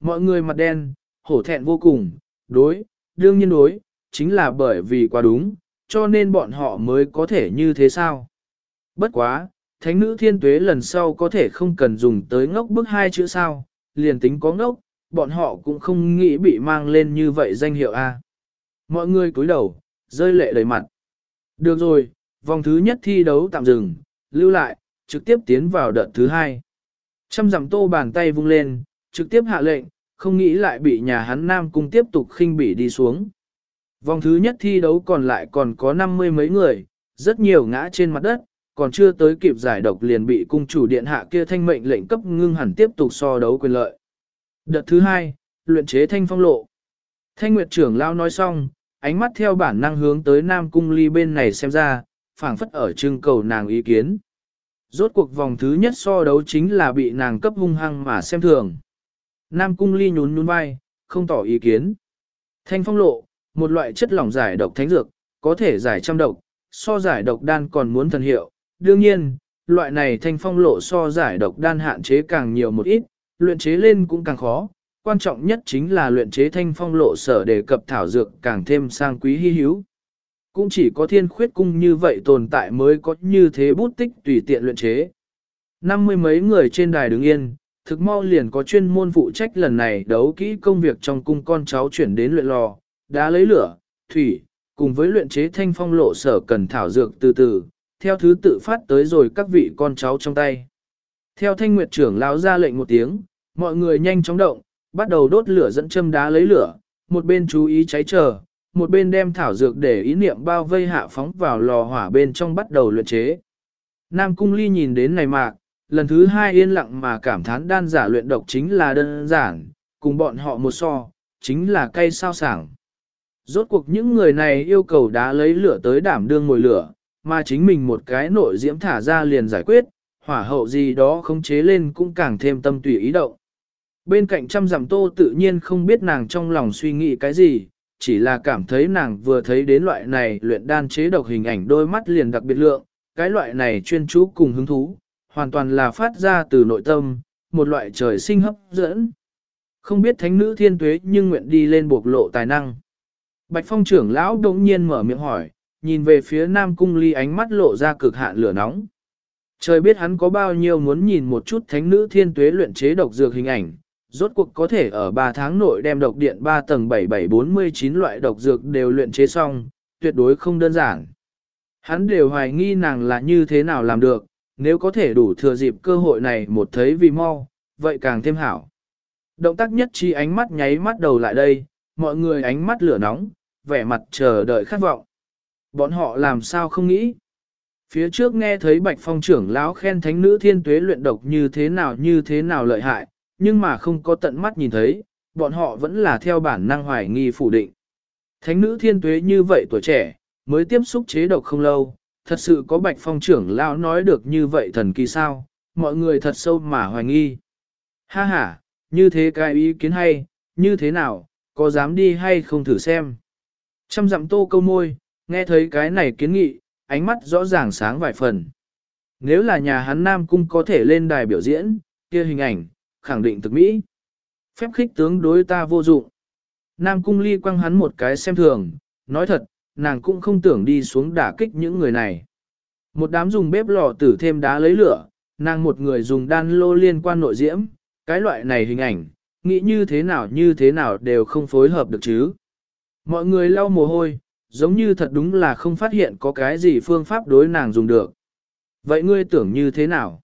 Mọi người mặt đen, hổ thẹn vô cùng, đối, đương nhiên đối, chính là bởi vì quá đúng, cho nên bọn họ mới có thể như thế sao. Bất quá, thánh nữ thiên tuế lần sau có thể không cần dùng tới ngốc bức hai chữ sao, liền tính có ngốc, bọn họ cũng không nghĩ bị mang lên như vậy danh hiệu A. Mọi người cúi đầu, rơi lệ đầy mặt. Được rồi, vòng thứ nhất thi đấu tạm dừng, lưu lại, trực tiếp tiến vào đợt thứ hai. Trăm dặm tô bàn tay vung lên, trực tiếp hạ lệnh, không nghĩ lại bị nhà hắn Nam Cung tiếp tục khinh bỉ đi xuống. Vòng thứ nhất thi đấu còn lại còn có năm mươi mấy người, rất nhiều ngã trên mặt đất, còn chưa tới kịp giải độc liền bị cung chủ điện hạ kia thanh mệnh lệnh cấp ngưng hẳn tiếp tục so đấu quyền lợi. Đợt thứ hai, luyện chế thanh phong lộ. Thanh Nguyệt trưởng lao nói xong, ánh mắt theo bản năng hướng tới Nam Cung ly bên này xem ra, phảng phất ở trưng cầu nàng ý kiến. Rốt cuộc vòng thứ nhất so đấu chính là bị nàng cấp hung hăng mà xem thường. Nam Cung ly nhún nhún vai, không tỏ ý kiến. Thanh phong lộ, một loại chất lỏng giải độc thánh dược, có thể giải trăm độc, so giải độc đan còn muốn thần hiệu. Đương nhiên, loại này thanh phong lộ so giải độc đan hạn chế càng nhiều một ít, luyện chế lên cũng càng khó. Quan trọng nhất chính là luyện chế thanh phong lộ sở đề cập thảo dược càng thêm sang quý hy hữu. Cũng chỉ có thiên khuyết cung như vậy tồn tại mới có như thế bút tích tùy tiện luyện chế. Năm mươi mấy người trên đài đứng yên, thực mau liền có chuyên môn phụ trách lần này đấu kỹ công việc trong cung con cháu chuyển đến luyện lò, đã lấy lửa, thủy, cùng với luyện chế thanh phong lộ sở cần thảo dược từ từ, theo thứ tự phát tới rồi các vị con cháu trong tay. Theo thanh nguyệt trưởng lão ra lệnh một tiếng, mọi người nhanh chóng động, bắt đầu đốt lửa dẫn châm đá lấy lửa, một bên chú ý cháy chờ, một bên đem thảo dược để ý niệm bao vây hạ phóng vào lò hỏa bên trong bắt đầu luyện chế. Nam Cung Ly nhìn đến này mạc, lần thứ hai yên lặng mà cảm thán đan giả luyện độc chính là đơn giản, cùng bọn họ một so, chính là cây sao sảng. Rốt cuộc những người này yêu cầu đá lấy lửa tới đảm đương ngồi lửa, mà chính mình một cái nội diễm thả ra liền giải quyết, hỏa hậu gì đó không chế lên cũng càng thêm tâm tùy ý động. Bên cạnh trăm giảm tô tự nhiên không biết nàng trong lòng suy nghĩ cái gì, chỉ là cảm thấy nàng vừa thấy đến loại này luyện đan chế độc hình ảnh đôi mắt liền đặc biệt lượng, cái loại này chuyên chú cùng hứng thú, hoàn toàn là phát ra từ nội tâm, một loại trời sinh hấp dẫn. Không biết thánh nữ thiên tuế nhưng nguyện đi lên bộc lộ tài năng. Bạch phong trưởng lão đống nhiên mở miệng hỏi, nhìn về phía nam cung ly ánh mắt lộ ra cực hạn lửa nóng. Trời biết hắn có bao nhiêu muốn nhìn một chút thánh nữ thiên tuế luyện chế độc dược hình ảnh, rốt cuộc có thể ở 3 tháng nội đem độc điện 3 tầng 7749 loại độc dược đều luyện chế xong, tuyệt đối không đơn giản. Hắn đều hoài nghi nàng là như thế nào làm được, nếu có thể đủ thừa dịp cơ hội này một thấy vì mau, vậy càng thêm hảo. Động tác nhất chi ánh mắt nháy mắt đầu lại đây, mọi người ánh mắt lửa nóng, vẻ mặt chờ đợi khát vọng. Bọn họ làm sao không nghĩ. Phía trước nghe thấy Bạch Phong trưởng lão khen thánh nữ thiên tuế luyện độc như thế nào như thế nào lợi hại, nhưng mà không có tận mắt nhìn thấy, bọn họ vẫn là theo bản năng hoài nghi phủ định. Thánh nữ thiên tuế như vậy tuổi trẻ, mới tiếp xúc chế độc không lâu, thật sự có Bạch Phong trưởng lão nói được như vậy thần kỳ sao, mọi người thật sâu mà hoài nghi. Ha ha, như thế cái ý kiến hay, như thế nào, có dám đi hay không thử xem. Trăm dặm tô câu môi, nghe thấy cái này kiến nghị, ánh mắt rõ ràng sáng vài phần. Nếu là nhà hắn Nam Cung có thể lên đài biểu diễn, kia hình ảnh, khẳng định thực mỹ. Phép khích tướng đối ta vô dụng. Nam Cung ly quăng hắn một cái xem thường, nói thật, nàng cũng không tưởng đi xuống đả kích những người này. Một đám dùng bếp lò tử thêm đá lấy lửa, nàng một người dùng đan lô liên quan nội diễm, cái loại này hình ảnh, nghĩ như thế nào như thế nào đều không phối hợp được chứ. Mọi người lau mồ hôi, giống như thật đúng là không phát hiện có cái gì phương pháp đối nàng dùng được. Vậy ngươi tưởng như thế nào?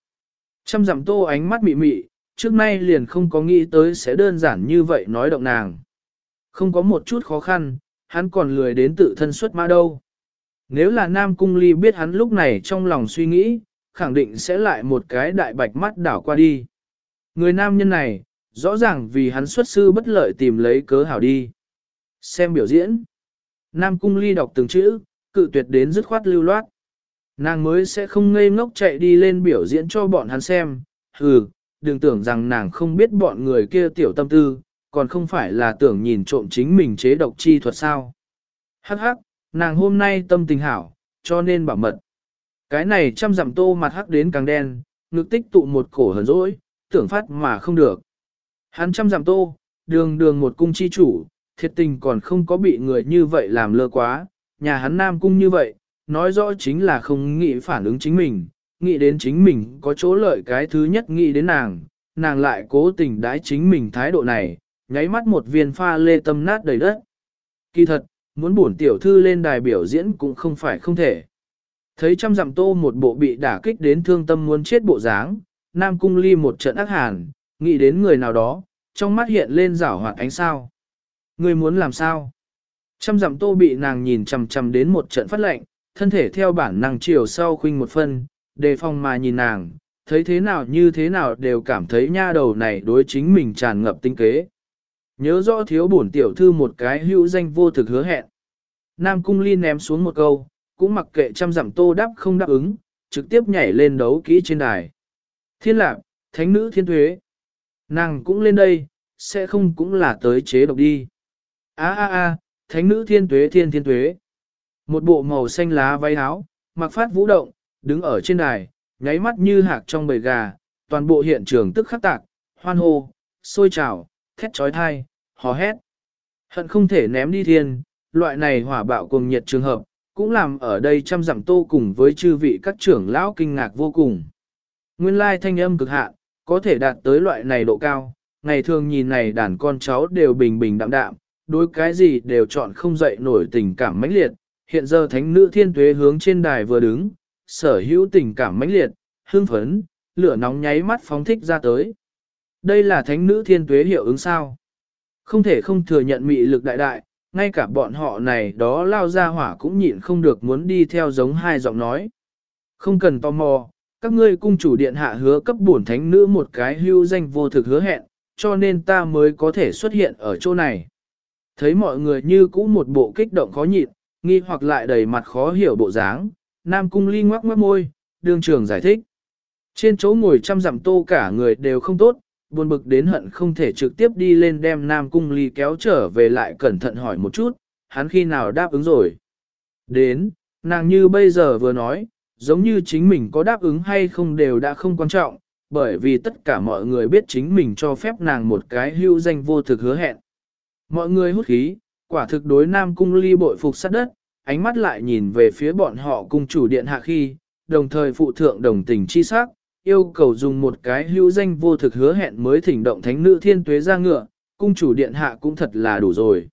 Trăm dặm tô ánh mắt mị mị, trước nay liền không có nghĩ tới sẽ đơn giản như vậy nói động nàng. Không có một chút khó khăn, hắn còn lười đến tự thân xuất mã đâu. Nếu là Nam Cung Ly biết hắn lúc này trong lòng suy nghĩ, khẳng định sẽ lại một cái đại bạch mắt đảo qua đi. Người nam nhân này, rõ ràng vì hắn xuất sư bất lợi tìm lấy cớ hảo đi. Xem biểu diễn. Nam Cung Ly đọc từng chữ, cự tuyệt đến dứt khoát lưu loát. Nàng mới sẽ không ngây ngốc chạy đi lên biểu diễn cho bọn hắn xem, hừ, đừng tưởng rằng nàng không biết bọn người kia tiểu tâm tư, còn không phải là tưởng nhìn trộm chính mình chế độc chi thuật sao. Hắc hắc, nàng hôm nay tâm tình hảo, cho nên bảo mật. Cái này chăm dặm tô mặt hắc đến càng đen, ngực tích tụ một cổ hờn rỗi, tưởng phát mà không được. Hắn chăm dặm tô, đường đường một cung chi chủ, thiệt tình còn không có bị người như vậy làm lơ quá, nhà hắn nam cung như vậy, nói rõ chính là không nghĩ phản ứng chính mình, nghĩ đến chính mình có chỗ lợi cái thứ nhất nghĩ đến nàng, nàng lại cố tình đái chính mình thái độ này, nháy mắt một viên pha lê tâm nát đầy đất. Kỳ thật, muốn bổn tiểu thư lên đài biểu diễn cũng không phải không thể. Thấy trăm dặm tô một bộ bị đả kích đến thương tâm muốn chết bộ dáng, Nam Cung Ly một trận ác hàn, nghĩ đến người nào đó, trong mắt hiện lên rảo hoạt ánh sao. Người muốn làm sao? Trăm dặm tô bị nàng nhìn chầm chầm đến một trận phát lệnh, thân thể theo bản năng chiều sau khuynh một phân, đề phòng mà nhìn nàng, thấy thế nào như thế nào đều cảm thấy nha đầu này đối chính mình tràn ngập tinh kế. Nhớ rõ thiếu bổn tiểu thư một cái hữu danh vô thực hứa hẹn. Nam Cung Ly ném xuống một câu, cũng mặc kệ trăm dặm tô đáp không đáp ứng, trực tiếp nhảy lên đấu kỹ trên đài. Thiên lạc, thánh nữ thiên thuế. Nàng cũng lên đây, sẽ không cũng là tới chế độc đi. a a a thánh nữ thiên tuế thiên thiên tuế. Một bộ màu xanh lá váy áo, mặc phát vũ động, đứng ở trên đài, nháy mắt như hạc trong bầy gà, toàn bộ hiện trường tức khắc tạc, hoan hô, sôi trào, thét trói thai, hò hét. Hận không thể ném đi thiên, loại này hỏa bạo cùng nhiệt trường hợp, cũng làm ở đây trăm dặm tô cùng với chư vị các trưởng lão kinh ngạc vô cùng. Nguyên lai thanh âm cực hạn, có thể đạt tới loại này độ cao, ngày thường nhìn này đàn con cháu đều bình bình đạm đạm, đối cái gì đều chọn không dậy nổi tình cảm mãnh liệt, hiện giờ thánh nữ thiên tuế hướng trên đài vừa đứng, sở hữu tình cảm mãnh liệt, hương phấn, lửa nóng nháy mắt phóng thích ra tới. Đây là thánh nữ thiên tuế hiệu ứng sao? Không thể không thừa nhận mị lực đại đại, ngay cả bọn họ này đó lao ra hỏa cũng nhịn không được muốn đi theo giống hai giọng nói. Không cần tò mò, các ngươi cung chủ điện hạ hứa cấp bổn thánh nữ một cái hưu danh vô thực hứa hẹn, cho nên ta mới có thể xuất hiện ở chỗ này. Thấy mọi người như cũ một bộ kích động khó nhịn, nghi hoặc lại đầy mặt khó hiểu bộ dáng, Nam Cung Ly ngoắc mắt môi, đương trường giải thích. Trên chỗ ngồi trăm dặm tô cả người đều không tốt, buồn bực đến hận không thể trực tiếp đi lên đem Nam Cung Ly kéo trở về lại cẩn thận hỏi một chút, hắn khi nào đáp ứng rồi. Đến, nàng như bây giờ vừa nói, giống như chính mình có đáp ứng hay không đều đã không quan trọng, bởi vì tất cả mọi người biết chính mình cho phép nàng một cái hưu danh vô thực hứa hẹn. Mọi người hút khí, quả thực đối Nam Cung Ly bội phục sát đất, ánh mắt lại nhìn về phía bọn họ cung chủ điện hạ khi, đồng thời phụ thượng đồng tình chi sắc, yêu cầu dùng một cái hữu danh vô thực hứa hẹn mới thỉnh động thánh nữ thiên tuế ra ngựa, cung chủ điện hạ cũng thật là đủ rồi.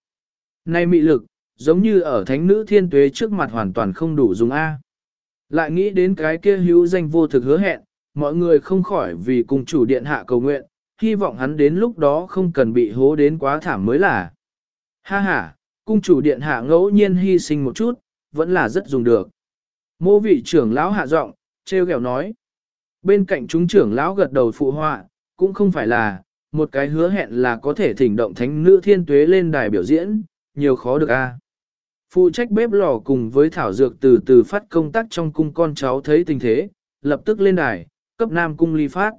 Nay mị lực, giống như ở thánh nữ thiên tuế trước mặt hoàn toàn không đủ dùng A. Lại nghĩ đến cái kia hữu danh vô thực hứa hẹn, mọi người không khỏi vì cung chủ điện hạ cầu nguyện, hy vọng hắn đến lúc đó không cần bị hố đến quá thảm mới là. Ha ha, cung chủ điện hạ ngẫu nhiên hy sinh một chút, vẫn là rất dùng được. Mô vị trưởng lão hạ giọng, treo kẹo nói. Bên cạnh chúng trưởng lão gật đầu phụ họa, cũng không phải là, một cái hứa hẹn là có thể thỉnh động thánh nữ thiên tuế lên đài biểu diễn, nhiều khó được a. À. Phụ trách bếp lò cùng với thảo dược từ từ phát công tác trong cung con cháu thấy tình thế, lập tức lên đài, cấp nam cung ly phát.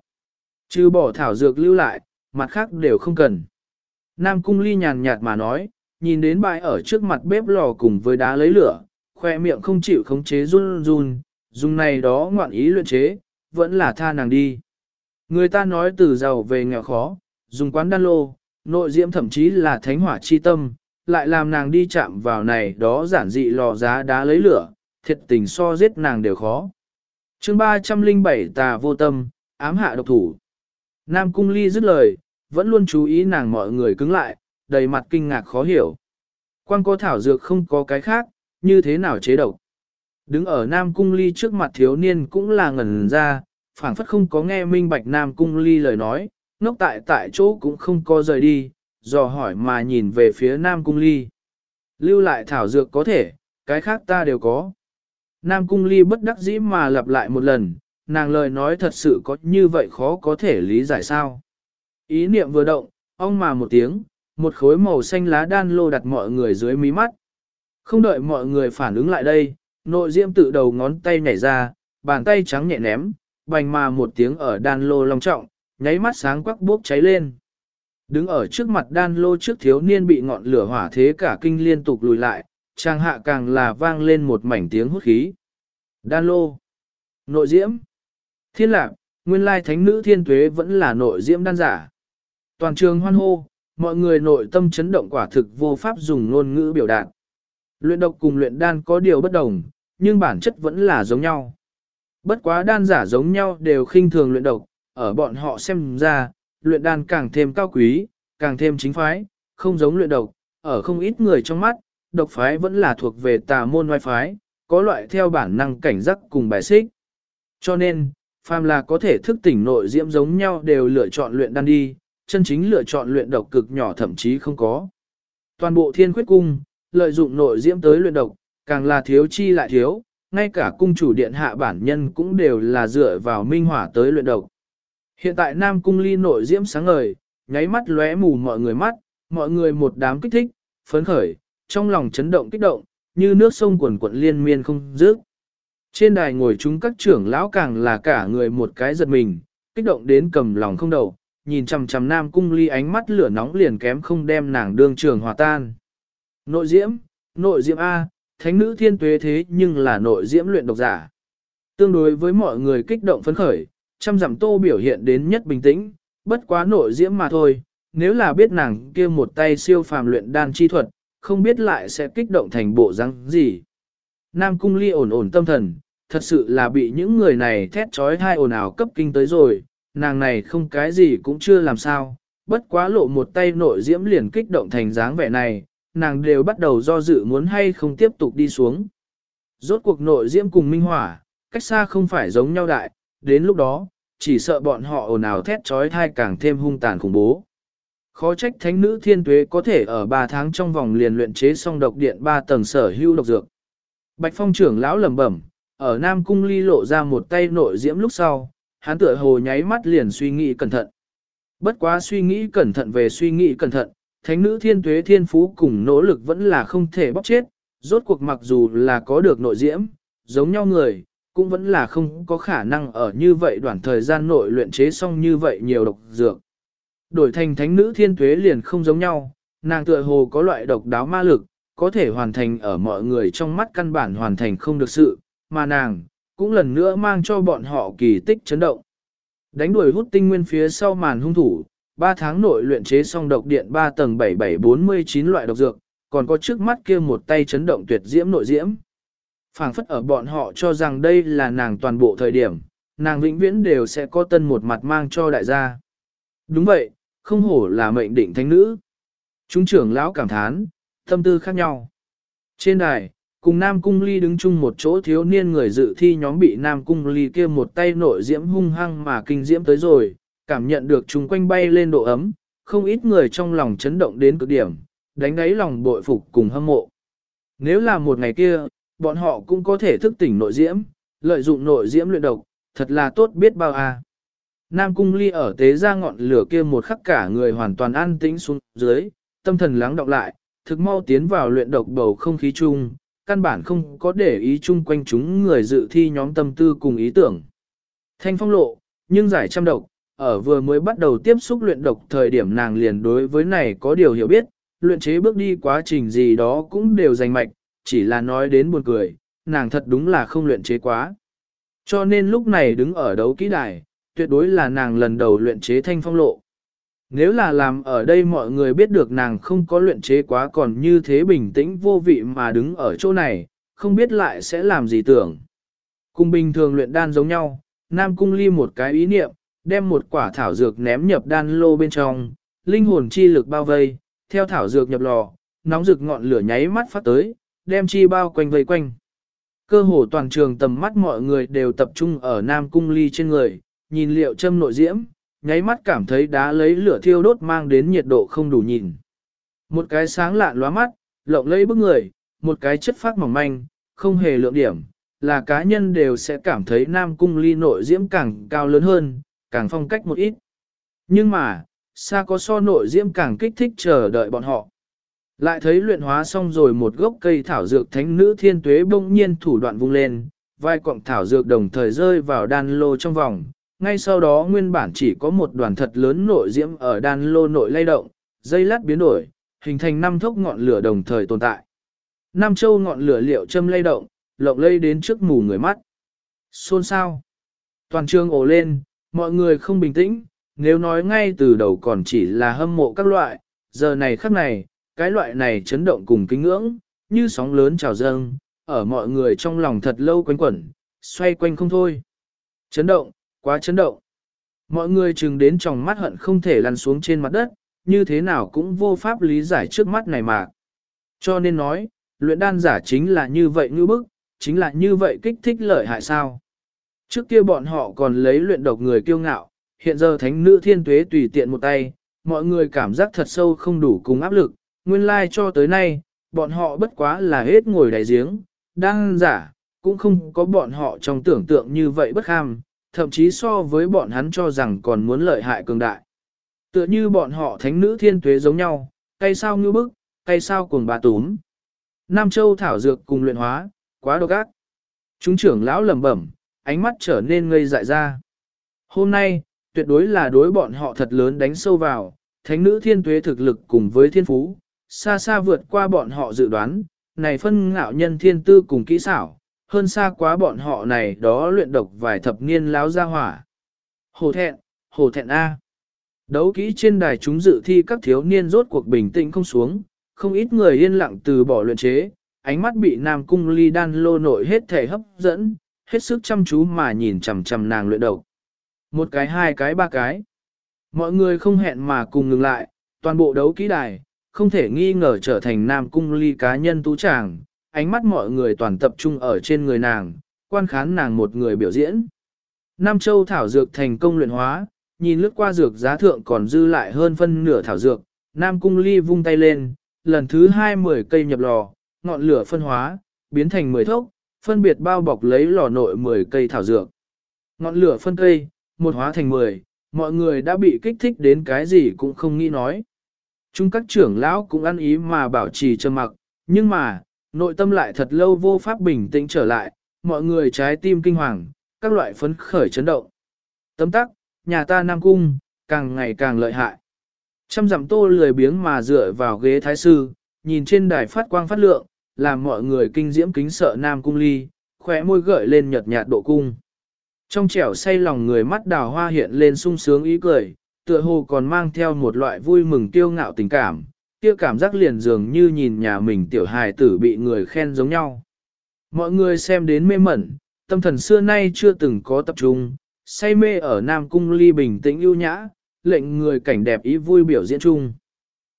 Chứ bỏ thảo dược lưu lại, mặt khác đều không cần. Nam cung ly nhàn nhạt mà nói, nhìn đến bãi ở trước mặt bếp lò cùng với đá lấy lửa, khoe miệng không chịu khống chế run run, dùng này đó ngoạn ý luyện chế, vẫn là tha nàng đi. Người ta nói từ giàu về nghèo khó, dùng quán đan lô, nội diễm thậm chí là thánh hỏa chi tâm, lại làm nàng đi chạm vào này đó giản dị lò giá đá lấy lửa, thiệt tình so giết nàng đều khó. chương 307 tà vô tâm, ám hạ độc thủ. Nam Cung Ly dứt lời, vẫn luôn chú ý nàng mọi người cứng lại, đầy mặt kinh ngạc khó hiểu. Quan có thảo dược không có cái khác, như thế nào chế độc. Đứng ở Nam Cung Ly trước mặt thiếu niên cũng là ngẩn ra, phảng phất không có nghe minh bạch Nam Cung Ly lời nói, ngốc tại tại chỗ cũng không có rời đi, dò hỏi mà nhìn về phía Nam Cung Ly. Lưu lại thảo dược có thể, cái khác ta đều có. Nam Cung Ly bất đắc dĩ mà lặp lại một lần, nàng lời nói thật sự có như vậy khó có thể lý giải sao. Ý niệm vừa động, ông mà một tiếng, một khối màu xanh lá đan lô đặt mọi người dưới mí mắt. Không đợi mọi người phản ứng lại đây, nội diễm tự đầu ngón tay nhảy ra, bàn tay trắng nhẹ ném, bành mà một tiếng ở đan lô long trọng, nháy mắt sáng quắc bốc cháy lên. Đứng ở trước mặt đan lô trước thiếu niên bị ngọn lửa hỏa thế cả kinh liên tục lùi lại, trang hạ càng là vang lên một mảnh tiếng hút khí. Đan lô, nội diễm, thiên lạc, nguyên lai thánh nữ thiên tuế vẫn là nội diễm đan giả. Toàn trường hoan hô, mọi người nội tâm chấn động quả thực vô pháp dùng ngôn ngữ biểu đạt. Luyện độc cùng luyện đan có điều bất đồng, nhưng bản chất vẫn là giống nhau. Bất quá đan giả giống nhau đều khinh thường luyện độc, ở bọn họ xem ra, luyện đan càng thêm cao quý, càng thêm chính phái, không giống luyện độc, ở không ít người trong mắt, độc phái vẫn là thuộc về tà môn oai phái, có loại theo bản năng cảnh giác cùng bài xích. Cho nên, phàm là có thể thức tỉnh nội diễm giống nhau đều lựa chọn luyện đan đi, chân chính lựa chọn luyện độc cực nhỏ thậm chí không có. Toàn bộ thiên khuyết cung, lợi dụng nội diễm tới luyện độc, càng là thiếu chi lại thiếu, ngay cả cung chủ điện hạ bản nhân cũng đều là dựa vào minh hỏa tới luyện độc. Hiện tại Nam cung ly nội diễm sáng ngời, nháy mắt lóe mù mọi người mắt, mọi người một đám kích thích, phấn khởi, trong lòng chấn động kích động, như nước sông quần quận liên miên không dứt. Trên đài ngồi chúng các trưởng lão càng là cả người một cái giật mình, kích động đến cầm lòng không đầu, nhìn chằm chằm Nam Cung Ly ánh mắt lửa nóng liền kém không đem nàng đương trường hòa tan. Nội diễm, nội diễm A, thánh nữ thiên tuế thế nhưng là nội diễm luyện độc giả. Tương đối với mọi người kích động phấn khởi, trăm dặm tô biểu hiện đến nhất bình tĩnh, bất quá nội diễm mà thôi, nếu là biết nàng kia một tay siêu phàm luyện đan chi thuật, không biết lại sẽ kích động thành bộ răng gì. Nam cung ly ổn ổn tâm thần, thật sự là bị những người này thét trói hai ồn ào cấp kinh tới rồi, nàng này không cái gì cũng chưa làm sao, bất quá lộ một tay nội diễm liền kích động thành dáng vẻ này, nàng đều bắt đầu do dự muốn hay không tiếp tục đi xuống. Rốt cuộc nội diễm cùng minh hỏa, cách xa không phải giống nhau đại, đến lúc đó, chỉ sợ bọn họ ồn ào thét trói thai càng thêm hung tàn khủng bố. Khó trách thánh nữ thiên tuế có thể ở 3 tháng trong vòng liền luyện chế xong độc điện 3 tầng sở hữu độc dược. Bạch phong trưởng lão lẩm bẩm, ở Nam Cung ly lộ ra một tay nội diễm lúc sau, hắn tựa hồ nháy mắt liền suy nghĩ cẩn thận. Bất quá suy nghĩ cẩn thận về suy nghĩ cẩn thận, thánh nữ thiên tuế thiên phú cùng nỗ lực vẫn là không thể bóc chết, rốt cuộc mặc dù là có được nội diễm, giống nhau người, cũng vẫn là không có khả năng ở như vậy đoạn thời gian nội luyện chế xong như vậy nhiều độc dược. Đổi thành thánh nữ thiên tuế liền không giống nhau, nàng tựa hồ có loại độc đáo ma lực, có thể hoàn thành ở mọi người trong mắt căn bản hoàn thành không được sự, mà nàng, cũng lần nữa mang cho bọn họ kỳ tích chấn động. Đánh đuổi hút tinh nguyên phía sau màn hung thủ, 3 tháng nội luyện chế xong độc điện 3 tầng 7749 loại độc dược, còn có trước mắt kia một tay chấn động tuyệt diễm nội diễm. phảng phất ở bọn họ cho rằng đây là nàng toàn bộ thời điểm, nàng vĩnh viễn đều sẽ có tân một mặt mang cho đại gia. Đúng vậy, không hổ là mệnh định thánh nữ. Trung trưởng lão cảm thán, tâm tư khác nhau. Trên đài, cùng Nam Cung Ly đứng chung một chỗ thiếu niên người dự thi nhóm bị Nam Cung Ly kia một tay nội diễm hung hăng mà kinh diễm tới rồi, cảm nhận được chung quanh bay lên độ ấm, không ít người trong lòng chấn động đến cực điểm, đánh đáy lòng bội phục cùng hâm mộ. Nếu là một ngày kia, bọn họ cũng có thể thức tỉnh nội diễm, lợi dụng nội diễm luyện độc, thật là tốt biết bao à. Nam Cung Ly ở tế ra ngọn lửa kia một khắc cả người hoàn toàn an tĩnh xuống dưới, tâm thần lắng đọng lại, thực mau tiến vào luyện độc bầu không khí chung, căn bản không có để ý chung quanh chúng người dự thi nhóm tâm tư cùng ý tưởng. Thanh phong lộ, nhưng giải trăm độc, ở vừa mới bắt đầu tiếp xúc luyện độc thời điểm nàng liền đối với này có điều hiểu biết, luyện chế bước đi quá trình gì đó cũng đều danh mạch, chỉ là nói đến buồn cười, nàng thật đúng là không luyện chế quá. Cho nên lúc này đứng ở đấu kỹ đài, tuyệt đối là nàng lần đầu luyện chế thanh phong lộ. Nếu là làm ở đây mọi người biết được nàng không có luyện chế quá còn như thế bình tĩnh vô vị mà đứng ở chỗ này, không biết lại sẽ làm gì tưởng. Cùng bình thường luyện đan giống nhau, Nam Cung Ly một cái ý niệm, đem một quả thảo dược ném nhập đan lô bên trong, linh hồn chi lực bao vây, theo thảo dược nhập lò, nóng rực ngọn lửa nháy mắt phát tới, đem chi bao quanh vây quanh. Cơ hồ toàn trường tầm mắt mọi người đều tập trung ở Nam Cung Ly trên người, nhìn liệu châm nội diễm, nháy mắt cảm thấy đá lấy lửa thiêu đốt mang đến nhiệt độ không đủ nhìn. Một cái sáng lạ lóa mắt, lộng lẫy bức người, một cái chất phát mỏng manh, không hề lượng điểm, là cá nhân đều sẽ cảm thấy Nam Cung Ly nội diễm càng cao lớn hơn, càng phong cách một ít. Nhưng mà, xa có so nội diễm càng kích thích chờ đợi bọn họ. Lại thấy luyện hóa xong rồi một gốc cây thảo dược thánh nữ thiên tuế bỗng nhiên thủ đoạn vung lên, vai cọng thảo dược đồng thời rơi vào đan lô trong vòng, ngay sau đó nguyên bản chỉ có một đoàn thật lớn nội diễm ở đan lô nội lay động, dây lát biến đổi, hình thành năm thốc ngọn lửa đồng thời tồn tại. Nam châu ngọn lửa liệu châm lay động, lộng lây đến trước mù người mắt. Xôn sao? Toàn trường ổ lên, mọi người không bình tĩnh, nếu nói ngay từ đầu còn chỉ là hâm mộ các loại, giờ này khắc này, cái loại này chấn động cùng kính ngưỡng, như sóng lớn trào dâng, ở mọi người trong lòng thật lâu quanh quẩn, xoay quanh không thôi. Chấn động, quá chấn động. Mọi người chừng đến trong mắt hận không thể lăn xuống trên mặt đất, như thế nào cũng vô pháp lý giải trước mắt này mà. Cho nên nói, luyện đan giả chính là như vậy ngữ bức, chính là như vậy kích thích lợi hại sao. Trước kia bọn họ còn lấy luyện độc người kiêu ngạo, hiện giờ thánh nữ thiên tuế tùy tiện một tay, mọi người cảm giác thật sâu không đủ cùng áp lực, nguyên lai like cho tới nay, bọn họ bất quá là hết ngồi đại giếng, đang giả, cũng không có bọn họ trong tưởng tượng như vậy bất kham, thậm chí so với bọn hắn cho rằng còn muốn lợi hại cường đại. Tựa như bọn họ thánh nữ thiên tuế giống nhau, cây sao ngư bức, cây sao cùng bà túm. Nam Châu thảo dược cùng luyện hóa, quá độc ác. Chúng trưởng lão lẩm bẩm, ánh mắt trở nên ngây dại ra. Hôm nay, tuyệt đối là đối bọn họ thật lớn đánh sâu vào, thánh nữ thiên tuế thực lực cùng với thiên phú, xa xa vượt qua bọn họ dự đoán, này phân ngạo nhân thiên tư cùng kỹ xảo, hơn xa quá bọn họ này đó luyện độc vài thập niên láo ra hỏa. Hồ thẹn, hồ thẹn A. Đấu kỹ trên đài chúng dự thi các thiếu niên rốt cuộc bình tĩnh không xuống, không ít người yên lặng từ bỏ luyện chế, ánh mắt bị Nam Cung Ly Đan lô nội hết thể hấp dẫn, hết sức chăm chú mà nhìn chằm chằm nàng luyện độc. Một cái hai cái ba cái. Mọi người không hẹn mà cùng ngừng lại, toàn bộ đấu kỹ đài, không thể nghi ngờ trở thành Nam Cung Ly cá nhân tú tràng, ánh mắt mọi người toàn tập trung ở trên người nàng, quan khán nàng một người biểu diễn. Nam Châu thảo dược thành công luyện hóa, nhìn lướt qua dược giá thượng còn dư lại hơn phân nửa thảo dược, Nam Cung Ly vung tay lên, lần thứ hai mười cây nhập lò, ngọn lửa phân hóa, biến thành mười thốc, phân biệt bao bọc lấy lò nội mười cây thảo dược. Ngọn lửa phân cây, một hóa thành mười, mọi người đã bị kích thích đến cái gì cũng không nghĩ nói. Chúng các trưởng lão cũng ăn ý mà bảo trì trầm mặc, nhưng mà, nội tâm lại thật lâu vô pháp bình tĩnh trở lại, mọi người trái tim kinh hoàng, các loại phấn khởi chấn động. Tấm tắc, nhà ta Nam Cung, càng ngày càng lợi hại. Trăm dặm tô lười biếng mà dựa vào ghế thái sư, nhìn trên đài phát quang phát lượng, làm mọi người kinh diễm kính sợ Nam Cung ly, khóe môi gợi lên nhợt nhạt độ cung. Trong trẻo say lòng người mắt đào hoa hiện lên sung sướng ý cười, tựa hồ còn mang theo một loại vui mừng tiêu ngạo tình cảm, kia cảm giác liền dường như nhìn nhà mình tiểu hài tử bị người khen giống nhau. Mọi người xem đến mê mẩn, tâm thần xưa nay chưa từng có tập trung, say mê ở Nam Cung ly bình tĩnh ưu nhã, lệnh người cảnh đẹp ý vui biểu diễn chung.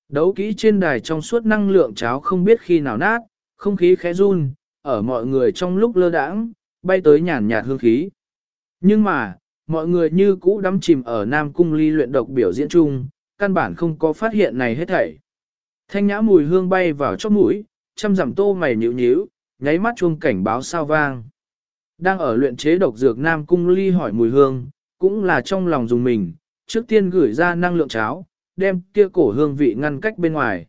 Đấu kỹ trên đài trong suốt năng lượng cháo không biết khi nào nát, không khí khẽ run, ở mọi người trong lúc lơ đãng, bay tới nhàn nhạt hương khí. Nhưng mà, mọi người như cũ đắm chìm ở Nam Cung ly luyện độc biểu diễn chung, căn bản không có phát hiện này hết thảy. Thanh nhã mùi hương bay vào chóp mũi, chăm giảm tô mày nhíu nhíu, nháy mắt chuông cảnh báo sao vang. Đang ở luyện chế độc dược Nam Cung ly hỏi mùi hương, cũng là trong lòng dùng mình, trước tiên gửi ra năng lượng cháo, đem kia cổ hương vị ngăn cách bên ngoài.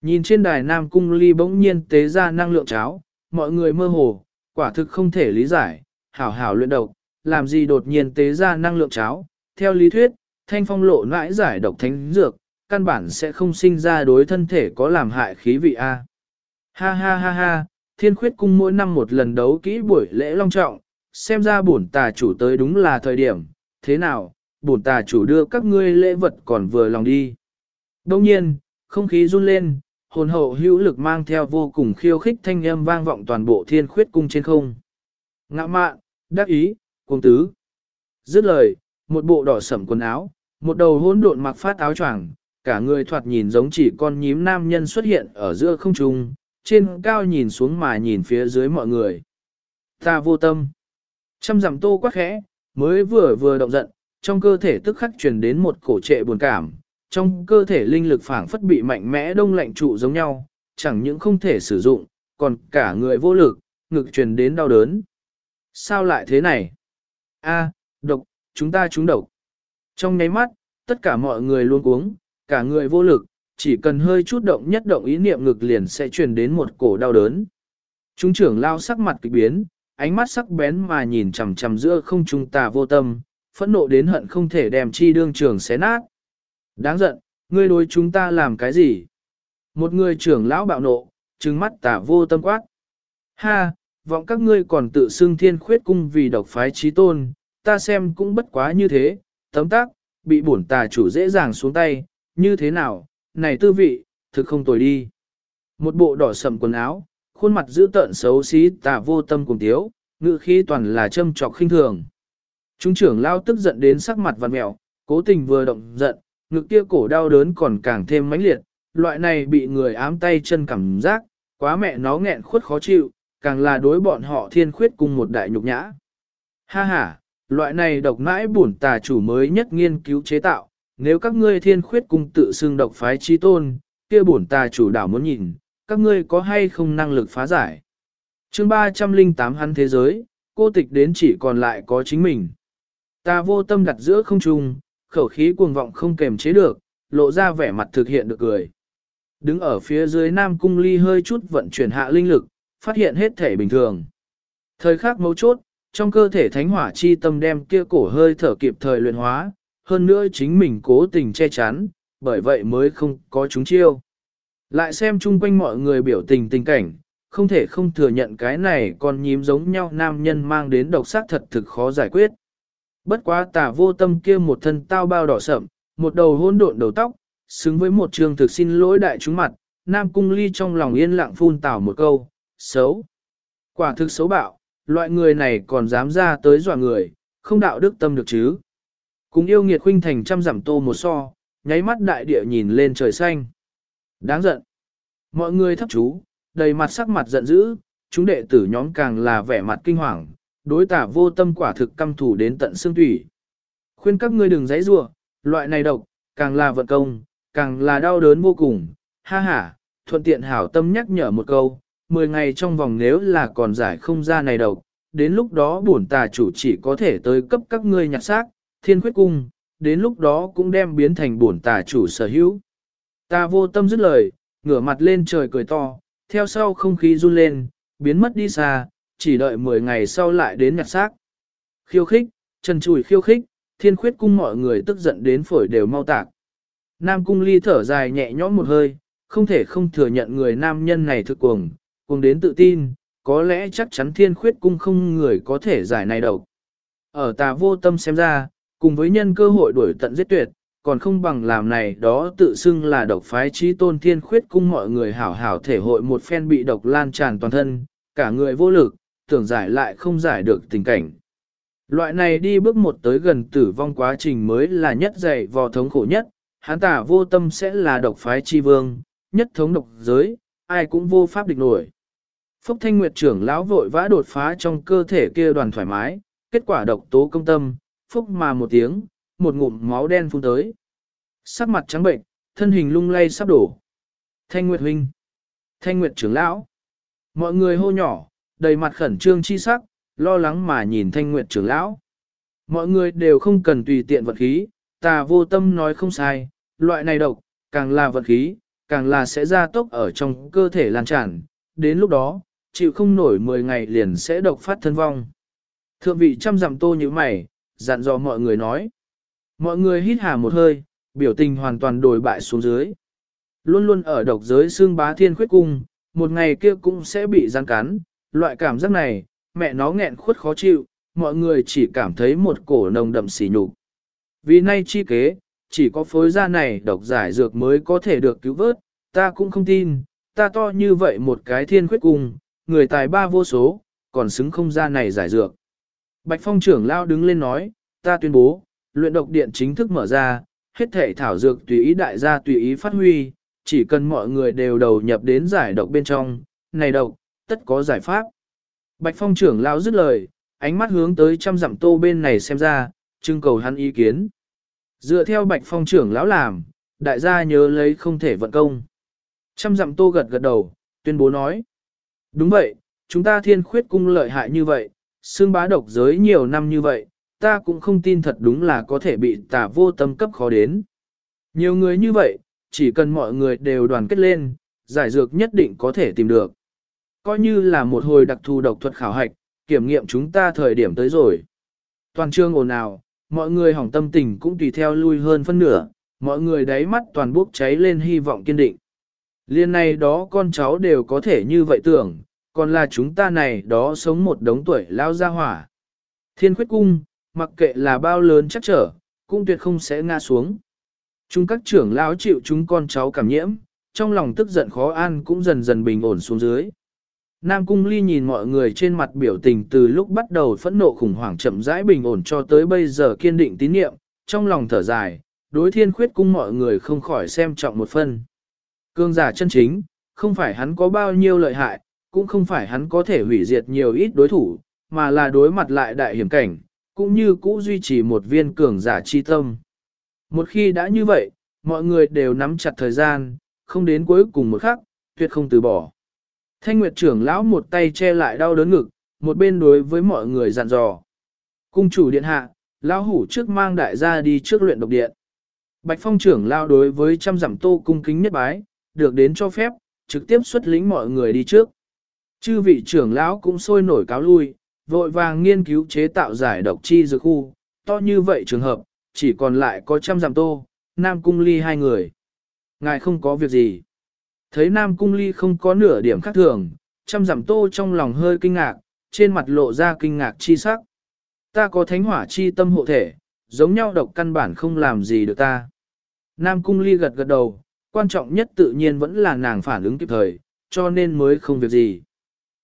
Nhìn trên đài Nam Cung ly bỗng nhiên tế ra năng lượng cháo, mọi người mơ hồ, quả thực không thể lý giải, hảo hảo luyện độc, làm gì đột nhiên tế ra năng lượng cháo. Theo lý thuyết, thanh phong lộ nãi giải độc thánh dược, căn bản sẽ không sinh ra đối thân thể có làm hại khí vị A. Ha ha ha ha, thiên khuyết cung mỗi năm một lần đấu kỹ buổi lễ long trọng, xem ra bổn tà chủ tới đúng là thời điểm, thế nào, bổn tà chủ đưa các ngươi lễ vật còn vừa lòng đi. Đông nhiên, không khí run lên, hồn hậu hữu lực mang theo vô cùng khiêu khích thanh âm vang vọng toàn bộ thiên khuyết cung trên không. Ngã mạn, đắc ý, cung tứ. Dứt lời, một bộ đỏ sẩm quần áo, một đầu hỗn độn mặc phát áo choàng, cả người thoạt nhìn giống chỉ con nhím nam nhân xuất hiện ở giữa không trung, trên cao nhìn xuống mà nhìn phía dưới mọi người. Ta vô tâm. Trăm dặm tô quá khẽ, mới vừa vừa động giận, trong cơ thể tức khắc truyền đến một cổ trệ buồn cảm, trong cơ thể linh lực phảng phất bị mạnh mẽ đông lạnh trụ giống nhau, chẳng những không thể sử dụng, còn cả người vô lực, ngực truyền đến đau đớn. Sao lại thế này? A, độc, chúng ta trúng độc. Trong nháy mắt, tất cả mọi người luôn cuống, cả người vô lực, chỉ cần hơi chút động nhất động ý niệm ngực liền sẽ truyền đến một cổ đau đớn. Trung trưởng lao sắc mặt kịch biến, ánh mắt sắc bén mà nhìn chằm chằm giữa không trung tà vô tâm, phẫn nộ đến hận không thể đem chi đương trường xé nát. Đáng giận, ngươi đối chúng ta làm cái gì? Một người trưởng lão bạo nộ, trừng mắt tả vô tâm quát. Ha, vọng các ngươi còn tự xưng thiên khuyết cung vì độc phái trí tôn, ta xem cũng bất quá như thế, tấm tác, bị bổn tà chủ dễ dàng xuống tay, như thế nào, này tư vị, thực không tồi đi. Một bộ đỏ sầm quần áo, khuôn mặt dữ tợn xấu xí tà vô tâm cùng tiếu, ngự khí toàn là châm trọc khinh thường. Trung trưởng lao tức giận đến sắc mặt vằn mẹo, cố tình vừa động giận, ngực kia cổ đau đớn còn càng thêm mãnh liệt, loại này bị người ám tay chân cảm giác, quá mẹ nó nghẹn khuất khó chịu, càng là đối bọn họ thiên khuyết cùng một đại nhục nhã. Ha ha, loại này độc mãi bổn tà chủ mới nhất nghiên cứu chế tạo, nếu các ngươi thiên khuyết cung tự xưng độc phái chi tôn, kia bổn tà chủ đảo muốn nhìn, các ngươi có hay không năng lực phá giải. chương 308 hắn thế giới, cô tịch đến chỉ còn lại có chính mình. Ta vô tâm đặt giữa không trung, khẩu khí cuồng vọng không kềm chế được, lộ ra vẻ mặt thực hiện được cười. Đứng ở phía dưới Nam Cung Ly hơi chút vận chuyển hạ linh lực, phát hiện hết thể bình thường. Thời khắc mấu chốt, trong cơ thể thánh hỏa chi tâm đem kia cổ hơi thở kịp thời luyện hóa, hơn nữa chính mình cố tình che chắn, bởi vậy mới không có chúng chiêu. Lại xem chung quanh mọi người biểu tình tình cảnh, không thể không thừa nhận cái này còn nhím giống nhau nam nhân mang đến độc sắc thật thực khó giải quyết. Bất quá tà vô tâm kia một thân tao bao đỏ sậm, một đầu hôn độn đầu tóc, xứng với một trường thực xin lỗi đại chúng mặt, nam cung ly trong lòng yên lặng phun tào một câu, xấu. Quả thực xấu bạo, loại người này còn dám ra tới dọa người, không đạo đức tâm được chứ. Cùng yêu nghiệt khuynh thành trăm giảm tô một so, nháy mắt đại địa nhìn lên trời xanh. Đáng giận. Mọi người thấp chú, đầy mặt sắc mặt giận dữ, chúng đệ tử nhóm càng là vẻ mặt kinh hoàng, đối tả vô tâm quả thực căm thủ đến tận xương thủy. Khuyên các ngươi đừng giấy rủa, loại này độc, càng là vận công, càng là đau đớn vô cùng. Ha ha, thuận tiện hảo tâm nhắc nhở một câu, 10 ngày trong vòng nếu là còn giải không ra này độc, đến lúc đó bổn tà chủ chỉ có thể tới cấp các ngươi nhặt xác, thiên khuyết cung, đến lúc đó cũng đem biến thành bổn tà chủ sở hữu. Ta vô tâm dứt lời, ngửa mặt lên trời cười to, theo sau không khí run lên, biến mất đi xa, chỉ đợi 10 ngày sau lại đến nhặt xác. Khiêu khích, trần chùi khiêu khích, thiên khuyết cung mọi người tức giận đến phổi đều mau tạc. Nam cung ly thở dài nhẹ nhõm một hơi, không thể không thừa nhận người nam nhân này thực cuồng, cuồng đến tự tin, có lẽ chắc chắn thiên khuyết cung không người có thể giải này đâu. Ở tà vô tâm xem ra, cùng với nhân cơ hội đuổi tận giết tuyệt, còn không bằng làm này đó tự xưng là độc phái trí tôn thiên khuyết cung mọi người hảo hảo thể hội một phen bị độc lan tràn toàn thân, cả người vô lực, tưởng giải lại không giải được tình cảnh. Loại này đi bước một tới gần tử vong quá trình mới là nhất dày vò thống khổ nhất, hán tả vô tâm sẽ là độc phái chi vương, nhất thống độc giới, ai cũng vô pháp địch nổi. Phúc Thanh Nguyệt trưởng lão vội vã đột phá trong cơ thể kia đoàn thoải mái, kết quả độc tố công tâm, phúc mà một tiếng, một ngụm máu đen phun tới. Sắc mặt trắng bệnh, thân hình lung lay sắp đổ. Thanh Nguyệt huynh, Thanh Nguyệt trưởng lão. Mọi người hô nhỏ, đầy mặt khẩn trương chi sắc, lo lắng mà nhìn Thanh Nguyệt trưởng lão. Mọi người đều không cần tùy tiện vật khí, ta vô tâm nói không sai, loại này độc, càng là vật khí, càng là sẽ ra tốc ở trong cơ thể lan tràn, đến lúc đó, chịu không nổi 10 ngày liền sẽ độc phát thân vong. Thượng vị chăm dặm tô như mày, dặn dò mọi người nói. Mọi người hít hà một hơi, biểu tình hoàn toàn đổi bại xuống dưới. Luôn luôn ở độc giới xương bá thiên khuyết cung, một ngày kia cũng sẽ bị gian cắn, loại cảm giác này, mẹ nó nghẹn khuất khó chịu, mọi người chỉ cảm thấy một cổ nồng đậm xỉ nhục. Vì nay chi kế, chỉ có phối gia này độc giải dược mới có thể được cứu vớt, ta cũng không tin, ta to như vậy một cái thiên khuyết cung, người tài ba vô số, còn xứng không ra này giải dược. Bạch Phong trưởng lao đứng lên nói, ta tuyên bố, luyện độc điện chính thức mở ra, hết thể thảo dược tùy ý đại gia tùy ý phát huy, chỉ cần mọi người đều đầu nhập đến giải độc bên trong, này độc, tất có giải pháp. Bạch Phong trưởng lão dứt lời, ánh mắt hướng tới trăm dặm tô bên này xem ra, trưng cầu hắn ý kiến. Dựa theo Bạch Phong trưởng lão làm, đại gia nhớ lấy không thể vận công. Trăm dặm tô gật gật đầu, tuyên bố nói. Đúng vậy, chúng ta thiên khuyết cung lợi hại như vậy, xương bá độc giới nhiều năm như vậy, ta cũng không tin thật đúng là có thể bị tà vô tâm cấp khó đến. Nhiều người như vậy, chỉ cần mọi người đều đoàn kết lên, giải dược nhất định có thể tìm được. Coi như là một hồi đặc thù độc thuật khảo hạch, kiểm nghiệm chúng ta thời điểm tới rồi. Toàn trương ồn ào, mọi người hỏng tâm tình cũng tùy theo lui hơn phân nửa, mọi người đáy mắt toàn bốc cháy lên hy vọng kiên định. Liên này đó con cháu đều có thể như vậy tưởng, còn là chúng ta này đó sống một đống tuổi lao ra hỏa. Thiên khuyết cung, mặc kệ là bao lớn chắc trở, cũng tuyệt không sẽ ngã xuống. Chúng các trưởng lão chịu chúng con cháu cảm nhiễm, trong lòng tức giận khó an cũng dần dần bình ổn xuống dưới. Nam Cung Ly nhìn mọi người trên mặt biểu tình từ lúc bắt đầu phẫn nộ khủng hoảng chậm rãi bình ổn cho tới bây giờ kiên định tín niệm, trong lòng thở dài, đối thiên khuyết cung mọi người không khỏi xem trọng một phân. Cương giả chân chính, không phải hắn có bao nhiêu lợi hại, cũng không phải hắn có thể hủy diệt nhiều ít đối thủ, mà là đối mặt lại đại hiểm cảnh, cũng như cũ duy trì một viên cường giả chi tâm. Một khi đã như vậy, mọi người đều nắm chặt thời gian, không đến cuối cùng một khắc, tuyệt không từ bỏ. Thanh Nguyệt trưởng lão một tay che lại đau đớn ngực, một bên đối với mọi người dặn dò. Cung chủ điện hạ, lão hủ trước mang đại gia đi trước luyện độc điện. Bạch phong trưởng lao đối với trăm giảm tô cung kính nhất bái, được đến cho phép, trực tiếp xuất lĩnh mọi người đi trước. Chư vị trưởng lão cũng sôi nổi cáo lui, vội vàng nghiên cứu chế tạo giải độc chi dược khu, to như vậy trường hợp, chỉ còn lại có trăm giảm tô, nam cung ly hai người. Ngài không có việc gì. Thấy nam cung ly không có nửa điểm khác thường, trăm giảm tô trong lòng hơi kinh ngạc, trên mặt lộ ra kinh ngạc chi sắc. Ta có thánh hỏa chi tâm hộ thể, giống nhau độc căn bản không làm gì được ta. Nam cung ly gật gật đầu, quan trọng nhất tự nhiên vẫn là nàng phản ứng kịp thời, cho nên mới không việc gì.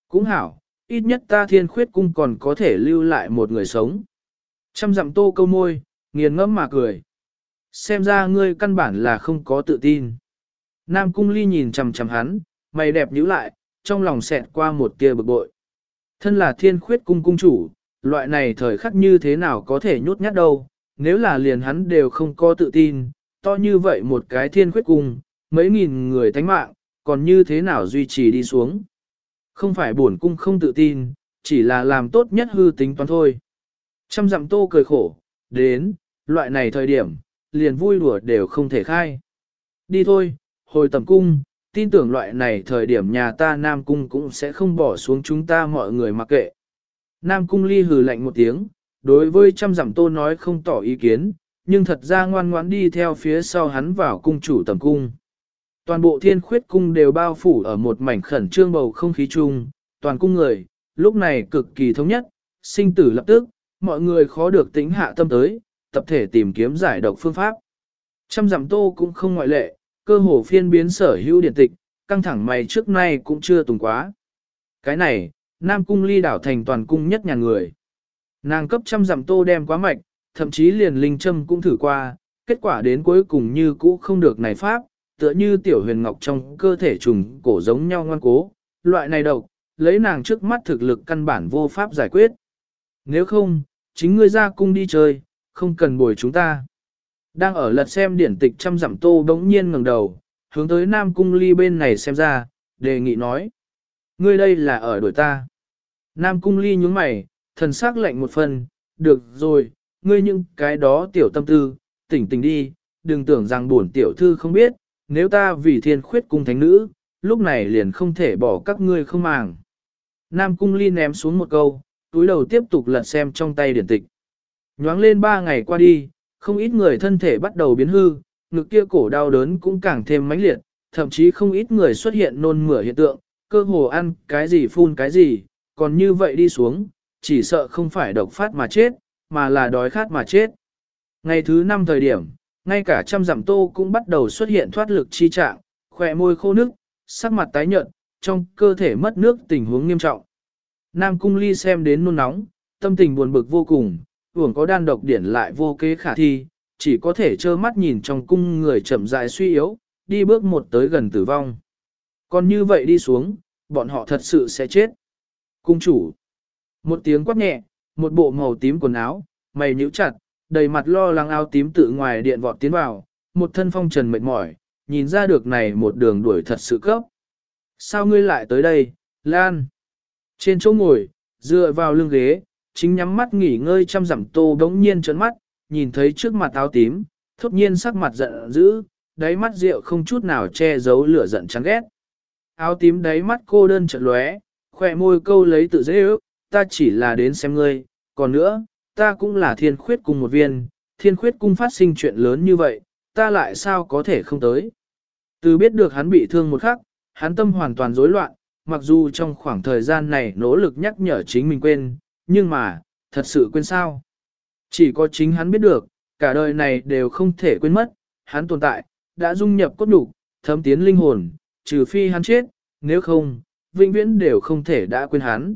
Cũng hảo, ít nhất ta thiên khuyết cung còn có thể lưu lại một người sống. Trăm dặm tô câu môi, nghiền ngẫm mà cười. Xem ra ngươi căn bản là không có tự tin. Nam cung ly nhìn chằm chằm hắn, mày đẹp nhíu lại, trong lòng xẹt qua một tia bực bội. Thân là thiên khuyết cung cung chủ, loại này thời khắc như thế nào có thể nhút nhát đâu, nếu là liền hắn đều không có tự tin, to như vậy một cái thiên khuyết cung, mấy nghìn người thánh mạng, còn như thế nào duy trì đi xuống. Không phải buồn cung không tự tin, chỉ là làm tốt nhất hư tính toán thôi. Trăm dặm tô cười khổ, đến, loại này thời điểm, liền vui đùa đều không thể khai. Đi thôi, hồi tầm cung, tin tưởng loại này thời điểm nhà ta Nam Cung cũng sẽ không bỏ xuống chúng ta mọi người mặc kệ. Nam Cung ly hừ lạnh một tiếng, đối với trăm dặm tô nói không tỏ ý kiến, nhưng thật ra ngoan ngoãn đi theo phía sau hắn vào cung chủ tầm cung. Toàn bộ thiên khuyết cung đều bao phủ ở một mảnh khẩn trương bầu không khí chung, toàn cung người, lúc này cực kỳ thống nhất, sinh tử lập tức, mọi người khó được tính hạ tâm tới, tập thể tìm kiếm giải độc phương pháp. Trăm dặm tô cũng không ngoại lệ, cơ hồ phiên biến sở hữu điện tịch, căng thẳng mày trước nay cũng chưa tùng quá. Cái này, Nam cung ly đảo thành toàn cung nhất nhà người. Nàng cấp trăm dặm tô đem quá mạch, thậm chí liền linh châm cũng thử qua, kết quả đến cuối cùng như cũ không được này pháp, tựa như tiểu huyền ngọc trong cơ thể trùng cổ giống nhau ngoan cố, loại này độc, lấy nàng trước mắt thực lực căn bản vô pháp giải quyết. Nếu không, chính ngươi ra cung đi chơi, không cần bồi chúng ta. Đang ở lật xem điển tịch trăm dặm tô đống nhiên ngẩng đầu, hướng tới Nam Cung Ly bên này xem ra, đề nghị nói. Ngươi đây là ở đuổi ta. Nam Cung Ly nhúng mày, thần sắc lạnh một phần, được rồi, ngươi những cái đó tiểu tâm tư, tỉnh tỉnh đi, đừng tưởng rằng buồn tiểu thư không biết, nếu ta vì thiên khuyết cung thánh nữ, lúc này liền không thể bỏ các ngươi không màng. Nam Cung Ly ném xuống một câu, túi đầu tiếp tục lật xem trong tay điển tịch. Nhoáng lên ba ngày qua đi, không ít người thân thể bắt đầu biến hư, ngực kia cổ đau đớn cũng càng thêm mãnh liệt, thậm chí không ít người xuất hiện nôn mửa hiện tượng, cơ hồ ăn cái gì phun cái gì, còn như vậy đi xuống, chỉ sợ không phải độc phát mà chết, mà là đói khát mà chết. Ngày thứ năm thời điểm, ngay cả trăm dặm tô cũng bắt đầu xuất hiện thoát lực chi trạng, khỏe môi khô nước, sắc mặt tái nhợt, trong cơ thể mất nước tình huống nghiêm trọng. Nam Cung Ly xem đến nôn nóng, tâm tình buồn bực vô cùng, uổng có đan độc điển lại vô kế khả thi, chỉ có thể trơ mắt nhìn trong cung người chậm rãi suy yếu, đi bước một tới gần tử vong. Còn như vậy đi xuống, bọn họ thật sự sẽ chết. Cung chủ. Một tiếng quát nhẹ, một bộ màu tím quần áo, mày nhíu chặt, đầy mặt lo lắng áo tím tự ngoài điện vọt tiến vào, một thân phong trần mệt mỏi, nhìn ra được này một đường đuổi thật sự cấp. Sao ngươi lại tới đây, Lan? Trên chỗ ngồi, dựa vào lưng ghế, chính nhắm mắt nghỉ ngơi chăm dặm tô đống nhiên trấn mắt, nhìn thấy trước mặt áo tím, thốt nhiên sắc mặt giận dữ, đáy mắt rượu không chút nào che giấu lửa giận chán ghét. Áo tím đáy mắt cô đơn trận lóe, khỏe môi câu lấy tự dễ ước, ta chỉ là đến xem ngươi, còn nữa, ta cũng là thiên khuyết cùng một viên, thiên khuyết cung phát sinh chuyện lớn như vậy, ta lại sao có thể không tới. Từ biết được hắn bị thương một khắc, hắn tâm hoàn toàn rối loạn, mặc dù trong khoảng thời gian này nỗ lực nhắc nhở chính mình quên, nhưng mà, thật sự quên sao. Chỉ có chính hắn biết được, cả đời này đều không thể quên mất, hắn tồn tại, đã dung nhập cốt đủ, thấm tiến linh hồn, trừ phi hắn chết, nếu không, vĩnh viễn đều không thể đã quên hắn.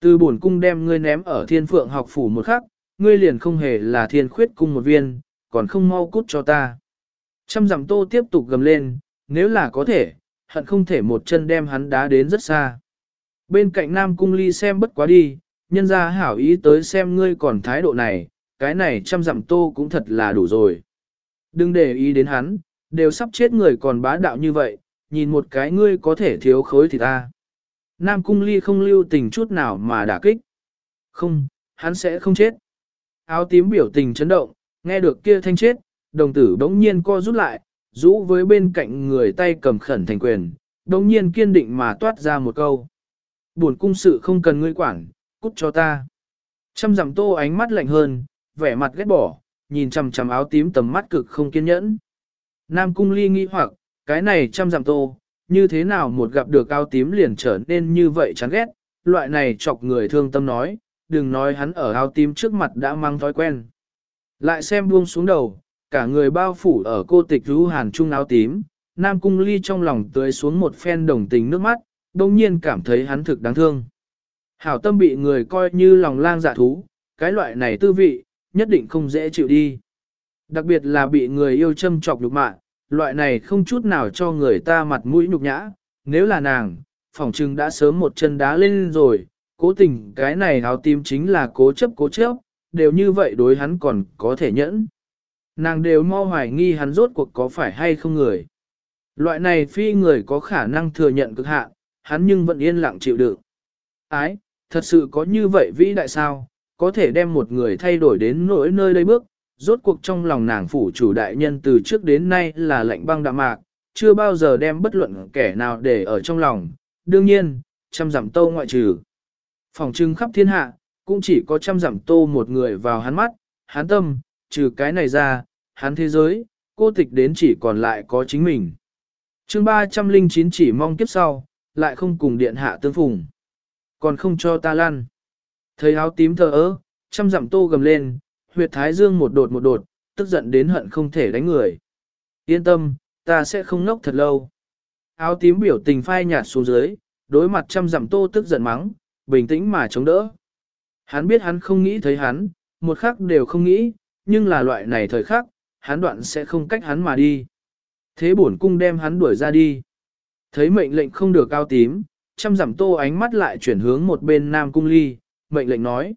Từ bổn cung đem ngươi ném ở thiên phượng học phủ một khắc, ngươi liền không hề là thiên khuyết cung một viên, còn không mau cút cho ta. Trăm dặm tô tiếp tục gầm lên, nếu là có thể, hận không thể một chân đem hắn đá đến rất xa. Bên cạnh Nam Cung Ly xem bất quá đi, nhân ra hảo ý tới xem ngươi còn thái độ này, cái này trăm dặm tô cũng thật là đủ rồi. Đừng để ý đến hắn, đều sắp chết người còn bá đạo như vậy, nhìn một cái ngươi có thể thiếu khối thì ta. Nam Cung Ly không lưu tình chút nào mà đả kích. Không, hắn sẽ không chết. Áo tím biểu tình chấn động, nghe được kia thanh chết, đồng tử đống nhiên co rút lại, rũ với bên cạnh người tay cầm khẩn thành quyền, đống nhiên kiên định mà toát ra một câu. Buồn cung sự không cần ngươi quản, cút cho ta. Trăm dặm tô ánh mắt lạnh hơn, vẻ mặt ghét bỏ, nhìn chằm chằm áo tím tầm mắt cực không kiên nhẫn. Nam cung ly nghi hoặc, cái này trăm dặm tô, như thế nào một gặp được áo tím liền trở nên như vậy chán ghét, loại này chọc người thương tâm nói, đừng nói hắn ở áo tím trước mặt đã mang thói quen. Lại xem buông xuống đầu, cả người bao phủ ở cô tịch rú hàn trung áo tím, Nam Cung Ly trong lòng tưới xuống một phen đồng tình nước mắt, đồng nhiên cảm thấy hắn thực đáng thương. Hảo tâm bị người coi như lòng lang dạ thú, cái loại này tư vị, nhất định không dễ chịu đi. Đặc biệt là bị người yêu châm chọc nhục mạ, loại này không chút nào cho người ta mặt mũi nhục nhã, nếu là nàng, phỏng chừng đã sớm một chân đá lên rồi, cố tình cái này hào tim chính là cố chấp cố chấp, đều như vậy đối hắn còn có thể nhẫn. Nàng đều mau hoài nghi hắn rốt cuộc có phải hay không người. Loại này phi người có khả năng thừa nhận cực hạn, hắn nhưng vẫn yên lặng chịu đựng. Ái, thật sự có như vậy vĩ đại sao, có thể đem một người thay đổi đến nỗi nơi đây bước, rốt cuộc trong lòng nàng phủ chủ đại nhân từ trước đến nay là lệnh băng đạm mạc, chưa bao giờ đem bất luận kẻ nào để ở trong lòng, đương nhiên, trăm giảm tâu ngoại trừ. Phòng trưng khắp thiên hạ, cũng chỉ có trăm giảm tô một người vào hắn mắt, hắn tâm, trừ cái này ra, hắn thế giới, cô tịch đến chỉ còn lại có chính mình. chương 309 chỉ mong kiếp sau, lại không cùng điện hạ tương phùng. Còn không cho ta lăn. Thấy áo tím thờ ơ, chăm dặm tô gầm lên, huyệt thái dương một đột một đột, tức giận đến hận không thể đánh người. Yên tâm, ta sẽ không nốc thật lâu. Áo tím biểu tình phai nhạt xuống dưới, đối mặt chăm dặm tô tức giận mắng, bình tĩnh mà chống đỡ. Hắn biết hắn không nghĩ thấy hắn, một khắc đều không nghĩ, nhưng là loại này thời khắc, hắn đoạn sẽ không cách hắn mà đi. Thế bổn cung đem hắn đuổi ra đi. Thấy mệnh lệnh không được cao tím, trăm giảm tô ánh mắt lại chuyển hướng một bên Nam Cung Ly, mệnh lệnh nói.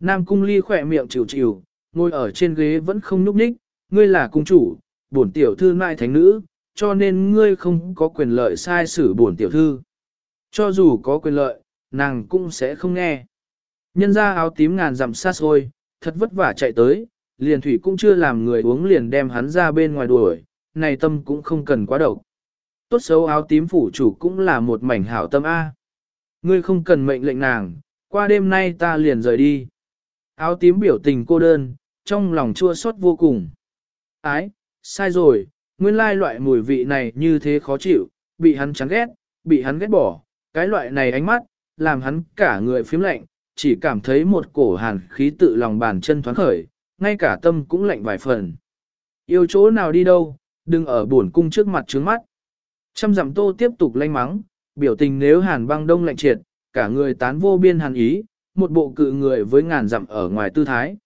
Nam Cung Ly khỏe miệng chịu chịu, ngồi ở trên ghế vẫn không nhúc nhích, ngươi là cung chủ, bổn tiểu thư mai thánh nữ, cho nên ngươi không có quyền lợi sai xử bổn tiểu thư. Cho dù có quyền lợi, nàng cũng sẽ không nghe. Nhân ra áo tím ngàn dặm xa xôi, thật vất vả chạy tới, liền thủy cũng chưa làm người uống liền đem hắn ra bên ngoài đuổi, này tâm cũng không cần quá độc. Tốt xấu áo tím phủ chủ cũng là một mảnh hảo tâm A. Ngươi không cần mệnh lệnh nàng, qua đêm nay ta liền rời đi. Áo tím biểu tình cô đơn, trong lòng chua xót vô cùng. Ái, sai rồi, nguyên lai loại mùi vị này như thế khó chịu, bị hắn chán ghét, bị hắn ghét bỏ, cái loại này ánh mắt, làm hắn cả người phím lạnh, chỉ cảm thấy một cổ hàn khí tự lòng bàn chân thoáng khởi, ngay cả tâm cũng lạnh vài phần. Yêu chỗ nào đi đâu, đừng ở buồn cung trước mặt trướng mắt. Trăm dặm tô tiếp tục lanh mắng, biểu tình nếu hàn băng đông lạnh triệt, cả người tán vô biên hàn ý, một bộ cự người với ngàn dặm ở ngoài tư thái.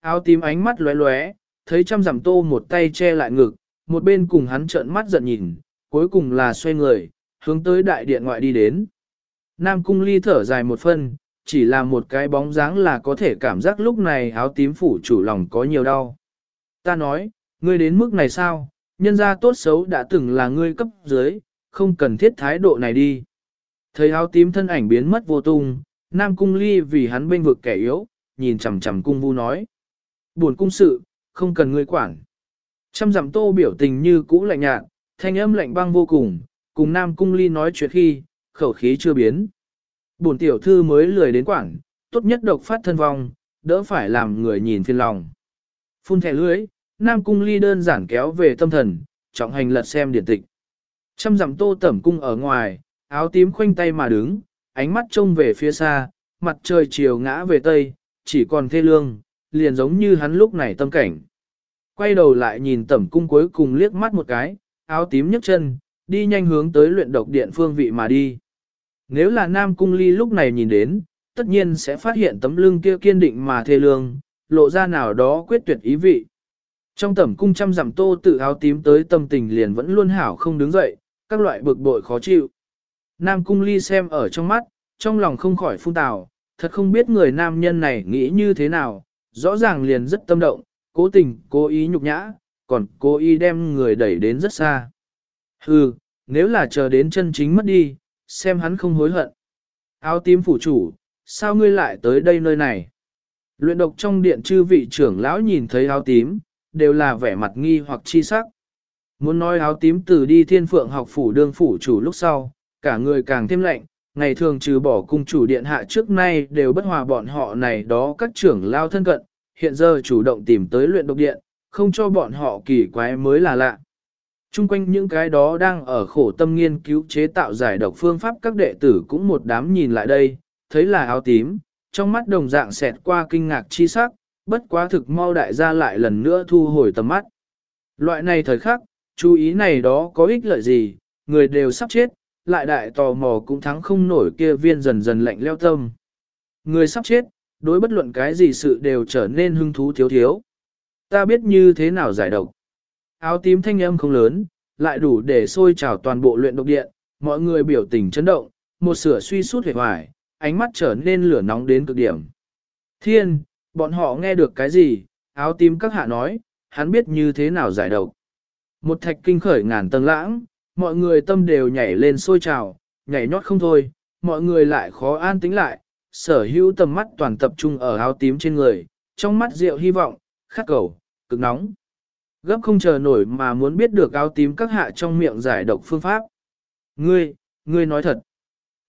Áo tím ánh mắt lóe lóe, thấy trăm dặm tô một tay che lại ngực, một bên cùng hắn trợn mắt giận nhìn, cuối cùng là xoay người, hướng tới đại điện ngoại đi đến. Nam cung ly thở dài một phân, chỉ là một cái bóng dáng là có thể cảm giác lúc này áo tím phủ chủ lòng có nhiều đau. Ta nói, ngươi đến mức này sao, nhân ra tốt xấu đã từng là ngươi cấp dưới, không cần thiết thái độ này đi. Thấy áo tím thân ảnh biến mất vô tung, Nam Cung Ly vì hắn bên vực kẻ yếu, nhìn chằm chằm cung vu nói. Buồn cung sự, không cần ngươi quản. Trăm dặm tô biểu tình như cũ lạnh nhạt, thanh âm lạnh băng vô cùng, cùng Nam Cung Ly nói chuyện khi, khẩu khí chưa biến. Bổn tiểu thư mới lười đến quảng, tốt nhất độc phát thân vong, đỡ phải làm người nhìn phiền lòng. Phun thẻ lưới, Nam Cung Ly đơn giản kéo về tâm thần, trọng hành lật xem điển tịch. Trăm dặm tô tẩm cung ở ngoài, áo tím khoanh tay mà đứng, ánh mắt trông về phía xa, mặt trời chiều ngã về tây, chỉ còn thê lương, liền giống như hắn lúc này tâm cảnh. Quay đầu lại nhìn tẩm cung cuối cùng liếc mắt một cái, áo tím nhấc chân, đi nhanh hướng tới luyện độc điện phương vị mà đi. Nếu là Nam Cung Ly lúc này nhìn đến, tất nhiên sẽ phát hiện tấm lưng kia kiên định mà thê lương, lộ ra nào đó quyết tuyệt ý vị. Trong tẩm cung trăm dặm tô tự áo tím tới tâm tình liền vẫn luôn hảo không đứng dậy, các loại bực bội khó chịu. Nam Cung Ly xem ở trong mắt, trong lòng không khỏi phun tào, thật không biết người nam nhân này nghĩ như thế nào, rõ ràng liền rất tâm động, cố tình, cố ý nhục nhã, còn cố ý đem người đẩy đến rất xa. Hừ, nếu là chờ đến chân chính mất đi, xem hắn không hối hận. Áo tím phủ chủ, sao ngươi lại tới đây nơi này? Luyện độc trong điện chư vị trưởng lão nhìn thấy áo tím, đều là vẻ mặt nghi hoặc chi sắc. Muốn nói áo tím từ đi thiên phượng học phủ đương phủ chủ lúc sau, cả người càng thêm lạnh, ngày thường trừ bỏ cung chủ điện hạ trước nay đều bất hòa bọn họ này đó các trưởng lao thân cận, hiện giờ chủ động tìm tới luyện độc điện, không cho bọn họ kỳ quái mới là lạ. Trung quanh những cái đó đang ở khổ tâm nghiên cứu chế tạo giải độc phương pháp các đệ tử cũng một đám nhìn lại đây, thấy là áo tím, trong mắt đồng dạng xẹt qua kinh ngạc chi sắc, bất quá thực mau đại gia lại lần nữa thu hồi tầm mắt. Loại này thời khắc, chú ý này đó có ích lợi gì, người đều sắp chết, lại đại tò mò cũng thắng không nổi kia viên dần dần lạnh leo tâm. Người sắp chết, đối bất luận cái gì sự đều trở nên hứng thú thiếu thiếu. Ta biết như thế nào giải độc. Áo tím thanh âm không lớn, lại đủ để sôi trào toàn bộ luyện độc điện, mọi người biểu tình chấn động, một sửa suy sút hề hoài, ánh mắt trở nên lửa nóng đến cực điểm. Thiên, bọn họ nghe được cái gì, áo tím các hạ nói, hắn biết như thế nào giải độc. Một thạch kinh khởi ngàn tầng lãng, mọi người tâm đều nhảy lên sôi trào, nhảy nhót không thôi, mọi người lại khó an tĩnh lại, sở hữu tầm mắt toàn tập trung ở áo tím trên người, trong mắt rượu hy vọng, khát cầu, cực nóng. Gấp không chờ nổi mà muốn biết được áo tím các hạ trong miệng giải độc phương pháp. Ngươi, ngươi nói thật.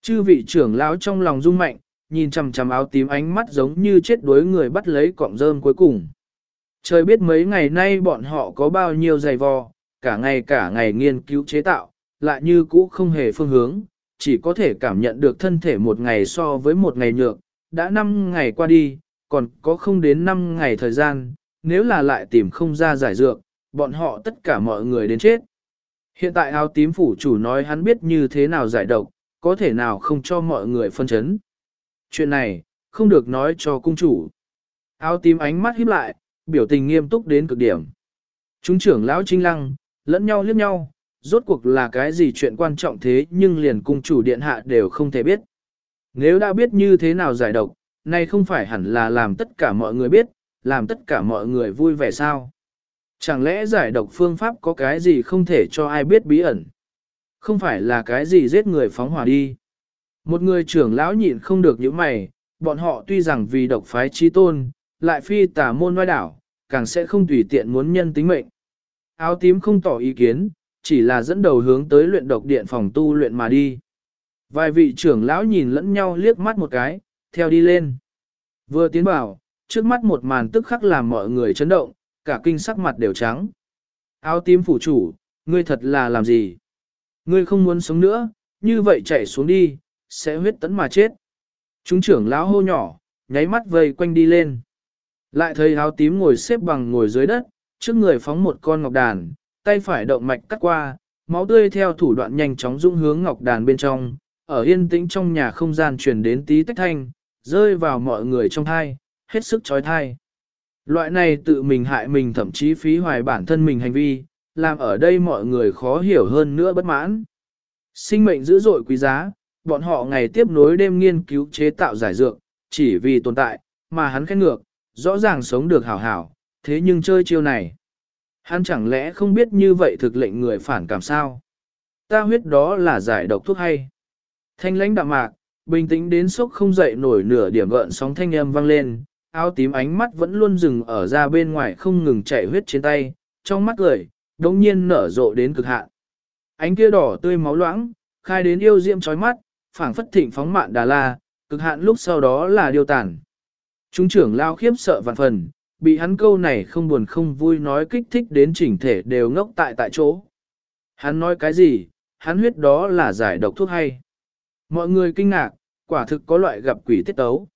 Chư vị trưởng lão trong lòng rung mạnh, nhìn chằm chằm áo tím ánh mắt giống như chết đuối người bắt lấy cọng rơm cuối cùng. Trời biết mấy ngày nay bọn họ có bao nhiêu dày vò, cả ngày cả ngày nghiên cứu chế tạo, lại như cũ không hề phương hướng, chỉ có thể cảm nhận được thân thể một ngày so với một ngày nhược, đã 5 ngày qua đi, còn có không đến 5 ngày thời gian, nếu là lại tìm không ra giải dược, bọn họ tất cả mọi người đến chết. Hiện tại áo tím phủ chủ nói hắn biết như thế nào giải độc, có thể nào không cho mọi người phân chấn. Chuyện này, không được nói cho cung chủ. Áo tím ánh mắt híp lại, biểu tình nghiêm túc đến cực điểm. Chúng trưởng lão trinh lăng, lẫn nhau liếc nhau, rốt cuộc là cái gì chuyện quan trọng thế nhưng liền cung chủ điện hạ đều không thể biết. Nếu đã biết như thế nào giải độc, nay không phải hẳn là làm tất cả mọi người biết, làm tất cả mọi người vui vẻ sao. Chẳng lẽ giải độc phương pháp có cái gì không thể cho ai biết bí ẩn? Không phải là cái gì giết người phóng hỏa đi. Một người trưởng lão nhịn không được những mày, bọn họ tuy rằng vì độc phái trí tôn, lại phi tả môn ngoại đảo, càng sẽ không tùy tiện muốn nhân tính mệnh. Áo tím không tỏ ý kiến, chỉ là dẫn đầu hướng tới luyện độc điện phòng tu luyện mà đi. Vài vị trưởng lão nhìn lẫn nhau liếc mắt một cái, theo đi lên. Vừa tiến vào, trước mắt một màn tức khắc làm mọi người chấn động, cả kinh sắc mặt đều trắng. Áo tím phủ chủ, ngươi thật là làm gì? Ngươi không muốn sống nữa, như vậy chạy xuống đi, sẽ huyết tấn mà chết. Chúng trưởng lão hô nhỏ, nháy mắt vây quanh đi lên. Lại thấy áo tím ngồi xếp bằng ngồi dưới đất, trước người phóng một con ngọc đàn, tay phải động mạch cắt qua, máu tươi theo thủ đoạn nhanh chóng dũng hướng ngọc đàn bên trong, ở yên tĩnh trong nhà không gian truyền đến tí tách thanh, rơi vào mọi người trong thai, hết sức trói thai. Loại này tự mình hại mình thậm chí phí hoài bản thân mình hành vi, làm ở đây mọi người khó hiểu hơn nữa bất mãn. Sinh mệnh dữ dội quý giá, bọn họ ngày tiếp nối đêm nghiên cứu chế tạo giải dược, chỉ vì tồn tại, mà hắn khét ngược, rõ ràng sống được hảo hảo, thế nhưng chơi chiêu này. Hắn chẳng lẽ không biết như vậy thực lệnh người phản cảm sao? Ta huyết đó là giải độc thuốc hay. Thanh lãnh đạm mạc, bình tĩnh đến sốc không dậy nổi nửa điểm gợn sóng thanh âm vang lên, áo tím ánh mắt vẫn luôn dừng ở ra bên ngoài không ngừng chảy huyết trên tay, trong mắt cười, đống nhiên nở rộ đến cực hạn. Ánh kia đỏ tươi máu loãng, khai đến yêu diệm chói mắt, phảng phất thịnh phóng mạn đà la, cực hạn lúc sau đó là điều tàn. Trung trưởng lao khiếp sợ vạn phần, bị hắn câu này không buồn không vui nói kích thích đến chỉnh thể đều ngốc tại tại chỗ. Hắn nói cái gì, hắn huyết đó là giải độc thuốc hay. Mọi người kinh ngạc, quả thực có loại gặp quỷ tiết tấu.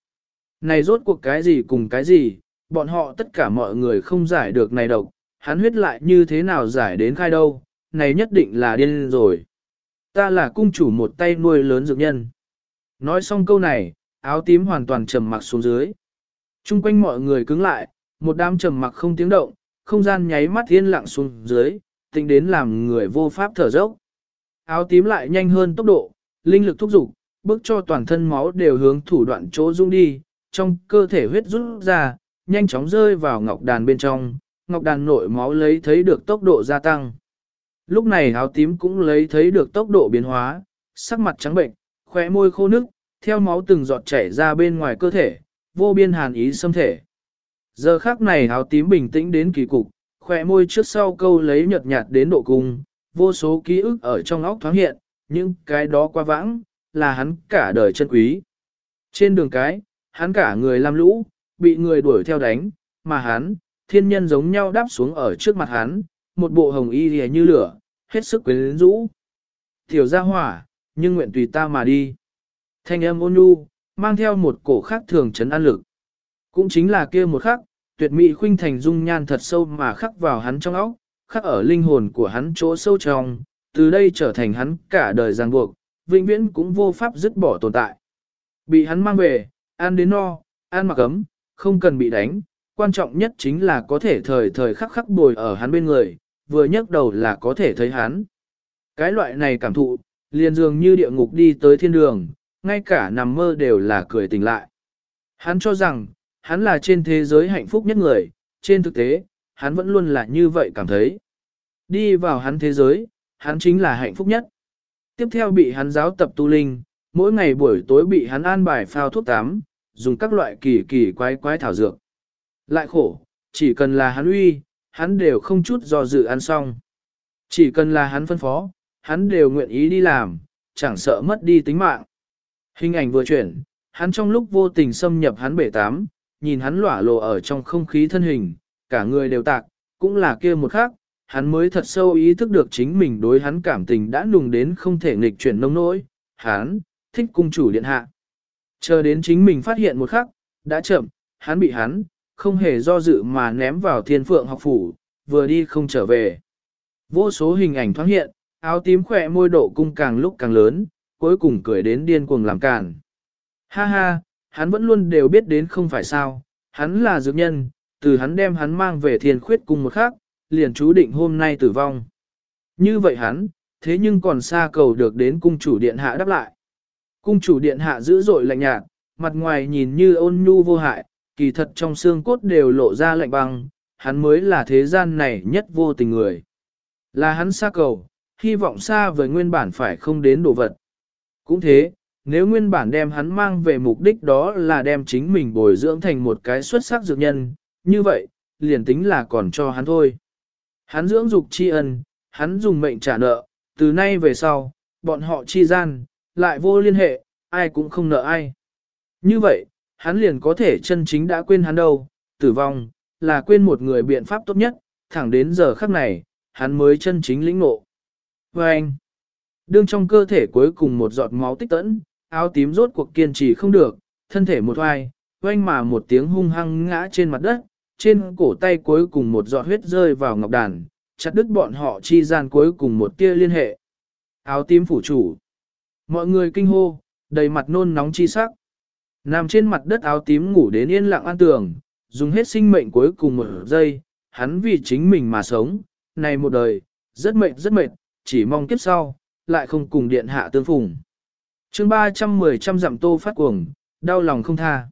Này rốt cuộc cái gì cùng cái gì, bọn họ tất cả mọi người không giải được này độc, hắn huyết lại như thế nào giải đến khai đâu, này nhất định là điên rồi. Ta là cung chủ một tay nuôi lớn dược nhân. Nói xong câu này, áo tím hoàn toàn trầm mặc xuống dưới. Trung quanh mọi người cứng lại, một đám trầm mặc không tiếng động, không gian nháy mắt yên lặng xuống dưới, tính đến làm người vô pháp thở dốc. Áo tím lại nhanh hơn tốc độ, linh lực thúc giục, bước cho toàn thân máu đều hướng thủ đoạn chỗ dung đi, trong cơ thể huyết rút ra, nhanh chóng rơi vào ngọc đàn bên trong, ngọc đàn nội máu lấy thấy được tốc độ gia tăng. Lúc này áo tím cũng lấy thấy được tốc độ biến hóa, sắc mặt trắng bệnh, khóe môi khô nước, theo máu từng giọt chảy ra bên ngoài cơ thể, vô biên hàn ý xâm thể. Giờ khắc này áo tím bình tĩnh đến kỳ cục, khỏe môi trước sau câu lấy nhợt nhạt đến độ cung, vô số ký ức ở trong óc thoáng hiện, nhưng cái đó qua vãng, là hắn cả đời chân quý. Trên đường cái, hắn cả người làm lũ, bị người đuổi theo đánh, mà hắn, thiên nhân giống nhau đáp xuống ở trước mặt hắn, một bộ hồng y lìa như lửa, hết sức quyến rũ. Tiểu ra hỏa, nhưng nguyện tùy ta mà đi. Thanh âm ôn nhu, mang theo một cổ khác thường chấn an lực. Cũng chính là kia một khắc, tuyệt mỹ khuynh thành dung nhan thật sâu mà khắc vào hắn trong óc, khắc ở linh hồn của hắn chỗ sâu trong, từ đây trở thành hắn cả đời ràng buộc, vĩnh viễn cũng vô pháp dứt bỏ tồn tại. Bị hắn mang về, ăn đến no, ăn mặc ấm, không cần bị đánh, quan trọng nhất chính là có thể thời thời khắc khắc bồi ở hắn bên người, vừa nhấc đầu là có thể thấy hắn. Cái loại này cảm thụ, liền dường như địa ngục đi tới thiên đường, ngay cả nằm mơ đều là cười tỉnh lại. Hắn cho rằng, hắn là trên thế giới hạnh phúc nhất người, trên thực tế, hắn vẫn luôn là như vậy cảm thấy. Đi vào hắn thế giới, hắn chính là hạnh phúc nhất. Tiếp theo bị hắn giáo tập tu linh, mỗi ngày buổi tối bị hắn an bài phao thuốc tắm, dùng các loại kỳ kỳ quái quái thảo dược. Lại khổ, chỉ cần là hắn uy, hắn đều không chút do dự ăn xong. Chỉ cần là hắn phân phó, hắn đều nguyện ý đi làm, chẳng sợ mất đi tính mạng. Hình ảnh vừa chuyển, hắn trong lúc vô tình xâm nhập hắn bể tám, nhìn hắn lỏa lộ ở trong không khí thân hình, cả người đều tạc, cũng là kia một khắc, hắn mới thật sâu ý thức được chính mình đối hắn cảm tình đã nùng đến không thể nghịch chuyển nông nỗi, hắn, thích cung chủ điện hạ. Chờ đến chính mình phát hiện một khắc, đã chậm, hắn bị hắn, không hề do dự mà ném vào thiên phượng học phủ, vừa đi không trở về. Vô số hình ảnh thoáng hiện, áo tím khỏe môi độ cung càng lúc càng lớn, cuối cùng cười đến điên cuồng làm cản. Ha ha, hắn vẫn luôn đều biết đến không phải sao, hắn là dược nhân, từ hắn đem hắn mang về thiên khuyết cung một khác, liền chú định hôm nay tử vong. Như vậy hắn, thế nhưng còn xa cầu được đến cung chủ điện hạ đáp lại. Cung chủ điện hạ dữ dội lạnh nhạt, mặt ngoài nhìn như ôn nhu vô hại, kỳ thật trong xương cốt đều lộ ra lạnh băng, hắn mới là thế gian này nhất vô tình người. Là hắn xa cầu, hy vọng xa với nguyên bản phải không đến đồ vật. Cũng thế, nếu nguyên bản đem hắn mang về mục đích đó là đem chính mình bồi dưỡng thành một cái xuất sắc dược nhân, như vậy, liền tính là còn cho hắn thôi. Hắn dưỡng dục tri ân, hắn dùng mệnh trả nợ, từ nay về sau, bọn họ chi gian, lại vô liên hệ, ai cũng không nợ ai. Như vậy, hắn liền có thể chân chính đã quên hắn đâu, tử vong, là quên một người biện pháp tốt nhất, thẳng đến giờ khắc này, hắn mới chân chính lĩnh ngộ. Và anh, đương trong cơ thể cuối cùng một giọt máu tích tẫn, áo tím rốt cuộc kiên trì không được, thân thể một hoài, oanh mà một tiếng hung hăng ngã trên mặt đất, trên cổ tay cuối cùng một giọt huyết rơi vào ngọc đàn, chặt đứt bọn họ chi gian cuối cùng một tia liên hệ. Áo tím phủ chủ. Mọi người kinh hô, đầy mặt nôn nóng chi sắc. Nằm trên mặt đất áo tím ngủ đến yên lặng an tường, dùng hết sinh mệnh cuối cùng một giây, hắn vì chính mình mà sống, này một đời, rất mệt rất mệt, chỉ mong kiếp sau, lại không cùng điện hạ tương phùng. chương 310 trăm dặm tô phát cuồng, đau lòng không tha.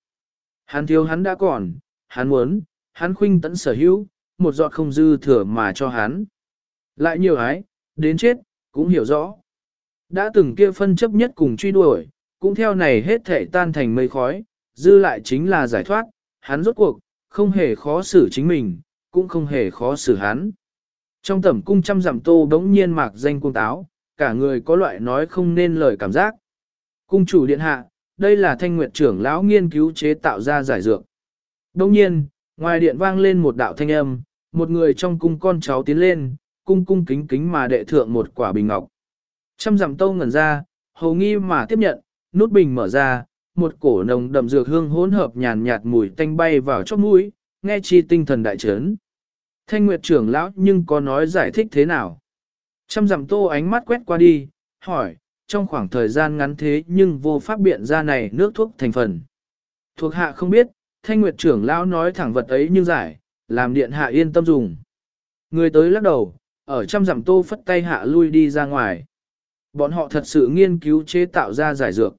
Hắn thiếu hắn đã còn, hắn muốn, hắn khuynh tẫn sở hữu, một giọt không dư thừa mà cho hắn. Lại nhiều ái, đến chết, cũng hiểu rõ. Đã từng kia phân chấp nhất cùng truy đuổi, cũng theo này hết thể tan thành mây khói, dư lại chính là giải thoát, hắn rốt cuộc, không hề khó xử chính mình, cũng không hề khó xử hắn. Trong tẩm cung trăm dặm tô đống nhiên mạc danh cung táo, cả người có loại nói không nên lời cảm giác. Cung chủ điện hạ, đây là thanh nguyệt trưởng lão nghiên cứu chế tạo ra giải dược. Đồng nhiên, ngoài điện vang lên một đạo thanh âm, một người trong cung con cháu tiến lên, cung cung kính kính mà đệ thượng một quả bình ngọc. Trăm dặm tâu ngẩn ra, hầu nghi mà tiếp nhận, nút bình mở ra, một cổ nồng đậm dược hương hỗn hợp nhàn nhạt mùi tanh bay vào chóp mũi, nghe chi tinh thần đại chấn. Thanh Nguyệt trưởng lão nhưng có nói giải thích thế nào? Trăm dặm tô ánh mắt quét qua đi, hỏi, trong khoảng thời gian ngắn thế nhưng vô pháp biện ra này nước thuốc thành phần. Thuộc hạ không biết, Thanh Nguyệt trưởng lão nói thẳng vật ấy như giải, làm điện hạ yên tâm dùng. Người tới lắc đầu, ở trăm dặm tô phất tay hạ lui đi ra ngoài. Bọn họ thật sự nghiên cứu chế tạo ra giải dược.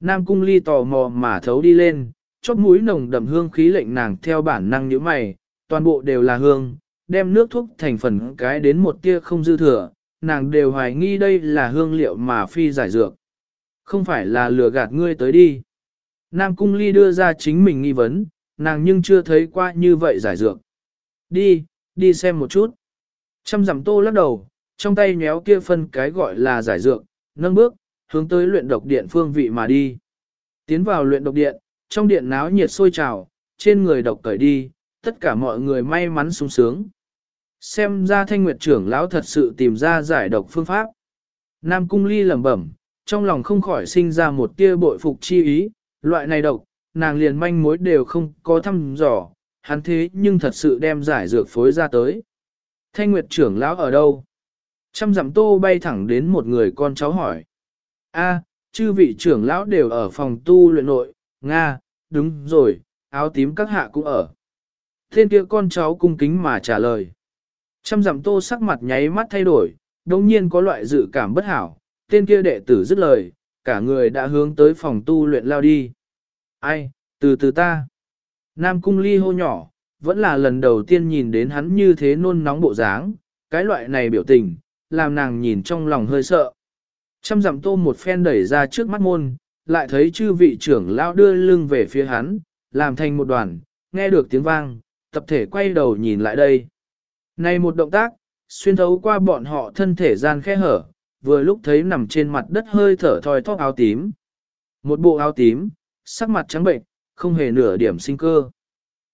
Nam cung ly tò mò mà thấu đi lên, chóp mũi nồng đậm hương khí lệnh nàng theo bản năng nhíu mày, toàn bộ đều là hương, đem nước thuốc thành phần cái đến một tia không dư thừa, nàng đều hoài nghi đây là hương liệu mà phi giải dược. Không phải là lừa gạt ngươi tới đi. Nam cung ly đưa ra chính mình nghi vấn, nàng nhưng chưa thấy qua như vậy giải dược. Đi, đi xem một chút. chăm dặm tô lắc đầu, trong tay nhéo kia phân cái gọi là giải dược, nâng bước, hướng tới luyện độc điện phương vị mà đi. Tiến vào luyện độc điện, trong điện náo nhiệt sôi trào, trên người độc cởi đi, tất cả mọi người may mắn sung sướng. Xem ra thanh nguyệt trưởng lão thật sự tìm ra giải độc phương pháp. Nam cung ly lẩm bẩm, trong lòng không khỏi sinh ra một tia bội phục chi ý, loại này độc, nàng liền manh mối đều không có thăm dò, hắn thế nhưng thật sự đem giải dược phối ra tới. Thanh nguyệt trưởng lão ở đâu? Trăm dặm tô bay thẳng đến một người con cháu hỏi. A, chư vị trưởng lão đều ở phòng tu luyện nội, Nga, đúng rồi, áo tím các hạ cũng ở. Thiên kia con cháu cung kính mà trả lời. Trăm dặm tô sắc mặt nháy mắt thay đổi, đồng nhiên có loại dự cảm bất hảo, tên kia đệ tử dứt lời, cả người đã hướng tới phòng tu luyện lao đi. Ai, từ từ ta. Nam cung ly hô nhỏ, vẫn là lần đầu tiên nhìn đến hắn như thế nôn nóng bộ dáng, cái loại này biểu tình, làm nàng nhìn trong lòng hơi sợ. Trăm dặm tô một phen đẩy ra trước mắt môn, lại thấy chư vị trưởng lao đưa lưng về phía hắn, làm thành một đoàn, nghe được tiếng vang, tập thể quay đầu nhìn lại đây. Này một động tác, xuyên thấu qua bọn họ thân thể gian khe hở, vừa lúc thấy nằm trên mặt đất hơi thở thoi thóp áo tím. Một bộ áo tím, sắc mặt trắng bệnh, không hề nửa điểm sinh cơ.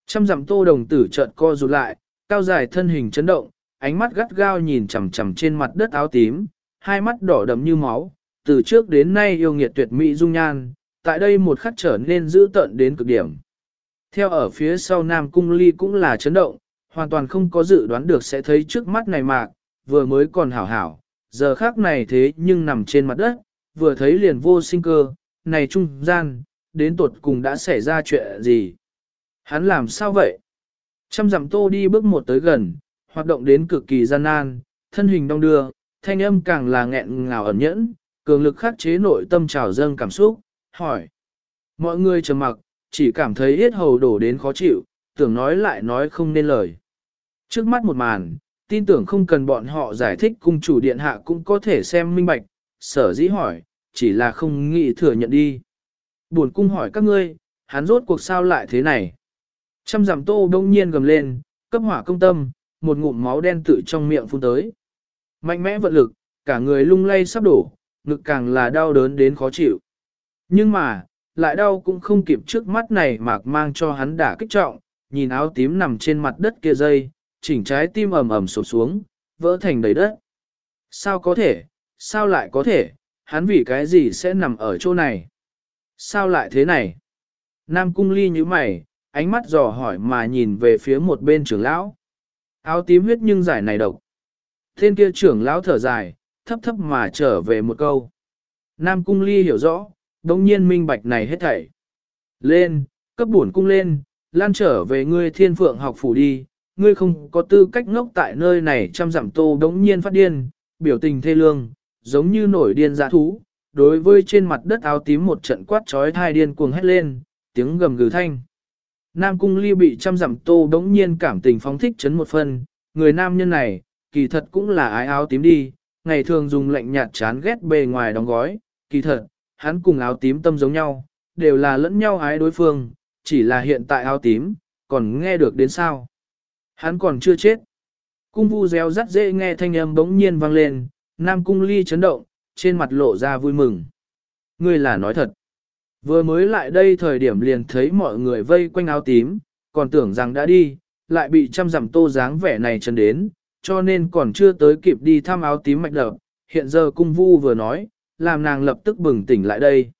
Trăm dặm tô đồng tử trợn co rụt lại, cao dài thân hình chấn động, ánh mắt gắt gao nhìn chằm chằm trên mặt đất áo tím, hai mắt đỏ đậm như máu, từ trước đến nay yêu nghiệt tuyệt mỹ dung nhan, tại đây một khắc trở nên dữ tợn đến cực điểm. Theo ở phía sau Nam Cung Ly cũng là chấn động, hoàn toàn không có dự đoán được sẽ thấy trước mắt này mạc, vừa mới còn hảo hảo, giờ khác này thế nhưng nằm trên mặt đất, vừa thấy liền vô sinh cơ, này trung gian, đến tuột cùng đã xảy ra chuyện gì. Hắn làm sao vậy? Trăm dặm tô đi bước một tới gần, hoạt động đến cực kỳ gian nan, thân hình đong đưa, thanh âm càng là nghẹn ngào ẩn nhẫn, cường lực khắc chế nội tâm trào dâng cảm xúc, hỏi. Mọi người trầm mặc, chỉ cảm thấy yết hầu đổ đến khó chịu, tưởng nói lại nói không nên lời. Trước mắt một màn, tin tưởng không cần bọn họ giải thích cung chủ điện hạ cũng có thể xem minh bạch, sở dĩ hỏi, chỉ là không nghĩ thừa nhận đi. Buồn cung hỏi các ngươi, hắn rốt cuộc sao lại thế này? Trăm giảm tô đông nhiên gầm lên, cấp hỏa công tâm, một ngụm máu đen tự trong miệng phun tới. Mạnh mẽ vận lực, cả người lung lay sắp đổ, ngực càng là đau đớn đến khó chịu. Nhưng mà, lại đau cũng không kịp trước mắt này mạc mang cho hắn đả kích trọng, nhìn áo tím nằm trên mặt đất kia dây, chỉnh trái tim ầm ầm sụp xuống, vỡ thành đầy đất. Sao có thể, sao lại có thể, hắn vì cái gì sẽ nằm ở chỗ này? Sao lại thế này? Nam cung ly như mày, ánh mắt dò hỏi mà nhìn về phía một bên trưởng lão. Áo tím huyết nhưng giải này độc. Thiên kia trưởng lão thở dài, thấp thấp mà trở về một câu. Nam cung ly hiểu rõ, đồng nhiên minh bạch này hết thảy. Lên, cấp bổn cung lên, lan trở về ngươi thiên phượng học phủ đi, ngươi không có tư cách ngốc tại nơi này chăm giảm tô đống nhiên phát điên, biểu tình thê lương, giống như nổi điên giả thú, đối với trên mặt đất áo tím một trận quát trói thai điên cuồng hét lên, tiếng gầm gừ thanh. Nam cung ly bị trăm dặm tô đống nhiên cảm tình phóng thích chấn một phần, người nam nhân này, kỳ thật cũng là ái áo tím đi, ngày thường dùng lạnh nhạt chán ghét bề ngoài đóng gói, kỳ thật, hắn cùng áo tím tâm giống nhau, đều là lẫn nhau ái đối phương, chỉ là hiện tại áo tím, còn nghe được đến sao. Hắn còn chưa chết. Cung vu réo rắt dễ nghe thanh âm bỗng nhiên vang lên, nam cung ly chấn động, trên mặt lộ ra vui mừng. Ngươi là nói thật. Vừa mới lại đây thời điểm liền thấy mọi người vây quanh áo tím, còn tưởng rằng đã đi, lại bị trăm dặm tô dáng vẻ này chân đến, cho nên còn chưa tới kịp đi thăm áo tím mạch đập. Hiện giờ cung vu vừa nói, làm nàng lập tức bừng tỉnh lại đây.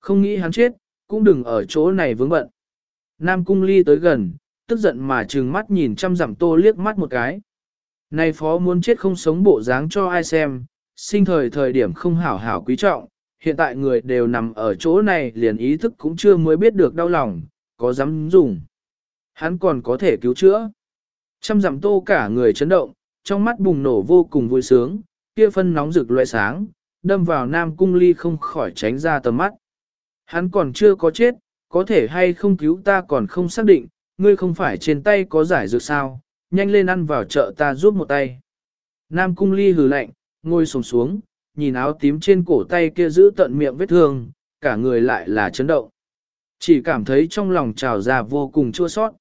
Không nghĩ hắn chết, cũng đừng ở chỗ này vướng bận. Nam cung ly tới gần, tức giận mà trừng mắt nhìn chăm dặm tô liếc mắt một cái. Này phó muốn chết không sống bộ dáng cho ai xem, sinh thời thời điểm không hảo hảo quý trọng, hiện tại người đều nằm ở chỗ này liền ý thức cũng chưa mới biết được đau lòng, có dám dùng. Hắn còn có thể cứu chữa. Trăm dặm tô cả người chấn động, trong mắt bùng nổ vô cùng vui sướng, kia phân nóng rực loại sáng, đâm vào nam cung ly không khỏi tránh ra tầm mắt. Hắn còn chưa có chết, có thể hay không cứu ta còn không xác định, ngươi không phải trên tay có giải dược sao, nhanh lên ăn vào chợ ta giúp một tay. Nam cung ly hừ lạnh, ngồi sồm xuống, nhìn áo tím trên cổ tay kia giữ tận miệng vết thương, cả người lại là chấn động. Chỉ cảm thấy trong lòng trào ra vô cùng chua sót.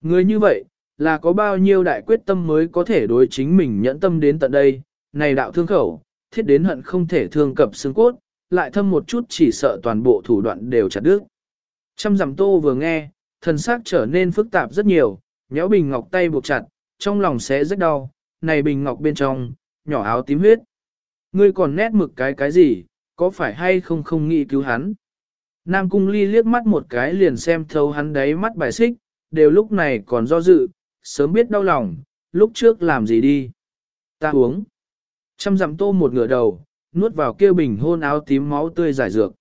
Người như vậy, là có bao nhiêu đại quyết tâm mới có thể đối chính mình nhẫn tâm đến tận đây, này đạo thương khẩu, thiết đến hận không thể thương cập xương cốt, lại thâm một chút chỉ sợ toàn bộ thủ đoạn đều chặt đứt. Trăm dặm tô vừa nghe, thần sắc trở nên phức tạp rất nhiều, nhéo bình ngọc tay buộc chặt, trong lòng sẽ rất đau, này bình ngọc bên trong, nhỏ áo tím huyết. Ngươi còn nét mực cái cái gì, có phải hay không không nghĩ cứu hắn? Nam cung ly liếc mắt một cái liền xem thấu hắn đáy mắt bài xích, đều lúc này còn do dự, sớm biết đau lòng, lúc trước làm gì đi. Ta uống. Trăm dặm tô một ngửa đầu, nuốt vào kia bình hôn áo tím máu tươi giải dược.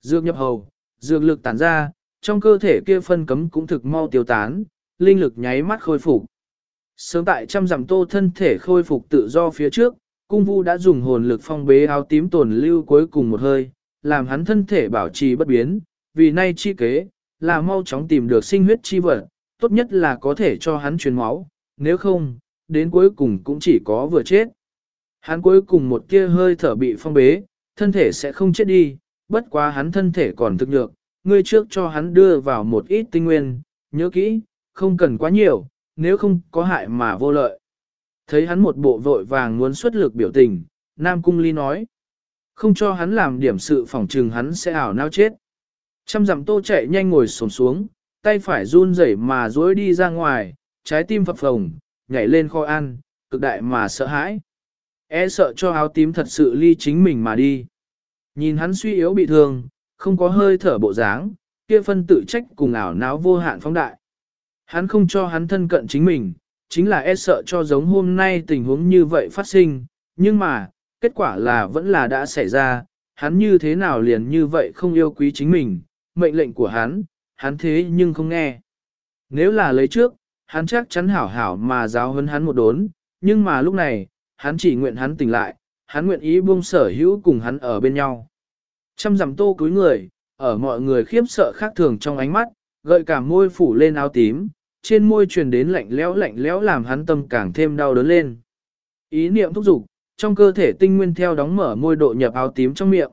Dược nhập hầu, dược lực tản ra, trong cơ thể kia phân cấm cũng thực mau tiêu tán, linh lực nháy mắt khôi phục. Sớm tại trăm dặm tô thân thể khôi phục tự do phía trước, cung vu đã dùng hồn lực phong bế áo tím tồn lưu cuối cùng một hơi, làm hắn thân thể bảo trì bất biến, vì nay chi kế, là mau chóng tìm được sinh huyết chi vật, tốt nhất là có thể cho hắn truyền máu, nếu không, đến cuối cùng cũng chỉ có vừa chết. Hắn cuối cùng một kia hơi thở bị phong bế, thân thể sẽ không chết đi, bất quá hắn thân thể còn thực nhược, ngươi trước cho hắn đưa vào một ít tinh nguyên, nhớ kỹ, không cần quá nhiều, nếu không có hại mà vô lợi. Thấy hắn một bộ vội vàng muốn xuất lực biểu tình, Nam Cung Ly nói, không cho hắn làm điểm sự phỏng trừng hắn sẽ ảo nao chết. Trăm dặm tô chạy nhanh ngồi sồn xuống, tay phải run rẩy mà dối đi ra ngoài, trái tim phập phồng, nhảy lên kho ăn, cực đại mà sợ hãi. E sợ cho áo tím thật sự ly chính mình mà đi. Nhìn hắn suy yếu bị thương, không có hơi thở bộ dáng, kia phân tự trách cùng ảo não vô hạn phóng đại. Hắn không cho hắn thân cận chính mình, chính là e sợ cho giống hôm nay tình huống như vậy phát sinh, nhưng mà, kết quả là vẫn là đã xảy ra, hắn như thế nào liền như vậy không yêu quý chính mình, mệnh lệnh của hắn, hắn thế nhưng không nghe. Nếu là lấy trước, hắn chắc chắn hảo hảo mà giáo huấn hắn một đốn, nhưng mà lúc này, hắn chỉ nguyện hắn tỉnh lại, hắn nguyện ý buông sở hữu cùng hắn ở bên nhau. Trăm dặm tô cúi người, ở mọi người khiếp sợ khác thường trong ánh mắt, gợi cả môi phủ lên áo tím, trên môi truyền đến lạnh lẽo lạnh lẽo làm hắn tâm càng thêm đau đớn lên. Ý niệm thúc giục, trong cơ thể tinh nguyên theo đóng mở môi độ nhập áo tím trong miệng.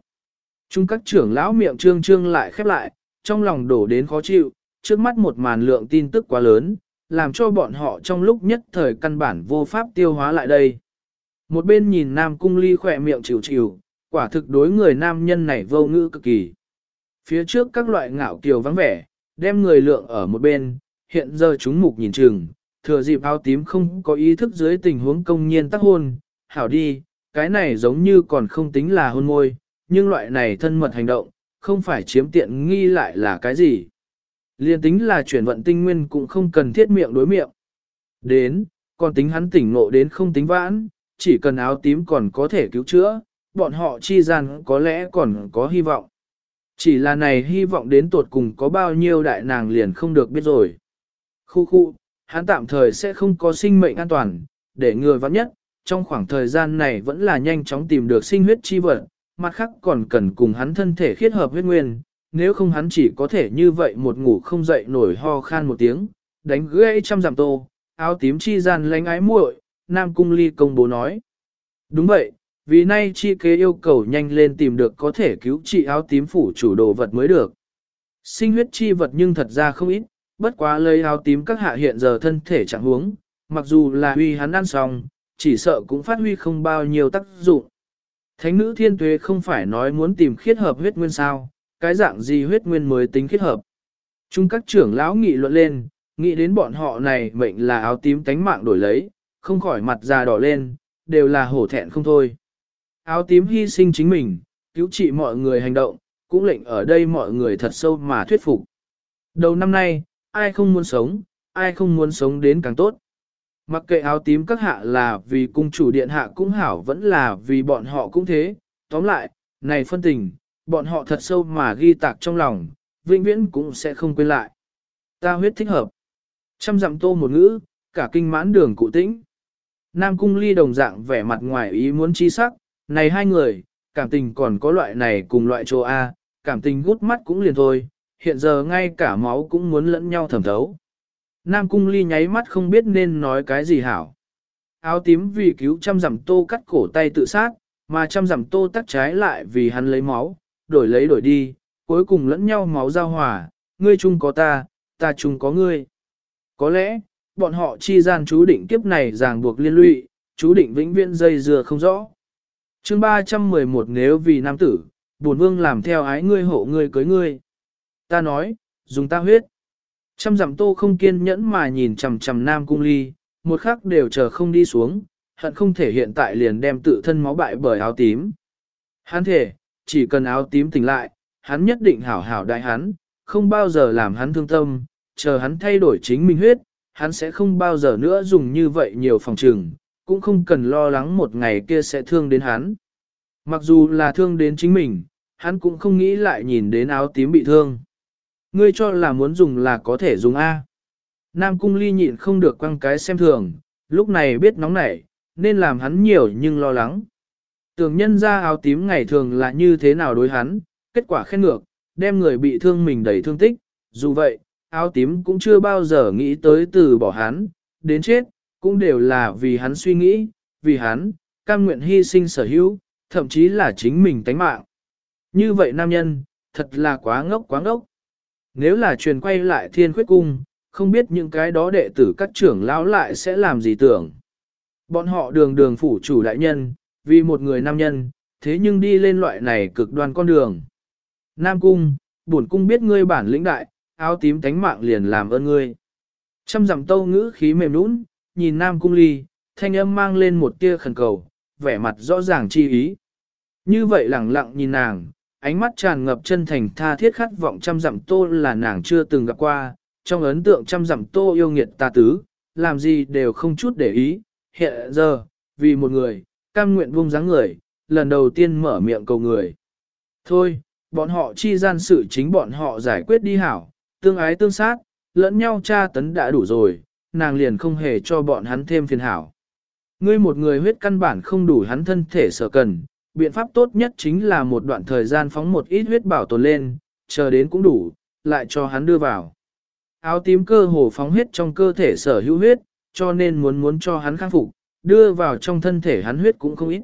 Trung các trưởng lão miệng trương trương lại khép lại, trong lòng đổ đến khó chịu, trước mắt một màn lượng tin tức quá lớn, làm cho bọn họ trong lúc nhất thời căn bản vô pháp tiêu hóa lại đây. Một bên nhìn Nam Cung Ly khỏe miệng chịu chịu, quả thực đối người nam nhân này vô ngữ cực kỳ. Phía trước các loại ngạo kiều vắng vẻ, đem người lượng ở một bên, hiện giờ chúng mục nhìn chừng, thừa dịp áo tím không có ý thức dưới tình huống công nhiên tác hôn, hảo đi, cái này giống như còn không tính là hôn môi, nhưng loại này thân mật hành động, không phải chiếm tiện nghi lại là cái gì. Liên tính là chuyển vận tinh nguyên cũng không cần thiết miệng đối miệng. Đến, còn tính hắn tỉnh ngộ đến không tính vãn, chỉ cần áo tím còn có thể cứu chữa, bọn họ chi gian có lẽ còn có hy vọng. Chỉ là này hy vọng đến tột cùng có bao nhiêu đại nàng liền không được biết rồi. Khu khu, hắn tạm thời sẽ không có sinh mệnh an toàn, để người vắng nhất, trong khoảng thời gian này vẫn là nhanh chóng tìm được sinh huyết chi vật, mặt khác còn cần cùng hắn thân thể khiết hợp huyết nguyên, nếu không hắn chỉ có thể như vậy một ngủ không dậy nổi ho khan một tiếng, đánh gãy trăm giảm tô, áo tím chi gian lánh ái muội, Nam Cung Ly công bố nói. Đúng vậy, vì nay chi kế yêu cầu nhanh lên tìm được có thể cứu trị áo tím phủ chủ đồ vật mới được. Sinh huyết chi vật nhưng thật ra không ít, bất quá lấy áo tím các hạ hiện giờ thân thể chẳng huống, mặc dù là huy hắn ăn xong, chỉ sợ cũng phát huy không bao nhiêu tác dụng. Thánh nữ thiên tuế không phải nói muốn tìm khiết hợp huyết nguyên sao, cái dạng gì huyết nguyên mới tính khiết hợp. Chúng các trưởng lão nghị luận lên, nghĩ đến bọn họ này mệnh là áo tím tánh mạng đổi lấy, không khỏi mặt già đỏ lên, đều là hổ thẹn không thôi. Áo tím hy sinh chính mình, cứu trị mọi người hành động, cũng lệnh ở đây mọi người thật sâu mà thuyết phục. Đầu năm nay, ai không muốn sống, ai không muốn sống đến càng tốt. Mặc kệ áo tím các hạ là vì cung chủ điện hạ cũng hảo vẫn là vì bọn họ cũng thế. Tóm lại, này phân tình, bọn họ thật sâu mà ghi tạc trong lòng, vĩnh viễn cũng sẽ không quên lại. Ta huyết thích hợp. Trăm dặm tô một ngữ, cả kinh mãn đường cụ tĩnh. Nam cung ly đồng dạng vẻ mặt ngoài ý muốn chi sắc, này hai người, cảm tình còn có loại này cùng loại chỗ A, cảm tình gút mắt cũng liền thôi, hiện giờ ngay cả máu cũng muốn lẫn nhau thẩm thấu. Nam cung ly nháy mắt không biết nên nói cái gì hảo. Áo tím vì cứu trăm dặm tô cắt cổ tay tự sát, mà trăm dặm tô tắt trái lại vì hắn lấy máu, đổi lấy đổi đi, cuối cùng lẫn nhau máu giao hòa, ngươi chung có ta, ta chung có ngươi. Có lẽ, bọn họ chi gian chú định kiếp này ràng buộc liên lụy, chú định vĩnh viễn dây dừa không rõ. chương 311 nếu vì nam tử, bổn vương làm theo ái ngươi hộ ngươi cưới ngươi. Ta nói, dùng ta huyết. Trăm dặm tô không kiên nhẫn mà nhìn chằm chằm nam cung ly, một khắc đều chờ không đi xuống, hận không thể hiện tại liền đem tự thân máu bại bởi áo tím. Hắn thể, chỉ cần áo tím tỉnh lại, hắn nhất định hảo hảo đại hắn, không bao giờ làm hắn thương tâm, chờ hắn thay đổi chính mình huyết, hắn sẽ không bao giờ nữa dùng như vậy nhiều phòng trừng, cũng không cần lo lắng một ngày kia sẽ thương đến hắn. Mặc dù là thương đến chính mình, hắn cũng không nghĩ lại nhìn đến áo tím bị thương. Ngươi cho là muốn dùng là có thể dùng A. Nam cung ly nhịn không được quăng cái xem thường, lúc này biết nóng nảy, nên làm hắn nhiều nhưng lo lắng. Tưởng nhân ra áo tím ngày thường là như thế nào đối hắn, kết quả khen ngược, đem người bị thương mình đầy thương tích, dù vậy, áo tím cũng chưa bao giờ nghĩ tới từ bỏ hắn, đến chết, cũng đều là vì hắn suy nghĩ, vì hắn, cam nguyện hy sinh sở hữu, thậm chí là chính mình tánh mạng. Như vậy nam nhân, thật là quá ngốc quá ngốc. Nếu là truyền quay lại thiên khuyết cung, không biết những cái đó đệ tử các trưởng lão lại sẽ làm gì tưởng. Bọn họ đường đường phủ chủ đại nhân, vì một người nam nhân, thế nhưng đi lên loại này cực đoan con đường. Nam cung, bổn cung biết ngươi bản lĩnh đại, áo tím tánh mạng liền làm ơn ngươi. Trăm dặm tâu ngữ khí mềm nũng, nhìn Nam cung ly, thanh âm mang lên một tia khẩn cầu, vẻ mặt rõ ràng chi ý. Như vậy lẳng lặng nhìn nàng, ánh mắt tràn ngập chân thành tha thiết khát vọng trăm dặm tô là nàng chưa từng gặp qua, trong ấn tượng trăm dặm tô yêu nghiệt ta tứ, làm gì đều không chút để ý, hiện giờ, vì một người, cam nguyện vung dáng người, lần đầu tiên mở miệng cầu người. Thôi, bọn họ chi gian sự chính bọn họ giải quyết đi hảo, tương ái tương sát, lẫn nhau tra tấn đã đủ rồi, nàng liền không hề cho bọn hắn thêm phiền hảo. Ngươi một người huyết căn bản không đủ hắn thân thể sở cần, biện pháp tốt nhất chính là một đoạn thời gian phóng một ít huyết bảo tồn lên, chờ đến cũng đủ, lại cho hắn đưa vào. Áo tím cơ hồ phóng huyết trong cơ thể sở hữu huyết, cho nên muốn muốn cho hắn khắc phục, đưa vào trong thân thể hắn huyết cũng không ít.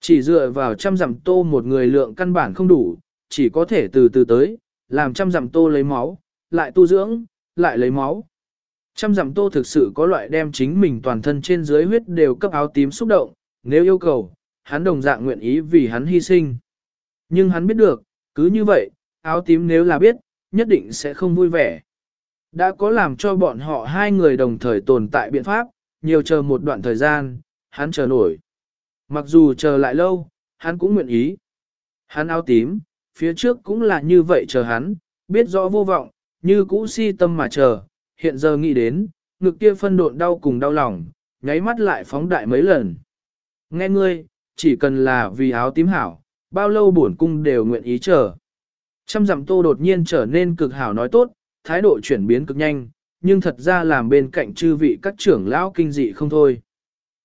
Chỉ dựa vào trăm dặm tô một người lượng căn bản không đủ, chỉ có thể từ từ tới, làm trăm dặm tô lấy máu, lại tu dưỡng, lại lấy máu. Trăm dặm tô thực sự có loại đem chính mình toàn thân trên dưới huyết đều cấp áo tím xúc động, nếu yêu cầu, hắn đồng dạng nguyện ý vì hắn hy sinh. Nhưng hắn biết được, cứ như vậy, áo tím nếu là biết, nhất định sẽ không vui vẻ. Đã có làm cho bọn họ hai người đồng thời tồn tại biện pháp, nhiều chờ một đoạn thời gian, hắn chờ nổi. Mặc dù chờ lại lâu, hắn cũng nguyện ý. Hắn áo tím, phía trước cũng là như vậy chờ hắn, biết rõ vô vọng, như cũ si tâm mà chờ, hiện giờ nghĩ đến, ngực kia phân độn đau cùng đau lòng, nháy mắt lại phóng đại mấy lần. Nghe ngươi, chỉ cần là vì áo tím hảo, bao lâu bổn cung đều nguyện ý chờ. Trăm dặm tô đột nhiên trở nên cực hảo nói tốt, thái độ chuyển biến cực nhanh, nhưng thật ra làm bên cạnh chư vị các trưởng lão kinh dị không thôi.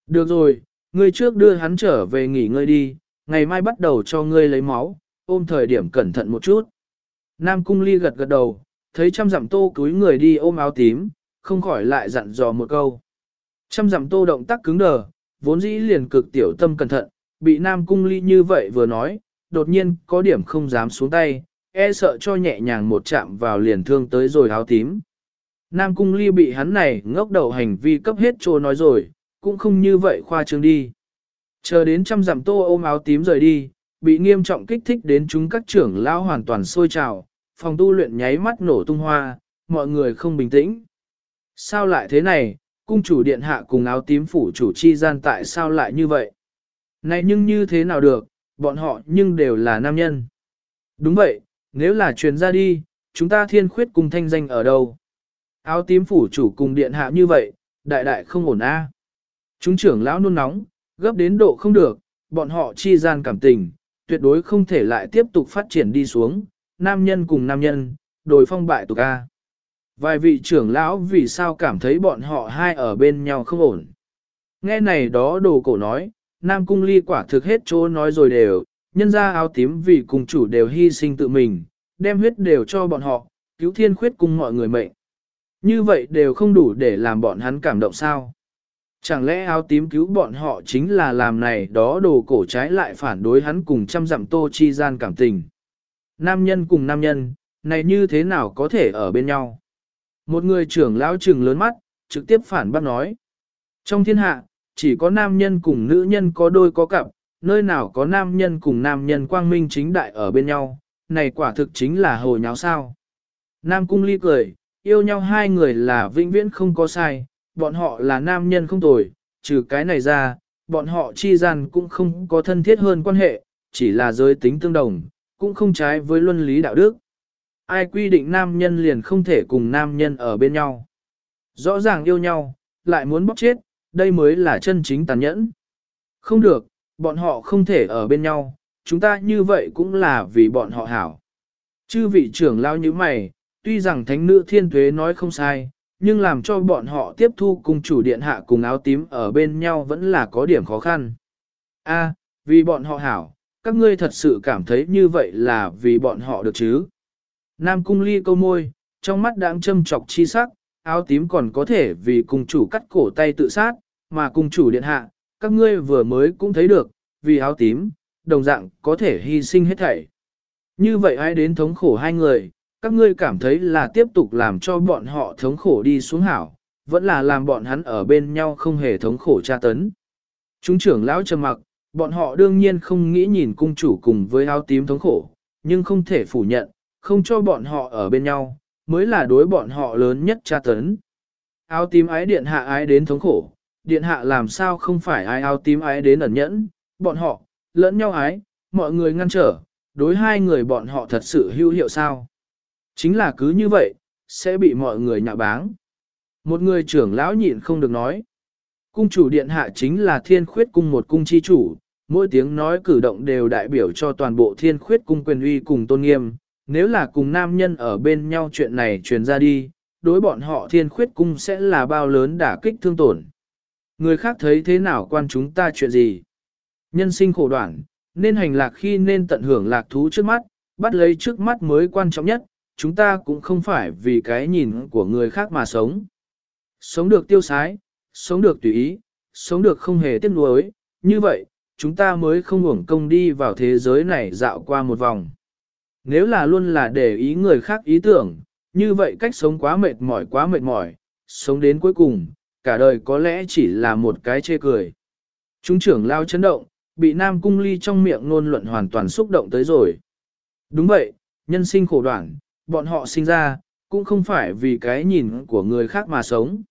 Được rồi, ngươi trước đưa hắn trở về nghỉ ngơi đi, ngày mai bắt đầu cho ngươi lấy máu, ôm thời điểm cẩn thận một chút. Nam cung ly gật gật đầu, thấy trăm dặm tô cúi người đi ôm áo tím, không khỏi lại dặn dò một câu. Trăm dặm tô động tác cứng đờ, vốn dĩ liền cực tiểu tâm cẩn thận, bị Nam cung ly như vậy vừa nói, đột nhiên có điểm không dám xuống tay, e sợ cho nhẹ nhàng một chạm vào liền thương tới rồi áo tím. Nam cung ly bị hắn này ngốc đầu hành vi cấp hết trô nói rồi, cũng không như vậy khoa trương đi. Chờ đến trăm dặm tô ôm áo tím rời đi, bị nghiêm trọng kích thích đến chúng các trưởng lao hoàn toàn sôi trào, phòng tu luyện nháy mắt nổ tung hoa, mọi người không bình tĩnh. Sao lại thế này, cung chủ điện hạ cùng áo tím phủ chủ chi gian tại sao lại như vậy? Này nhưng như thế nào được, bọn họ nhưng đều là nam nhân. Đúng vậy, nếu là truyền ra đi, chúng ta thiên khuyết cùng thanh danh ở đâu? Áo tím phủ chủ cùng điện hạ như vậy, đại đại không ổn a. Chúng trưởng lão nôn nóng, gấp đến độ không được, bọn họ chi gian cảm tình, tuyệt đối không thể lại tiếp tục phát triển đi xuống, nam nhân cùng nam nhân, đổi phong bại tục a. Vài vị trưởng lão vì sao cảm thấy bọn họ hai ở bên nhau không ổn. Nghe này đó đồ cổ nói, Nam Cung Ly quả thực hết chỗ nói rồi đều, nhân ra áo tím vì cùng chủ đều hy sinh tự mình, đem huyết đều cho bọn họ, cứu thiên khuyết cùng mọi người mệnh. Như vậy đều không đủ để làm bọn hắn cảm động sao. Chẳng lẽ áo tím cứu bọn họ chính là làm này đó đồ cổ trái lại phản đối hắn cùng trăm dặm tô chi gian cảm tình. Nam nhân cùng nam nhân, này như thế nào có thể ở bên nhau? Một người trưởng lão trừng lớn mắt, trực tiếp phản bác nói. Trong thiên hạ, chỉ có nam nhân cùng nữ nhân có đôi có cặp, nơi nào có nam nhân cùng nam nhân quang minh chính đại ở bên nhau, này quả thực chính là hồ nháo sao. Nam cung ly cười, yêu nhau hai người là vĩnh viễn không có sai, bọn họ là nam nhân không tồi, trừ cái này ra, bọn họ chi gian cũng không có thân thiết hơn quan hệ, chỉ là giới tính tương đồng, cũng không trái với luân lý đạo đức. Ai quy định nam nhân liền không thể cùng nam nhân ở bên nhau. Rõ ràng yêu nhau, lại muốn bóc chết, đây mới là chân chính tàn nhẫn. Không được, bọn họ không thể ở bên nhau, chúng ta như vậy cũng là vì bọn họ hảo. Chư vị trưởng lao như mày, tuy rằng thánh nữ thiên tuế nói không sai, nhưng làm cho bọn họ tiếp thu cùng chủ điện hạ cùng áo tím ở bên nhau vẫn là có điểm khó khăn. A, vì bọn họ hảo, các ngươi thật sự cảm thấy như vậy là vì bọn họ được chứ. Nam cung ly câu môi, trong mắt đang châm trọc chi sắc, áo tím còn có thể vì cùng chủ cắt cổ tay tự sát, mà cùng chủ điện hạ, các ngươi vừa mới cũng thấy được, vì áo tím, đồng dạng có thể hy sinh hết thảy. Như vậy ai đến thống khổ hai người, các ngươi cảm thấy là tiếp tục làm cho bọn họ thống khổ đi xuống hảo, vẫn là làm bọn hắn ở bên nhau không hề thống khổ tra tấn. Chúng trưởng lão trầm mặc, bọn họ đương nhiên không nghĩ nhìn cung chủ cùng với áo tím thống khổ, nhưng không thể phủ nhận, không cho bọn họ ở bên nhau, mới là đối bọn họ lớn nhất tra tấn. Áo tím ái điện hạ ái đến thống khổ, điện hạ làm sao không phải ai áo tím ái đến ẩn nhẫn, bọn họ, lẫn nhau ái, mọi người ngăn trở, đối hai người bọn họ thật sự hữu hiệu sao. Chính là cứ như vậy, sẽ bị mọi người nhạ báng. Một người trưởng lão nhịn không được nói. Cung chủ điện hạ chính là thiên khuyết cung một cung chi chủ, mỗi tiếng nói cử động đều đại biểu cho toàn bộ thiên khuyết cung quyền uy cùng tôn nghiêm. Nếu là cùng nam nhân ở bên nhau chuyện này truyền ra đi, đối bọn họ thiên khuyết cung sẽ là bao lớn đả kích thương tổn. Người khác thấy thế nào quan chúng ta chuyện gì? Nhân sinh khổ đoạn, nên hành lạc khi nên tận hưởng lạc thú trước mắt, bắt lấy trước mắt mới quan trọng nhất, chúng ta cũng không phải vì cái nhìn của người khác mà sống. Sống được tiêu sái, sống được tùy ý, sống được không hề tiếc nuối, như vậy, chúng ta mới không uổng công đi vào thế giới này dạo qua một vòng. Nếu là luôn là để ý người khác ý tưởng, như vậy cách sống quá mệt mỏi quá mệt mỏi, sống đến cuối cùng, cả đời có lẽ chỉ là một cái chê cười. Chúng trưởng lao chấn động, bị Nam Cung Ly trong miệng ngôn luận hoàn toàn xúc động tới rồi. Đúng vậy, nhân sinh khổ đoạn, bọn họ sinh ra, cũng không phải vì cái nhìn của người khác mà sống.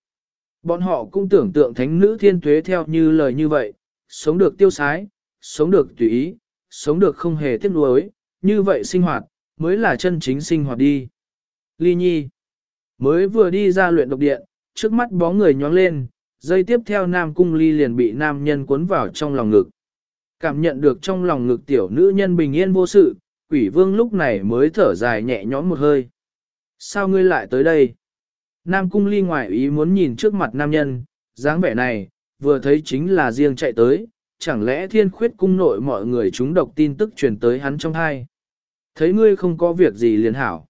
Bọn họ cũng tưởng tượng thánh nữ thiên tuế theo như lời như vậy, sống được tiêu sái, sống được tùy ý, sống được không hề tiếc nuối, như vậy sinh hoạt, mới là chân chính sinh hoạt đi. Ly Nhi mới vừa đi ra luyện độc điện, trước mắt bóng người nhoáng lên, dây tiếp theo Nam Cung Ly liền bị nam nhân cuốn vào trong lòng ngực. Cảm nhận được trong lòng ngực tiểu nữ nhân bình yên vô sự, quỷ vương lúc này mới thở dài nhẹ nhõm một hơi. Sao ngươi lại tới đây? Nam cung ly ngoại ý muốn nhìn trước mặt nam nhân, dáng vẻ này, vừa thấy chính là riêng chạy tới, chẳng lẽ thiên khuyết cung nội mọi người chúng độc tin tức truyền tới hắn trong hai. Thấy ngươi không có việc gì liền hảo.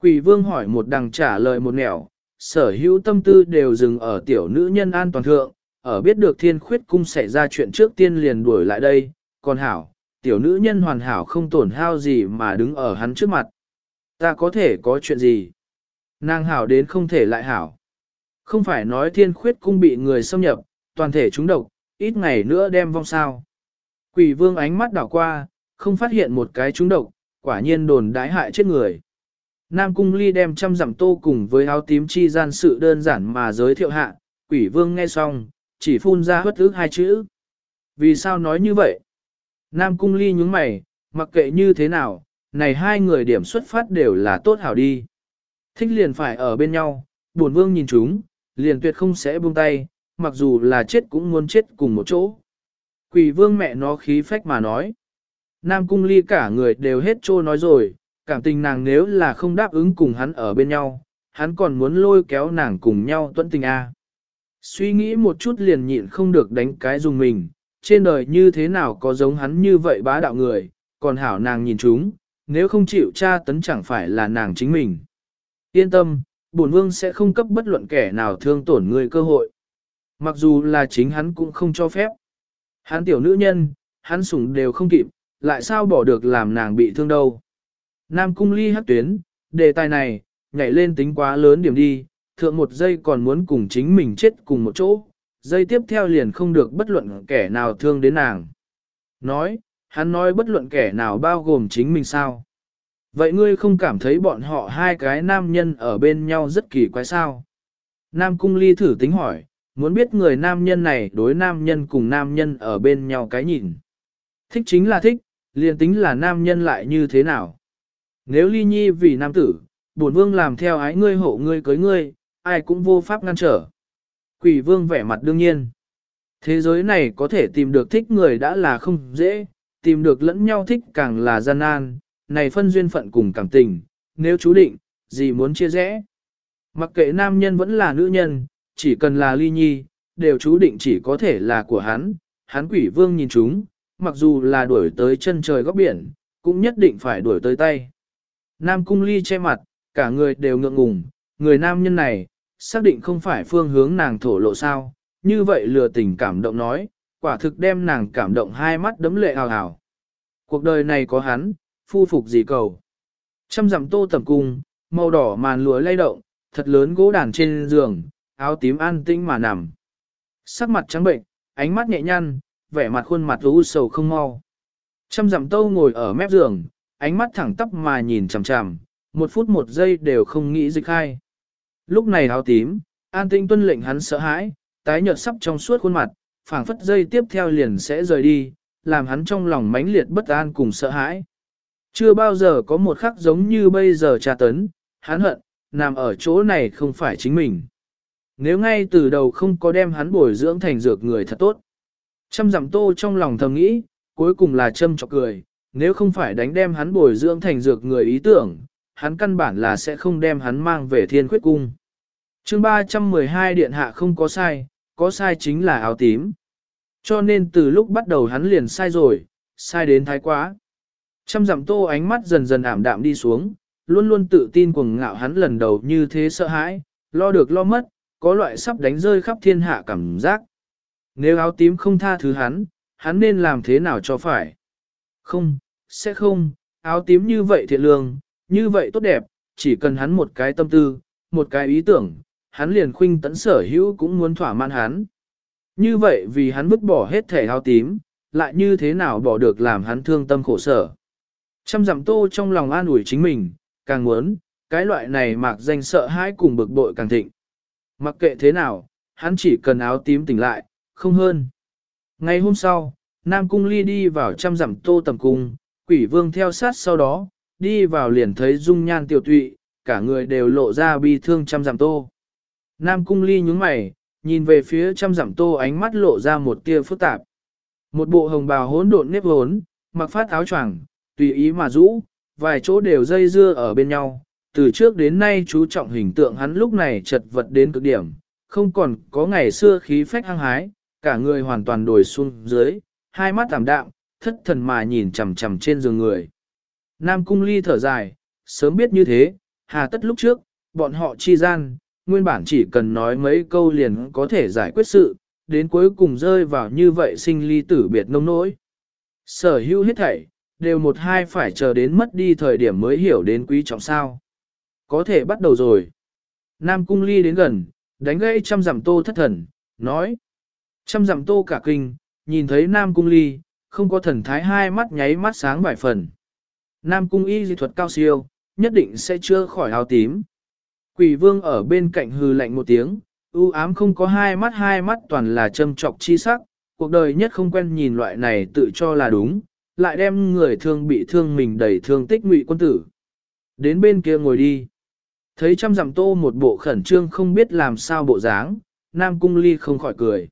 Quỷ vương hỏi một đằng trả lời một nẻo, sở hữu tâm tư đều dừng ở tiểu nữ nhân an toàn thượng, ở biết được thiên khuyết cung xảy ra chuyện trước tiên liền đuổi lại đây, còn hảo, tiểu nữ nhân hoàn hảo không tổn hao gì mà đứng ở hắn trước mặt. Ta có thể có chuyện gì? Nàng hảo đến không thể lại hảo. Không phải nói thiên khuyết cung bị người xâm nhập, toàn thể chúng độc, ít ngày nữa đem vong sao. Quỷ vương ánh mắt đảo qua, không phát hiện một cái chúng độc, quả nhiên đồn đái hại chết người. Nam cung ly đem trăm dặm tô cùng với áo tím chi gian sự đơn giản mà giới thiệu hạ, quỷ vương nghe xong, chỉ phun ra hất ức hai chữ. Vì sao nói như vậy? Nam cung ly nhúng mày, mặc kệ như thế nào, này hai người điểm xuất phát đều là tốt hảo đi. Thích liền phải ở bên nhau, buồn vương nhìn chúng, liền tuyệt không sẽ buông tay, mặc dù là chết cũng muốn chết cùng một chỗ. Quỷ vương mẹ nó khí phách mà nói. Nam cung ly cả người đều hết trô nói rồi, cảm tình nàng nếu là không đáp ứng cùng hắn ở bên nhau, hắn còn muốn lôi kéo nàng cùng nhau tuẫn tình A. Suy nghĩ một chút liền nhịn không được đánh cái dùng mình, trên đời như thế nào có giống hắn như vậy bá đạo người, còn hảo nàng nhìn chúng, nếu không chịu tra tấn chẳng phải là nàng chính mình. Yên tâm, bổn vương sẽ không cấp bất luận kẻ nào thương tổn người cơ hội. Mặc dù là chính hắn cũng không cho phép. Hắn tiểu nữ nhân, hắn sủng đều không kịp, lại sao bỏ được làm nàng bị thương đâu. Nam cung ly hắc tuyến, đề tài này, nhảy lên tính quá lớn điểm đi, thượng một giây còn muốn cùng chính mình chết cùng một chỗ, giây tiếp theo liền không được bất luận kẻ nào thương đến nàng. Nói, hắn nói bất luận kẻ nào bao gồm chính mình sao. Vậy ngươi không cảm thấy bọn họ hai cái nam nhân ở bên nhau rất kỳ quái sao? Nam cung ly thử tính hỏi, muốn biết người nam nhân này đối nam nhân cùng nam nhân ở bên nhau cái nhìn. Thích chính là thích, liền tính là nam nhân lại như thế nào. Nếu ly nhi vì nam tử, bổn vương làm theo ái ngươi hộ ngươi cưới ngươi, ai cũng vô pháp ngăn trở. Quỷ vương vẻ mặt đương nhiên. Thế giới này có thể tìm được thích người đã là không dễ, tìm được lẫn nhau thích càng là gian nan, này phân duyên phận cùng cảm tình, nếu chú định, gì muốn chia rẽ. Mặc kệ nam nhân vẫn là nữ nhân, chỉ cần là ly nhi, đều chú định chỉ có thể là của hắn, hắn quỷ vương nhìn chúng, mặc dù là đuổi tới chân trời góc biển, cũng nhất định phải đuổi tới tay. Nam cung ly che mặt, cả người đều ngượng ngùng, người nam nhân này, xác định không phải phương hướng nàng thổ lộ sao, như vậy lừa tình cảm động nói, quả thực đem nàng cảm động hai mắt đấm lệ hào hào. Cuộc đời này có hắn, phu phục gì cầu. Trăm dặm tô tầm cung, màu đỏ màn lúa lay động, thật lớn gỗ đàn trên giường, áo tím an tĩnh mà nằm. Sắc mặt trắng bệnh, ánh mắt nhẹ nhăn, vẻ mặt khuôn mặt u sầu không mau. Trăm dặm tô ngồi ở mép giường, ánh mắt thẳng tắp mà nhìn chằm chằm, một phút một giây đều không nghĩ dịch khai. Lúc này áo tím, an tinh tuân lệnh hắn sợ hãi, tái nhợt sắp trong suốt khuôn mặt, phảng phất dây tiếp theo liền sẽ rời đi, làm hắn trong lòng mãnh liệt bất an cùng sợ hãi. Chưa bao giờ có một khắc giống như bây giờ tra tấn, hắn hận, nằm ở chỗ này không phải chính mình. Nếu ngay từ đầu không có đem hắn bồi dưỡng thành dược người thật tốt. Trăm giảm tô trong lòng thầm nghĩ, cuối cùng là châm chọc cười, nếu không phải đánh đem hắn bồi dưỡng thành dược người ý tưởng, hắn căn bản là sẽ không đem hắn mang về thiên khuyết cung. chương 312 điện hạ không có sai, có sai chính là áo tím. Cho nên từ lúc bắt đầu hắn liền sai rồi, sai đến thái quá. Trăm dặm tô ánh mắt dần dần ảm đạm đi xuống, luôn luôn tự tin cuồng ngạo hắn lần đầu như thế sợ hãi, lo được lo mất, có loại sắp đánh rơi khắp thiên hạ cảm giác. Nếu áo tím không tha thứ hắn, hắn nên làm thế nào cho phải? Không, sẽ không, áo tím như vậy thiện lương, như vậy tốt đẹp, chỉ cần hắn một cái tâm tư, một cái ý tưởng, hắn liền khuynh tấn sở hữu cũng muốn thỏa mãn hắn. Như vậy vì hắn vứt bỏ hết thể áo tím, lại như thế nào bỏ được làm hắn thương tâm khổ sở. Trăm dặm tô trong lòng an ủi chính mình, càng muốn, cái loại này mạc danh sợ hãi cùng bực bội càng thịnh. Mặc kệ thế nào, hắn chỉ cần áo tím tỉnh lại, không hơn. Ngày hôm sau, Nam Cung Ly đi vào trăm dặm tô tầm cung, quỷ vương theo sát sau đó, đi vào liền thấy dung nhan tiểu tụy, cả người đều lộ ra bi thương trăm dặm tô. Nam Cung Ly nhúng mày, nhìn về phía trăm dặm tô ánh mắt lộ ra một tia phức tạp. Một bộ hồng bào hỗn độn nếp hốn, mặc phát áo choàng, tùy ý mà rũ, vài chỗ đều dây dưa ở bên nhau. Từ trước đến nay chú trọng hình tượng hắn lúc này chật vật đến cực điểm, không còn có ngày xưa khí phách hăng hái, cả người hoàn toàn đổi xuống dưới, hai mắt tạm đạm, thất thần mà nhìn chằm chằm trên giường người. Nam cung ly thở dài, sớm biết như thế, hà tất lúc trước, bọn họ chi gian, nguyên bản chỉ cần nói mấy câu liền có thể giải quyết sự, đến cuối cùng rơi vào như vậy sinh ly tử biệt nông nỗi. Sở hữu hết thảy, đều một hai phải chờ đến mất đi thời điểm mới hiểu đến quý trọng sao. Có thể bắt đầu rồi. Nam cung ly đến gần, đánh gãy trăm giảm tô thất thần, nói. Trăm giảm tô cả kinh, nhìn thấy Nam cung ly, không có thần thái hai mắt nháy mắt sáng vài phần. Nam cung y dị thuật cao siêu, nhất định sẽ chưa khỏi áo tím. Quỷ vương ở bên cạnh hừ lạnh một tiếng, u ám không có hai mắt hai mắt toàn là châm trọc chi sắc, cuộc đời nhất không quen nhìn loại này tự cho là đúng, lại đem người thương bị thương mình đầy thương tích ngụy quân tử. Đến bên kia ngồi đi. Thấy trăm dặm tô một bộ khẩn trương không biết làm sao bộ dáng, Nam Cung Ly không khỏi cười.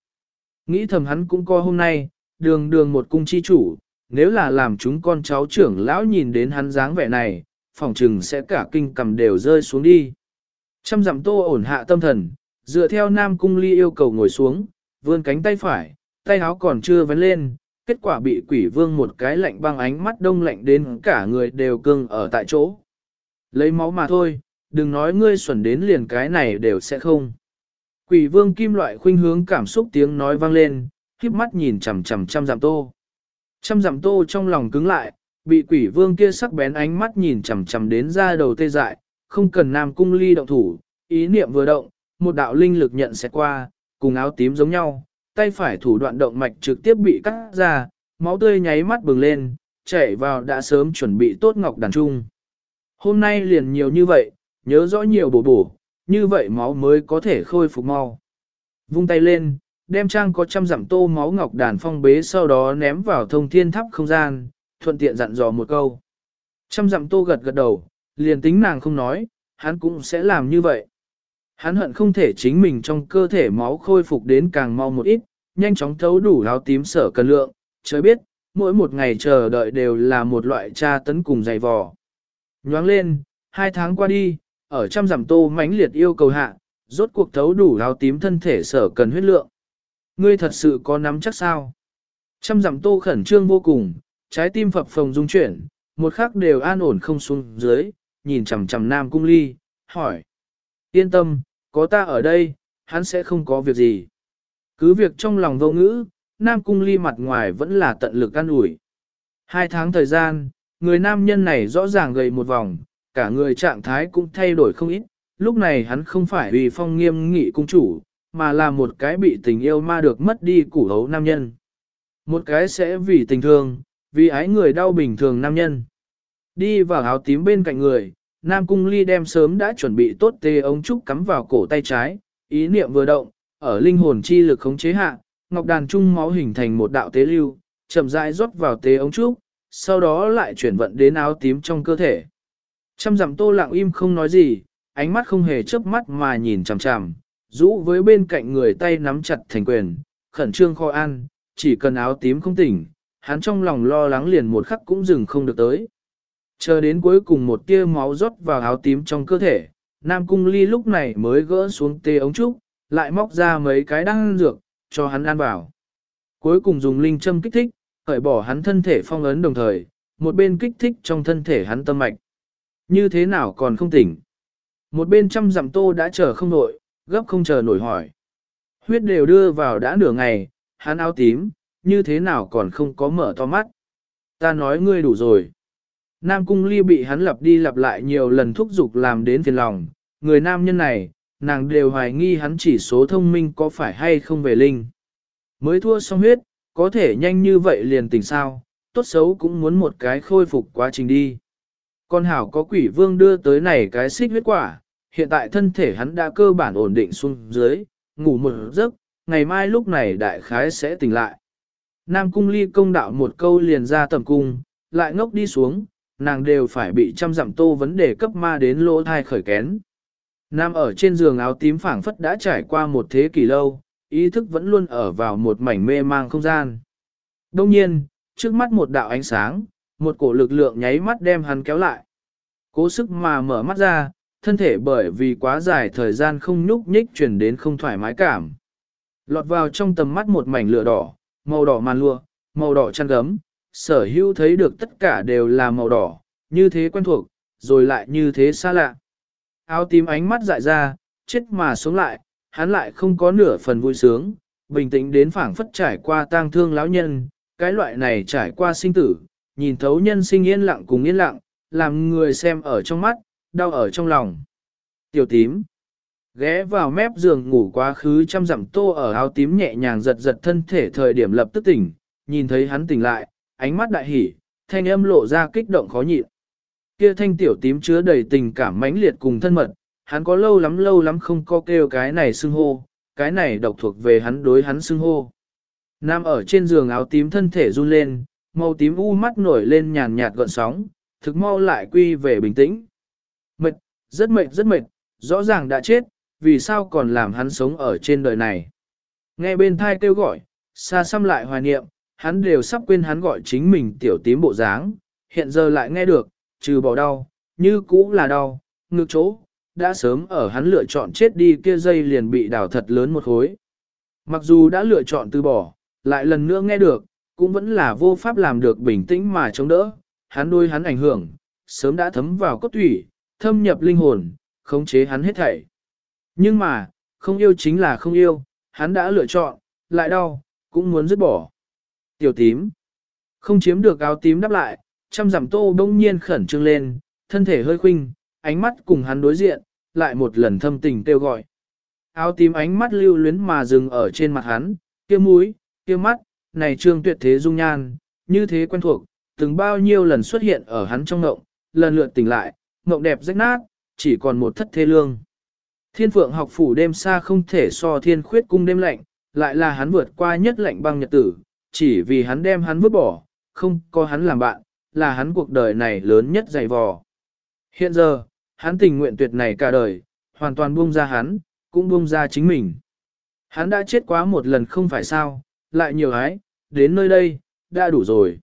Nghĩ thầm hắn cũng coi hôm nay, đường đường một cung chi chủ, nếu là làm chúng con cháu trưởng lão nhìn đến hắn dáng vẻ này, phòng trừng sẽ cả kinh cầm đều rơi xuống đi. Trăm dặm tô ổn hạ tâm thần, dựa theo Nam Cung Ly yêu cầu ngồi xuống, vươn cánh tay phải, tay áo còn chưa vén lên, kết quả bị quỷ vương một cái lạnh băng ánh mắt đông lạnh đến cả người đều cưng ở tại chỗ. Lấy máu mà thôi, đừng nói ngươi xuẩn đến liền cái này đều sẽ không. Quỷ vương kim loại khuynh hướng cảm xúc tiếng nói vang lên, khiếp mắt nhìn chằm chằm trăm giảm tô. Trăm giảm tô trong lòng cứng lại, bị quỷ vương kia sắc bén ánh mắt nhìn chằm chằm đến ra đầu tê dại, không cần nam cung ly động thủ, ý niệm vừa động, một đạo linh lực nhận sẽ qua, cùng áo tím giống nhau, tay phải thủ đoạn động mạch trực tiếp bị cắt ra, máu tươi nháy mắt bừng lên, chảy vào đã sớm chuẩn bị tốt ngọc đàn trung. Hôm nay liền nhiều như vậy, nhớ rõ nhiều bổ bổ, như vậy máu mới có thể khôi phục mau. Vung tay lên, đem trang có trăm dặm tô máu ngọc đàn phong bế sau đó ném vào thông thiên tháp không gian, thuận tiện dặn dò một câu. Trăm dặm tô gật gật đầu, liền tính nàng không nói, hắn cũng sẽ làm như vậy. Hắn hận không thể chính mình trong cơ thể máu khôi phục đến càng mau một ít, nhanh chóng thấu đủ áo tím sở cần lượng, trời biết, mỗi một ngày chờ đợi đều là một loại tra tấn cùng dày vò. Nhoáng lên, hai tháng qua đi, ở trăm giảm tô mãnh liệt yêu cầu hạ, rốt cuộc thấu đủ áo tím thân thể sở cần huyết lượng. Ngươi thật sự có nắm chắc sao? Trăm giảm tô khẩn trương vô cùng, trái tim phập phồng rung chuyển, một khắc đều an ổn không xuống dưới, nhìn chằm chằm nam cung ly, hỏi. Yên tâm, có ta ở đây, hắn sẽ không có việc gì. Cứ việc trong lòng vô ngữ, nam cung ly mặt ngoài vẫn là tận lực an ủi. Hai tháng thời gian, người nam nhân này rõ ràng gầy một vòng, cả người trạng thái cũng thay đổi không ít, lúc này hắn không phải vì phong nghiêm nghị cung chủ, mà là một cái bị tình yêu ma được mất đi củ hấu nam nhân. Một cái sẽ vì tình thương, vì ái người đau bình thường nam nhân. Đi vào áo tím bên cạnh người, Nam Cung Ly đem sớm đã chuẩn bị tốt tê ống trúc cắm vào cổ tay trái, ý niệm vừa động, ở linh hồn chi lực khống chế hạ, ngọc đàn trung máu hình thành một đạo tế lưu, chậm rãi rót vào tế ống trúc, sau đó lại chuyển vận đến áo tím trong cơ thể. Trăm dặm tô lặng im không nói gì, ánh mắt không hề chớp mắt mà nhìn chằm chằm, rũ với bên cạnh người tay nắm chặt thành quyền, khẩn trương kho ăn, chỉ cần áo tím không tỉnh, hắn trong lòng lo lắng liền một khắc cũng dừng không được tới. Chờ đến cuối cùng một tia máu rót vào áo tím trong cơ thể, Nam Cung Ly lúc này mới gỡ xuống tê ống trúc, lại móc ra mấy cái đan dược, cho hắn ăn vào. Cuối cùng dùng linh châm kích thích, khởi bỏ hắn thân thể phong ấn đồng thời, một bên kích thích trong thân thể hắn tâm mạch. Như thế nào còn không tỉnh? Một bên trăm dặm tô đã chờ không nổi, gấp không chờ nổi hỏi. Huyết đều đưa vào đã nửa ngày, hắn áo tím, như thế nào còn không có mở to mắt. Ta nói ngươi đủ rồi. Nam cung ly bị hắn lặp đi lặp lại nhiều lần thúc giục làm đến phiền lòng, người nam nhân này, nàng đều hoài nghi hắn chỉ số thông minh có phải hay không về linh. Mới thua xong huyết, có thể nhanh như vậy liền tỉnh sao, tốt xấu cũng muốn một cái khôi phục quá trình đi. Con hảo có quỷ vương đưa tới này cái xích huyết quả, hiện tại thân thể hắn đã cơ bản ổn định xuống dưới, ngủ một giấc, ngày mai lúc này đại khái sẽ tỉnh lại. Nam cung ly công đạo một câu liền ra tầm cung, lại ngốc đi xuống, nàng đều phải bị trăm dặm tô vấn đề cấp ma đến lỗ thai khởi kén. Nam ở trên giường áo tím phảng phất đã trải qua một thế kỷ lâu, ý thức vẫn luôn ở vào một mảnh mê mang không gian. Đông nhiên, trước mắt một đạo ánh sáng, một cổ lực lượng nháy mắt đem hắn kéo lại. Cố sức mà mở mắt ra, thân thể bởi vì quá dài thời gian không nhúc nhích chuyển đến không thoải mái cảm. Lọt vào trong tầm mắt một mảnh lửa đỏ, màu đỏ màn lụa, màu đỏ chăn gấm, sở hữu thấy được tất cả đều là màu đỏ, như thế quen thuộc, rồi lại như thế xa lạ. Áo tím ánh mắt dại ra, chết mà sống lại, hắn lại không có nửa phần vui sướng, bình tĩnh đến phảng phất trải qua tang thương lão nhân, cái loại này trải qua sinh tử, nhìn thấu nhân sinh yên lặng cùng yên lặng, làm người xem ở trong mắt, đau ở trong lòng. Tiểu tím, ghé vào mép giường ngủ quá khứ chăm dặm tô ở áo tím nhẹ nhàng giật giật thân thể thời điểm lập tức tỉnh, nhìn thấy hắn tỉnh lại, ánh mắt đại hỉ, thanh âm lộ ra kích động khó nhịn. Kia thanh tiểu tím chứa đầy tình cảm mãnh liệt cùng thân mật, hắn có lâu lắm lâu lắm không có kêu cái này xưng hô, cái này độc thuộc về hắn đối hắn xưng hô. Nam ở trên giường áo tím thân thể run lên, màu tím u mắt nổi lên nhàn nhạt gợn sóng, thực mau lại quy về bình tĩnh. Mệt, rất mệt rất mệt, rõ ràng đã chết, vì sao còn làm hắn sống ở trên đời này. Nghe bên thai kêu gọi, xa xăm lại hoài niệm, hắn đều sắp quên hắn gọi chính mình tiểu tím bộ dáng, hiện giờ lại nghe được, trừ bỏ đau, như cũ là đau, ngực chỗ, đã sớm ở hắn lựa chọn chết đi kia dây liền bị đào thật lớn một khối. Mặc dù đã lựa chọn từ bỏ, lại lần nữa nghe được, cũng vẫn là vô pháp làm được bình tĩnh mà chống đỡ, hắn đôi hắn ảnh hưởng, sớm đã thấm vào cốt thủy, thâm nhập linh hồn, khống chế hắn hết thảy. Nhưng mà, không yêu chính là không yêu, hắn đã lựa chọn, lại đau, cũng muốn dứt bỏ. Tiểu tím, không chiếm được áo tím đáp lại, trăm giảm tô đông nhiên khẩn trương lên, thân thể hơi khinh, ánh mắt cùng hắn đối diện, lại một lần thâm tình kêu gọi. Áo tím ánh mắt lưu luyến mà dừng ở trên mặt hắn, kia mũi, kia mắt, này trương tuyệt thế dung nhan, như thế quen thuộc, từng bao nhiêu lần xuất hiện ở hắn trong ngộng, lần lượt tỉnh lại, ngộng đẹp rách nát, chỉ còn một thất thế lương. Thiên phượng học phủ đêm xa không thể so thiên khuyết cung đêm lạnh, lại là hắn vượt qua nhất lạnh băng nhật tử, chỉ vì hắn đem hắn vứt bỏ, không có hắn làm bạn, là hắn cuộc đời này lớn nhất dày vò. Hiện giờ, hắn tình nguyện tuyệt này cả đời, hoàn toàn buông ra hắn, cũng buông ra chính mình. Hắn đã chết quá một lần không phải sao, lại nhiều ái, đến nơi đây, đã đủ rồi.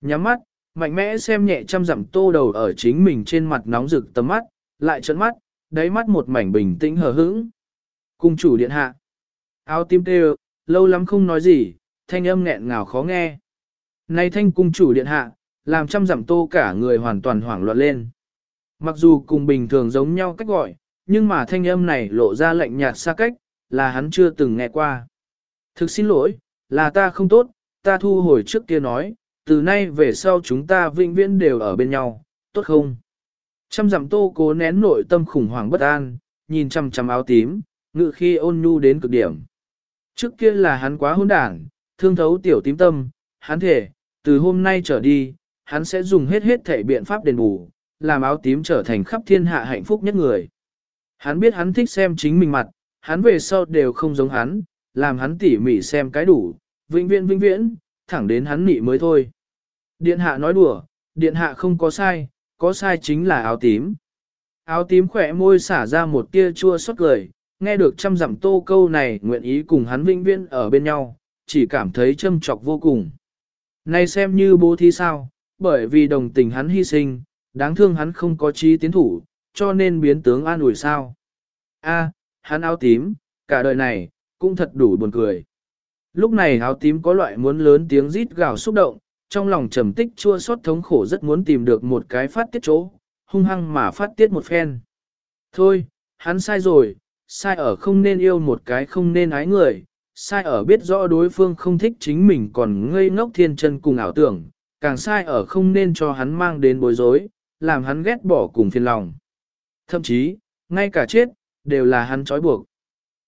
Nhắm mắt, mạnh mẽ xem nhẹ trăm dặm tô đầu ở chính mình trên mặt nóng rực tầm mắt, lại trấn mắt, đáy mắt một mảnh bình tĩnh hờ hững. Cung chủ điện hạ. Áo tim tê lâu lắm không nói gì, thanh âm nghẹn ngào khó nghe. nay thanh cung chủ điện hạ, làm trăm dặm tô cả người hoàn toàn hoảng loạn lên. Mặc dù cùng bình thường giống nhau cách gọi, nhưng mà thanh âm này lộ ra lạnh nhạt xa cách, là hắn chưa từng nghe qua. Thực xin lỗi, là ta không tốt, ta thu hồi trước kia nói, từ nay về sau chúng ta vĩnh viễn đều ở bên nhau, tốt không? Trăm dặm tô cố nén nội tâm khủng hoảng bất an, nhìn chăm chăm áo tím, ngự khi ôn nhu đến cực điểm. Trước kia là hắn quá hỗn đảng, thương thấu tiểu tím tâm, hắn thể, từ hôm nay trở đi, hắn sẽ dùng hết hết thể biện pháp đền bù, làm áo tím trở thành khắp thiên hạ hạnh phúc nhất người. Hắn biết hắn thích xem chính mình mặt, hắn về sau đều không giống hắn, làm hắn tỉ mỉ xem cái đủ, vĩnh viễn vĩnh viễn, thẳng đến hắn nị mới thôi. Điện hạ nói đùa, điện hạ không có sai, có sai chính là áo tím. Áo tím khỏe môi xả ra một tia chua xót cười, nghe được trăm dặm tô câu này nguyện ý cùng hắn vĩnh viễn ở bên nhau, chỉ cảm thấy châm trọc vô cùng. Này xem như bố thí sao, bởi vì đồng tình hắn hy sinh, đáng thương hắn không có trí tiến thủ, cho nên biến tướng an ủi sao. A, hắn áo tím, cả đời này, cũng thật đủ buồn cười. Lúc này áo tím có loại muốn lớn tiếng rít gào xúc động, trong lòng trầm tích chua xót thống khổ rất muốn tìm được một cái phát tiết chỗ, hung hăng mà phát tiết một phen. Thôi, hắn sai rồi, sai ở không nên yêu một cái không nên ái người, sai ở biết rõ đối phương không thích chính mình còn ngây ngốc thiên chân cùng ảo tưởng, càng sai ở không nên cho hắn mang đến bối rối, làm hắn ghét bỏ cùng phiền lòng. Thậm chí, ngay cả chết, đều là hắn trói buộc.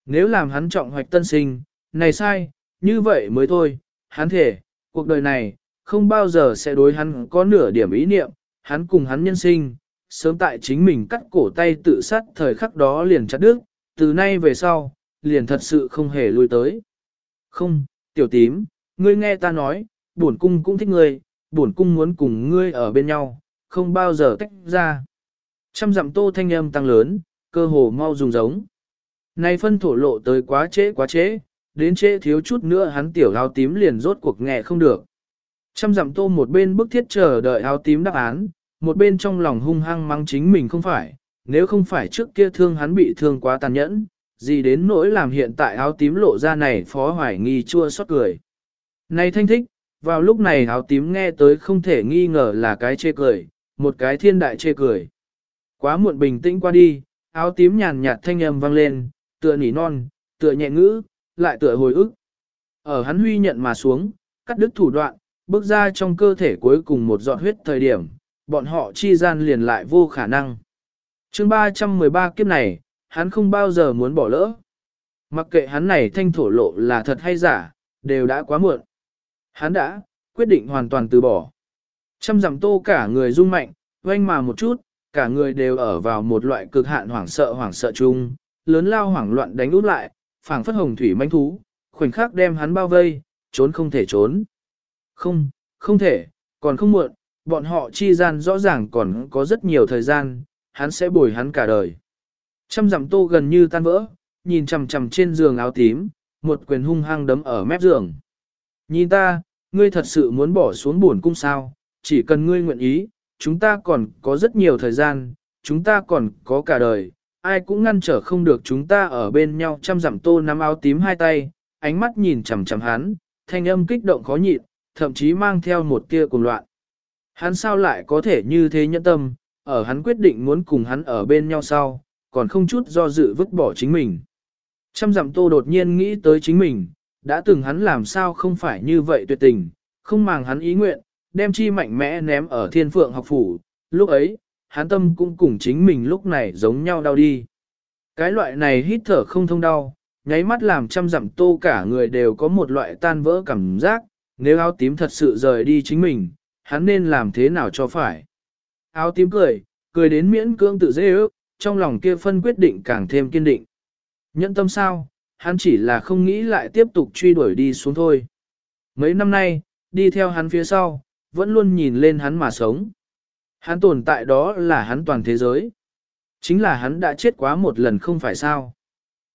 Nếu làm hắn trọng hoạch tân sinh, này sai, như vậy mới thôi, hắn thể, cuộc đời này, không bao giờ sẽ đối hắn có nửa điểm ý niệm, hắn cùng hắn nhân sinh, sớm tại chính mình cắt cổ tay tự sát thời khắc đó liền chặt đứt, từ nay về sau, liền thật sự không hề lui tới. Không, tiểu tím, ngươi nghe ta nói, bổn cung cũng thích ngươi, bổn cung muốn cùng ngươi ở bên nhau, không bao giờ tách ra. Trăm dặm tô thanh âm tăng lớn, cơ hồ mau dùng giống. Này phân thổ lộ tới quá trễ quá trễ, đến trễ thiếu chút nữa hắn tiểu áo tím liền rốt cuộc nghe không được. Trăm dặm tô một bên bức thiết chờ đợi áo tím đáp án, một bên trong lòng hung hăng mắng chính mình không phải, nếu không phải trước kia thương hắn bị thương quá tàn nhẫn, gì đến nỗi làm hiện tại áo tím lộ ra này phó hoài nghi chua xót cười. Này thanh thích, vào lúc này áo tím nghe tới không thể nghi ngờ là cái chê cười, một cái thiên đại chê cười. Quá muộn bình tĩnh qua đi, áo tím nhàn nhạt thanh âm vang lên, tựa nỉ non, tựa nhẹ ngữ, lại tựa hồi ức. Ở hắn huy nhận mà xuống, cắt đứt thủ đoạn, bước ra trong cơ thể cuối cùng một giọt huyết thời điểm, bọn họ chi gian liền lại vô khả năng. chương 313 kiếp này, hắn không bao giờ muốn bỏ lỡ. Mặc kệ hắn này thanh thổ lộ là thật hay giả, đều đã quá muộn. Hắn đã, quyết định hoàn toàn từ bỏ. Trăm dặm tô cả người rung mạnh, oanh mà một chút, cả người đều ở vào một loại cực hạn hoảng sợ hoảng sợ chung, lớn lao hoảng loạn đánh út lại, phảng phất hồng thủy manh thú, khoảnh khắc đem hắn bao vây, trốn không thể trốn. Không, không thể, còn không muộn, bọn họ chi gian rõ ràng còn có rất nhiều thời gian, hắn sẽ bồi hắn cả đời. Trăm dặm tô gần như tan vỡ, nhìn chằm chằm trên giường áo tím, một quyền hung hăng đấm ở mép giường. Nhìn ta, ngươi thật sự muốn bỏ xuống buồn cung sao, chỉ cần ngươi nguyện ý, chúng ta còn có rất nhiều thời gian, chúng ta còn có cả đời, ai cũng ngăn trở không được chúng ta ở bên nhau chăm dặm tô nắm áo tím hai tay, ánh mắt nhìn chằm chằm hắn, thanh âm kích động khó nhịn, thậm chí mang theo một tia cuồng loạn. Hắn sao lại có thể như thế nhẫn tâm, ở hắn quyết định muốn cùng hắn ở bên nhau sau, còn không chút do dự vứt bỏ chính mình. Trăm dặm tô đột nhiên nghĩ tới chính mình, đã từng hắn làm sao không phải như vậy tuyệt tình, không màng hắn ý nguyện, đem chi mạnh mẽ ném ở thiên phượng học phủ, lúc ấy, hắn tâm cũng cùng chính mình lúc này giống nhau đau đi. Cái loại này hít thở không thông đau, nháy mắt làm trăm dặm tô cả người đều có một loại tan vỡ cảm giác, nếu áo tím thật sự rời đi chính mình, hắn nên làm thế nào cho phải. Áo tím cười, cười đến miễn cưỡng tự dễ ước, trong lòng kia phân quyết định càng thêm kiên định. Nhẫn tâm sao, hắn chỉ là không nghĩ lại tiếp tục truy đuổi đi xuống thôi. Mấy năm nay, đi theo hắn phía sau, vẫn luôn nhìn lên hắn mà sống. Hắn tồn tại đó là hắn toàn thế giới. Chính là hắn đã chết quá một lần không phải sao.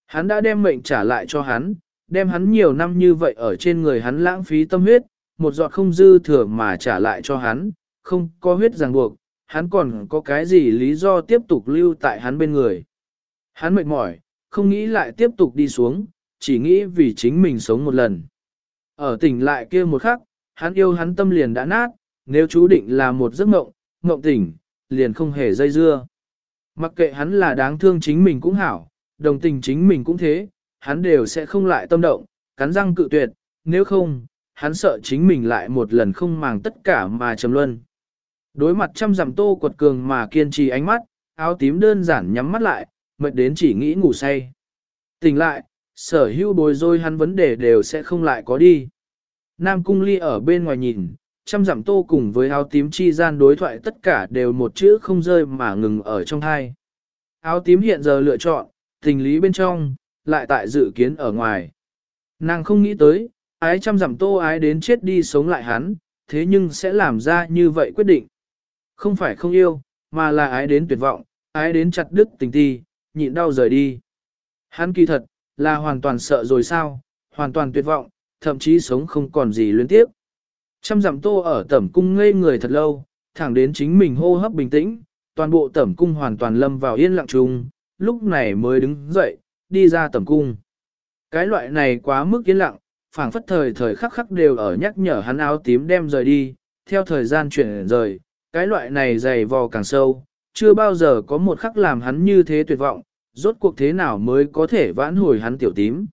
Hắn đã đem mệnh trả lại cho hắn, đem hắn nhiều năm như vậy ở trên người hắn lãng phí tâm huyết, một giọt không dư thừa mà trả lại cho hắn, không có huyết ràng buộc, hắn còn có cái gì lý do tiếp tục lưu tại hắn bên người. Hắn mệt mỏi, không nghĩ lại tiếp tục đi xuống, chỉ nghĩ vì chính mình sống một lần. Ở tỉnh lại kia một khắc, hắn yêu hắn tâm liền đã nát, nếu chú định là một giấc mộng, mộng tỉnh, liền không hề dây dưa. Mặc kệ hắn là đáng thương chính mình cũng hảo, đồng tình chính mình cũng thế, hắn đều sẽ không lại tâm động, cắn răng cự tuyệt, nếu không, hắn sợ chính mình lại một lần không màng tất cả mà trầm luân. Đối mặt trăm dặm tô quật cường mà kiên trì ánh mắt, áo tím đơn giản nhắm mắt lại, mệt đến chỉ nghĩ ngủ say. Tỉnh lại, sở hữu bồi dôi hắn vấn đề đều sẽ không lại có đi. Nam cung ly ở bên ngoài nhìn, trăm dặm tô cùng với áo tím chi gian đối thoại tất cả đều một chữ không rơi mà ngừng ở trong hai. Áo tím hiện giờ lựa chọn, tình lý bên trong, lại tại dự kiến ở ngoài. Nàng không nghĩ tới, ái trăm dặm tô ái đến chết đi sống lại hắn, thế nhưng sẽ làm ra như vậy quyết định. Không phải không yêu, mà là ái đến tuyệt vọng, ái đến chặt đứt tình ti, nhịn đau rời đi. Hắn kỳ thật, là hoàn toàn sợ rồi sao, hoàn toàn tuyệt vọng, thậm chí sống không còn gì luyến tiếp. Trăm dặm tô ở tẩm cung ngây người thật lâu, thẳng đến chính mình hô hấp bình tĩnh, toàn bộ tẩm cung hoàn toàn lâm vào yên lặng trùng, lúc này mới đứng dậy, đi ra tẩm cung. Cái loại này quá mức yên lặng, phảng phất thời thời khắc khắc đều ở nhắc nhở hắn áo tím đem rời đi, theo thời gian chuyển rời, cái loại này dày vò càng sâu, chưa bao giờ có một khắc làm hắn như thế tuyệt vọng, rốt cuộc thế nào mới có thể vãn hồi hắn tiểu tím.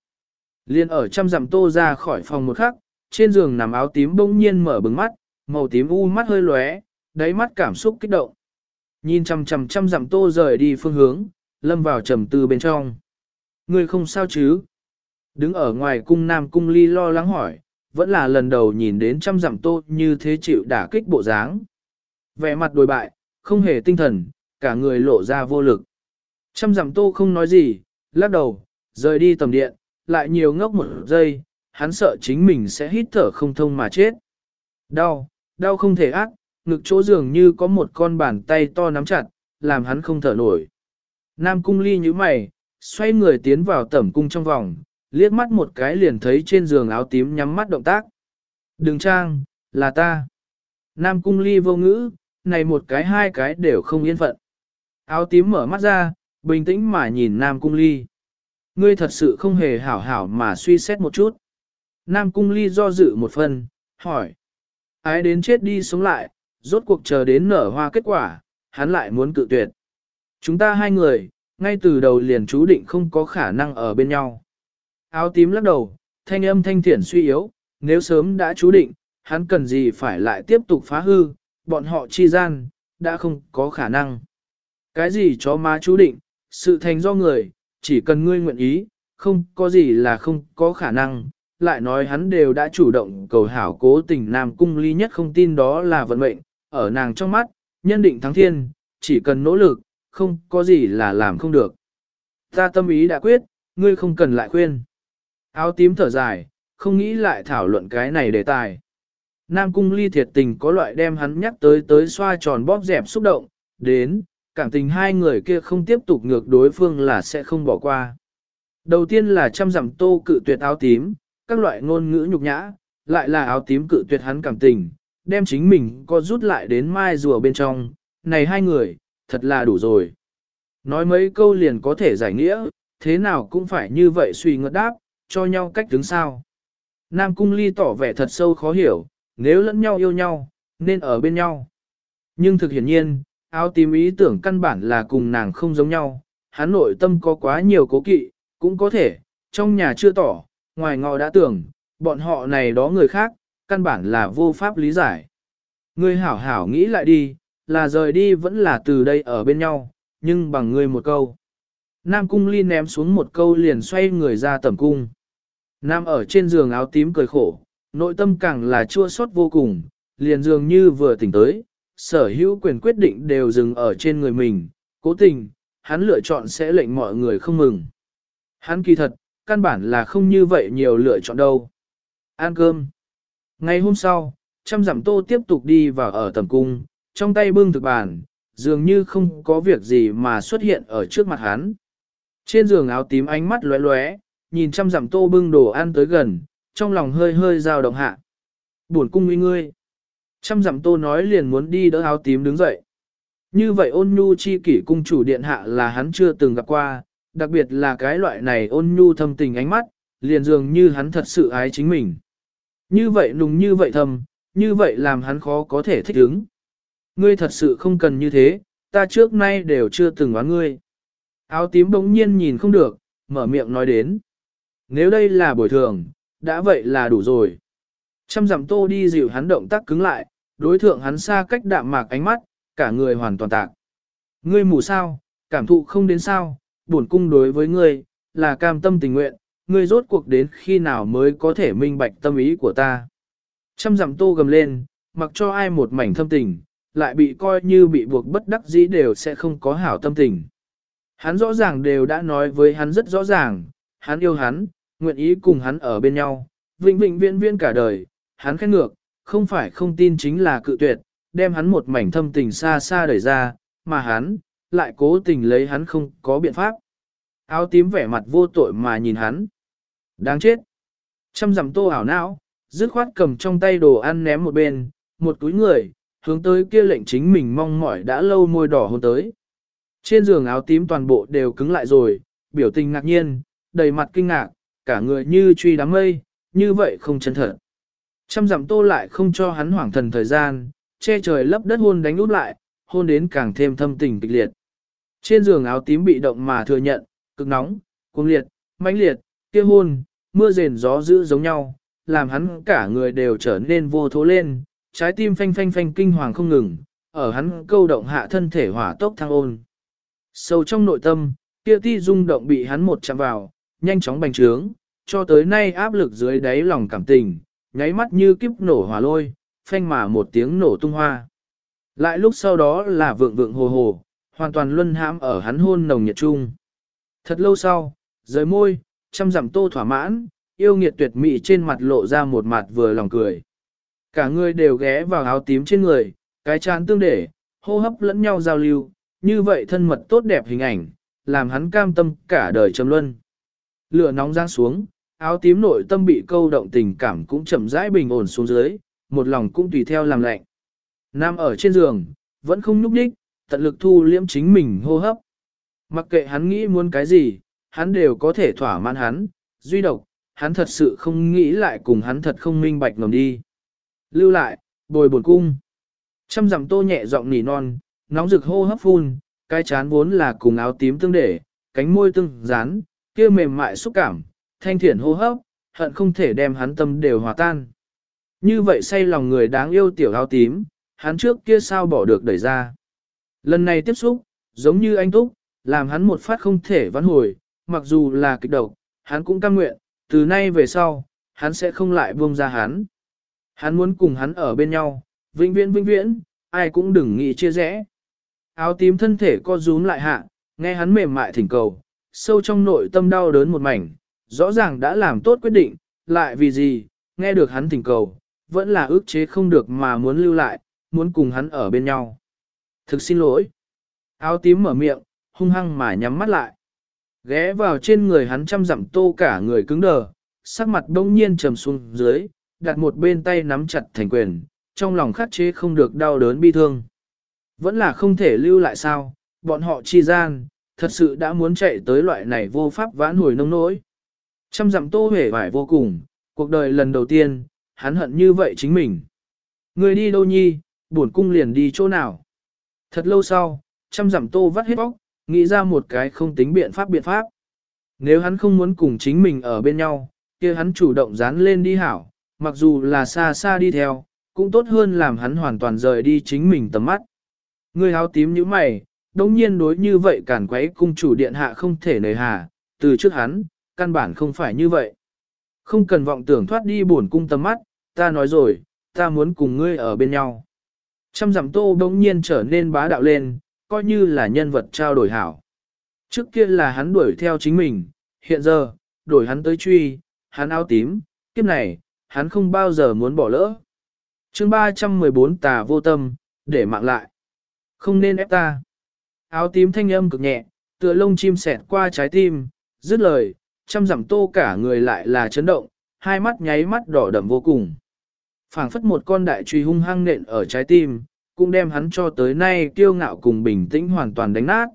Liên ở trăm dặm tô ra khỏi phòng một khắc, trên giường nằm áo tím bỗng nhiên mở bừng mắt, màu tím u mắt hơi lóe, đáy mắt cảm xúc kích động. Nhìn chằm chằm chằm dặm tô rời đi phương hướng, lâm vào trầm tư bên trong. Người không sao chứ? Đứng ở ngoài cung nam cung ly lo lắng hỏi, vẫn là lần đầu nhìn đến trăm dặm tô như thế chịu đả kích bộ dáng. Vẻ mặt đồi bại, không hề tinh thần, cả người lộ ra vô lực. Trăm dặm tô không nói gì, lắc đầu, rời đi tầm điện, lại nhiều ngốc một giây, hắn sợ chính mình sẽ hít thở không thông mà chết. Đau, đau không thể ác, ngực chỗ dường như có một con bàn tay to nắm chặt, làm hắn không thở nổi. Nam cung ly như mày, xoay người tiến vào tẩm cung trong vòng, liếc mắt một cái liền thấy trên giường áo tím nhắm mắt động tác. Đừng trang, là ta. Nam cung ly vô ngữ, này một cái hai cái đều không yên phận. Áo tím mở mắt ra, bình tĩnh mà nhìn Nam cung ly. Ngươi thật sự không hề hảo hảo mà suy xét một chút. Nam cung ly do dự một phần, hỏi. Ái đến chết đi sống lại, rốt cuộc chờ đến nở hoa kết quả, hắn lại muốn cự tuyệt. Chúng ta hai người, ngay từ đầu liền chú định không có khả năng ở bên nhau. Áo tím lắc đầu, thanh âm thanh thiển suy yếu, nếu sớm đã chú định, hắn cần gì phải lại tiếp tục phá hư, bọn họ chi gian, đã không có khả năng. Cái gì cho má chú định, sự thành do người, chỉ cần ngươi nguyện ý, không có gì là không có khả năng, lại nói hắn đều đã chủ động cầu hảo cố tình Nam Cung Ly nhất không tin đó là vận mệnh, ở nàng trong mắt, nhân định thắng thiên, chỉ cần nỗ lực, không có gì là làm không được. Ta tâm ý đã quyết, ngươi không cần lại khuyên. Áo tím thở dài, không nghĩ lại thảo luận cái này đề tài. Nam Cung Ly thiệt tình có loại đem hắn nhắc tới tới xoa tròn bóp dẹp xúc động, đến, cảm tình hai người kia không tiếp tục ngược đối phương là sẽ không bỏ qua. Đầu tiên là trăm dặm tô cự tuyệt áo tím, các loại ngôn ngữ nhục nhã, lại là áo tím cự tuyệt hắn cảm tình, đem chính mình co rút lại đến mai rùa bên trong, này hai người, thật là đủ rồi. Nói mấy câu liền có thể giải nghĩa, thế nào cũng phải như vậy suy ngợt đáp, cho nhau cách đứng sao. Nam Cung Ly tỏ vẻ thật sâu khó hiểu, nếu lẫn nhau yêu nhau, nên ở bên nhau. Nhưng thực hiển nhiên, áo tím ý tưởng căn bản là cùng nàng không giống nhau, hắn nội tâm có quá nhiều cố kỵ, cũng có thể, trong nhà chưa tỏ, ngoài ngò đã tưởng, bọn họ này đó người khác, căn bản là vô pháp lý giải. Ngươi hảo hảo nghĩ lại đi, là rời đi vẫn là từ đây ở bên nhau, nhưng bằng ngươi một câu. Nam cung ly ném xuống một câu liền xoay người ra tầm cung. Nam ở trên giường áo tím cười khổ, nội tâm càng là chua xót vô cùng, liền dường như vừa tỉnh tới, sở hữu quyền quyết định đều dừng ở trên người mình, cố tình, hắn lựa chọn sẽ lệnh mọi người không mừng. Hắn kỳ thật, căn bản là không như vậy nhiều lựa chọn đâu. Ăn cơm. Ngày hôm sau, trăm giảm tô tiếp tục đi vào ở tầm cung, trong tay bưng thực bàn, dường như không có việc gì mà xuất hiện ở trước mặt hắn. Trên giường áo tím ánh mắt lóe lóe, nhìn trăm giảm tô bưng đồ ăn tới gần, trong lòng hơi hơi dao động hạ. Buồn cung uy ngươi. Trăm giảm tô nói liền muốn đi đỡ áo tím đứng dậy. Như vậy ôn nhu chi kỷ cung chủ điện hạ là hắn chưa từng gặp qua, đặc biệt là cái loại này ôn nhu thâm tình ánh mắt, liền dường như hắn thật sự ái chính mình. Như vậy nùng như vậy thầm, như vậy làm hắn khó có thể thích ứng. Ngươi thật sự không cần như thế, ta trước nay đều chưa từng oán ngươi. Áo tím bỗng nhiên nhìn không được, mở miệng nói đến. Nếu đây là bồi thường, đã vậy là đủ rồi. Trăm dặm tô đi dịu hắn động tác cứng lại, đối thượng hắn xa cách đạm mạc ánh mắt, cả người hoàn toàn tạc. Ngươi mù sao, cảm thụ không đến sao, buồn cung đối với ngươi, là cam tâm tình nguyện, ngươi rốt cuộc đến khi nào mới có thể minh bạch tâm ý của ta. Trăm dặm tô gầm lên, mặc cho ai một mảnh thâm tình, lại bị coi như bị buộc bất đắc dĩ đều sẽ không có hảo tâm tình. Hắn rõ ràng đều đã nói với hắn rất rõ ràng, hắn yêu hắn, nguyện ý cùng hắn ở bên nhau, vĩnh vĩnh viễn viễn cả đời, hắn khét ngược, không phải không tin chính là cự tuyệt, đem hắn một mảnh thâm tình xa xa đẩy ra, mà hắn, lại cố tình lấy hắn không có biện pháp. Áo tím vẻ mặt vô tội mà nhìn hắn. Đáng chết. Trăm dặm tô ảo não, dứt khoát cầm trong tay đồ ăn ném một bên, một túi người, hướng tới kia lệnh chính mình mong mỏi đã lâu môi đỏ hôn tới. Trên giường áo tím toàn bộ đều cứng lại rồi, biểu tình ngạc nhiên, đầy mặt kinh ngạc, cả người như truy đám mây, như vậy không chân thật. Trăm dặm tô lại không cho hắn hoảng thần thời gian, che trời lấp đất hôn đánh út lại, hôn đến càng thêm thâm tình kịch liệt. Trên giường áo tím bị động mà thừa nhận, cực nóng, cuồng liệt, mãnh liệt, kia hôn, mưa rền gió dữ giống nhau, làm hắn cả người đều trở nên vô thố lên, trái tim phanh phanh phanh kinh hoàng không ngừng, ở hắn câu động hạ thân thể hỏa tốc thăng ôn. Sâu trong nội tâm, kia ti rung động bị hắn một chạm vào, nhanh chóng bành trướng, cho tới nay áp lực dưới đáy lòng cảm tình, nháy mắt như kiếp nổ hỏa lôi, phanh mà một tiếng nổ tung hoa. Lại lúc sau đó là vượng vượng hồ hồ, hoàn toàn luân hãm ở hắn hôn nồng nhiệt trung. Thật lâu sau, rời môi, chăm dặm tô thỏa mãn, yêu nghiệt tuyệt mỹ trên mặt lộ ra một mặt vừa lòng cười. Cả người đều ghé vào áo tím trên người, cái chán tương để, hô hấp lẫn nhau giao lưu, như vậy thân mật tốt đẹp hình ảnh, làm hắn cam tâm cả đời trầm luân. Lửa nóng giang xuống, áo tím nội tâm bị câu động tình cảm cũng chậm rãi bình ổn xuống dưới, một lòng cũng tùy theo làm lạnh. Nam ở trên giường, vẫn không nhúc đích, tận lực thu liễm chính mình hô hấp. Mặc kệ hắn nghĩ muốn cái gì, hắn đều có thể thỏa mãn hắn, duy độc, hắn thật sự không nghĩ lại cùng hắn thật không minh bạch ngầm đi. Lưu lại, bồi bổn cung. Trăm dặm tô nhẹ giọng nỉ non, nóng rực hô hấp phun, cái chán vốn là cùng áo tím tương để, cánh môi tương dán, kia mềm mại xúc cảm, thanh thiển hô hấp, hận không thể đem hắn tâm đều hòa tan. Như vậy say lòng người đáng yêu tiểu áo tím, hắn trước kia sao bỏ được đẩy ra. Lần này tiếp xúc, giống như anh Túc, làm hắn một phát không thể vãn hồi, mặc dù là kịch độc, hắn cũng cam nguyện, từ nay về sau, hắn sẽ không lại buông ra hắn. Hắn muốn cùng hắn ở bên nhau, vĩnh viễn vĩnh viễn, ai cũng đừng nghĩ chia rẽ. Áo tím thân thể co rúm lại hạ, nghe hắn mềm mại thỉnh cầu, sâu trong nội tâm đau đớn một mảnh, rõ ràng đã làm tốt quyết định, lại vì gì, nghe được hắn thỉnh cầu, vẫn là ước chế không được mà muốn lưu lại, muốn cùng hắn ở bên nhau. Thực xin lỗi. Áo tím mở miệng, hung hăng mà nhắm mắt lại. Ghé vào trên người hắn chăm dặm tô cả người cứng đờ, sắc mặt đông nhiên trầm xuống dưới, đặt một bên tay nắm chặt thành quyền, trong lòng khắc chế không được đau đớn bi thương. Vẫn là không thể lưu lại sao, bọn họ chi gian, thật sự đã muốn chạy tới loại này vô pháp vãn hồi nông nỗi. Trăm dặm tô hề vải vô cùng, cuộc đời lần đầu tiên, hắn hận như vậy chính mình. Người đi đâu nhi, buồn cung liền đi chỗ nào. Thật lâu sau, trăm dặm tô vắt hết bóc, nghĩ ra một cái không tính biện pháp biện pháp. Nếu hắn không muốn cùng chính mình ở bên nhau, kia hắn chủ động dán lên đi hảo, mặc dù là xa xa đi theo, cũng tốt hơn làm hắn hoàn toàn rời đi chính mình tầm mắt. Người áo tím như mày, đống nhiên đối như vậy cản quấy cung chủ điện hạ không thể nời hà, từ trước hắn, căn bản không phải như vậy. Không cần vọng tưởng thoát đi buồn cung tầm mắt, ta nói rồi, ta muốn cùng ngươi ở bên nhau. Trăm dặm tô bỗng nhiên trở nên bá đạo lên, coi như là nhân vật trao đổi hảo. Trước kia là hắn đuổi theo chính mình, hiện giờ, đổi hắn tới truy, hắn áo tím, kiếp này, hắn không bao giờ muốn bỏ lỡ. chương 314 tà vô tâm, để mạng lại. Không nên ép ta. Áo tím thanh âm cực nhẹ, tựa lông chim sẹt qua trái tim, dứt lời, trăm dặm tô cả người lại là chấn động, hai mắt nháy mắt đỏ đậm vô cùng phảng phất một con đại truy hung hăng nện ở trái tim, cũng đem hắn cho tới nay kiêu ngạo cùng bình tĩnh hoàn toàn đánh nát.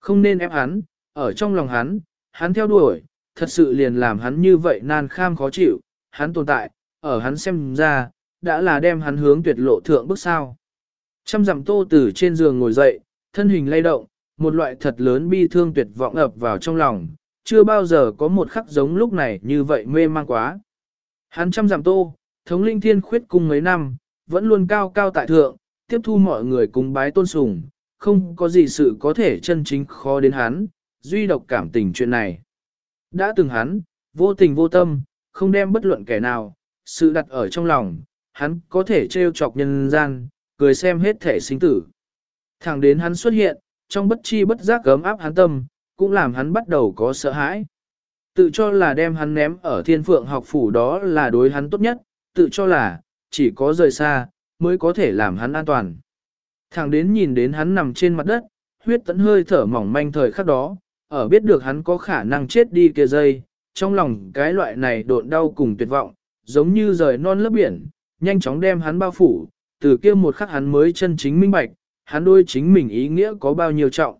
Không nên ép hắn, ở trong lòng hắn, hắn theo đuổi, thật sự liền làm hắn như vậy nan kham khó chịu, hắn tồn tại, ở hắn xem ra, đã là đem hắn hướng tuyệt lộ thượng bước sao. Trăm dặm tô từ trên giường ngồi dậy, thân hình lay động, một loại thật lớn bi thương tuyệt vọng ập vào trong lòng, chưa bao giờ có một khắc giống lúc này như vậy mê mang quá. Hắn trăm dặm tô, thống linh thiên khuyết cung mấy năm, vẫn luôn cao cao tại thượng, tiếp thu mọi người cùng bái tôn sùng, không có gì sự có thể chân chính khó đến hắn, duy độc cảm tình chuyện này. Đã từng hắn, vô tình vô tâm, không đem bất luận kẻ nào, sự đặt ở trong lòng, hắn có thể trêu chọc nhân gian, cười xem hết thể sinh tử. Thẳng đến hắn xuất hiện, trong bất chi bất giác gấm áp hắn tâm, cũng làm hắn bắt đầu có sợ hãi. Tự cho là đem hắn ném ở thiên phượng học phủ đó là đối hắn tốt nhất, tự cho là, chỉ có rời xa, mới có thể làm hắn an toàn. Thẳng đến nhìn đến hắn nằm trên mặt đất, huyết tẫn hơi thở mỏng manh thời khắc đó, ở biết được hắn có khả năng chết đi kia dây, trong lòng cái loại này độn đau cùng tuyệt vọng, giống như rời non lớp biển, nhanh chóng đem hắn bao phủ, từ kia một khắc hắn mới chân chính minh bạch, hắn đôi chính mình ý nghĩa có bao nhiêu trọng.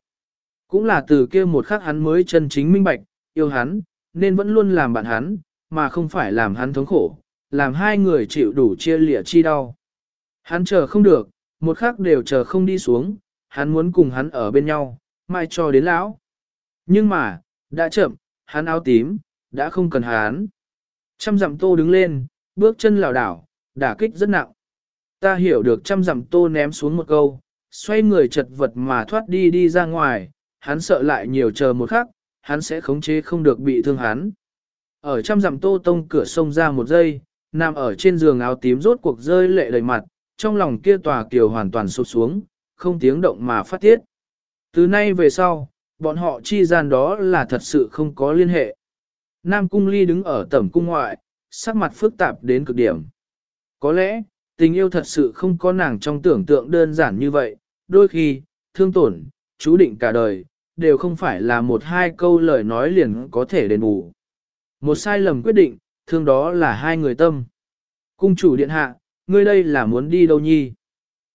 Cũng là từ kia một khắc hắn mới chân chính minh bạch, yêu hắn, nên vẫn luôn làm bạn hắn, mà không phải làm hắn thống khổ, làm hai người chịu đủ chia lịa chi đau. Hắn chờ không được, một khắc đều chờ không đi xuống, hắn muốn cùng hắn ở bên nhau, mai cho đến lão. Nhưng mà, đã chậm, hắn áo tím, đã không cần hắn. Trăm dặm tô đứng lên, bước chân lảo đảo, đả kích rất nặng. Ta hiểu được trăm dặm tô ném xuống một câu, xoay người chật vật mà thoát đi đi ra ngoài, hắn sợ lại nhiều chờ một khắc, hắn sẽ khống chế không được bị thương hắn. Ở trăm dặm tô tông cửa sông ra một giây, nằm ở trên giường áo tím rốt cuộc rơi lệ đầy mặt, trong lòng kia tòa kiều hoàn toàn sụp xuống, không tiếng động mà phát tiết. Từ nay về sau, bọn họ chi gian đó là thật sự không có liên hệ. Nam Cung Ly đứng ở tẩm cung ngoại, sắc mặt phức tạp đến cực điểm. Có lẽ, tình yêu thật sự không có nàng trong tưởng tượng đơn giản như vậy, đôi khi, thương tổn, chú định cả đời, đều không phải là một hai câu lời nói liền có thể đền bù. Một sai lầm quyết định, thương đó là hai người tâm. Cung chủ điện hạ, ngươi đây là muốn đi đâu nhi?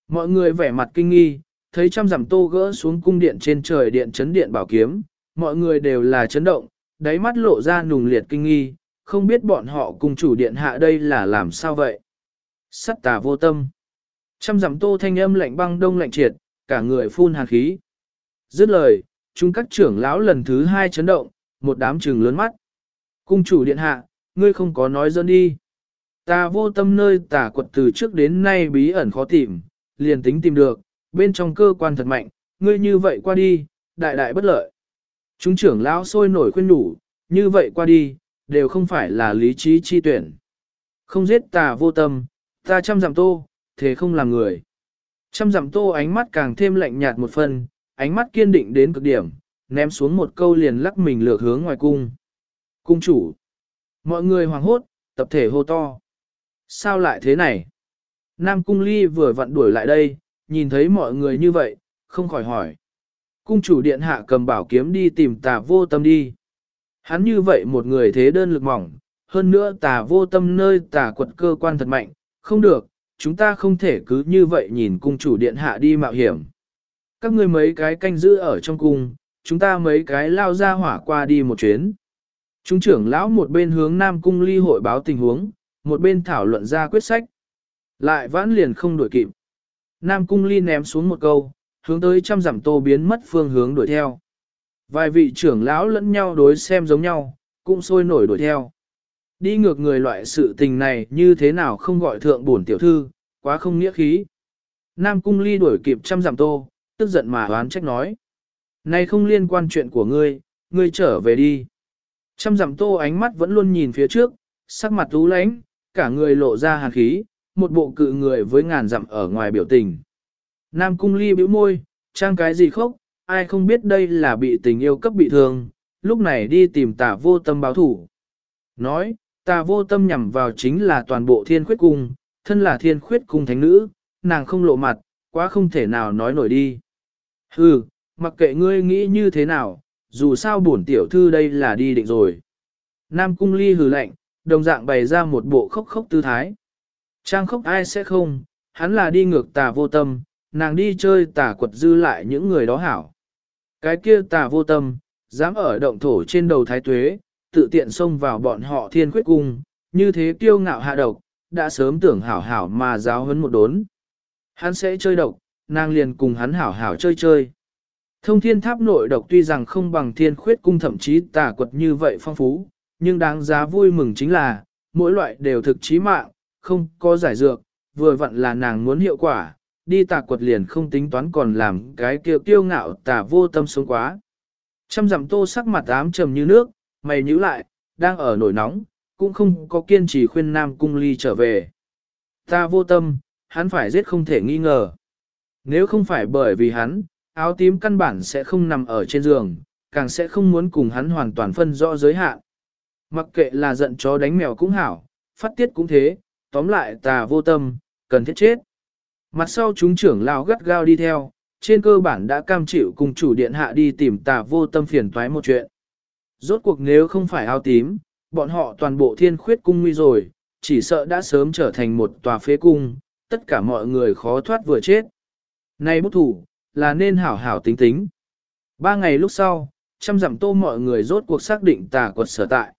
Mọi người vẻ mặt kinh nghi, thấy trăm dặm tô gỡ xuống cung điện trên trời điện chấn điện bảo kiếm, mọi người đều là chấn động, đáy mắt lộ ra nùng liệt kinh nghi, không biết bọn họ cùng chủ điện hạ đây là làm sao vậy. Sắt tà vô tâm. Trăm dặm tô thanh âm lạnh băng đông lạnh triệt, cả người phun hàn khí. Dứt lời, chúng các trưởng lão lần thứ hai chấn động, một đám trừng lớn mắt. Cung chủ điện hạ, ngươi không có nói dẫn đi. Ta vô tâm nơi tả quật từ trước đến nay bí ẩn khó tìm, liền tính tìm được, bên trong cơ quan thật mạnh, ngươi như vậy qua đi, đại đại bất lợi. Chúng trưởng lão sôi nổi khuyên nhủ, như vậy qua đi, đều không phải là lý trí chi tuyển. Không giết tà vô tâm, ta chăm dặm tô, thế không làm người. Chăm dặm tô ánh mắt càng thêm lạnh nhạt một phần, ánh mắt kiên định đến cực điểm, ném xuống một câu liền lắc mình lược hướng ngoài cung. Cung chủ. Mọi người hoảng hốt, tập thể hô to. Sao lại thế này? Nam cung ly vừa vặn đuổi lại đây, nhìn thấy mọi người như vậy, không khỏi hỏi. cung chủ điện hạ cầm bảo kiếm đi tìm tà vô tâm đi. Hắn như vậy một người thế đơn lực mỏng, hơn nữa tà vô tâm nơi tà quật cơ quan thật mạnh, không được, chúng ta không thể cứ như vậy nhìn cung chủ điện hạ đi mạo hiểm. Các ngươi mấy cái canh giữ ở trong cung, chúng ta mấy cái lao ra hỏa qua đi một chuyến. Trung trưởng lão một bên hướng Nam Cung ly hội báo tình huống, một bên thảo luận ra quyết sách. Lại vãn liền không đuổi kịp. Nam Cung ly ném xuống một câu, hướng tới trăm dặm tô biến mất phương hướng đuổi theo. Vài vị trưởng lão lẫn nhau đối xem giống nhau, cũng sôi nổi đuổi theo. Đi ngược người loại sự tình này như thế nào không gọi thượng bổn tiểu thư, quá không nghĩa khí. Nam Cung ly đuổi kịp trăm dặm tô, tức giận mà oán trách nói. Này không liên quan chuyện của ngươi, ngươi trở về đi. Trăm dặm tô ánh mắt vẫn luôn nhìn phía trước, sắc mặt tú lánh, cả người lộ ra hàn khí, một bộ cự người với ngàn dặm ở ngoài biểu tình. Nam cung ly bĩu môi, trang cái gì khóc, ai không biết đây là bị tình yêu cấp bị thương, lúc này đi tìm tà vô tâm báo thủ. Nói, tà vô tâm nhằm vào chính là toàn bộ thiên khuyết cung, thân là thiên khuyết cung thánh nữ, nàng không lộ mặt, quá không thể nào nói nổi đi. Hừ, mặc kệ ngươi nghĩ như thế nào, dù sao bổn tiểu thư đây là đi định rồi. Nam cung ly hừ lạnh, đồng dạng bày ra một bộ khốc khốc tư thái. Trang khốc ai sẽ không, hắn là đi ngược tà vô tâm, nàng đi chơi tà quật dư lại những người đó hảo. Cái kia tà vô tâm, dám ở động thổ trên đầu thái tuế, tự tiện xông vào bọn họ thiên khuyết cung, như thế kiêu ngạo hạ độc, đã sớm tưởng hảo hảo mà giáo hấn một đốn. Hắn sẽ chơi độc, nàng liền cùng hắn hảo hảo chơi chơi. Thông thiên tháp nội độc tuy rằng không bằng thiên khuyết cung thậm chí tà quật như vậy phong phú, nhưng đáng giá vui mừng chính là, mỗi loại đều thực chí mạng, không có giải dược, vừa vặn là nàng muốn hiệu quả, đi tà quật liền không tính toán còn làm cái kiệu tiêu ngạo tà vô tâm sống quá. Trăm dặm tô sắc mặt ám trầm như nước, mày nhíu lại, đang ở nổi nóng, cũng không có kiên trì khuyên Nam Cung Ly trở về. Ta vô tâm, hắn phải giết không thể nghi ngờ. Nếu không phải bởi vì hắn, áo tím căn bản sẽ không nằm ở trên giường, càng sẽ không muốn cùng hắn hoàn toàn phân rõ giới hạn. Mặc kệ là giận chó đánh mèo cũng hảo, phát tiết cũng thế, tóm lại tà vô tâm, cần thiết chết. Mặt sau chúng trưởng lao gắt gao đi theo, trên cơ bản đã cam chịu cùng chủ điện hạ đi tìm tà vô tâm phiền toái một chuyện. Rốt cuộc nếu không phải áo tím, bọn họ toàn bộ thiên khuyết cung nguy rồi, chỉ sợ đã sớm trở thành một tòa phế cung, tất cả mọi người khó thoát vừa chết. Nay bút thủ, là nên hảo hảo tính tính. Ba ngày lúc sau, trăm dặm tô mọi người rốt cuộc xác định tà quật sở tại.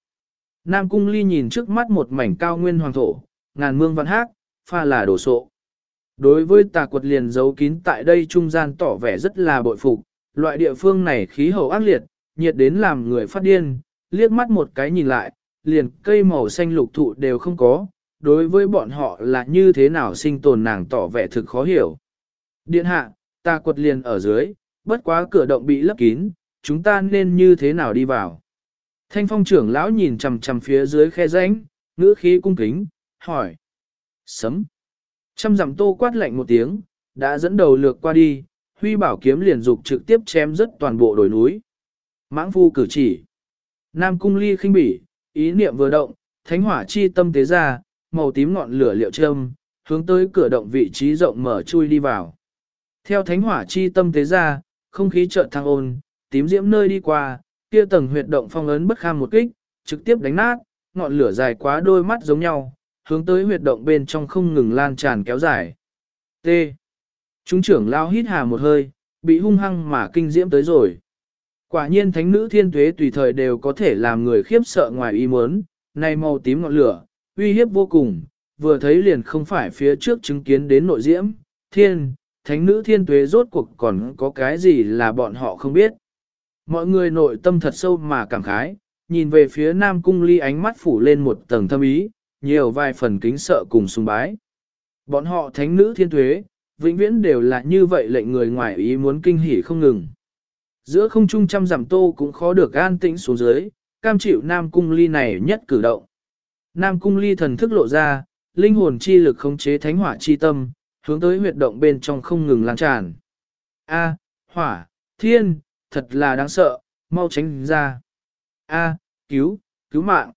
Nam Cung Ly nhìn trước mắt một mảnh cao nguyên hoàng thổ, ngàn mương văn hát, pha là đổ sộ. Đối với tà quật liền giấu kín tại đây trung gian tỏ vẻ rất là bội phục, loại địa phương này khí hậu ác liệt, nhiệt đến làm người phát điên, liếc mắt một cái nhìn lại, liền cây màu xanh lục thụ đều không có, đối với bọn họ là như thế nào sinh tồn nàng tỏ vẻ thực khó hiểu. Điện hạ, ta quật liền ở dưới, bất quá cửa động bị lấp kín, chúng ta nên như thế nào đi vào. Thanh phong trưởng lão nhìn chằm chằm phía dưới khe rãnh, ngữ khí cung kính, hỏi. Sấm. Trăm dặm tô quát lạnh một tiếng, đã dẫn đầu lược qua đi, huy bảo kiếm liền dục trực tiếp chém rất toàn bộ đồi núi. Mãng phu cử chỉ. Nam cung ly khinh bỉ, ý niệm vừa động, thánh hỏa chi tâm tế ra, màu tím ngọn lửa liệu châm, hướng tới cửa động vị trí rộng mở chui đi vào. Theo thánh hỏa chi tâm tế ra, không khí chợt thăng ôn, tím diễm nơi đi qua, kia tầng huyệt động phong ấn bất kham một kích, trực tiếp đánh nát, ngọn lửa dài quá đôi mắt giống nhau, hướng tới huyệt động bên trong không ngừng lan tràn kéo dài. T. Trung trưởng lao hít hà một hơi, bị hung hăng mà kinh diễm tới rồi. Quả nhiên thánh nữ thiên tuế tùy thời đều có thể làm người khiếp sợ ngoài ý muốn, nay màu tím ngọn lửa, uy hiếp vô cùng, vừa thấy liền không phải phía trước chứng kiến đến nội diễm, thiên, thánh nữ thiên tuế rốt cuộc còn có cái gì là bọn họ không biết. Mọi người nội tâm thật sâu mà cảm khái, nhìn về phía nam cung ly ánh mắt phủ lên một tầng thâm ý, nhiều vài phần kính sợ cùng sùng bái. Bọn họ thánh nữ thiên tuế, vĩnh viễn đều là như vậy lệnh người ngoài ý muốn kinh hỉ không ngừng. Giữa không trung trăm giảm tô cũng khó được an tĩnh xuống dưới, cam chịu Nam Cung Ly này nhất cử động. Nam Cung Ly thần thức lộ ra, linh hồn chi lực khống chế thánh hỏa chi tâm, hướng tới huyệt động bên trong không ngừng lan tràn. A, hỏa, thiên, thật là đáng sợ, mau tránh ra. A, cứu, cứu mạng.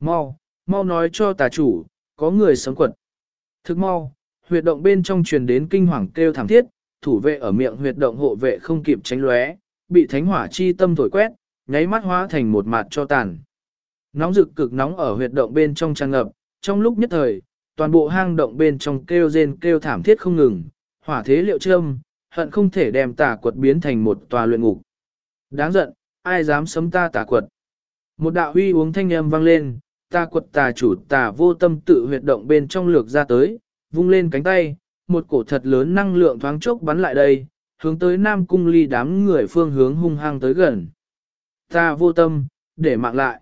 Mau, mau nói cho tà chủ, có người sống quật. Thức mau, huyệt động bên trong truyền đến kinh hoàng kêu thảm thiết, thủ vệ ở miệng huyệt động hộ vệ không kịp tránh lóe, bị thánh hỏa chi tâm thổi quét, nháy mắt hóa thành một mặt cho tàn. Nóng rực cực nóng ở huyệt động bên trong tràn ngập, trong lúc nhất thời, toàn bộ hang động bên trong kêu rên kêu thảm thiết không ngừng, hỏa thế liệu châm, hận không thể đem tà quật biến thành một tòa luyện ngục. Đáng giận, ai dám sấm ta tà quật. Một đạo huy uống thanh âm vang lên, ta quật tà chủ tà vô tâm tự huyệt động bên trong lược ra tới, vung lên cánh tay, một cổ thật lớn năng lượng thoáng chốc bắn lại đây, hướng tới Nam Cung ly đám người phương hướng hung hăng tới gần. Ta vô tâm, để mạng lại.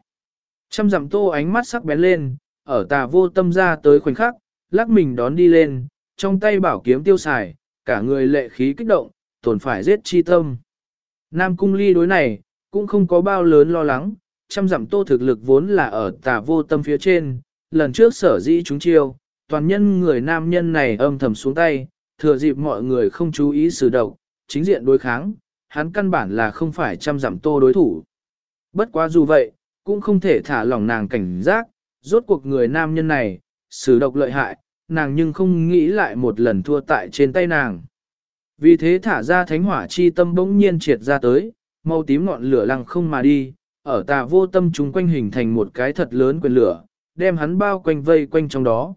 Trăm dặm tô ánh mắt sắc bén lên, ở tà vô tâm ra tới khoảnh khắc, lắc mình đón đi lên, trong tay bảo kiếm tiêu xài, cả người lệ khí kích động, tổn phải giết chi tâm. Nam cung ly đối này, cũng không có bao lớn lo lắng, trăm dặm tô thực lực vốn là ở tà vô tâm phía trên, lần trước sở dĩ chúng chiêu, toàn nhân người nam nhân này âm thầm xuống tay, thừa dịp mọi người không chú ý sử độc, chính diện đối kháng, hắn căn bản là không phải trăm dặm tô đối thủ. Bất quá dù vậy, cũng không thể thả lỏng nàng cảnh giác, rốt cuộc người nam nhân này, sử độc lợi hại, nàng nhưng không nghĩ lại một lần thua tại trên tay nàng. Vì thế thả ra thánh hỏa chi tâm bỗng nhiên triệt ra tới, màu tím ngọn lửa lăng không mà đi, ở tà vô tâm chúng quanh hình thành một cái thật lớn quyền lửa, đem hắn bao quanh vây quanh trong đó.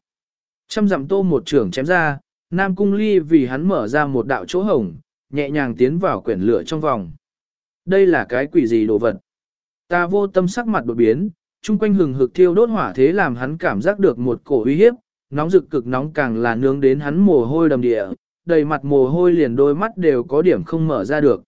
Trăm dặm tô một trưởng chém ra, Nam Cung Ly vì hắn mở ra một đạo chỗ hổng, nhẹ nhàng tiến vào quyển lửa trong vòng. Đây là cái quỷ gì đồ vật? Ta vô tâm sắc mặt đột biến, chung quanh hừng hực thiêu đốt hỏa thế làm hắn cảm giác được một cổ uy hiếp, nóng rực cực nóng càng là nướng đến hắn mồ hôi đầm địa, đầy mặt mồ hôi liền đôi mắt đều có điểm không mở ra được.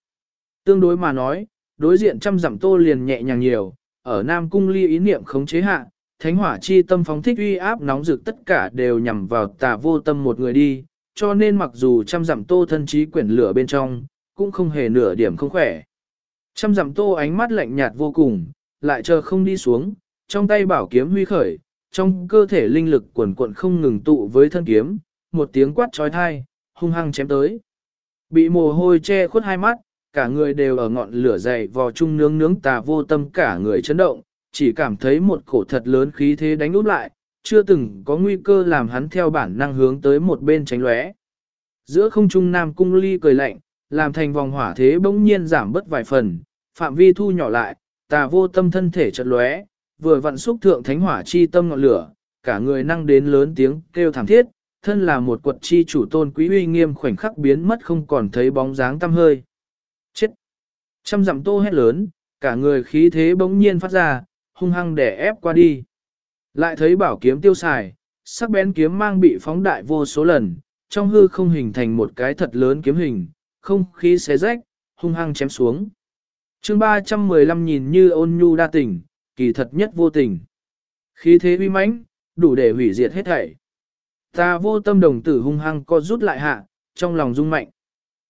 Tương đối mà nói, đối diện trăm dặm tô liền nhẹ nhàng nhiều, ở Nam Cung ly ý niệm khống chế hạ, thánh hỏa chi tâm phóng thích uy áp nóng rực tất cả đều nhằm vào tà vô tâm một người đi, cho nên mặc dù trăm dặm tô thân trí quyển lửa bên trong, cũng không hề nửa điểm không khỏe. Trăm dặm tô ánh mắt lạnh nhạt vô cùng, lại chờ không đi xuống, trong tay bảo kiếm huy khởi, trong cơ thể linh lực quần cuộn không ngừng tụ với thân kiếm, một tiếng quát trói thai, hung hăng chém tới. Bị mồ hôi che khuất hai mắt, cả người đều ở ngọn lửa dày vò chung nướng nướng tà vô tâm cả người chấn động, chỉ cảm thấy một cổ thật lớn khí thế đánh úp lại, chưa từng có nguy cơ làm hắn theo bản năng hướng tới một bên tránh lóe. Giữa không trung nam cung ly cười lạnh, làm thành vòng hỏa thế bỗng nhiên giảm bớt vài phần, phạm vi thu nhỏ lại, tà vô tâm thân thể chật lóe, vừa vặn xúc thượng thánh hỏa chi tâm ngọn lửa, cả người năng đến lớn tiếng kêu thảm thiết, thân là một quật chi chủ tôn quý uy nghiêm khoảnh khắc biến mất không còn thấy bóng dáng tăm hơi. Chết! Trăm dặm tô hét lớn, cả người khí thế bỗng nhiên phát ra, hung hăng đè ép qua đi. Lại thấy bảo kiếm tiêu xài, sắc bén kiếm mang bị phóng đại vô số lần, trong hư không hình thành một cái thật lớn kiếm hình, không khí xé rách, hung hăng chém xuống. chương 315 nhìn như ôn nhu đa tình, kỳ thật nhất vô tình. Khí thế uy mãnh, đủ để hủy diệt hết thảy. Ta vô tâm đồng tử hung hăng co rút lại hạ, trong lòng rung mạnh.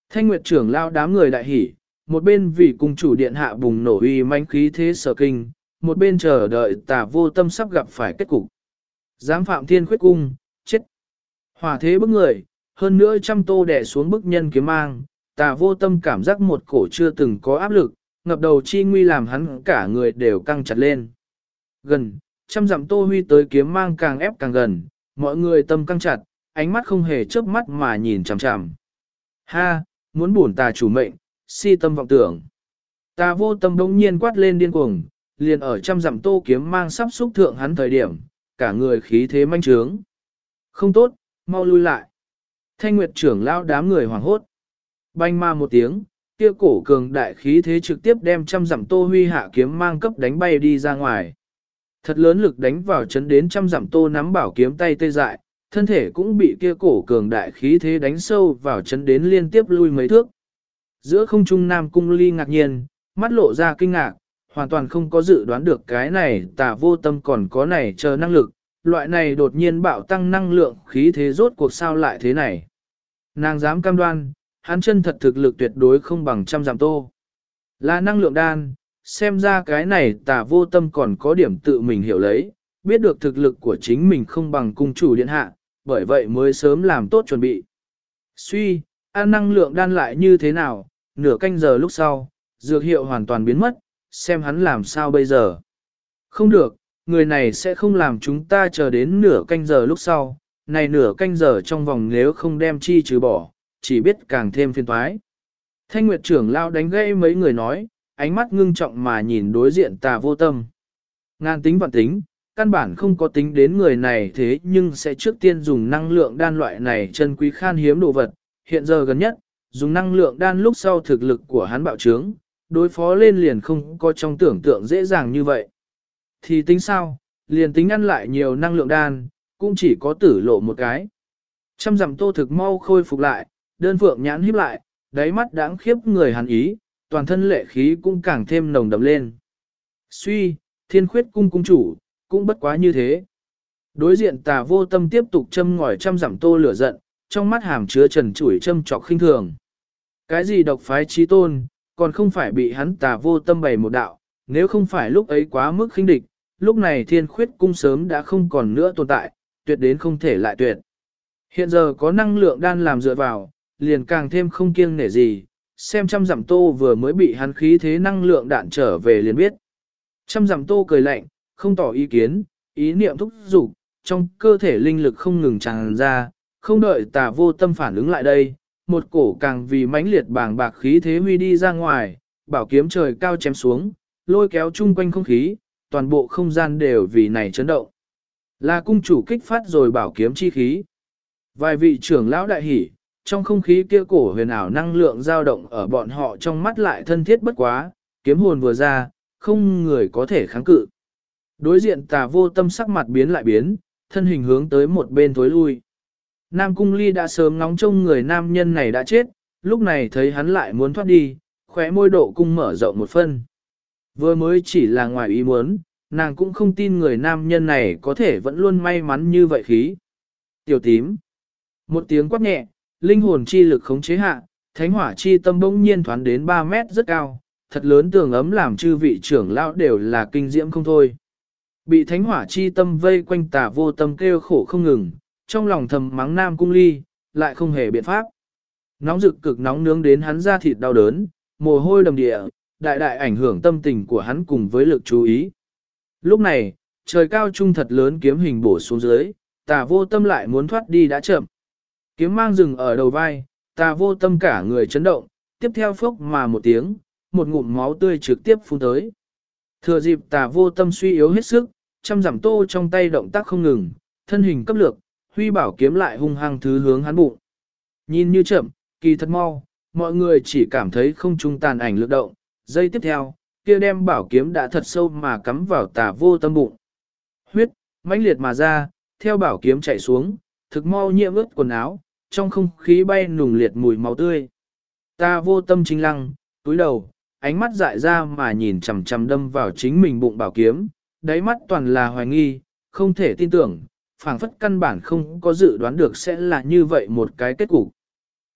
Thanh Nguyệt trưởng lao đám người đại hỉ, một bên vì cung chủ điện hạ bùng nổ uy mãnh khí thế sở kinh, một bên chờ đợi tà vô tâm sắp gặp phải kết cục. Giám phạm thiên khuyết cung, chết. Hỏa thế bức người, hơn nữa trăm tô đẻ xuống bức nhân kiếm mang, tà vô tâm cảm giác một cổ chưa từng có áp lực, ngập đầu chi nguy làm hắn cả người đều căng chặt lên. Gần, trăm dặm tô huy tới kiếm mang càng ép càng gần, mọi người tâm căng chặt, ánh mắt không hề chớp mắt mà nhìn chằm chằm. Ha, muốn bổn tà chủ mệnh, si tâm vọng tưởng. ta vô tâm đống nhiên quát lên điên cuồng, liền ở trăm dặm tô kiếm mang sắp xúc thượng hắn thời điểm, cả người khí thế manh trướng. Không tốt, mau lui lại. Thanh Nguyệt trưởng lao đám người hoảng hốt. Banh ma một tiếng, kia cổ cường đại khí thế trực tiếp đem trăm dặm tô huy hạ kiếm mang cấp đánh bay đi ra ngoài. Thật lớn lực đánh vào chấn đến trăm dặm tô nắm bảo kiếm tay tê dại, thân thể cũng bị kia cổ cường đại khí thế đánh sâu vào chấn đến liên tiếp lui mấy thước. Giữa không trung nam cung ly ngạc nhiên, mắt lộ ra kinh ngạc, hoàn toàn không có dự đoán được cái này tà vô tâm còn có này chờ năng lực, loại này đột nhiên bạo tăng năng lượng khí thế rốt cuộc sao lại thế này. Nàng dám cam đoan, hắn chân thật thực lực tuyệt đối không bằng trăm giảm tô. Là năng lượng đan, xem ra cái này tà vô tâm còn có điểm tự mình hiểu lấy, biết được thực lực của chính mình không bằng cung chủ điện hạ, bởi vậy mới sớm làm tốt chuẩn bị. Suy, ăn năng lượng đan lại như thế nào, nửa canh giờ lúc sau, dược hiệu hoàn toàn biến mất, xem hắn làm sao bây giờ. Không được, người này sẽ không làm chúng ta chờ đến nửa canh giờ lúc sau, này nửa canh giờ trong vòng nếu không đem chi trừ bỏ, chỉ biết càng thêm phiền toái. Thanh Nguyệt trưởng lao đánh gây mấy người nói, ánh mắt ngưng trọng mà nhìn đối diện tà vô tâm. Ngan tính vạn tính, căn bản không có tính đến người này thế nhưng sẽ trước tiên dùng năng lượng đan loại này chân quý khan hiếm đồ vật. Hiện giờ gần nhất, dùng năng lượng đan lúc sau thực lực của hắn bạo trướng, đối phó lên liền không có trong tưởng tượng dễ dàng như vậy. Thì tính sao, liền tính ăn lại nhiều năng lượng đan, cũng chỉ có tử lộ một cái. Trăm dặm tô thực mau khôi phục lại, đơn phượng nhãn híp lại, đáy mắt đáng khiếp người hàn ý, toàn thân lệ khí cũng càng thêm nồng đậm lên. Suy, thiên khuyết cung cung chủ, cũng bất quá như thế. Đối diện tà vô tâm tiếp tục châm ngòi trăm dặm tô lửa giận, trong mắt hàm chứa trần chủi châm trọc khinh thường. Cái gì độc phái trí tôn, còn không phải bị hắn tà vô tâm bày một đạo, nếu không phải lúc ấy quá mức khinh địch, lúc này thiên khuyết cung sớm đã không còn nữa tồn tại, tuyệt đến không thể lại tuyệt. Hiện giờ có năng lượng đan làm dựa vào, liền càng thêm không kiêng nể gì, xem trăm dặm tô vừa mới bị hắn khí thế năng lượng đạn trở về liền biết. Trăm dặm tô cười lạnh, không tỏ ý kiến, ý niệm thúc giục, trong cơ thể linh lực không ngừng tràn ra, không đợi tà vô tâm phản ứng lại đây, một cổ càng vì mãnh liệt bàng bạc khí thế huy đi ra ngoài, bảo kiếm trời cao chém xuống, lôi kéo chung quanh không khí, toàn bộ không gian đều vì này chấn động. Là cung chủ kích phát rồi bảo kiếm chi khí. Vài vị trưởng lão đại hỉ, trong không khí kia cổ huyền ảo năng lượng dao động ở bọn họ trong mắt lại thân thiết bất quá, kiếm hồn vừa ra, không người có thể kháng cự. Đối diện tà vô tâm sắc mặt biến lại biến, thân hình hướng tới một bên tối lui. Nam Cung Ly đã sớm ngóng trông người nam nhân này đã chết, lúc này thấy hắn lại muốn thoát đi, khóe môi độ cung mở rộng một phân. Vừa mới chỉ là ngoài ý muốn, nàng cũng không tin người nam nhân này có thể vẫn luôn may mắn như vậy khí. Tiểu tím. Một tiếng quát nhẹ, linh hồn chi lực khống chế hạ, thánh hỏa chi tâm bỗng nhiên thoán đến 3 mét rất cao, thật lớn tường ấm làm chư vị trưởng lão đều là kinh diễm không thôi. Bị thánh hỏa chi tâm vây quanh tà vô tâm kêu khổ không ngừng, trong lòng thầm mắng nam cung ly, lại không hề biện pháp. Nóng rực cực nóng nướng đến hắn ra thịt đau đớn, mồ hôi đầm địa, đại đại ảnh hưởng tâm tình của hắn cùng với lực chú ý. Lúc này, trời cao trung thật lớn kiếm hình bổ xuống dưới, tà vô tâm lại muốn thoát đi đã chậm. Kiếm mang rừng ở đầu vai, tà vô tâm cả người chấn động, tiếp theo phốc mà một tiếng, một ngụm máu tươi trực tiếp phun tới. Thừa dịp tà vô tâm suy yếu hết sức, trăm giảm tô trong tay động tác không ngừng, thân hình cấp lược, huy bảo kiếm lại hung hăng thứ hướng hắn bụng. Nhìn như chậm, kỳ thật mau, mọi người chỉ cảm thấy không trung tàn ảnh lực động, giây tiếp theo, kia đem bảo kiếm đã thật sâu mà cắm vào tà vô tâm bụng. Huyết, mãnh liệt mà ra, theo bảo kiếm chạy xuống, thực mau nhiễm ướt quần áo, trong không khí bay nùng liệt mùi máu tươi. Ta vô tâm chính lăng, túi đầu, ánh mắt dại ra mà nhìn chằm chằm đâm vào chính mình bụng bảo kiếm, đáy mắt toàn là hoài nghi, không thể tin tưởng, phảng phất căn bản không có dự đoán được sẽ là như vậy một cái kết cục.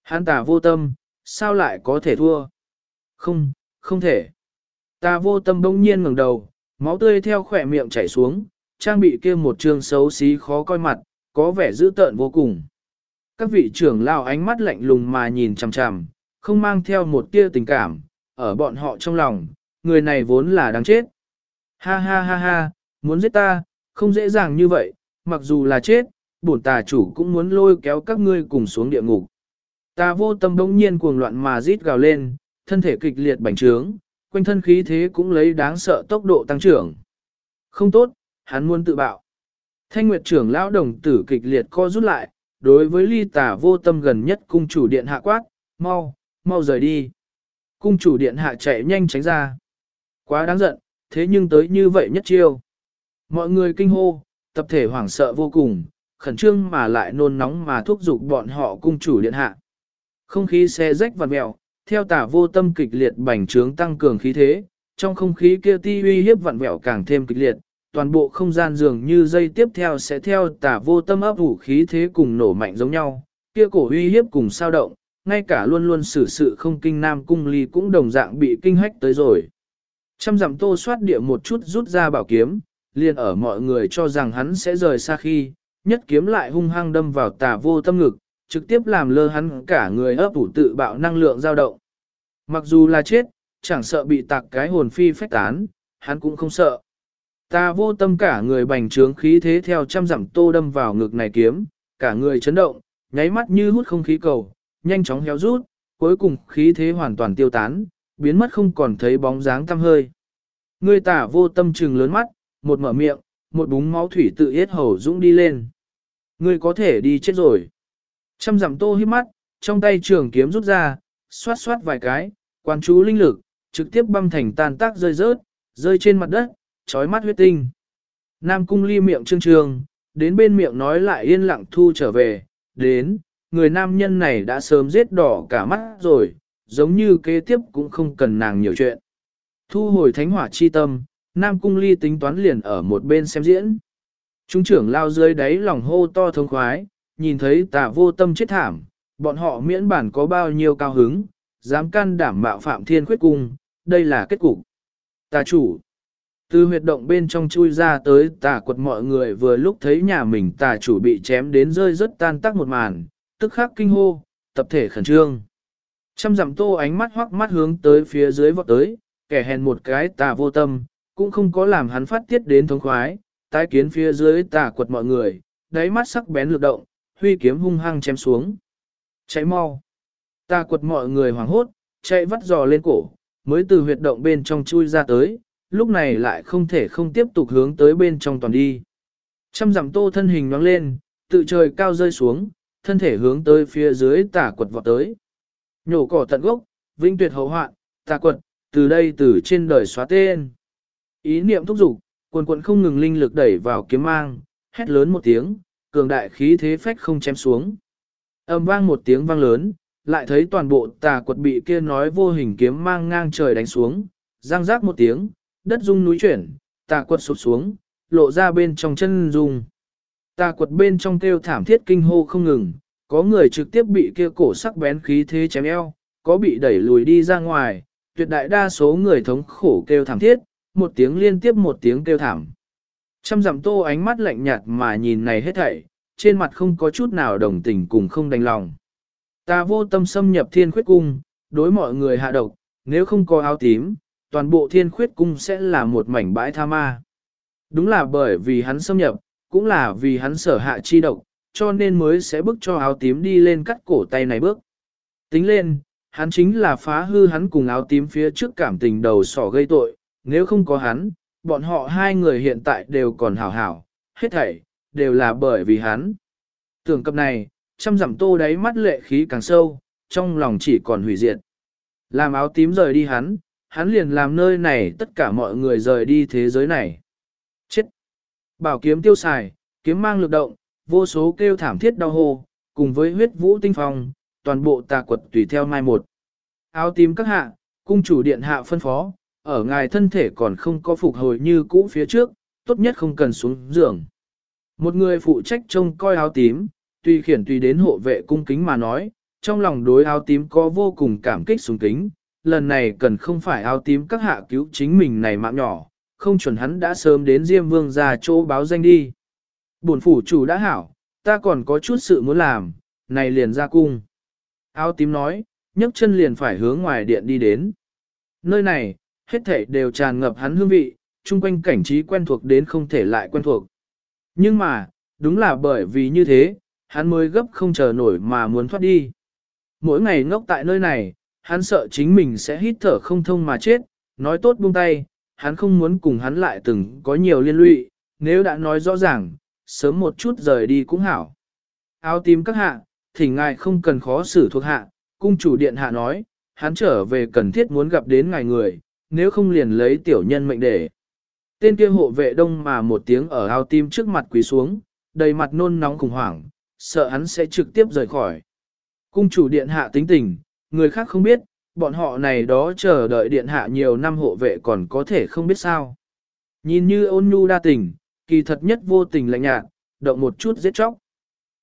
Hắn ta vô tâm, sao lại có thể thua? Không, không thể. Ta vô tâm bỗng nhiên ngẩng đầu, máu tươi theo khỏe miệng chảy xuống, trang bị kia một trương xấu xí khó coi mặt, có vẻ dữ tợn vô cùng. Các vị trưởng lao ánh mắt lạnh lùng mà nhìn chằm chằm, không mang theo một tia tình cảm, ở bọn họ trong lòng, người này vốn là đáng chết. Ha ha ha ha, muốn giết ta, không dễ dàng như vậy, mặc dù là chết, bổn tà chủ cũng muốn lôi kéo các ngươi cùng xuống địa ngục. Ta vô tâm đống nhiên cuồng loạn mà rít gào lên, thân thể kịch liệt bành trướng, quanh thân khí thế cũng lấy đáng sợ tốc độ tăng trưởng. Không tốt, hắn muốn tự bạo. Thanh Nguyệt trưởng lão đồng tử kịch liệt co rút lại, đối với ly tà vô tâm gần nhất cung chủ điện hạ quát, mau, mau rời đi. Cung chủ điện hạ chạy nhanh tránh ra. Quá đáng giận, thế nhưng tới như vậy nhất chiêu. Mọi người kinh hô, tập thể hoảng sợ vô cùng, khẩn trương mà lại nôn nóng mà thúc giục bọn họ cung chủ điện hạ. Không khí xe rách vặt mèo theo tà vô tâm kịch liệt bành trướng tăng cường khí thế, trong không khí kia ti uy hiếp vặn vẹo càng thêm kịch liệt, toàn bộ không gian dường như dây tiếp theo sẽ theo tà vô tâm ấp ủ khí thế cùng nổ mạnh giống nhau, kia cổ uy hiếp cùng sao động, ngay cả luôn luôn xử sự không kinh nam cung ly cũng đồng dạng bị kinh hách tới rồi. Trăm dặm tô soát địa một chút rút ra bảo kiếm, liền ở mọi người cho rằng hắn sẽ rời xa khi, nhất kiếm lại hung hăng đâm vào tà vô tâm ngực, trực tiếp làm lơ hắn cả người ấp ủ tự bạo năng lượng dao động. Mặc dù là chết, chẳng sợ bị tạc cái hồn phi phách tán, hắn cũng không sợ. Ta vô tâm cả người bành trướng khí thế theo trăm dặm tô đâm vào ngực này kiếm, cả người chấn động, nháy mắt như hút không khí cầu, nhanh chóng héo rút, cuối cùng khí thế hoàn toàn tiêu tán, biến mất không còn thấy bóng dáng tăm hơi. Người tả vô tâm trừng lớn mắt, một mở miệng, một búng máu thủy tự yết hầu dũng đi lên. Ngươi có thể đi chết rồi. Trăm dặm tô hít mắt, trong tay trường kiếm rút ra, xoát xoát vài cái, quan chú linh lực, trực tiếp băm thành tan tác rơi rớt, rơi trên mặt đất, trói mắt huyết tinh. Nam cung ly miệng trương trương đến bên miệng nói lại yên lặng thu trở về, đến, người nam nhân này đã sớm giết đỏ cả mắt rồi, giống như kế tiếp cũng không cần nàng nhiều chuyện. Thu hồi thánh hỏa chi tâm, Nam cung ly tính toán liền ở một bên xem diễn. Trung trưởng lao dưới đáy lòng hô to thông khoái, nhìn thấy tà vô tâm chết thảm, bọn họ miễn bản có bao nhiêu cao hứng, dám can đảm mạo phạm thiên khuyết cung, đây là kết cục. Tà chủ, từ huyệt động bên trong chui ra tới tà quật mọi người vừa lúc thấy nhà mình tà chủ bị chém đến rơi rất tan tác một màn, tức khắc kinh hô, tập thể khẩn trương. Trăm dặm tô ánh mắt hoắc mắt hướng tới phía dưới vọt tới, kẻ hèn một cái tà vô tâm, cũng không có làm hắn phát tiết đến thống khoái, tái kiến phía dưới tà quật mọi người, đáy mắt sắc bén lực động, huy kiếm hung hăng chém xuống. Cháy mau. Tà quật mọi người hoảng hốt, chạy vắt giò lên cổ, mới từ huyệt động bên trong chui ra tới, lúc này lại không thể không tiếp tục hướng tới bên trong toàn đi. Trăm dặm tô thân hình nhoáng lên, tự trời cao rơi xuống, thân thể hướng tới phía dưới tả quật vọt tới. Nhổ cỏ tận gốc, vinh tuyệt hậu hoạn, tà quật, từ đây từ trên đời xóa tên. Ý niệm thúc giục, quần quần không ngừng linh lực đẩy vào kiếm mang, hét lớn một tiếng, cường đại khí thế phách không chém xuống. Âm vang một tiếng vang lớn, lại thấy toàn bộ tà quật bị kia nói vô hình kiếm mang ngang trời đánh xuống, răng rác một tiếng, đất rung núi chuyển, tà quật sụp xuống, lộ ra bên trong chân rung. Tà quật bên trong kêu thảm thiết kinh hô không ngừng, có người trực tiếp bị kia cổ sắc bén khí thế chém eo, có bị đẩy lùi đi ra ngoài, tuyệt đại đa số người thống khổ kêu thảm thiết, một tiếng liên tiếp một tiếng kêu thảm. Trăm dặm tô ánh mắt lạnh nhạt mà nhìn này hết thảy, trên mặt không có chút nào đồng tình cùng không đành lòng. Ta vô tâm xâm nhập thiên khuyết cung, đối mọi người hạ độc, nếu không có áo tím, toàn bộ thiên khuyết cung sẽ là một mảnh bãi tha ma. Đúng là bởi vì hắn xâm nhập, cũng là vì hắn sở hạ chi độc, cho nên mới sẽ bức cho áo tím đi lên cắt cổ tay này bước. Tính lên, hắn chính là phá hư hắn cùng áo tím phía trước cảm tình đầu sỏ gây tội, nếu không có hắn, bọn họ hai người hiện tại đều còn hảo hảo, hết thảy, đều là bởi vì hắn. Tưởng cập này, trăm dặm tô đáy mắt lệ khí càng sâu, trong lòng chỉ còn hủy diệt. Làm áo tím rời đi hắn, hắn liền làm nơi này tất cả mọi người rời đi thế giới này. Chết! Bảo kiếm tiêu xài, kiếm mang lực động, vô số kêu thảm thiết đau hô, cùng với huyết vũ tinh phong, toàn bộ tà quật tùy theo mai một. Áo tím các hạ, cung chủ điện hạ phân phó, ở ngài thân thể còn không có phục hồi như cũ phía trước, tốt nhất không cần xuống giường. Một người phụ trách trông coi áo tím, tùy khiển tùy đến hộ vệ cung kính mà nói, trong lòng đối áo tím có vô cùng cảm kích sùng kính, lần này cần không phải áo tím các hạ cứu chính mình này mạng nhỏ, không chuẩn hắn đã sớm đến Diêm Vương ra chỗ báo danh đi. Bổn phủ chủ đã hảo, ta còn có chút sự muốn làm, này liền ra cung. Áo tím nói, nhấc chân liền phải hướng ngoài điện đi đến. Nơi này, hết thảy đều tràn ngập hắn hương vị, chung quanh cảnh trí quen thuộc đến không thể lại quen thuộc. Nhưng mà, đúng là bởi vì như thế, hắn mới gấp không chờ nổi mà muốn thoát đi. Mỗi ngày ngốc tại nơi này, hắn sợ chính mình sẽ hít thở không thông mà chết, nói tốt buông tay, hắn không muốn cùng hắn lại từng có nhiều liên lụy, nếu đã nói rõ ràng, sớm một chút rời đi cũng hảo. Áo tím các hạ, thỉnh ngài không cần khó xử thuộc hạ, cung chủ điện hạ nói, hắn trở về cần thiết muốn gặp đến ngài người, nếu không liền lấy tiểu nhân mệnh để. Tên kia hộ vệ đông mà một tiếng ở ao tim trước mặt quỳ xuống, đầy mặt nôn nóng khủng hoảng, sợ hắn sẽ trực tiếp rời khỏi. Cung chủ điện hạ tính tình, người khác không biết, bọn họ này đó chờ đợi điện hạ nhiều năm hộ vệ còn có thể không biết sao. Nhìn như ôn nhu đa tình, kỳ thật nhất vô tình lạnh nhạt, động một chút giết chóc.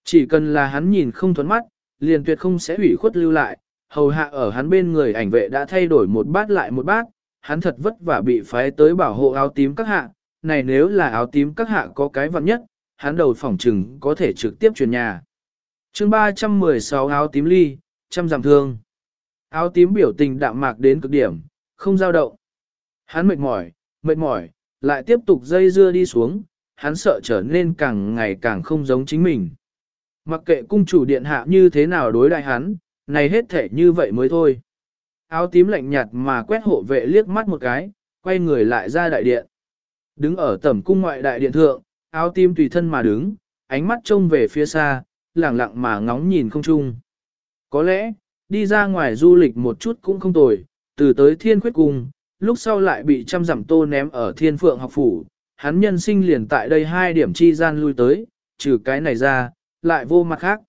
Chỉ cần là hắn nhìn không thuẫn mắt, liền tuyệt không sẽ hủy khuất lưu lại, hầu hạ ở hắn bên người ảnh vệ đã thay đổi một bát lại một bát, hắn thật vất vả bị phái tới bảo hộ áo tím các hạ, này nếu là áo tím các hạ có cái vật nhất, hắn đầu phỏng trừng có thể trực tiếp chuyển nhà. chương 316 áo tím ly, trăm giảm thương. Áo tím biểu tình đạm mạc đến cực điểm, không dao động. Hắn mệt mỏi, mệt mỏi, lại tiếp tục dây dưa đi xuống, hắn sợ trở nên càng ngày càng không giống chính mình. Mặc kệ cung chủ điện hạ như thế nào đối đại hắn, này hết thể như vậy mới thôi. Áo tím lạnh nhạt mà quét hộ vệ liếc mắt một cái, quay người lại ra đại điện. Đứng ở tẩm cung ngoại đại điện thượng, áo tím tùy thân mà đứng, ánh mắt trông về phía xa, lẳng lặng mà ngóng nhìn không chung. Có lẽ, đi ra ngoài du lịch một chút cũng không tồi, từ tới thiên khuyết cung, lúc sau lại bị trăm giảm tô ném ở thiên phượng học phủ, hắn nhân sinh liền tại đây hai điểm chi gian lui tới, trừ cái này ra, lại vô mặt khác.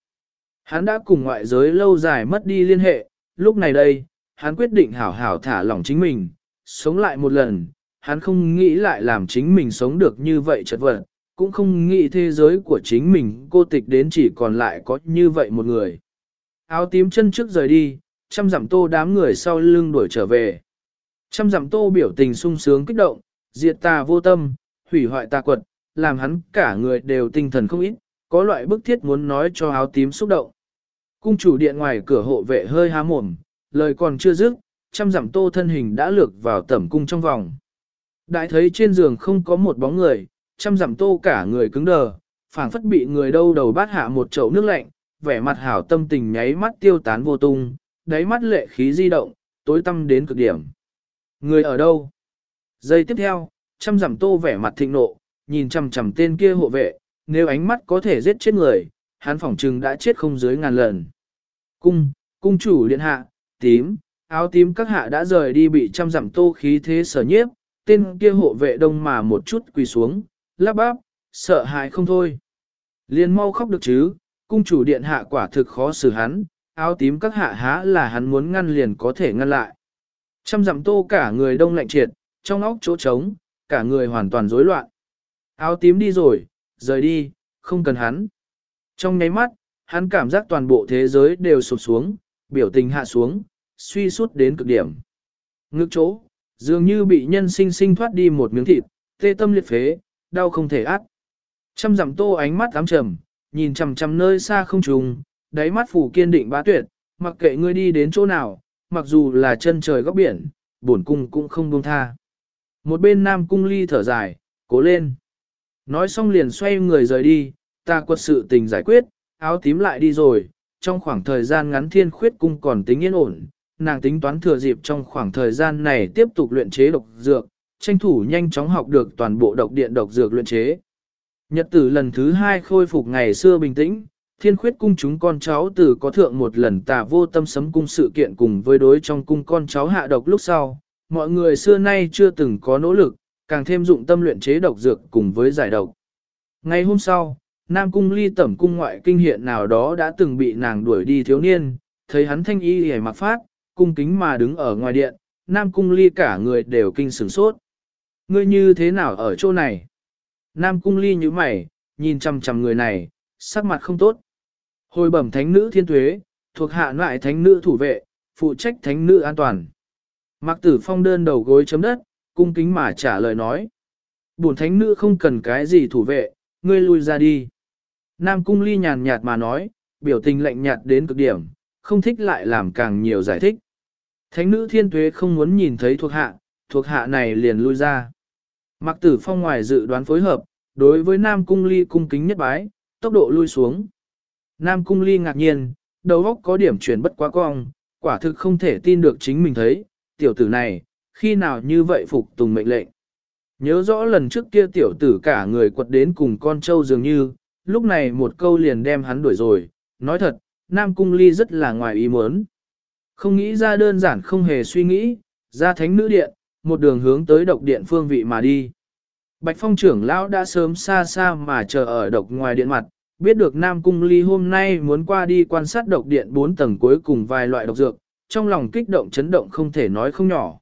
Hắn đã cùng ngoại giới lâu dài mất đi liên hệ, lúc này đây, hắn quyết định hảo hảo thả lỏng chính mình, sống lại một lần, hắn không nghĩ lại làm chính mình sống được như vậy chật vật, cũng không nghĩ thế giới của chính mình cô tịch đến chỉ còn lại có như vậy một người. Áo tím chân trước rời đi, trăm dặm tô đám người sau lưng đuổi trở về. Trăm dặm tô biểu tình sung sướng kích động, diệt tà vô tâm, hủy hoại tà quật, làm hắn cả người đều tinh thần không ít, có loại bức thiết muốn nói cho áo tím xúc động. Cung chủ điện ngoài cửa hộ vệ hơi há mồm, lời còn chưa dứt, trăm dặm tô thân hình đã lược vào tẩm cung trong vòng. Đại thấy trên giường không có một bóng người, trăm dặm tô cả người cứng đờ, phảng phất bị người đâu đầu bát hạ một chậu nước lạnh, vẻ mặt hảo tâm tình nháy mắt tiêu tán vô tung, đáy mắt lệ khí di động, tối tâm đến cực điểm. Người ở đâu? Giây tiếp theo, trăm giảm tô vẻ mặt thịnh nộ, nhìn chằm chằm tên kia hộ vệ, nếu ánh mắt có thể giết chết người, hắn phỏng trừng đã chết không dưới ngàn lần. Cung, cung chủ điện hạ, tím, áo tím các hạ đã rời đi bị trăm giảm tô khí thế sở nhiếp, tên kia hộ vệ đông mà một chút quỳ xuống, lắp bắp, sợ hãi không thôi. Liên mau khóc được chứ, cung chủ điện hạ quả thực khó xử hắn, áo tím các hạ há là hắn muốn ngăn liền có thể ngăn lại. Trăm dặm tô cả người đông lạnh triệt, trong óc chỗ trống, cả người hoàn toàn rối loạn. Áo tím đi rồi, rời đi, không cần hắn. Trong nháy mắt, hắn cảm giác toàn bộ thế giới đều sụp xuống, biểu tình hạ xuống, suy sút đến cực điểm. Ngực chỗ, dường như bị nhân sinh sinh thoát đi một miếng thịt, tê tâm liệt phế, đau không thể át. Trăm dặm tô ánh mắt ám trầm, nhìn chằm chằm nơi xa không trùng, đáy mắt phủ kiên định bá tuyệt, mặc kệ ngươi đi đến chỗ nào, mặc dù là chân trời góc biển, bổn cung cũng không buông tha. Một bên nam cung ly thở dài, cố lên. Nói xong liền xoay người rời đi, ta quật sự tình giải quyết, áo tím lại đi rồi, trong khoảng thời gian ngắn thiên khuyết cung còn tính yên ổn, nàng tính toán thừa dịp trong khoảng thời gian này tiếp tục luyện chế độc dược, tranh thủ nhanh chóng học được toàn bộ độc điện độc dược luyện chế. Nhật tử lần thứ hai khôi phục ngày xưa bình tĩnh, thiên khuyết cung chúng con cháu từ có thượng một lần tà vô tâm sấm cung sự kiện cùng với đối trong cung con cháu hạ độc lúc sau, mọi người xưa nay chưa từng có nỗ lực, càng thêm dụng tâm luyện chế độc dược cùng với giải độc. Ngày hôm sau, Nam cung ly tẩm cung ngoại kinh hiện nào đó đã từng bị nàng đuổi đi thiếu niên, thấy hắn thanh y hề mặc phát, cung kính mà đứng ở ngoài điện, Nam cung ly cả người đều kinh sửng sốt. Ngươi như thế nào ở chỗ này? Nam cung ly như mày, nhìn chằm chằm người này, sắc mặt không tốt. Hồi bẩm thánh nữ thiên tuế, thuộc hạ loại thánh nữ thủ vệ, phụ trách thánh nữ an toàn. Mạc tử phong đơn đầu gối chấm đất, cung kính mà trả lời nói. Bổn thánh nữ không cần cái gì thủ vệ, ngươi lui ra đi. Nam cung ly nhàn nhạt mà nói, biểu tình lạnh nhạt đến cực điểm, không thích lại làm càng nhiều giải thích. Thánh nữ thiên tuế không muốn nhìn thấy thuộc hạ, thuộc hạ này liền lui ra. Mạc tử phong ngoài dự đoán phối hợp, đối với Nam cung ly cung kính nhất bái, tốc độ lui xuống. Nam cung ly ngạc nhiên, đầu óc có điểm chuyển bất quá cong, quả thực không thể tin được chính mình thấy, tiểu tử này, khi nào như vậy phục tùng mệnh lệnh. Nhớ rõ lần trước kia tiểu tử cả người quật đến cùng con trâu dường như, lúc này một câu liền đem hắn đuổi rồi, nói thật, Nam Cung Ly rất là ngoài ý muốn. Không nghĩ ra đơn giản không hề suy nghĩ, ra thánh nữ điện, một đường hướng tới độc điện phương vị mà đi. Bạch phong trưởng lão đã sớm xa xa mà chờ ở độc ngoài điện mặt, biết được Nam Cung Ly hôm nay muốn qua đi quan sát độc điện 4 tầng cuối cùng vài loại độc dược, trong lòng kích động chấn động không thể nói không nhỏ.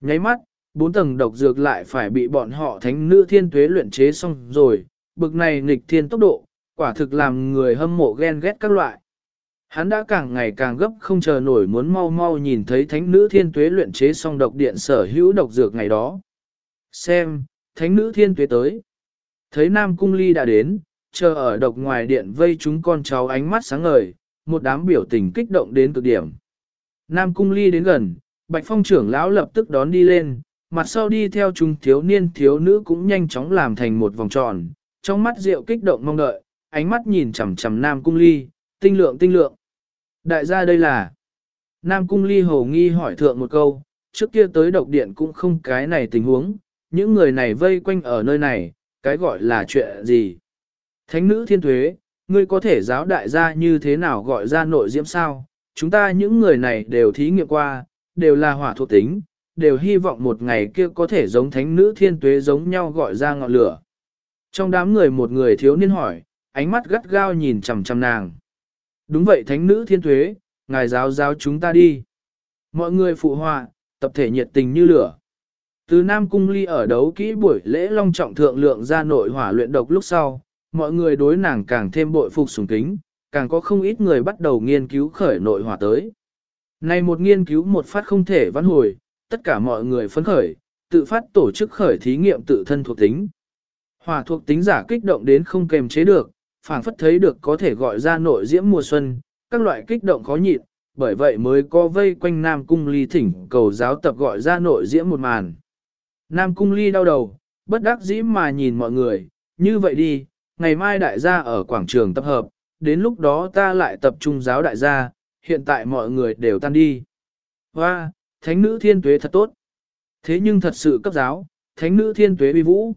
Nháy mắt, 4 tầng độc dược lại phải bị bọn họ thánh nữ thiên tuế luyện chế xong rồi, bực này nghịch thiên tốc độ, quả thực làm người hâm mộ ghen ghét các loại. Hắn đã càng ngày càng gấp không chờ nổi muốn mau mau nhìn thấy thánh nữ thiên tuế luyện chế xong độc điện sở hữu độc dược ngày đó. Xem, thánh nữ thiên tuế tới. Thấy Nam Cung Ly đã đến, chờ ở độc ngoài điện vây chúng con cháu ánh mắt sáng ngời, một đám biểu tình kích động đến cực điểm. Nam Cung Ly đến gần, Bạch Phong trưởng lão lập tức đón đi lên, mặt sau đi theo chúng thiếu niên thiếu nữ cũng nhanh chóng làm thành một vòng tròn, trong mắt rượu kích động mong đợi, ánh mắt nhìn chằm chằm Nam Cung Ly, tinh lượng tinh lượng. Đại gia đây là Nam Cung Ly Hồ nghi hỏi thượng một câu, trước kia tới độc điện cũng không cái này tình huống, những người này vây quanh ở nơi này, cái gọi là chuyện gì? Thánh nữ thiên thuế, ngươi có thể giáo đại gia như thế nào gọi ra nội diễm sao? Chúng ta những người này đều thí nghiệm qua, đều là hỏa thuộc tính, đều hy vọng một ngày kia có thể giống thánh nữ thiên tuế giống nhau gọi ra ngọn lửa. Trong đám người một người thiếu niên hỏi, ánh mắt gắt gao nhìn chằm chằm nàng. Đúng vậy thánh nữ thiên tuế, ngài giáo giáo chúng ta đi. Mọi người phụ họa, tập thể nhiệt tình như lửa. Từ Nam Cung Ly ở đấu kỹ buổi lễ long trọng thượng lượng ra nội hỏa luyện độc lúc sau, mọi người đối nàng càng thêm bội phục sùng kính, càng có không ít người bắt đầu nghiên cứu khởi nội hỏa tới. Này một nghiên cứu một phát không thể vãn hồi, tất cả mọi người phấn khởi, tự phát tổ chức khởi thí nghiệm tự thân thuộc tính. Hỏa thuộc tính giả kích động đến không kềm chế được, phảng phất thấy được có thể gọi ra nội diễm mùa xuân, các loại kích động khó nhịn, bởi vậy mới có vây quanh Nam Cung Ly thỉnh cầu giáo tập gọi ra nội diễm một màn. Nam Cung Ly đau đầu, bất đắc dĩ mà nhìn mọi người, như vậy đi, ngày mai đại gia ở quảng trường tập hợp, đến lúc đó ta lại tập trung giáo đại gia, hiện tại mọi người đều tan đi. Hoa, thánh nữ thiên tuế thật tốt. Thế nhưng thật sự cấp giáo, thánh nữ thiên tuế bi vũ.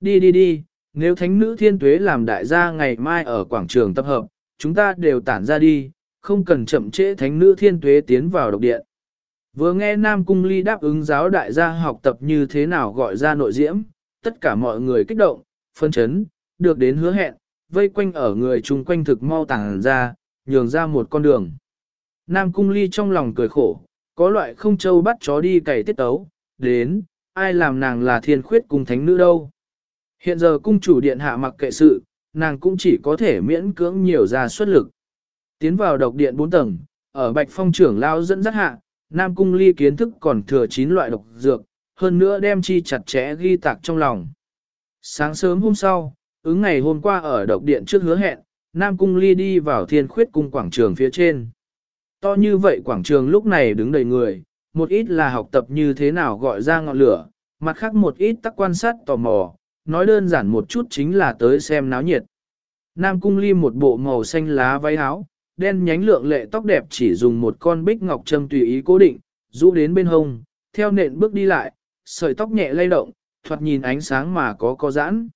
Đi đi đi, nếu thánh nữ thiên tuế làm đại gia ngày mai ở quảng trường tập hợp, chúng ta đều tản ra đi, không cần chậm trễ thánh nữ thiên tuế tiến vào độc điện. Vừa nghe Nam Cung Ly đáp ứng giáo đại gia học tập như thế nào gọi ra nội diễm, tất cả mọi người kích động, phân chấn, được đến hứa hẹn, vây quanh ở người chung quanh thực mau tàng ra, nhường ra một con đường. Nam Cung Ly trong lòng cười khổ, có loại không châu bắt chó đi cày tiết tấu, đến, ai làm nàng là thiên khuyết cùng thánh nữ đâu. Hiện giờ cung chủ điện hạ mặc kệ sự, nàng cũng chỉ có thể miễn cưỡng nhiều ra xuất lực. Tiến vào độc điện 4 tầng, ở bạch phong trưởng lao dẫn dắt hạ, Nam Cung Ly kiến thức còn thừa 9 loại độc dược, hơn nữa đem chi chặt chẽ ghi tạc trong lòng. Sáng sớm hôm sau, ứng ngày hôm qua ở độc điện trước hứa hẹn, Nam Cung Ly đi vào thiên khuyết cung quảng trường phía trên. To như vậy quảng trường lúc này đứng đầy người, một ít là học tập như thế nào gọi ra ngọn lửa, mặt khác một ít tắc quan sát tò mò, nói đơn giản một chút chính là tới xem náo nhiệt. Nam Cung Ly một bộ màu xanh lá váy áo, đen nhánh lượng lệ tóc đẹp chỉ dùng một con bích ngọc châm tùy ý cố định, rũ đến bên hông, theo nện bước đi lại, sợi tóc nhẹ lay động, thoạt nhìn ánh sáng mà có có giãn.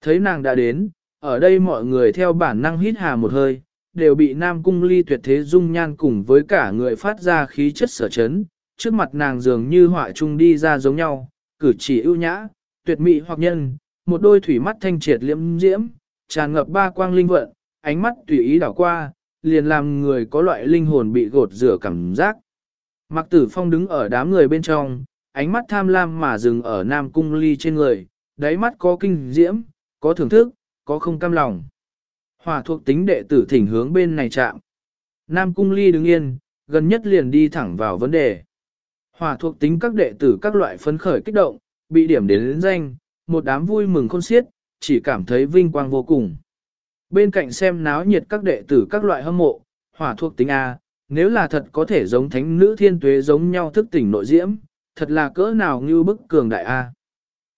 Thấy nàng đã đến, ở đây mọi người theo bản năng hít hà một hơi, đều bị Nam Cung Ly tuyệt thế dung nhan cùng với cả người phát ra khí chất sở chấn, trước mặt nàng dường như họa trung đi ra giống nhau, cử chỉ ưu nhã, tuyệt mỹ hoặc nhân, một đôi thủy mắt thanh triệt liễm diễm, tràn ngập ba quang linh vận, ánh mắt tùy ý đảo qua, liền làm người có loại linh hồn bị gột rửa cảm giác. Mặc tử phong đứng ở đám người bên trong, ánh mắt tham lam mà dừng ở Nam Cung Ly trên người, đáy mắt có kinh diễm, có thưởng thức, có không cam lòng. Hỏa thuộc tính đệ tử thỉnh hướng bên này chạm. Nam Cung Ly đứng yên, gần nhất liền đi thẳng vào vấn đề. Hỏa thuộc tính các đệ tử các loại phấn khởi kích động, bị điểm đến, đến danh, một đám vui mừng khôn xiết, chỉ cảm thấy vinh quang vô cùng. Bên cạnh xem náo nhiệt các đệ tử các loại hâm mộ, hỏa thuộc tính A, nếu là thật có thể giống thánh nữ thiên tuế giống nhau thức tỉnh nội diễm, thật là cỡ nào như bức cường đại A.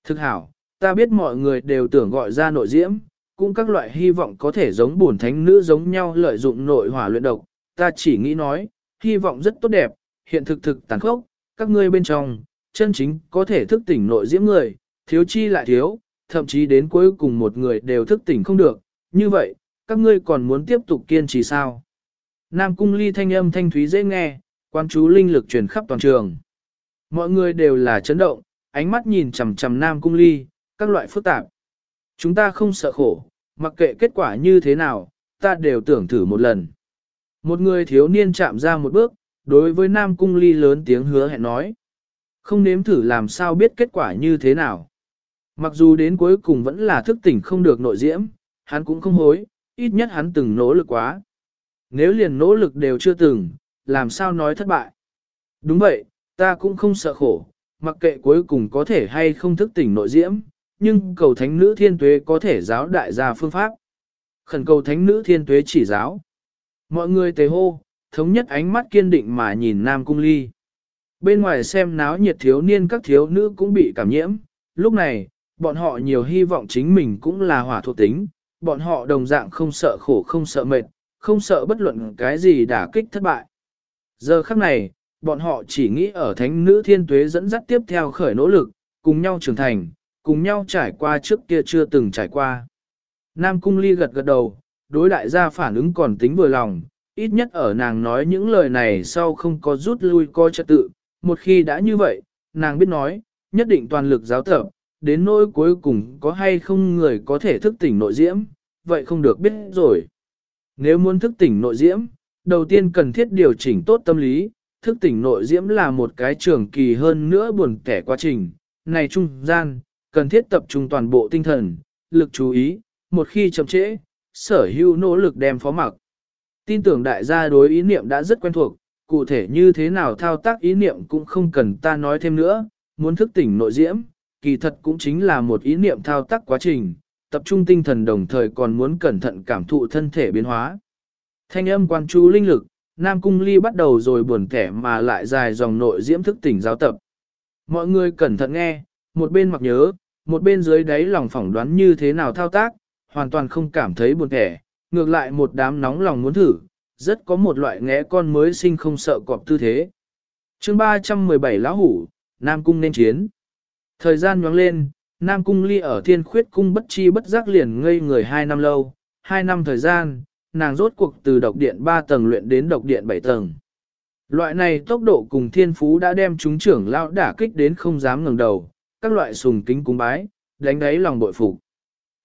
Thực hảo, ta biết mọi người đều tưởng gọi ra nội diễm, cũng các loại hy vọng có thể giống bổn thánh nữ giống nhau lợi dụng nội hỏa luyện độc, ta chỉ nghĩ nói, hy vọng rất tốt đẹp, hiện thực thực tàn khốc, các ngươi bên trong, chân chính có thể thức tỉnh nội diễm người, thiếu chi lại thiếu, thậm chí đến cuối cùng một người đều thức tỉnh không được, như vậy, các ngươi còn muốn tiếp tục kiên trì sao? Nam cung ly thanh âm thanh thúy dễ nghe, quan chú linh lực truyền khắp toàn trường. Mọi người đều là chấn động, ánh mắt nhìn chầm chầm Nam cung ly, các loại phức tạp. Chúng ta không sợ khổ, mặc kệ kết quả như thế nào, ta đều tưởng thử một lần. Một người thiếu niên chạm ra một bước, đối với Nam Cung Ly lớn tiếng hứa hẹn nói. Không nếm thử làm sao biết kết quả như thế nào. Mặc dù đến cuối cùng vẫn là thức tỉnh không được nội diễm, hắn cũng không hối, ít nhất hắn từng nỗ lực quá. Nếu liền nỗ lực đều chưa từng, làm sao nói thất bại. Đúng vậy, ta cũng không sợ khổ, mặc kệ cuối cùng có thể hay không thức tỉnh nội diễm, nhưng cầu thánh nữ thiên tuế có thể giáo đại gia phương pháp. Khẩn cầu thánh nữ thiên tuế chỉ giáo. Mọi người tề hô, thống nhất ánh mắt kiên định mà nhìn Nam Cung Ly. Bên ngoài xem náo nhiệt thiếu niên các thiếu nữ cũng bị cảm nhiễm, lúc này, bọn họ nhiều hy vọng chính mình cũng là hỏa thuộc tính, bọn họ đồng dạng không sợ khổ không sợ mệt, không sợ bất luận cái gì đả kích thất bại. Giờ khắc này, bọn họ chỉ nghĩ ở thánh nữ thiên tuế dẫn dắt tiếp theo khởi nỗ lực, cùng nhau trưởng thành, cùng nhau trải qua trước kia chưa từng trải qua. Nam Cung Ly gật gật đầu, đối đại gia phản ứng còn tính vừa lòng, ít nhất ở nàng nói những lời này sau không có rút lui coi trật tự, một khi đã như vậy, nàng biết nói, nhất định toàn lực giáo tập, đến nỗi cuối cùng có hay không người có thể thức tỉnh nội diễm, vậy không được biết rồi. Nếu muốn thức tỉnh nội diễm, đầu tiên cần thiết điều chỉnh tốt tâm lý, thức tỉnh nội diễm là một cái trường kỳ hơn nữa buồn kẻ quá trình, này trung gian, cần thiết tập trung toàn bộ tinh thần, lực chú ý, một khi chậm trễ, sở hữu nỗ lực đem phó mặc. Tin tưởng đại gia đối ý niệm đã rất quen thuộc, cụ thể như thế nào thao tác ý niệm cũng không cần ta nói thêm nữa, muốn thức tỉnh nội diễm, kỳ thật cũng chính là một ý niệm thao tác quá trình, tập trung tinh thần đồng thời còn muốn cẩn thận cảm thụ thân thể biến hóa. Thanh âm quan chú linh lực, Nam Cung Ly bắt đầu rồi buồn kẻ mà lại dài dòng nội diễm thức tỉnh giáo tập. Mọi người cẩn thận nghe, một bên mặc nhớ, một bên dưới đáy lòng phỏng đoán như thế nào thao tác, hoàn toàn không cảm thấy buồn kẻ, ngược lại một đám nóng lòng muốn thử, rất có một loại ngẽ con mới sinh không sợ cọp tư thế. chương 317 Lão Hủ, Nam Cung nên chiến. Thời gian nhoáng lên, Nam Cung ly ở thiên khuyết cung bất chi bất giác liền ngây người hai năm lâu, hai năm thời gian, nàng rốt cuộc từ độc điện 3 tầng luyện đến độc điện 7 tầng. Loại này tốc độ cùng thiên phú đã đem chúng trưởng lão đả kích đến không dám ngẩng đầu, các loại sùng kính cúng bái, đánh đáy lòng bội phục.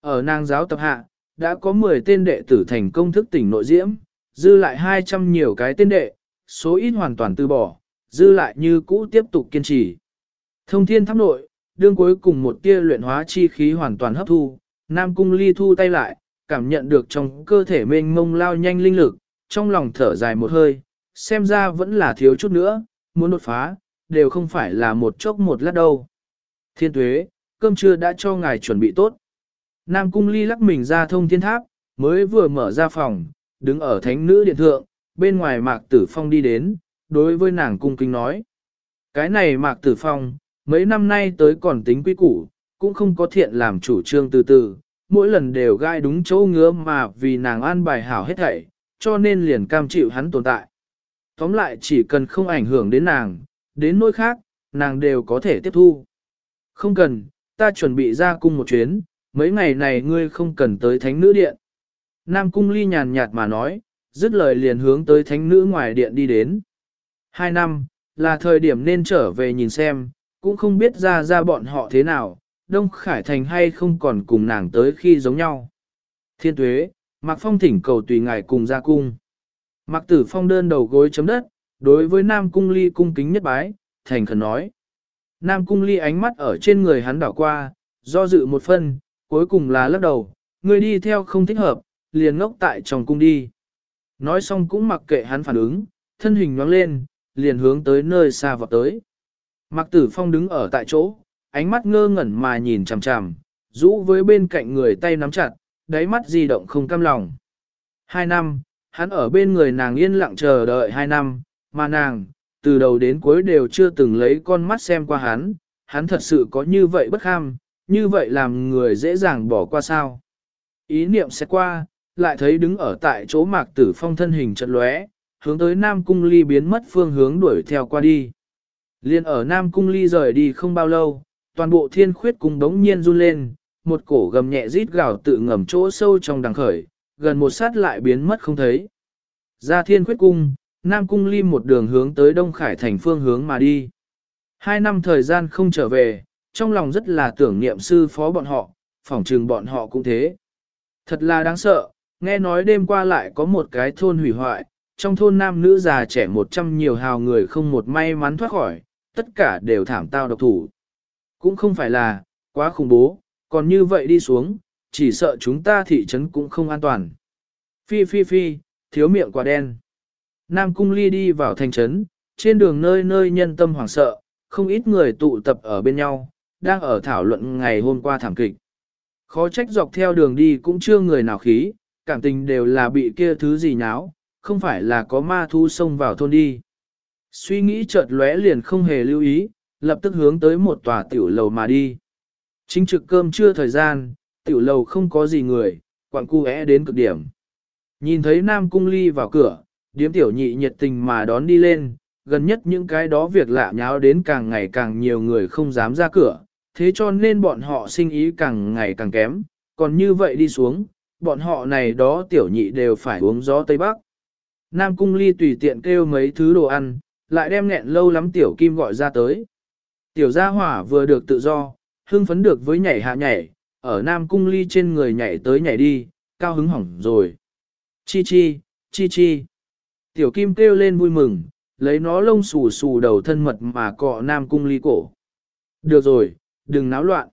Ở nàng giáo tập hạ, đã có 10 tên đệ tử thành công thức tỉnh nội diễm, dư lại 200 nhiều cái tên đệ, số ít hoàn toàn từ bỏ, dư lại như cũ tiếp tục kiên trì. Thông thiên tháp nội, đương cuối cùng một tia luyện hóa chi khí hoàn toàn hấp thu, Nam Cung Ly thu tay lại, cảm nhận được trong cơ thể mênh mông lao nhanh linh lực, trong lòng thở dài một hơi, xem ra vẫn là thiếu chút nữa, muốn đột phá, đều không phải là một chốc một lát đâu. Thiên tuế, cơm trưa đã cho ngài chuẩn bị tốt. Nam Cung Ly lắc mình ra thông thiên tháp, mới vừa mở ra phòng, đứng ở thánh nữ điện thượng, bên ngoài Mạc Tử Phong đi đến, đối với nàng cung kính nói. Cái này Mạc Tử Phong, mấy năm nay tới còn tính quý củ, cũng không có thiện làm chủ trương từ từ, mỗi lần đều gai đúng chỗ ngứa mà vì nàng an bài hảo hết thảy, cho nên liền cam chịu hắn tồn tại. Tóm lại chỉ cần không ảnh hưởng đến nàng, đến nỗi khác, nàng đều có thể tiếp thu. Không cần, ta chuẩn bị ra cung một chuyến, mấy ngày này ngươi không cần tới thánh nữ điện. Nam cung ly nhàn nhạt mà nói, dứt lời liền hướng tới thánh nữ ngoài điện đi đến. Hai năm, là thời điểm nên trở về nhìn xem, cũng không biết ra ra bọn họ thế nào, Đông Khải Thành hay không còn cùng nàng tới khi giống nhau. Thiên tuế, Mạc Phong thỉnh cầu tùy ngài cùng ra cung. Mạc Tử Phong đơn đầu gối chấm đất, đối với Nam Cung Ly cung kính nhất bái, thành khẩn nói. Nam Cung Ly ánh mắt ở trên người hắn đảo qua, do dự một phân, cuối cùng là lắc đầu, người đi theo không thích hợp, liền ngốc tại trong cung đi. Nói xong cũng mặc kệ hắn phản ứng, thân hình nhoáng lên, liền hướng tới nơi xa vọt tới. Mạc Tử Phong đứng ở tại chỗ, ánh mắt ngơ ngẩn mà nhìn chằm chằm, rũ với bên cạnh người tay nắm chặt, đáy mắt di động không cam lòng. Hai năm, hắn ở bên người nàng yên lặng chờ đợi hai năm, mà nàng, từ đầu đến cuối đều chưa từng lấy con mắt xem qua hắn, hắn thật sự có như vậy bất kham, như vậy làm người dễ dàng bỏ qua sao. Ý niệm sẽ qua, lại thấy đứng ở tại chỗ mạc tử phong thân hình chật lóe, hướng tới Nam Cung Ly biến mất phương hướng đuổi theo qua đi. Liên ở Nam Cung Ly rời đi không bao lâu, toàn bộ thiên khuyết cung đống nhiên run lên, một cổ gầm nhẹ rít gào tự ngầm chỗ sâu trong đằng khởi, gần một sát lại biến mất không thấy. Ra thiên khuyết cung, Nam Cung Ly một đường hướng tới Đông Khải thành phương hướng mà đi. Hai năm thời gian không trở về, trong lòng rất là tưởng niệm sư phó bọn họ, phỏng trừng bọn họ cũng thế. Thật là đáng sợ, nghe nói đêm qua lại có một cái thôn hủy hoại, trong thôn nam nữ già trẻ một trăm nhiều hào người không một may mắn thoát khỏi, tất cả đều thảm tao độc thủ. Cũng không phải là, quá khủng bố, còn như vậy đi xuống, chỉ sợ chúng ta thị trấn cũng không an toàn. Phi phi phi, thiếu miệng quả đen. Nam Cung Ly đi vào thành trấn, trên đường nơi nơi nhân tâm hoảng sợ, không ít người tụ tập ở bên nhau, đang ở thảo luận ngày hôm qua thảm kịch. Khó trách dọc theo đường đi cũng chưa người nào khí, cảm tình đều là bị kia thứ gì nháo, không phải là có ma thu xông vào thôn đi. Suy nghĩ chợt lóe liền không hề lưu ý, lập tức hướng tới một tòa tiểu lầu mà đi. Chính trực cơm chưa thời gian, tiểu lầu không có gì người, quặng cu é đến cực điểm. Nhìn thấy Nam Cung Ly vào cửa, điếm tiểu nhị nhiệt tình mà đón đi lên, gần nhất những cái đó việc lạ nháo đến càng ngày càng nhiều người không dám ra cửa, thế cho nên bọn họ sinh ý càng ngày càng kém, còn như vậy đi xuống, bọn họ này đó tiểu nhị đều phải uống gió Tây Bắc. Nam Cung Ly tùy tiện kêu mấy thứ đồ ăn, lại đem nghẹn lâu lắm tiểu kim gọi ra tới. Tiểu gia hỏa vừa được tự do, hưng phấn được với nhảy hạ nhảy, ở Nam Cung Ly trên người nhảy tới nhảy đi, cao hứng hỏng rồi. Chi chi, chi chi. Tiểu kim kêu lên vui mừng, lấy nó lông xù xù đầu thân mật mà cọ Nam Cung Ly cổ. Được rồi, đừng náo loạn.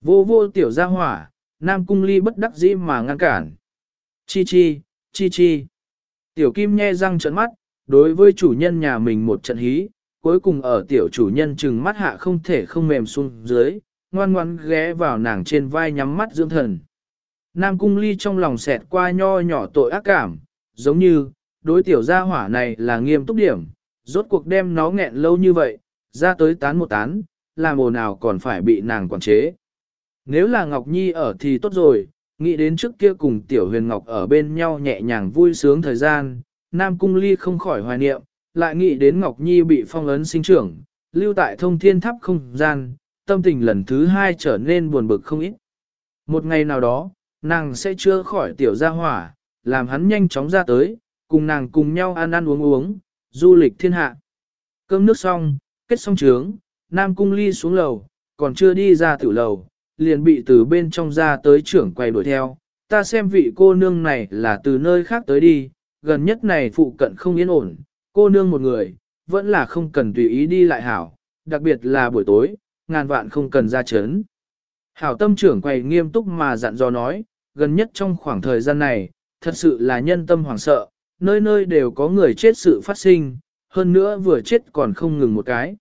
Vô vô tiểu gia hỏa, Nam Cung Ly bất đắc dĩ mà ngăn cản. Chi chi, chi chi. Tiểu Kim nhe răng trợn mắt, đối với chủ nhân nhà mình một trận hí, cuối cùng ở tiểu chủ nhân chừng mắt hạ không thể không mềm xuống dưới, ngoan ngoan ghé vào nàng trên vai nhắm mắt dưỡng thần. Nam Cung Ly trong lòng xẹt qua nho nhỏ tội ác cảm, giống như, đối tiểu gia hỏa này là nghiêm túc điểm, rốt cuộc đem nó nghẹn lâu như vậy, ra tới tán một tán, là mồ nào còn phải bị nàng quản chế. Nếu là Ngọc Nhi ở thì tốt rồi, nghĩ đến trước kia cùng Tiểu Huyền Ngọc ở bên nhau nhẹ nhàng vui sướng thời gian, Nam Cung Ly không khỏi hoài niệm, lại nghĩ đến Ngọc Nhi bị phong ấn sinh trưởng, lưu tại thông thiên tháp không gian, tâm tình lần thứ hai trở nên buồn bực không ít. Một ngày nào đó, nàng sẽ chưa khỏi tiểu gia hỏa, làm hắn nhanh chóng ra tới, cùng nàng cùng nhau ăn ăn uống uống, du lịch thiên hạ. Cơm nước xong, kết xong trướng, Nam Cung Ly xuống lầu, còn chưa đi ra tiểu lầu, liền bị từ bên trong ra tới trưởng quay đuổi theo. Ta xem vị cô nương này là từ nơi khác tới đi, gần nhất này phụ cận không yên ổn, cô nương một người, vẫn là không cần tùy ý đi lại hảo, đặc biệt là buổi tối, ngàn vạn không cần ra chấn. Hảo tâm trưởng quầy nghiêm túc mà dặn dò nói, gần nhất trong khoảng thời gian này, thật sự là nhân tâm hoảng sợ, nơi nơi đều có người chết sự phát sinh, hơn nữa vừa chết còn không ngừng một cái.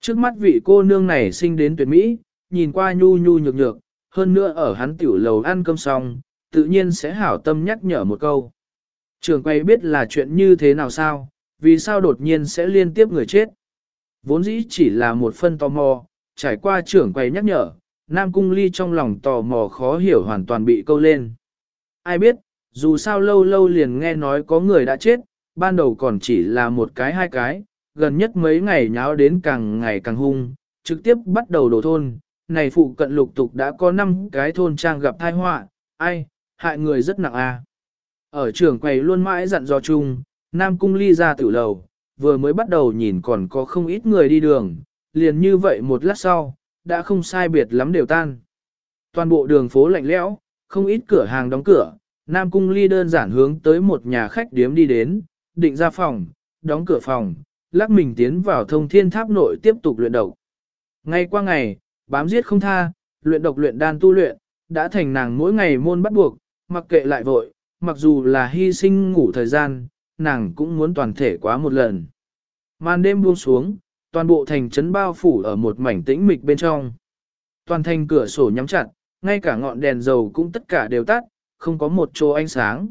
Trước mắt vị cô nương này sinh đến tuyệt mỹ, nhìn qua nhu nhu nhược nhược, hơn nữa ở hắn tiểu lầu ăn cơm xong, tự nhiên sẽ hảo tâm nhắc nhở một câu. Trường quay biết là chuyện như thế nào sao, vì sao đột nhiên sẽ liên tiếp người chết. Vốn dĩ chỉ là một phân tò mò, trải qua trưởng quay nhắc nhở, Nam Cung Ly trong lòng tò mò khó hiểu hoàn toàn bị câu lên. Ai biết, dù sao lâu lâu liền nghe nói có người đã chết, ban đầu còn chỉ là một cái hai cái, gần nhất mấy ngày nháo đến càng ngày càng hung, trực tiếp bắt đầu đổ thôn, này phụ cận lục tục đã có 5 cái thôn trang gặp tai họa, ai, hại người rất nặng. À. Ở trường quầy luôn mãi dặn dò chung, Nam Cung ly ra tử lầu, vừa mới bắt đầu nhìn còn có không ít người đi đường, liền như vậy một lát sau, đã không sai biệt lắm đều tan. Toàn bộ đường phố lạnh lẽo, không ít cửa hàng đóng cửa, Nam Cung ly đơn giản hướng tới một nhà khách điếm đi đến, định ra phòng, đóng cửa phòng, lắc mình tiến vào thông thiên tháp nội tiếp tục luyện độc. Ngay qua ngày, bám giết không tha, luyện độc luyện đan tu luyện, đã thành nàng mỗi ngày môn bắt buộc, mặc kệ lại vội, mặc dù là hy sinh ngủ thời gian, nàng cũng muốn toàn thể quá một lần. Màn đêm buông xuống, toàn bộ thành trấn bao phủ ở một mảnh tĩnh mịch bên trong. Toàn thành cửa sổ nhắm chặt, ngay cả ngọn đèn dầu cũng tất cả đều tắt, không có một chỗ ánh sáng.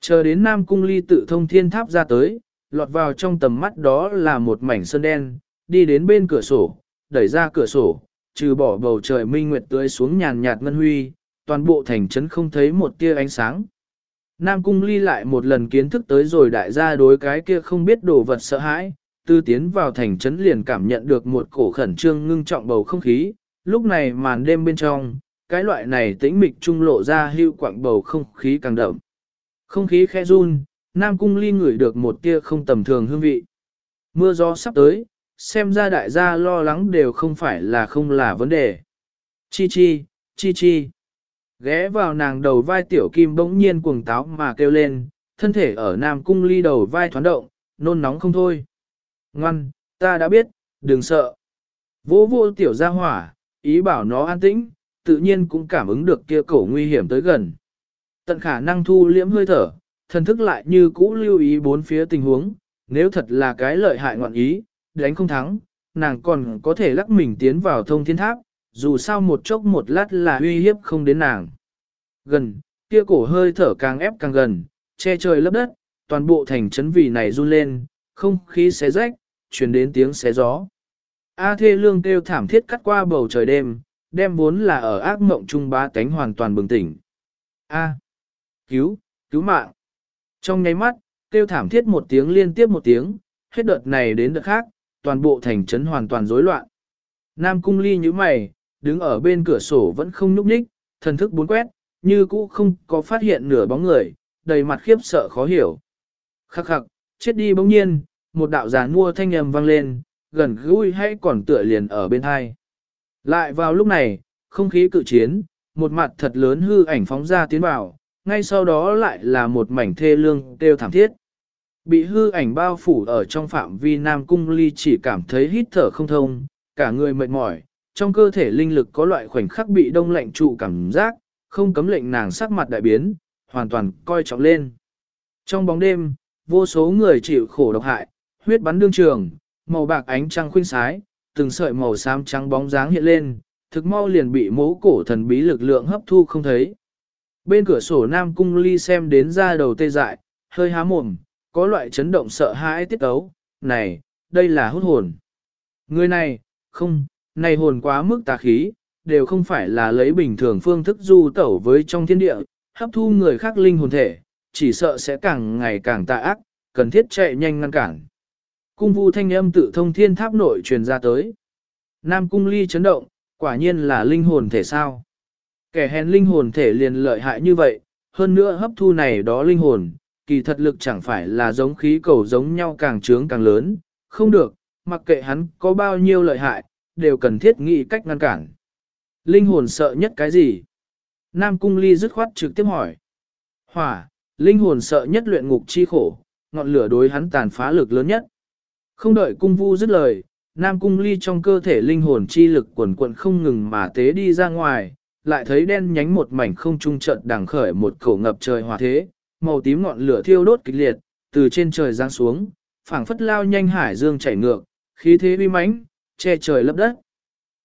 Chờ đến Nam Cung Ly tự thông thiên tháp ra tới, lọt vào trong tầm mắt đó là một mảnh sơn đen, đi đến bên cửa sổ, đẩy ra cửa sổ, trừ bỏ bầu trời minh nguyệt tươi xuống nhàn nhạt ngân huy, toàn bộ thành trấn không thấy một tia ánh sáng. Nam cung ly lại một lần kiến thức tới rồi đại gia đối cái kia không biết đồ vật sợ hãi, tư tiến vào thành trấn liền cảm nhận được một cổ khẩn trương ngưng trọng bầu không khí, lúc này màn đêm bên trong, cái loại này tĩnh mịch trung lộ ra hưu quạng bầu không khí càng đậm. Không khí khẽ run, Nam cung ly ngửi được một tia không tầm thường hương vị. Mưa gió sắp tới, xem ra đại gia lo lắng đều không phải là không là vấn đề. Chi chi, chi chi. Ghé vào nàng đầu vai tiểu kim bỗng nhiên cuồng táo mà kêu lên, thân thể ở nam cung ly đầu vai thoáng động, nôn nóng không thôi. Ngoan, ta đã biết, đừng sợ. Vô vô tiểu ra hỏa, ý bảo nó an tĩnh, tự nhiên cũng cảm ứng được kia cổ nguy hiểm tới gần. Tận khả năng thu liễm hơi thở, thần thức lại như cũ lưu ý bốn phía tình huống, nếu thật là cái lợi hại ngoạn ý, đánh không thắng, nàng còn có thể lắc mình tiến vào thông thiên tháp, dù sao một chốc một lát là uy hiếp không đến nàng. Gần, kia cổ hơi thở càng ép càng gần, che trời lấp đất, toàn bộ thành trấn vì này run lên, không khí xé rách, truyền đến tiếng xé gió. A thê lương kêu thảm thiết cắt qua bầu trời đêm, đem vốn là ở ác mộng trung bá tánh hoàn toàn bừng tỉnh. A. cứu, cứu mạng. Trong nháy mắt, kêu thảm thiết một tiếng liên tiếp một tiếng, hết đợt này đến đợt khác, toàn bộ thành trấn hoàn toàn rối loạn. Nam cung ly như mày, đứng ở bên cửa sổ vẫn không nhúc nhích, thần thức bốn quét, như cũ không có phát hiện nửa bóng người, đầy mặt khiếp sợ khó hiểu. Khắc khắc, chết đi bỗng nhiên, một đạo giả mua thanh âm vang lên, gần gũi hay còn tựa liền ở bên hai. Lại vào lúc này, không khí cự chiến, một mặt thật lớn hư ảnh phóng ra tiến vào, ngay sau đó lại là một mảnh thê lương kêu thảm thiết. Bị hư ảnh bao phủ ở trong phạm vi Nam Cung Ly chỉ cảm thấy hít thở không thông, cả người mệt mỏi, trong cơ thể linh lực có loại khoảnh khắc bị đông lạnh trụ cảm giác, không cấm lệnh nàng sắc mặt đại biến, hoàn toàn coi trọng lên. Trong bóng đêm, vô số người chịu khổ độc hại, huyết bắn đương trường, màu bạc ánh trăng khuynh sái, từng sợi màu xám trắng bóng dáng hiện lên, thực mau liền bị mố cổ thần bí lực lượng hấp thu không thấy. Bên cửa sổ Nam Cung Ly xem đến ra đầu tê dại, hơi há mồm, có loại chấn động sợ hãi tiết ấu, này, đây là hút hồn. Người này, không, này hồn quá mức tà khí, đều không phải là lấy bình thường phương thức du tẩu với trong thiên địa, hấp thu người khác linh hồn thể, chỉ sợ sẽ càng ngày càng tà ác, cần thiết chạy nhanh ngăn cản. Cung vu thanh âm tự thông thiên tháp nội truyền ra tới. Nam cung ly chấn động, quả nhiên là linh hồn thể sao. Kẻ hèn linh hồn thể liền lợi hại như vậy, hơn nữa hấp thu này đó linh hồn, kỳ thật lực chẳng phải là giống khí cầu giống nhau càng trướng càng lớn, không được, mặc kệ hắn có bao nhiêu lợi hại, đều cần thiết nghĩ cách ngăn cản. Linh hồn sợ nhất cái gì? Nam Cung Ly dứt khoát trực tiếp hỏi. Hỏa, linh hồn sợ nhất luyện ngục chi khổ, ngọn lửa đối hắn tàn phá lực lớn nhất. Không đợi cung vu dứt lời, Nam Cung Ly trong cơ thể linh hồn chi lực quần quận không ngừng mà tế đi ra ngoài, lại thấy đen nhánh một mảnh không trung trận đằng khởi một khẩu ngập trời hỏa thế, màu tím ngọn lửa thiêu đốt kịch liệt, từ trên trời giáng xuống, phảng phất lao nhanh hải dương chảy ngược, khí thế uy mãnh, che trời lấp đất.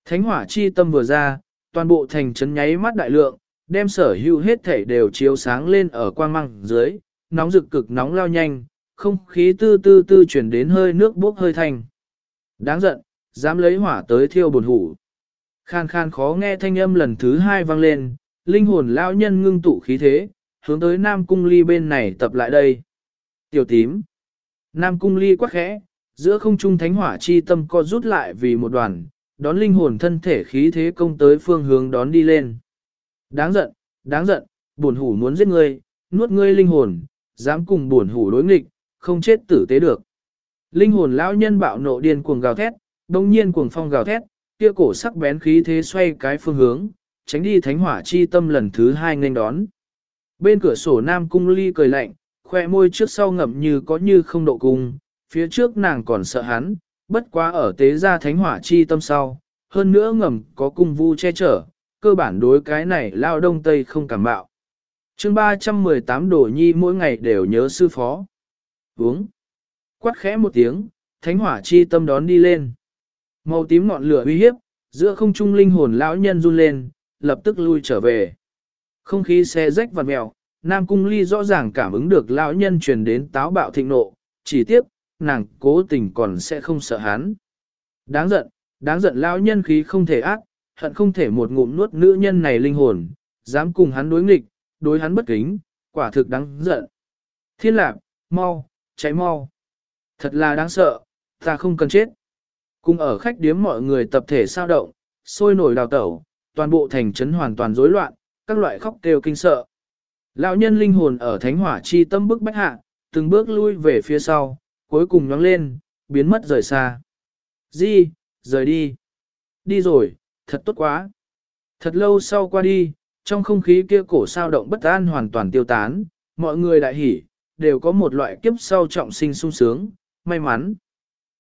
Thánh hỏa chi tâm vừa ra, toàn bộ thành trấn nháy mắt đại lượng, đem sở hữu hết thể đều chiếu sáng lên ở quang măng dưới, nóng rực cực nóng lao nhanh, không khí tư tư tư chuyển đến hơi nước bốc hơi thành. Đáng giận, dám lấy hỏa tới thiêu buồn hủ. Khan khan khó nghe thanh âm lần thứ hai vang lên, linh hồn lao nhân ngưng tụ khí thế, hướng tới Nam Cung Ly bên này tập lại đây. Tiểu tím. Nam Cung Ly quá khẽ, giữa không trung thánh hỏa chi tâm co rút lại vì một đoàn, đón linh hồn thân thể khí thế công tới phương hướng đón đi lên. Đáng giận, đáng giận, buồn hủ muốn giết ngươi, nuốt ngươi linh hồn, dám cùng buồn hủ đối nghịch, không chết tử tế được. Linh hồn lão nhân bạo nộ điên cuồng gào thét, đồng nhiên cuồng phong gào thét, kia cổ sắc bén khí thế xoay cái phương hướng, tránh đi thánh hỏa chi tâm lần thứ hai nghênh đón. Bên cửa sổ Nam Cung Ly cười lạnh, khoe môi trước sau ngậm như có như không độ cung, phía trước nàng còn sợ hắn, bất quá ở tế gia thánh hỏa chi tâm sau, hơn nữa ngầm có cung vu che chở, cơ bản đối cái này lao đông tây không cảm bạo. chương 318 đồ nhi mỗi ngày đều nhớ sư phó. Uống. Quát khẽ một tiếng, thánh hỏa chi tâm đón đi lên. Màu tím ngọn lửa uy hiếp, giữa không trung linh hồn lão nhân run lên, lập tức lui trở về. Không khí xe rách vặt mèo, Nam Cung Ly rõ ràng cảm ứng được lão nhân truyền đến táo bạo thịnh nộ, chỉ tiếp, nàng cố tình còn sẽ không sợ hắn. Đáng giận, đáng giận lão nhân khí không thể ác, hận không thể một ngụm nuốt nữ nhân này linh hồn, dám cùng hắn đối nghịch, đối hắn bất kính, quả thực đáng giận. Thiên lạc, mau, cháy mau. Thật là đáng sợ, ta không cần chết. Cùng ở khách điếm mọi người tập thể sao động, sôi nổi đào tẩu, toàn bộ thành trấn hoàn toàn rối loạn, các loại khóc kêu kinh sợ. Lão nhân linh hồn ở thánh hỏa chi tâm bức bách hạ, từng bước lui về phía sau, cuối cùng nhóng lên, biến mất rời xa. Di, rời đi. Đi rồi, thật tốt quá. Thật lâu sau qua đi, trong không khí kia cổ sao động bất an hoàn toàn tiêu tán, mọi người đại hỉ, đều có một loại kiếp sau trọng sinh sung sướng, may mắn.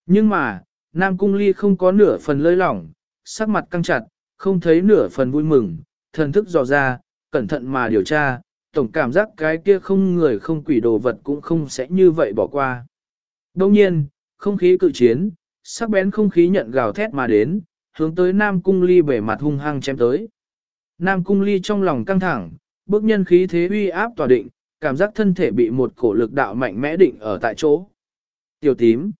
Nhưng mà, Nam Cung Ly không có nửa phần lơi lỏng, sắc mặt căng chặt, không thấy nửa phần vui mừng, thần thức dò ra, cẩn thận mà điều tra, tổng cảm giác cái kia không người không quỷ đồ vật cũng không sẽ như vậy bỏ qua. Đông nhiên, không khí cự chiến, sắc bén không khí nhận gào thét mà đến, hướng tới Nam Cung Ly bể mặt hung hăng chém tới. Nam Cung Ly trong lòng căng thẳng, bước nhân khí thế uy áp tỏa định, cảm giác thân thể bị một cổ lực đạo mạnh mẽ định ở tại chỗ. Tiểu tím.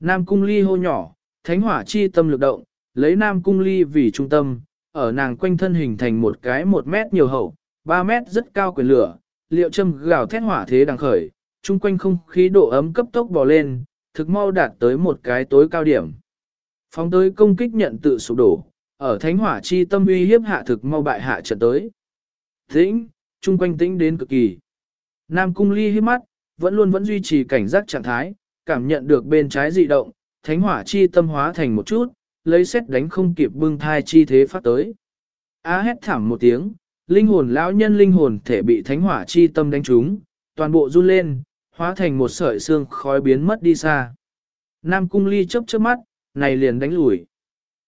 Nam Cung Ly hô nhỏ, thánh hỏa chi tâm lực động, lấy Nam Cung Ly vì trung tâm, ở nàng quanh thân hình thành một cái một mét nhiều hậu, ba mét rất cao quyền lửa, liệu châm gào thét hỏa thế đang khởi, chung quanh không khí độ ấm cấp tốc bò lên, thực mau đạt tới một cái tối cao điểm. Phóng tới công kích nhận tự sụp đổ, ở thánh hỏa chi tâm uy hiếp hạ thực mau bại hạ trận tới. Tĩnh, chung quanh tĩnh đến cực kỳ. Nam cung ly hiếp mắt, vẫn luôn vẫn duy trì cảnh giác trạng thái, cảm nhận được bên trái dị động, thánh hỏa chi tâm hóa thành một chút, lấy xét đánh không kịp bưng thai chi thế phát tới. Á hét thảm một tiếng, linh hồn lão nhân linh hồn thể bị thánh hỏa chi tâm đánh trúng, toàn bộ run lên, hóa thành một sợi xương khói biến mất đi xa. Nam cung ly chớp chớp mắt, này liền đánh lùi.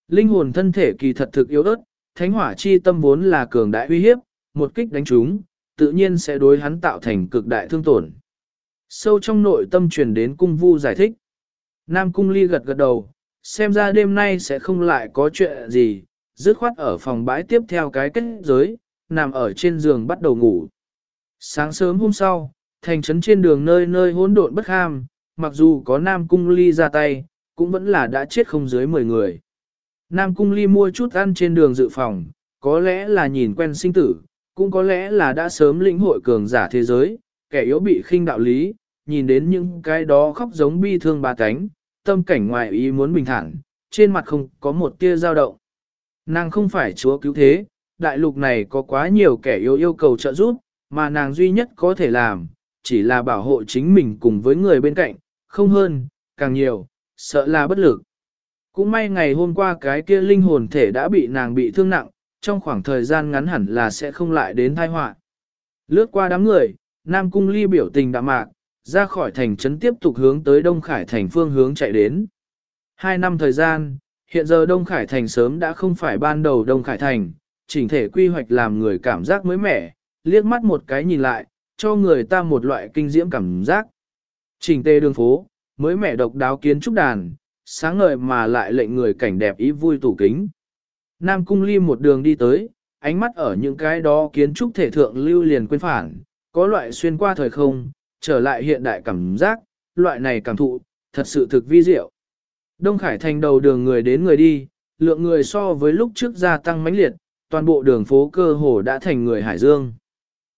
Linh hồn thân thể kỳ thật thực yếu ớt, thánh hỏa chi tâm vốn là cường đại uy hiếp, một kích đánh trúng, tự nhiên sẽ đối hắn tạo thành cực đại thương tổn. Sâu trong nội tâm truyền đến cung vu giải thích. Nam cung ly gật gật đầu, xem ra đêm nay sẽ không lại có chuyện gì, dứt khoát ở phòng bãi tiếp theo cái kết giới, nằm ở trên giường bắt đầu ngủ. Sáng sớm hôm sau, thành trấn trên đường nơi nơi hỗn độn bất ham, mặc dù có Nam cung ly ra tay, cũng vẫn là đã chết không dưới 10 người. Nam cung ly mua chút ăn trên đường dự phòng, có lẽ là nhìn quen sinh tử, cũng có lẽ là đã sớm lĩnh hội cường giả thế giới, kẻ yếu bị khinh đạo lý, nhìn đến những cái đó khóc giống bi thương ba cánh, tâm cảnh ngoài ý muốn bình thản, trên mặt không có một tia dao động. Nàng không phải chúa cứu thế, đại lục này có quá nhiều kẻ yếu yêu cầu trợ giúp, mà nàng duy nhất có thể làm, chỉ là bảo hộ chính mình cùng với người bên cạnh, không hơn, càng nhiều, sợ là bất lực. Cũng may ngày hôm qua cái kia linh hồn thể đã bị nàng bị thương nặng, trong khoảng thời gian ngắn hẳn là sẽ không lại đến tai họa. Lướt qua đám người, Nam Cung Ly biểu tình đạm mạc, ra khỏi thành trấn tiếp tục hướng tới Đông Khải thành phương hướng chạy đến. Hai năm thời gian, hiện giờ Đông Khải thành sớm đã không phải ban đầu Đông Khải thành, chỉnh thể quy hoạch làm người cảm giác mới mẻ, liếc mắt một cái nhìn lại, cho người ta một loại kinh diễm cảm giác. Chỉnh tề đường phố, mới mẻ độc đáo kiến trúc đàn, sáng ngời mà lại lệnh người cảnh đẹp ý vui tủ kính. Nam Cung Ly một đường đi tới, ánh mắt ở những cái đó kiến trúc thể thượng lưu liền quên phản, có loại xuyên qua thời không, trở lại hiện đại cảm giác, loại này cảm thụ, thật sự thực vi diệu. Đông Khải thành đầu đường người đến người đi, lượng người so với lúc trước gia tăng mãnh liệt, toàn bộ đường phố cơ hồ đã thành người Hải Dương.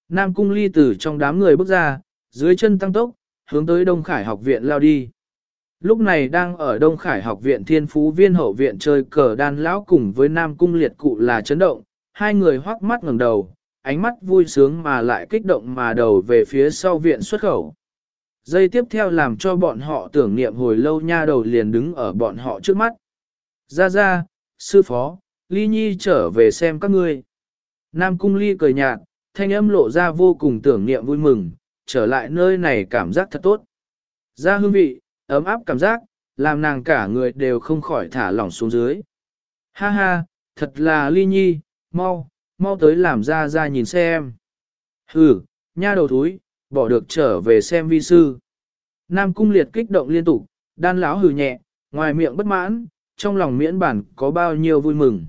Nam Cung Ly từ trong đám người bước ra, dưới chân tăng tốc, hướng tới Đông Khải học viện lao đi. Lúc này đang ở Đông Khải học viện Thiên Phú Viên hậu viện chơi cờ đan lão cùng với Nam Cung liệt cụ là chấn động, hai người hoắc mắt ngẩng đầu, ánh mắt vui sướng mà lại kích động mà đầu về phía sau viện xuất khẩu. Giây tiếp theo làm cho bọn họ tưởng niệm hồi lâu nha đầu liền đứng ở bọn họ trước mắt. Ra ra, sư phó, Ly Nhi trở về xem các ngươi. Nam Cung Ly cười nhạt, thanh âm lộ ra vô cùng tưởng niệm vui mừng, trở lại nơi này cảm giác thật tốt. Ra hương vị, ấm áp cảm giác, làm nàng cả người đều không khỏi thả lỏng xuống dưới. Ha ha, thật là ly nhi, mau, mau tới làm ra ra nhìn xem. Hừ, nha đầu thúi, bỏ được trở về xem vi sư. Nam cung liệt kích động liên tục, đan lão hừ nhẹ, ngoài miệng bất mãn, trong lòng miễn bản có bao nhiêu vui mừng.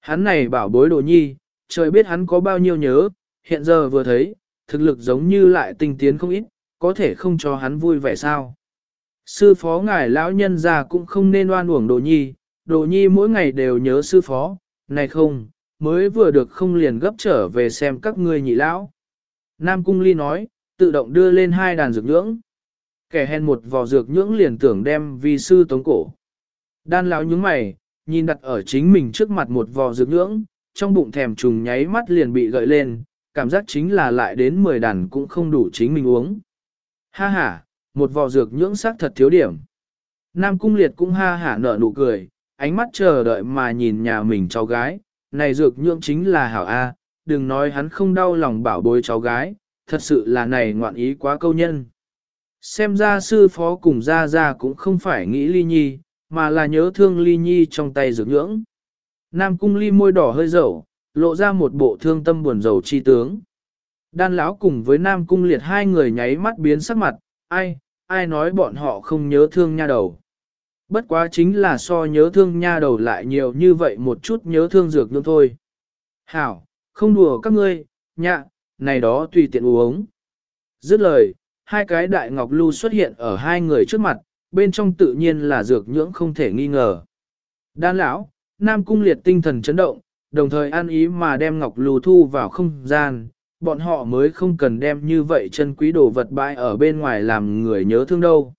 Hắn này bảo bối đồ nhi, trời biết hắn có bao nhiêu nhớ, hiện giờ vừa thấy, thực lực giống như lại tinh tiến không ít, có thể không cho hắn vui vẻ sao. Sư phó ngài lão nhân già cũng không nên oan uổng đồ nhi, đồ nhi mỗi ngày đều nhớ sư phó, này không, mới vừa được không liền gấp trở về xem các ngươi nhị lão. Nam Cung Ly nói, tự động đưa lên hai đàn dược nhưỡng. Kẻ hèn một vò dược nhưỡng liền tưởng đem vi sư tống cổ. Đan lão nhướng mày, nhìn đặt ở chính mình trước mặt một vò dược nhưỡng, trong bụng thèm trùng nháy mắt liền bị gợi lên, cảm giác chính là lại đến 10 đàn cũng không đủ chính mình uống. Ha ha, một vò dược nhưỡng sắc thật thiếu điểm. Nam Cung Liệt cũng ha hả nở nụ cười, ánh mắt chờ đợi mà nhìn nhà mình cháu gái, này dược nhưỡng chính là hảo A, đừng nói hắn không đau lòng bảo bối cháu gái, thật sự là này ngoạn ý quá câu nhân. Xem ra sư phó cùng ra ra cũng không phải nghĩ ly nhi, mà là nhớ thương ly nhi trong tay dược nhưỡng. Nam Cung Ly môi đỏ hơi dầu, lộ ra một bộ thương tâm buồn rầu chi tướng. Đan lão cùng với Nam Cung Liệt hai người nháy mắt biến sắc mặt, ai, ai nói bọn họ không nhớ thương nha đầu. Bất quá chính là so nhớ thương nha đầu lại nhiều như vậy một chút nhớ thương dược nữa thôi. Hảo, không đùa các ngươi, nhạ, này đó tùy tiện uống. Dứt lời, hai cái đại ngọc lưu xuất hiện ở hai người trước mặt, bên trong tự nhiên là dược nhưỡng không thể nghi ngờ. Đan lão, Nam Cung liệt tinh thần chấn động, đồng thời an ý mà đem ngọc lưu thu vào không gian, bọn họ mới không cần đem như vậy chân quý đồ vật bãi ở bên ngoài làm người nhớ thương đâu.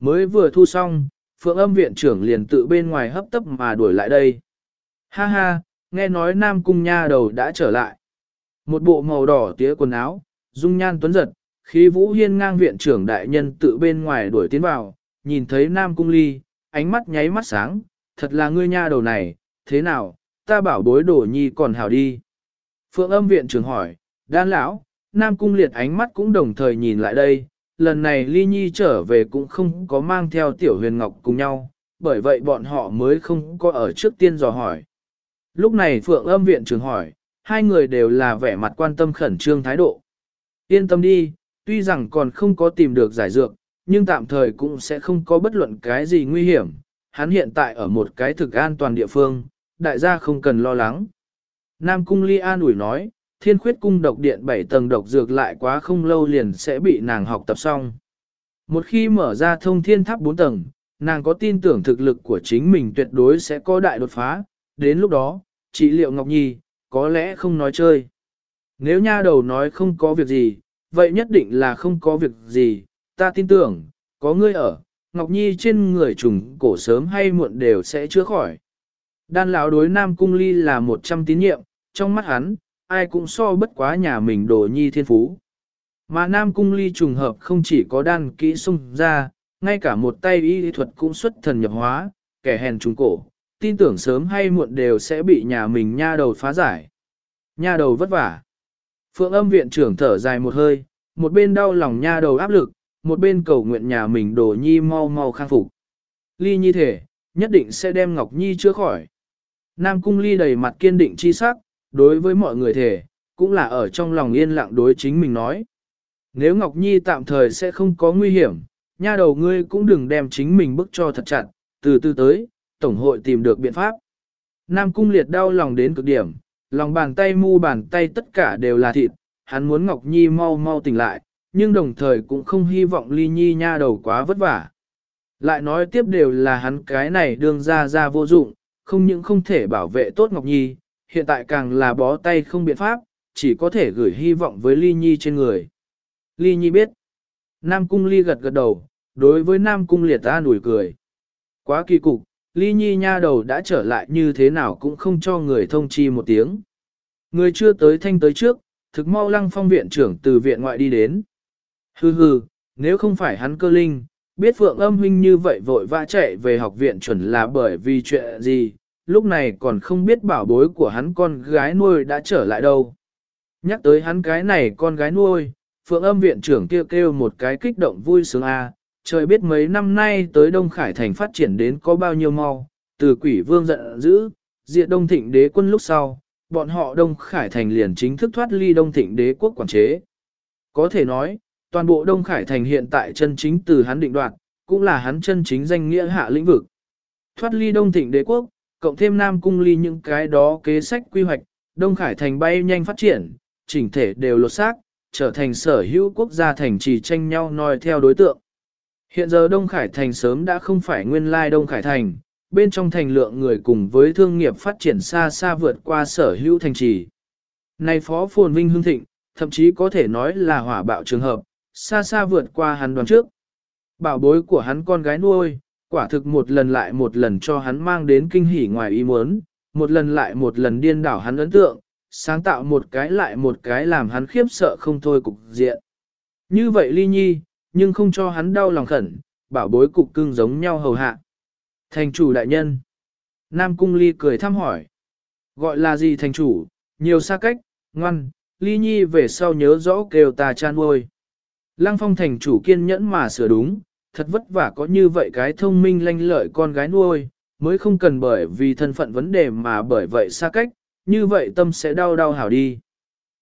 Mới vừa thu xong, phượng âm viện trưởng liền tự bên ngoài hấp tấp mà đuổi lại đây. Ha ha, nghe nói Nam Cung Nha đầu đã trở lại. Một bộ màu đỏ tía quần áo, dung nhan tuấn giật, khí vũ hiên ngang viện trưởng đại nhân tự bên ngoài đuổi tiến vào, nhìn thấy Nam Cung Ly, ánh mắt nháy mắt sáng, thật là ngươi nha đầu này, thế nào, ta bảo bối đổ nhi còn hảo đi. Phượng âm viện trưởng hỏi, đan lão, Nam Cung liệt ánh mắt cũng đồng thời nhìn lại đây, lần này Ly Nhi trở về cũng không có mang theo tiểu huyền ngọc cùng nhau, bởi vậy bọn họ mới không có ở trước tiên dò hỏi. Lúc này Phượng âm viện trưởng hỏi, hai người đều là vẻ mặt quan tâm khẩn trương thái độ. Yên tâm đi, tuy rằng còn không có tìm được giải dược, nhưng tạm thời cũng sẽ không có bất luận cái gì nguy hiểm. Hắn hiện tại ở một cái thực an toàn địa phương, đại gia không cần lo lắng. Nam Cung Ly an ủi nói, thiên khuyết cung độc điện 7 tầng độc dược lại quá không lâu liền sẽ bị nàng học tập xong. Một khi mở ra thông thiên tháp 4 tầng, nàng có tin tưởng thực lực của chính mình tuyệt đối sẽ có đại đột phá, đến lúc đó, trị liệu Ngọc Nhi, có lẽ không nói chơi. Nếu nha đầu nói không có việc gì, vậy nhất định là không có việc gì, ta tin tưởng, có ngươi ở, Ngọc Nhi trên người trùng cổ sớm hay muộn đều sẽ chữa khỏi. Đan lão đối Nam Cung Ly là một trăm tín nhiệm, trong mắt hắn, ai cũng so bất quá nhà mình đồ nhi thiên phú. Mà Nam Cung Ly trùng hợp không chỉ có đan kỹ xung ra, ngay cả một tay y thuật cũng xuất thần nhập hóa, kẻ hèn trùng cổ, tin tưởng sớm hay muộn đều sẽ bị nhà mình nha đầu phá giải. Nha đầu vất vả. Phượng âm viện trưởng thở dài một hơi, một bên đau lòng nha đầu áp lực, một bên cầu nguyện nhà mình đồ nhi mau mau khang phục. Ly nhi thể, nhất định sẽ đem Ngọc Nhi chữa khỏi. Nam cung ly đầy mặt kiên định chi sắc, đối với mọi người thể, cũng là ở trong lòng yên lặng đối chính mình nói. Nếu Ngọc Nhi tạm thời sẽ không có nguy hiểm, nha đầu ngươi cũng đừng đem chính mình bức cho thật chặt, từ từ tới, Tổng hội tìm được biện pháp. Nam cung liệt đau lòng đến cực điểm, lòng bàn tay mu bàn tay tất cả đều là thịt, hắn muốn Ngọc Nhi mau mau tỉnh lại, nhưng đồng thời cũng không hy vọng Ly Nhi nha đầu quá vất vả. Lại nói tiếp đều là hắn cái này đương ra ra vô dụng, không những không thể bảo vệ tốt Ngọc Nhi, hiện tại càng là bó tay không biện pháp, chỉ có thể gửi hy vọng với Ly Nhi trên người. Ly Nhi biết. Nam Cung Ly gật gật đầu, đối với Nam Cung liệt ta nủi cười. Quá kỳ cục, Ly Nhi nha đầu đã trở lại như thế nào cũng không cho người thông chi một tiếng. Người chưa tới thanh tới trước, thực mau lăng phong viện trưởng từ viện ngoại đi đến. Hừ hừ, nếu không phải hắn cơ linh, biết Phượng âm huynh như vậy vội vã chạy về học viện chuẩn là bởi vì chuyện gì, lúc này còn không biết bảo bối của hắn con gái nuôi đã trở lại đâu. Nhắc tới hắn cái này con gái nuôi, Phượng âm viện trưởng kêu kêu một cái kích động vui sướng a. trời biết mấy năm nay tới Đông Khải Thành phát triển đến có bao nhiêu mau, từ quỷ vương giận dữ, diệt Đông Thịnh đế quân lúc sau, bọn họ Đông Khải Thành liền chính thức thoát ly Đông Thịnh đế quốc quản chế. Có thể nói, toàn bộ Đông Khải Thành hiện tại chân chính từ hắn định đoạt, cũng là hắn chân chính danh nghĩa hạ lĩnh vực. Thoát ly Đông Thịnh đế quốc, cộng thêm Nam Cung ly những cái đó kế sách quy hoạch, Đông Khải Thành bay nhanh phát triển, chỉnh thể đều lột xác, trở thành sở hữu quốc gia thành trì tranh nhau noi theo đối tượng. Hiện giờ Đông Khải Thành sớm đã không phải nguyên lai Đông Khải Thành, bên trong thành lượng người cùng với thương nghiệp phát triển xa xa vượt qua sở hữu thành trì. Này phó phồn vinh hương thịnh, thậm chí có thể nói là hỏa bạo trường hợp, xa xa vượt qua hắn đoán trước. Bảo bối của hắn con gái nuôi, quả thực một lần lại một lần cho hắn mang đến kinh hỉ ngoài ý muốn, một lần lại một lần điên đảo hắn ấn tượng, sáng tạo một cái lại một cái làm hắn khiếp sợ không thôi cục diện. Như vậy ly nhi, nhưng không cho hắn đau lòng khẩn, bảo bối cục cưng giống nhau hầu hạ. Thành chủ đại nhân. Nam Cung Ly cười thăm hỏi. Gọi là gì thành chủ, nhiều xa cách, ngoan, Ly Nhi về sau nhớ rõ kêu ta chan nuôi. Lăng phong thành chủ kiên nhẫn mà sửa đúng, thật vất vả có như vậy cái thông minh lanh lợi con gái nuôi, mới không cần bởi vì thân phận vấn đề mà bởi vậy xa cách, như vậy tâm sẽ đau đau hảo đi.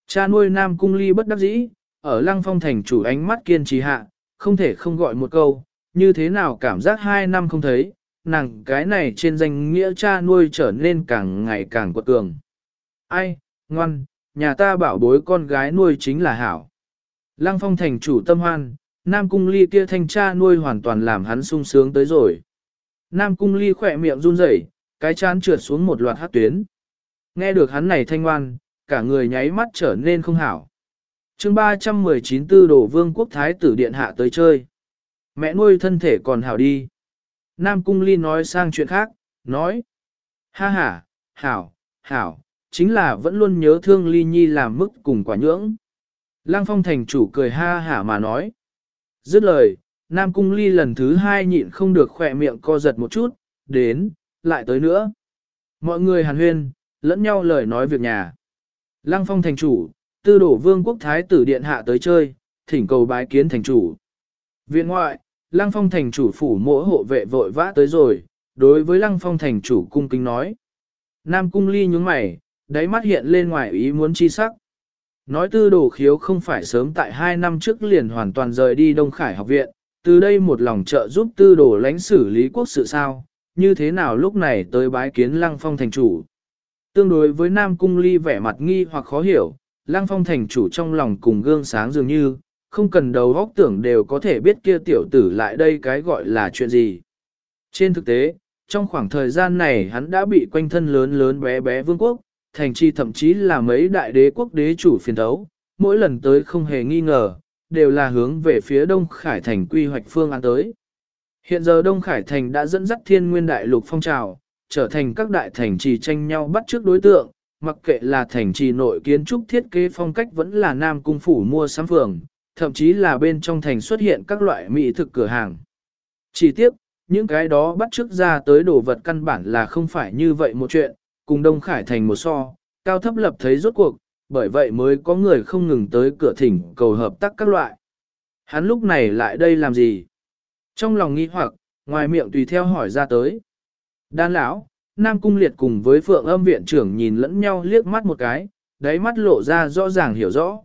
Cha nuôi Nam Cung Ly bất đắc dĩ, ở lăng phong thành chủ ánh mắt kiên trì hạ, không thể không gọi một câu, như thế nào cảm giác hai năm không thấy, nàng cái này trên danh nghĩa cha nuôi trở nên càng ngày càng quật cường. Ai, ngoan, nhà ta bảo bối con gái nuôi chính là hảo. Lăng phong thành chủ tâm hoan, Nam Cung Ly kia thanh cha nuôi hoàn toàn làm hắn sung sướng tới rồi. Nam Cung Ly khỏe miệng run rẩy, cái chán trượt xuống một loạt hát tuyến. Nghe được hắn này thanh ngoan, cả người nháy mắt trở nên không hảo. chương 319 tư đổ vương quốc thái tử điện hạ tới chơi. Mẹ nuôi thân thể còn hảo đi. Nam Cung Ly nói sang chuyện khác, nói. Ha ha, hảo, hảo, chính là vẫn luôn nhớ thương Ly Nhi làm mức cùng quả nhưỡng. Lăng phong thành chủ cười ha hả mà nói. Dứt lời, Nam Cung Ly lần thứ hai nhịn không được khỏe miệng co giật một chút, đến, lại tới nữa. Mọi người hàn huyên, lẫn nhau lời nói việc nhà. Lăng phong thành chủ, tư đổ vương quốc thái tử điện hạ tới chơi, thỉnh cầu bái kiến thành chủ. Viện ngoại, lăng phong thành chủ phủ mỗi hộ vệ vội vã tới rồi, đối với lăng phong thành chủ cung kính nói. Nam cung ly nhướng mày, đáy mắt hiện lên ngoài ý muốn chi sắc. Nói tư đồ khiếu không phải sớm tại hai năm trước liền hoàn toàn rời đi Đông Khải học viện, từ đây một lòng trợ giúp tư đồ lãnh xử lý quốc sự sao, như thế nào lúc này tới bái kiến lăng phong thành chủ. Tương đối với Nam Cung Ly vẻ mặt nghi hoặc khó hiểu, lăng phong thành chủ trong lòng cùng gương sáng dường như, không cần đầu góc tưởng đều có thể biết kia tiểu tử lại đây cái gọi là chuyện gì. Trên thực tế, trong khoảng thời gian này hắn đã bị quanh thân lớn lớn bé bé vương quốc, thành chi thậm chí là mấy đại đế quốc đế chủ phiền thấu, mỗi lần tới không hề nghi ngờ, đều là hướng về phía Đông Khải Thành quy hoạch phương án tới. Hiện giờ Đông Khải Thành đã dẫn dắt thiên nguyên đại lục phong trào, trở thành các đại thành trì tranh nhau bắt trước đối tượng, mặc kệ là thành trì nội kiến trúc thiết kế phong cách vẫn là nam cung phủ mua sắm phường, thậm chí là bên trong thành xuất hiện các loại mỹ thực cửa hàng. Chỉ tiếp, những cái đó bắt trước ra tới đồ vật căn bản là không phải như vậy một chuyện, cùng Đông Khải thành một so, cao thấp lập thấy rốt cuộc, bởi vậy mới có người không ngừng tới cửa thỉnh cầu hợp tác các loại. Hắn lúc này lại đây làm gì? Trong lòng nghi hoặc, ngoài miệng tùy theo hỏi ra tới. Đan lão, Nam Cung Liệt cùng với Phượng âm viện trưởng nhìn lẫn nhau liếc mắt một cái, đáy mắt lộ ra rõ ràng hiểu rõ.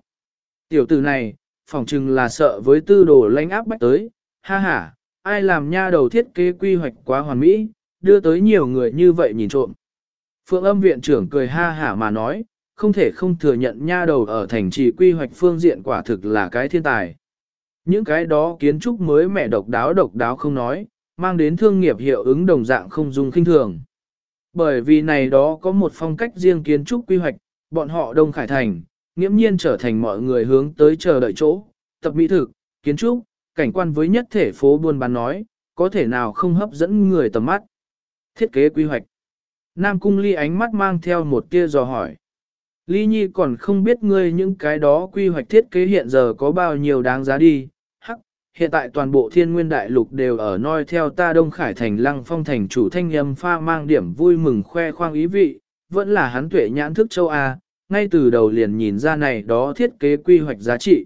Tiểu tử này, phỏng chừng là sợ với tư đồ lãnh áp bách tới, ha ha, ai làm nha đầu thiết kế quy hoạch quá hoàn mỹ, đưa tới nhiều người như vậy nhìn trộm. Phượng âm viện trưởng cười ha hả mà nói, không thể không thừa nhận nha đầu ở thành trì quy hoạch phương diện quả thực là cái thiên tài. Những cái đó kiến trúc mới mẹ độc đáo độc đáo không nói, mang đến thương nghiệp hiệu ứng đồng dạng không dùng kinh thường. Bởi vì này đó có một phong cách riêng kiến trúc quy hoạch, bọn họ Đông Khải Thành, nghiễm nhiên trở thành mọi người hướng tới chờ đợi chỗ, tập mỹ thực, kiến trúc, cảnh quan với nhất thể phố buôn bán nói, có thể nào không hấp dẫn người tầm mắt. Thiết kế quy hoạch. Nam Cung Ly ánh mắt mang theo một tia dò hỏi. Ly Nhi còn không biết ngươi những cái đó quy hoạch thiết kế hiện giờ có bao nhiêu đáng giá đi. Hắc, hiện tại toàn bộ thiên nguyên đại lục đều ở noi theo ta Đông Khải thành lăng phong thành chủ thanh âm pha mang điểm vui mừng khoe khoang ý vị, vẫn là hắn tuệ nhãn thức châu A, ngay từ đầu liền nhìn ra này đó thiết kế quy hoạch giá trị.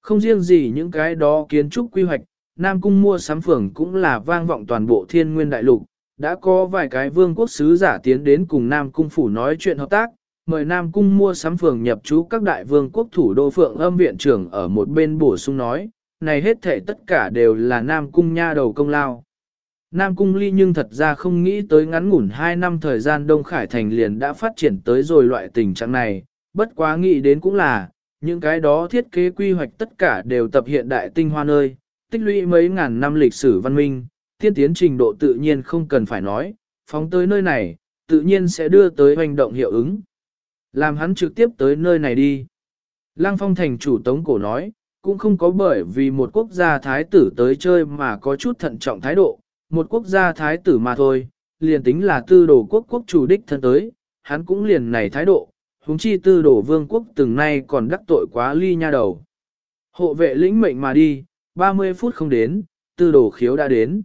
Không riêng gì những cái đó kiến trúc quy hoạch, Nam Cung mua sắm phường cũng là vang vọng toàn bộ thiên nguyên đại lục, đã có vài cái vương quốc sứ giả tiến đến cùng Nam Cung phủ nói chuyện hợp tác, mời Nam Cung mua sắm phường nhập trú các đại vương quốc thủ đô phượng âm viện trưởng ở một bên bổ sung nói, này hết thể tất cả đều là Nam Cung nha đầu công lao. Nam Cung ly nhưng thật ra không nghĩ tới ngắn ngủn 2 năm thời gian Đông Khải Thành liền đã phát triển tới rồi loại tình trạng này, bất quá nghĩ đến cũng là, những cái đó thiết kế quy hoạch tất cả đều tập hiện đại tinh hoa nơi, tích lũy mấy ngàn năm lịch sử văn minh, tiên tiến trình độ tự nhiên không cần phải nói, phóng tới nơi này, tự nhiên sẽ đưa tới hành động hiệu ứng. Làm hắn trực tiếp tới nơi này đi. Lăng phong thành chủ tống cổ nói, cũng không có bởi vì một quốc gia thái tử tới chơi mà có chút thận trọng thái độ, một quốc gia thái tử mà thôi, liền tính là tư đồ quốc quốc chủ đích thân tới, hắn cũng liền này thái độ, huống chi tư đồ vương quốc từng nay còn đắc tội quá ly nha đầu. Hộ vệ lĩnh mệnh mà đi, 30 phút không đến, tư đồ khiếu đã đến.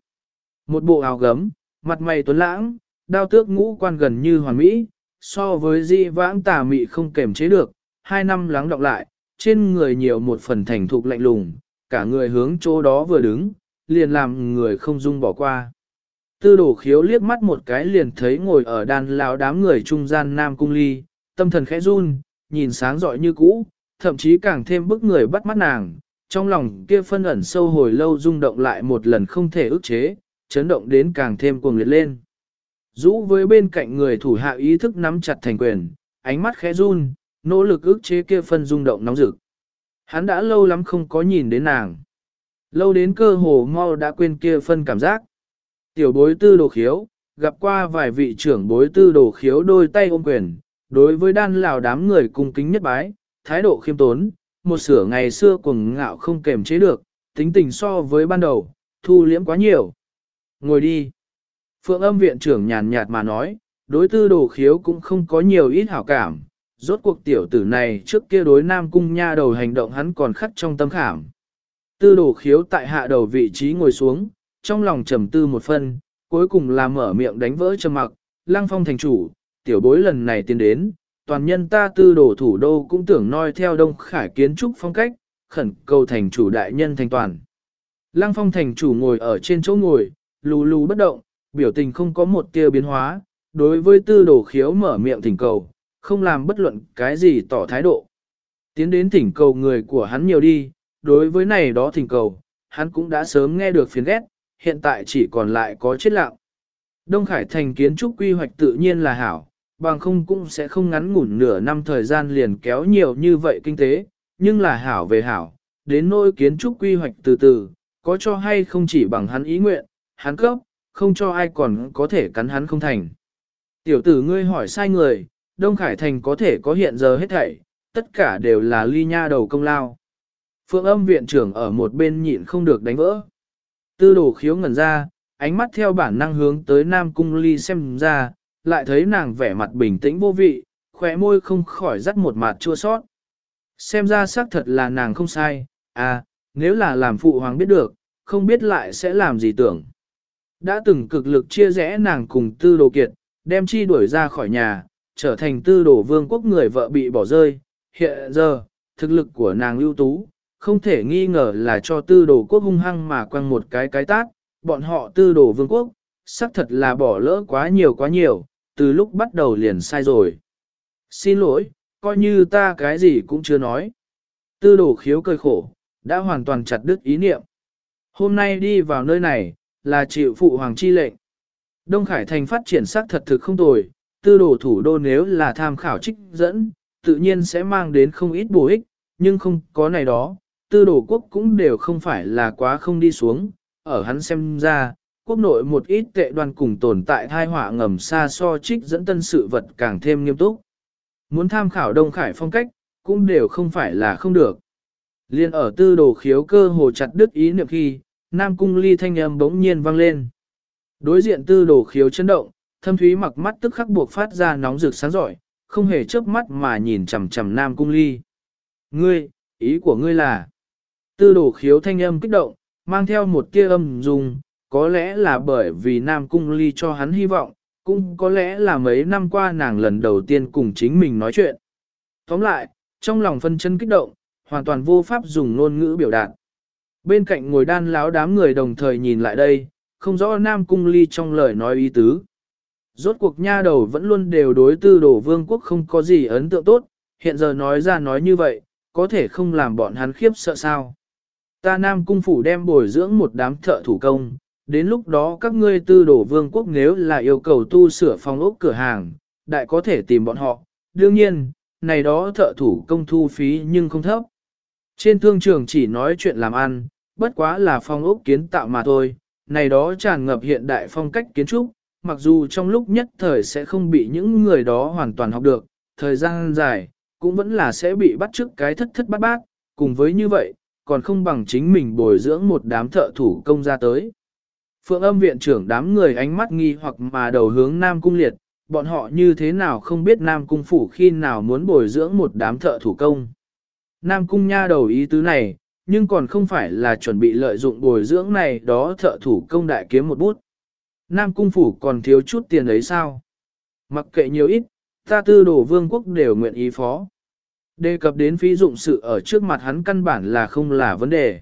Một bộ áo gấm, mặt mày tuấn lãng, đao tước ngũ quan gần như hoàn mỹ, so với di vãng tà mị không kềm chế được, hai năm lắng đọng lại, trên người nhiều một phần thành thục lạnh lùng, cả người hướng chỗ đó vừa đứng, liền làm người không dung bỏ qua. Tư đổ khiếu liếc mắt một cái liền thấy ngồi ở đàn lão đám người trung gian nam cung ly, tâm thần khẽ run, nhìn sáng rọi như cũ, thậm chí càng thêm bức người bắt mắt nàng, trong lòng kia phân ẩn sâu hồi lâu rung động lại một lần không thể ức chế, chấn động đến càng thêm cuồng liệt lên. Dũ với bên cạnh người thủ hạ ý thức nắm chặt thành quyền, ánh mắt khẽ run, nỗ lực ức chế kia phân rung động nóng rực. Hắn đã lâu lắm không có nhìn đến nàng. Lâu đến cơ hồ mau đã quên kia phân cảm giác. Tiểu bối tư đồ khiếu, gặp qua vài vị trưởng bối tư đồ khiếu đôi tay ôm quyền, đối với đan lào đám người cung kính nhất bái, thái độ khiêm tốn, một sửa ngày xưa cuồng ngạo không kềm chế được, tính tình so với ban đầu, thu liễm quá nhiều. Ngồi đi. Phượng âm viện trưởng nhàn nhạt mà nói, đối tư đồ khiếu cũng không có nhiều ít hảo cảm, rốt cuộc tiểu tử này trước kia đối nam cung nha đầu hành động hắn còn khắc trong tâm khảm. Tư đồ khiếu tại hạ đầu vị trí ngồi xuống, trong lòng trầm tư một phân, cuối cùng là mở miệng đánh vỡ trầm mặc, lăng phong thành chủ, tiểu bối lần này tiến đến, toàn nhân ta tư đồ thủ đô cũng tưởng noi theo đông khải kiến trúc phong cách, khẩn cầu thành chủ đại nhân thành toàn. Lăng phong thành chủ ngồi ở trên chỗ ngồi, lù lù bất động, biểu tình không có một tia biến hóa, đối với tư đồ khiếu mở miệng thỉnh cầu, không làm bất luận cái gì tỏ thái độ. Tiến đến thỉnh cầu người của hắn nhiều đi, đối với này đó thỉnh cầu, hắn cũng đã sớm nghe được phiền ghét, hiện tại chỉ còn lại có chết lặng. Đông Khải thành kiến trúc quy hoạch tự nhiên là hảo, bằng không cũng sẽ không ngắn ngủn nửa năm thời gian liền kéo nhiều như vậy kinh tế, nhưng là hảo về hảo, đến nỗi kiến trúc quy hoạch từ từ, có cho hay không chỉ bằng hắn ý nguyện, hắn cấp, không cho ai còn có thể cắn hắn không thành. Tiểu tử ngươi hỏi sai người, Đông Khải Thành có thể có hiện giờ hết thảy, tất cả đều là ly nha đầu công lao. Phượng âm viện trưởng ở một bên nhịn không được đánh vỡ. Tư đồ khiếu ngẩn ra, ánh mắt theo bản năng hướng tới Nam Cung Ly xem ra, lại thấy nàng vẻ mặt bình tĩnh vô vị, khỏe môi không khỏi dắt một mặt chua sót. Xem ra xác thật là nàng không sai, à, nếu là làm phụ hoàng biết được, không biết lại sẽ làm gì tưởng. Đã từng cực lực chia rẽ nàng cùng tư đồ kiệt, đem chi đuổi ra khỏi nhà, trở thành tư đồ vương quốc người vợ bị bỏ rơi. Hiện giờ, thực lực của nàng ưu tú, không thể nghi ngờ là cho tư đồ quốc hung hăng mà quăng một cái cái tát, bọn họ tư đồ vương quốc, xác thật là bỏ lỡ quá nhiều quá nhiều, từ lúc bắt đầu liền sai rồi. Xin lỗi, coi như ta cái gì cũng chưa nói. Tư đồ khiếu cơi khổ, đã hoàn toàn chặt đứt ý niệm. Hôm nay đi vào nơi này, là chịu phụ hoàng chi lệnh. Đông Khải Thành phát triển sắc thật thực không tồi, tư đồ thủ đô nếu là tham khảo trích dẫn, tự nhiên sẽ mang đến không ít bổ ích, nhưng không có này đó, tư đồ quốc cũng đều không phải là quá không đi xuống, ở hắn xem ra, quốc nội một ít tệ đoan cùng tồn tại thai họa ngầm xa so trích dẫn tân sự vật càng thêm nghiêm túc. Muốn tham khảo Đông Khải phong cách, cũng đều không phải là không được. Liên ở tư đồ khiếu cơ hồ chặt đứt ý niệm khi, Nam Cung Ly thanh âm bỗng nhiên vang lên. Đối diện tư đồ khiếu chấn động, thâm thúy mặc mắt tức khắc buộc phát ra nóng rực sáng giỏi, không hề chớp mắt mà nhìn chằm chằm Nam Cung Ly. Ngươi, ý của ngươi là... Tư đồ khiếu thanh âm kích động, mang theo một tia âm dùng, có lẽ là bởi vì Nam Cung Ly cho hắn hy vọng, cũng có lẽ là mấy năm qua nàng lần đầu tiên cùng chính mình nói chuyện. Tóm lại, trong lòng phân chân kích động, hoàn toàn vô pháp dùng ngôn ngữ biểu đạt. Bên cạnh ngồi đan láo đám người đồng thời nhìn lại đây, không rõ Nam Cung Ly trong lời nói ý tứ. Rốt cuộc nha đầu vẫn luôn đều đối tư đổ vương quốc không có gì ấn tượng tốt, hiện giờ nói ra nói như vậy, có thể không làm bọn hắn khiếp sợ sao. Ta Nam Cung Phủ đem bồi dưỡng một đám thợ thủ công, đến lúc đó các ngươi tư đổ vương quốc nếu là yêu cầu tu sửa phòng ốc cửa hàng, đại có thể tìm bọn họ. Đương nhiên, này đó thợ thủ công thu phí nhưng không thấp. Trên thương trường chỉ nói chuyện làm ăn, bất quá là phong ốc kiến tạo mà thôi, này đó tràn ngập hiện đại phong cách kiến trúc, mặc dù trong lúc nhất thời sẽ không bị những người đó hoàn toàn học được, thời gian dài, cũng vẫn là sẽ bị bắt trước cái thất thất bát bát, cùng với như vậy, còn không bằng chính mình bồi dưỡng một đám thợ thủ công ra tới. Phượng âm viện trưởng đám người ánh mắt nghi hoặc mà đầu hướng Nam Cung Liệt, bọn họ như thế nào không biết Nam Cung Phủ khi nào muốn bồi dưỡng một đám thợ thủ công. Nam Cung nha đầu ý tứ này, nhưng còn không phải là chuẩn bị lợi dụng bồi dưỡng này đó thợ thủ công đại kiếm một bút. Nam Cung Phủ còn thiếu chút tiền ấy sao? Mặc kệ nhiều ít, ta tư đồ vương quốc đều nguyện ý phó. Đề cập đến phí dụng sự ở trước mặt hắn căn bản là không là vấn đề.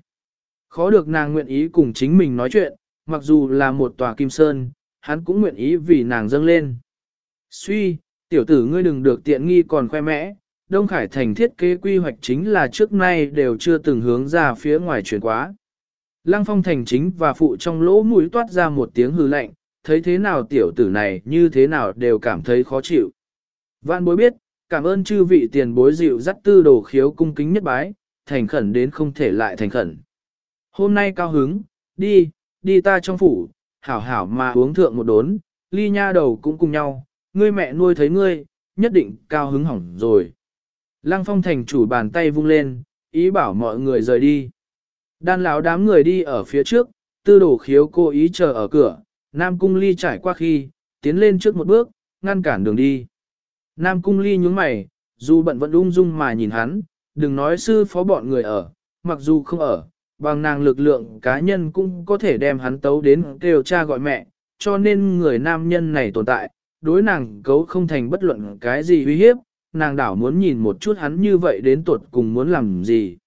Khó được nàng nguyện ý cùng chính mình nói chuyện, mặc dù là một tòa kim sơn, hắn cũng nguyện ý vì nàng dâng lên. Suy, tiểu tử ngươi đừng được tiện nghi còn khoe mẽ, Đông Khải Thành thiết kế quy hoạch chính là trước nay đều chưa từng hướng ra phía ngoài chuyển quá. Lăng phong thành chính và phụ trong lỗ mũi toát ra một tiếng hư lạnh, thấy thế nào tiểu tử này như thế nào đều cảm thấy khó chịu. Vạn bối biết, cảm ơn chư vị tiền bối dịu dắt tư đồ khiếu cung kính nhất bái, thành khẩn đến không thể lại thành khẩn. Hôm nay cao hứng, đi, đi ta trong phủ, hảo hảo mà uống thượng một đốn, ly nha đầu cũng cùng nhau, ngươi mẹ nuôi thấy ngươi, nhất định cao hứng hỏng rồi. Lăng phong thành chủ bàn tay vung lên, ý bảo mọi người rời đi. Đan lão đám người đi ở phía trước, tư đồ khiếu cố ý chờ ở cửa, Nam Cung Ly trải qua khi, tiến lên trước một bước, ngăn cản đường đi. Nam Cung Ly nhướng mày, dù bận vẫn ung dung mà nhìn hắn, đừng nói sư phó bọn người ở, mặc dù không ở, bằng nàng lực lượng cá nhân cũng có thể đem hắn tấu đến kêu cha gọi mẹ, cho nên người nam nhân này tồn tại, đối nàng cấu không thành bất luận cái gì uy hiếp, nàng đảo muốn nhìn một chút hắn như vậy đến tuột cùng muốn làm gì.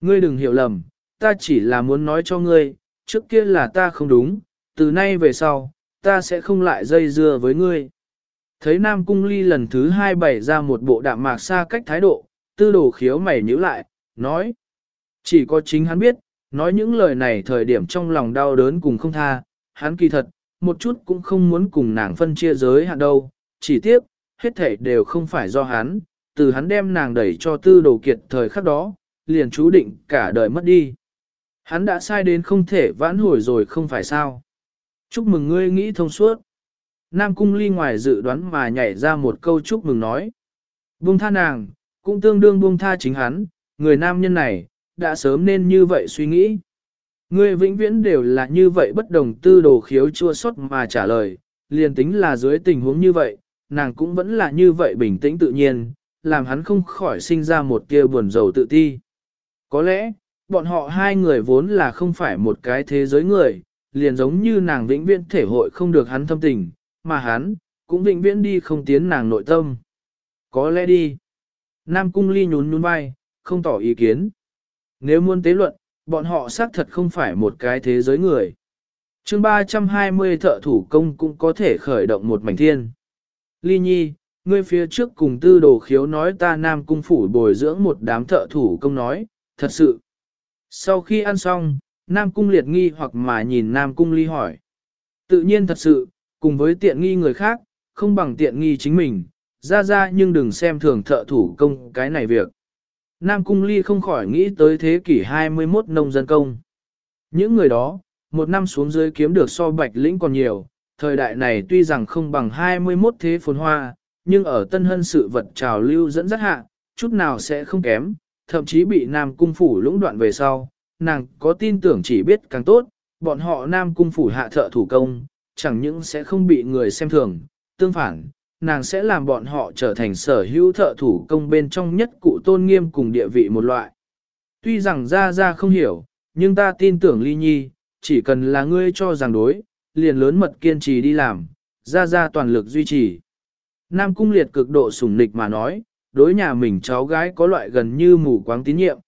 Ngươi đừng hiểu lầm, ta chỉ là muốn nói cho ngươi, trước kia là ta không đúng, từ nay về sau, ta sẽ không lại dây dưa với ngươi. Thấy Nam Cung Ly lần thứ hai bày ra một bộ đạm mạc xa cách thái độ, tư đồ khiếu mày nhíu lại, nói. Chỉ có chính hắn biết, nói những lời này thời điểm trong lòng đau đớn cùng không tha, hắn kỳ thật, một chút cũng không muốn cùng nàng phân chia giới hạn đâu, chỉ tiếc, hết thể đều không phải do hắn, từ hắn đem nàng đẩy cho tư đồ kiệt thời khắc đó, liền chú định cả đời mất đi. Hắn đã sai đến không thể vãn hồi rồi không phải sao. Chúc mừng ngươi nghĩ thông suốt. Nam cung ly ngoài dự đoán mà nhảy ra một câu chúc mừng nói. Buông tha nàng, cũng tương đương buông tha chính hắn, người nam nhân này, đã sớm nên như vậy suy nghĩ. Ngươi vĩnh viễn đều là như vậy bất đồng tư đồ khiếu chua xót mà trả lời, liền tính là dưới tình huống như vậy, nàng cũng vẫn là như vậy bình tĩnh tự nhiên, làm hắn không khỏi sinh ra một tia buồn rầu tự ti. Có lẽ, bọn họ hai người vốn là không phải một cái thế giới người, liền giống như nàng vĩnh viễn thể hội không được hắn thâm tình, mà hắn, cũng vĩnh viễn đi không tiến nàng nội tâm. Có lẽ đi. Nam cung ly nhún nhún vai, không tỏ ý kiến. Nếu muốn tế luận, bọn họ xác thật không phải một cái thế giới người. chương 320 thợ thủ công cũng có thể khởi động một mảnh thiên. Ly nhi, ngươi phía trước cùng tư đồ khiếu nói ta nam cung phủ bồi dưỡng một đám thợ thủ công nói, thật sự. Sau khi ăn xong, nam cung liệt nghi hoặc mà nhìn nam cung ly hỏi. Tự nhiên thật sự, cùng với tiện nghi người khác, không bằng tiện nghi chính mình, ra ra nhưng đừng xem thường thợ thủ công cái này việc. Nam Cung Ly không khỏi nghĩ tới thế kỷ 21 nông dân công. Những người đó, một năm xuống dưới kiếm được so bạch lĩnh còn nhiều, thời đại này tuy rằng không bằng 21 thế phồn hoa, nhưng ở tân hân sự vật trào lưu dẫn dắt hạ, chút nào sẽ không kém, thậm chí bị Nam Cung Phủ lũng đoạn về sau, nàng có tin tưởng chỉ biết càng tốt, bọn họ Nam Cung Phủ hạ thợ thủ công, chẳng những sẽ không bị người xem thường, tương phản, nàng sẽ làm bọn họ trở thành sở hữu thợ thủ công bên trong nhất cụ tôn nghiêm cùng địa vị một loại. Tuy rằng ra ra không hiểu, nhưng ta tin tưởng ly nhi, chỉ cần là ngươi cho rằng đối, liền lớn mật kiên trì đi làm, ra ra toàn lực duy trì. Nam cung liệt cực độ sủng nịch mà nói, đối nhà mình cháu gái có loại gần như mù quáng tín nhiệm.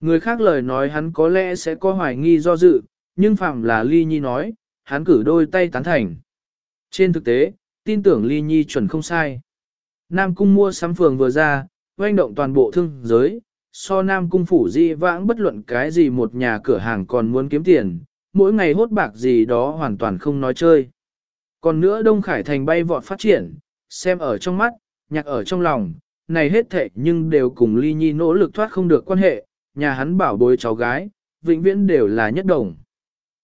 Người khác lời nói hắn có lẽ sẽ có hoài nghi do dự, nhưng phạm là ly nhi nói, hắn cử đôi tay tán thành. Trên thực tế, tin tưởng ly nhi chuẩn không sai. Nam cung mua sắm phường vừa ra, doanh động toàn bộ thương giới, so Nam cung phủ di vãng bất luận cái gì một nhà cửa hàng còn muốn kiếm tiền, mỗi ngày hốt bạc gì đó hoàn toàn không nói chơi. Còn nữa Đông Khải Thành bay vọt phát triển, xem ở trong mắt, nhạc ở trong lòng, này hết thệ nhưng đều cùng ly nhi nỗ lực thoát không được quan hệ, nhà hắn bảo bối cháu gái, vĩnh viễn đều là nhất đồng.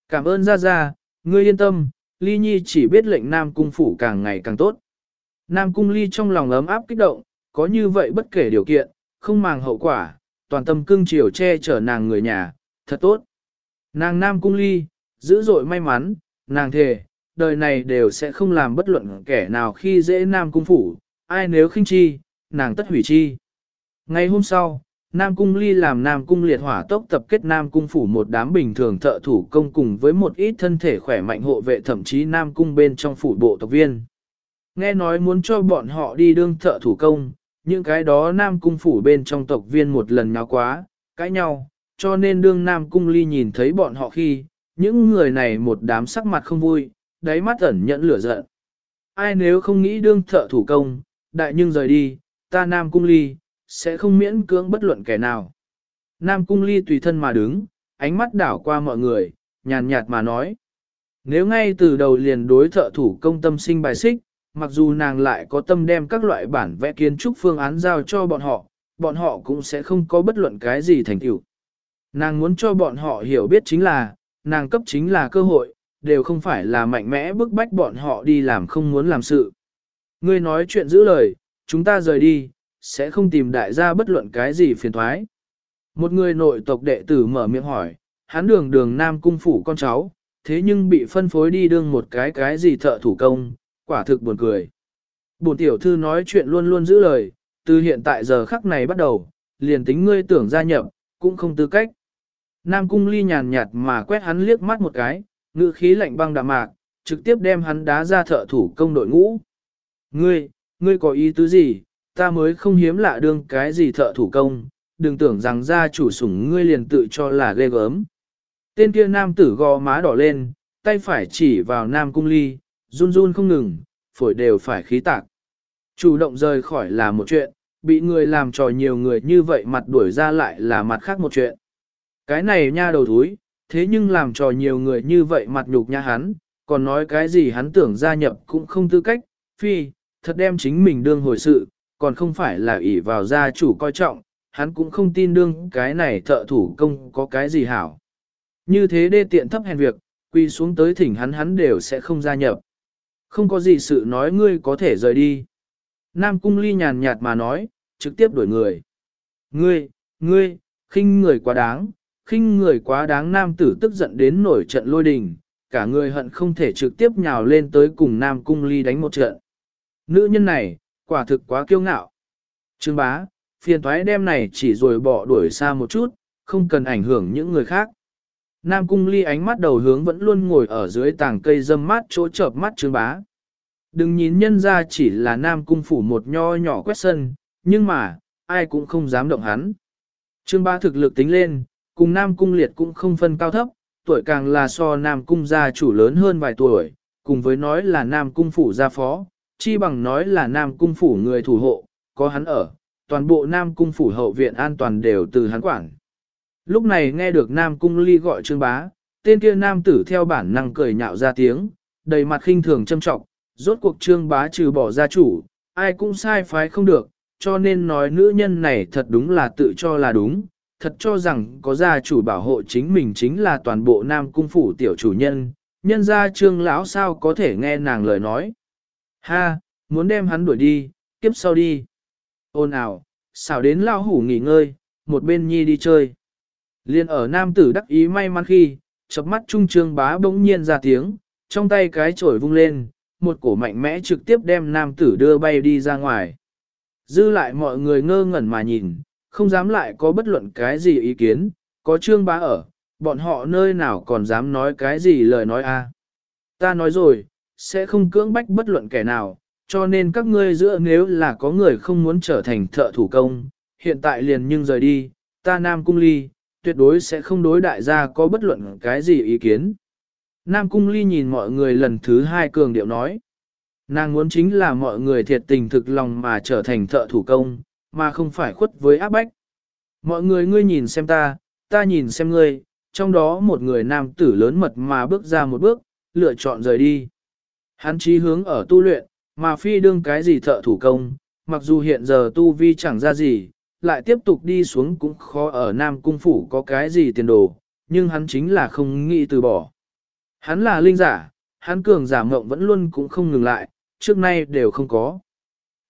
Cảm ơn Gia Gia, ngươi yên tâm, Ly Nhi chỉ biết lệnh Nam Cung phủ càng ngày càng tốt. Nam Cung Ly trong lòng ấm áp kích động, có như vậy bất kể điều kiện, không màng hậu quả, toàn tâm cưng chiều che chở nàng người nhà, thật tốt. Nàng Nam Cung Ly, dữ dội may mắn, nàng thề, đời này đều sẽ không làm bất luận kẻ nào khi dễ Nam Cung phủ, ai nếu khinh chi, nàng tất hủy chi. Ngày hôm sau, Nam Cung Ly làm Nam Cung liệt hỏa tốc tập kết Nam Cung phủ một đám bình thường thợ thủ công cùng với một ít thân thể khỏe mạnh hộ vệ thậm chí Nam Cung bên trong phủ bộ tộc viên. Nghe nói muốn cho bọn họ đi đương thợ thủ công, những cái đó Nam Cung phủ bên trong tộc viên một lần nháo quá, cãi nhau, cho nên đương Nam Cung Ly nhìn thấy bọn họ khi, những người này một đám sắc mặt không vui, đáy mắt ẩn nhẫn lửa giận. Ai nếu không nghĩ đương thợ thủ công, đại nhưng rời đi, ta Nam Cung Ly, sẽ không miễn cưỡng bất luận kẻ nào. Nam Cung Ly tùy thân mà đứng, ánh mắt đảo qua mọi người, nhàn nhạt mà nói. Nếu ngay từ đầu liền đối thợ thủ công tâm sinh bài xích, mặc dù nàng lại có tâm đem các loại bản vẽ kiến trúc phương án giao cho bọn họ, bọn họ cũng sẽ không có bất luận cái gì thành tựu. Nàng muốn cho bọn họ hiểu biết chính là, nàng cấp chính là cơ hội, đều không phải là mạnh mẽ bức bách bọn họ đi làm không muốn làm sự. Ngươi nói chuyện giữ lời, chúng ta rời đi, sẽ không tìm đại gia bất luận cái gì phiền thoái. Một người nội tộc đệ tử mở miệng hỏi, hắn đường đường nam cung phủ con cháu, thế nhưng bị phân phối đi đương một cái cái gì thợ thủ công, quả thực buồn cười. Bổn tiểu thư nói chuyện luôn luôn giữ lời, từ hiện tại giờ khắc này bắt đầu, liền tính ngươi tưởng gia nhập, cũng không tư cách. Nam cung ly nhàn nhạt mà quét hắn liếc mắt một cái, ngữ khí lạnh băng đạm mạc, trực tiếp đem hắn đá ra thợ thủ công đội ngũ. Ngươi, ngươi có ý tứ gì, ta mới không hiếm lạ đương cái gì thợ thủ công, đừng tưởng rằng gia chủ sủng ngươi liền tự cho là ghê gớm. Tên kia nam tử gò má đỏ lên, tay phải chỉ vào nam cung ly, run run không ngừng, phổi đều phải khí tạc. Chủ động rời khỏi là một chuyện, bị người làm trò nhiều người như vậy mặt đuổi ra lại là mặt khác một chuyện. Cái này nha đầu thúi, thế nhưng làm trò nhiều người như vậy mặt nhục nha hắn, còn nói cái gì hắn tưởng gia nhập cũng không tư cách, phi, thật đem chính mình đương hồi sự, còn không phải là ỷ vào gia chủ coi trọng, hắn cũng không tin đương cái này thợ thủ công có cái gì hảo. Như thế đê tiện thấp hèn việc, quy xuống tới thỉnh hắn hắn đều sẽ không gia nhập. Không có gì sự nói ngươi có thể rời đi. Nam cung ly nhàn nhạt mà nói, trực tiếp đuổi người. Ngươi, ngươi, khinh người quá đáng, khinh người quá đáng nam tử tức giận đến nổi trận lôi đình, cả người hận không thể trực tiếp nhào lên tới cùng nam cung ly đánh một trận. Nữ nhân này, quả thực quá kiêu ngạo. Trương bá, phiền thoái đem này chỉ rồi bỏ đuổi xa một chút, không cần ảnh hưởng những người khác. Nam cung ly ánh mắt đầu hướng vẫn luôn ngồi ở dưới tàng cây dâm mát chỗ chợp mắt trương bá. Đừng nhìn nhân ra chỉ là nam cung phủ một nho nhỏ quét sân, nhưng mà, ai cũng không dám động hắn. Trương bá thực lực tính lên, cùng nam cung liệt cũng không phân cao thấp, tuổi càng là so nam cung gia chủ lớn hơn vài tuổi, cùng với nói là nam cung phủ gia phó, chi bằng nói là nam cung phủ người thủ hộ, có hắn ở, toàn bộ nam cung phủ hậu viện an toàn đều từ hắn quản. Lúc này nghe được nam cung ly gọi trương bá, tên kia nam tử theo bản năng cười nhạo ra tiếng, đầy mặt khinh thường châm trọng, rốt cuộc trương bá trừ bỏ gia chủ, ai cũng sai phái không được, cho nên nói nữ nhân này thật đúng là tự cho là đúng, thật cho rằng có gia chủ bảo hộ chính mình chính là toàn bộ nam cung phủ tiểu chủ nhân, nhân gia trương lão sao có thể nghe nàng lời nói. Ha, muốn đem hắn đuổi đi, kiếp sau đi. Ôn ào, xảo đến lao hủ nghỉ ngơi, một bên nhi đi chơi. Liên ở nam tử đắc ý may mắn khi, chập mắt trung trương bá bỗng nhiên ra tiếng, trong tay cái chổi vung lên, một cổ mạnh mẽ trực tiếp đem nam tử đưa bay đi ra ngoài. Dư lại mọi người ngơ ngẩn mà nhìn, không dám lại có bất luận cái gì ý kiến, có trương bá ở, bọn họ nơi nào còn dám nói cái gì lời nói a? Ta nói rồi, sẽ không cưỡng bách bất luận kẻ nào, cho nên các ngươi giữa nếu là có người không muốn trở thành thợ thủ công, hiện tại liền nhưng rời đi, ta Nam Cung Ly, tuyệt đối sẽ không đối đại gia có bất luận cái gì ý kiến. Nam Cung Ly nhìn mọi người lần thứ hai cường điệu nói. Nàng muốn chính là mọi người thiệt tình thực lòng mà trở thành thợ thủ công, mà không phải khuất với áp bách. Mọi người ngươi nhìn xem ta, ta nhìn xem ngươi, trong đó một người nam tử lớn mật mà bước ra một bước, lựa chọn rời đi. Hắn chí hướng ở tu luyện, mà phi đương cái gì thợ thủ công, mặc dù hiện giờ tu vi chẳng ra gì, lại tiếp tục đi xuống cũng khó ở Nam Cung Phủ có cái gì tiền đồ, nhưng hắn chính là không nghĩ từ bỏ. Hắn là linh giả, hắn cường giả mộng vẫn luôn cũng không ngừng lại, trước nay đều không có.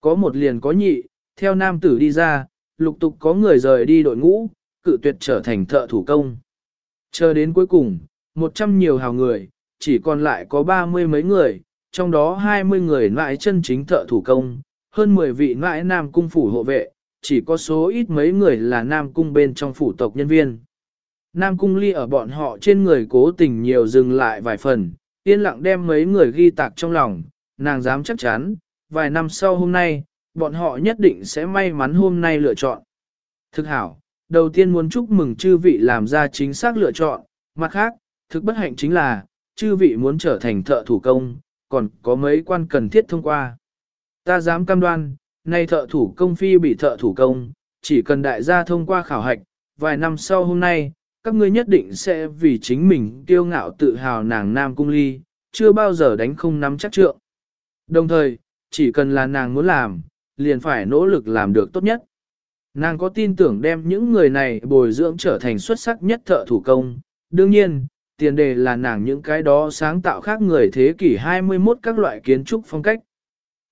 Có một liền có nhị, theo nam tử đi ra, lục tục có người rời đi đội ngũ, cự tuyệt trở thành thợ thủ công. Chờ đến cuối cùng, một trăm nhiều hào người, chỉ còn lại có ba mươi mấy người, trong đó hai mươi người mãi chân chính thợ thủ công, hơn mười vị mãi nam cung phủ hộ vệ, chỉ có số ít mấy người là nam cung bên trong phủ tộc nhân viên. Nam cung ly ở bọn họ trên người cố tình nhiều dừng lại vài phần, yên lặng đem mấy người ghi tạc trong lòng, nàng dám chắc chắn, vài năm sau hôm nay, bọn họ nhất định sẽ may mắn hôm nay lựa chọn. Thực hảo, đầu tiên muốn chúc mừng chư vị làm ra chính xác lựa chọn, mặt khác, thực bất hạnh chính là, chư vị muốn trở thành thợ thủ công, còn có mấy quan cần thiết thông qua. Ta dám cam đoan, nay thợ thủ công phi bị thợ thủ công, chỉ cần đại gia thông qua khảo hạch, vài năm sau hôm nay, các ngươi nhất định sẽ vì chính mình kiêu ngạo tự hào nàng nam cung ly, chưa bao giờ đánh không nắm chắc trượng. Đồng thời, chỉ cần là nàng muốn làm, liền phải nỗ lực làm được tốt nhất. Nàng có tin tưởng đem những người này bồi dưỡng trở thành xuất sắc nhất thợ thủ công. Đương nhiên, tiền đề là nàng những cái đó sáng tạo khác người thế kỷ 21 các loại kiến trúc phong cách.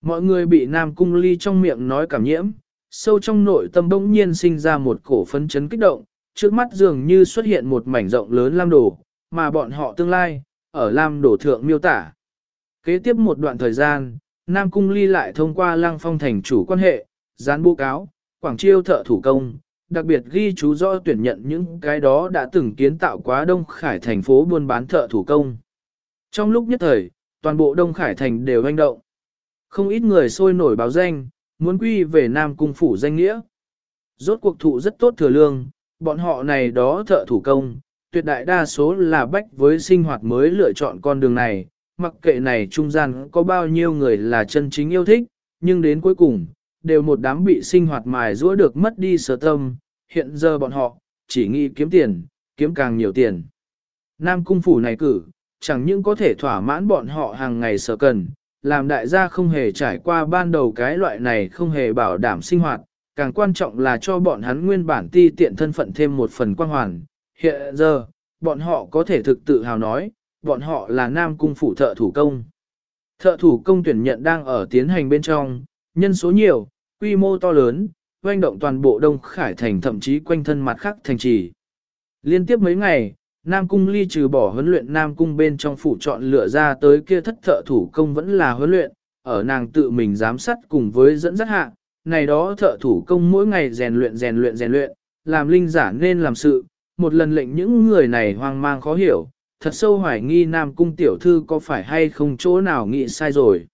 Mọi người bị Nam Cung Ly trong miệng nói cảm nhiễm, sâu trong nội tâm bỗng nhiên sinh ra một cổ phấn chấn kích động, trước mắt dường như xuất hiện một mảnh rộng lớn lam đổ, mà bọn họ tương lai, ở lam đổ thượng miêu tả. Kế tiếp một đoạn thời gian, Nam Cung Ly lại thông qua lăng phong thành chủ quan hệ, gián bố cáo, quảng chiêu thợ thủ công, đặc biệt ghi chú rõ tuyển nhận những cái đó đã từng kiến tạo quá Đông Khải thành phố buôn bán thợ thủ công. Trong lúc nhất thời, toàn bộ Đông Khải thành đều hành động. Không ít người sôi nổi báo danh, muốn quy về Nam Cung phủ danh nghĩa. Rốt cuộc thụ rất tốt thừa lương, bọn họ này đó thợ thủ công, tuyệt đại đa số là bách với sinh hoạt mới lựa chọn con đường này, mặc kệ này trung gian có bao nhiêu người là chân chính yêu thích, nhưng đến cuối cùng, đều một đám bị sinh hoạt mài rũa được mất đi sở tâm, hiện giờ bọn họ, chỉ nghĩ kiếm tiền, kiếm càng nhiều tiền. Nam cung phủ này cử, chẳng những có thể thỏa mãn bọn họ hàng ngày sở cần, làm đại gia không hề trải qua ban đầu cái loại này không hề bảo đảm sinh hoạt, càng quan trọng là cho bọn hắn nguyên bản ti tiện thân phận thêm một phần quan hoàn. Hiện giờ, bọn họ có thể thực tự hào nói, bọn họ là Nam Cung phủ thợ thủ công. Thợ thủ công tuyển nhận đang ở tiến hành bên trong, nhân số nhiều, quy mô to lớn, doanh động toàn bộ Đông Khải Thành thậm chí quanh thân mặt khác thành trì. Liên tiếp mấy ngày, Nam Cung ly trừ bỏ huấn luyện Nam Cung bên trong phủ chọn lựa ra tới kia thất thợ thủ công vẫn là huấn luyện, ở nàng tự mình giám sát cùng với dẫn dắt hạ, này đó thợ thủ công mỗi ngày rèn luyện rèn luyện rèn luyện, làm linh giả nên làm sự, một lần lệnh những người này hoang mang khó hiểu, thật sâu hoài nghi Nam Cung tiểu thư có phải hay không chỗ nào nghĩ sai rồi.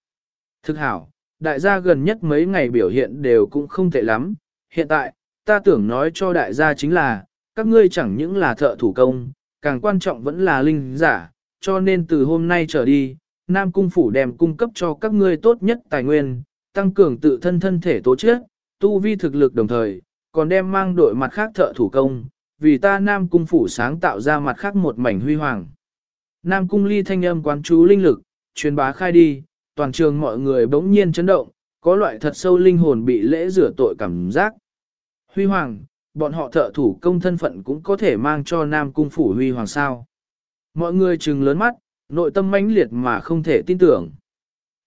Thực hảo, đại gia gần nhất mấy ngày biểu hiện đều cũng không tệ lắm, hiện tại, ta tưởng nói cho đại gia chính là, các ngươi chẳng những là thợ thủ công, càng quan trọng vẫn là linh giả, cho nên từ hôm nay trở đi, Nam Cung Phủ đem cung cấp cho các ngươi tốt nhất tài nguyên, tăng cường tự thân thân thể tố chất, tu vi thực lực đồng thời, còn đem mang đội mặt khác thợ thủ công, vì ta Nam Cung Phủ sáng tạo ra mặt khác một mảnh huy hoàng. Nam Cung ly thanh âm quán chú linh lực, truyền bá khai đi, toàn trường mọi người bỗng nhiên chấn động, có loại thật sâu linh hồn bị lễ rửa tội cảm giác. Huy hoàng, bọn họ thợ thủ công thân phận cũng có thể mang cho Nam Cung Phủ huy hoàng sao. Mọi người trừng lớn mắt, nội tâm mãnh liệt mà không thể tin tưởng.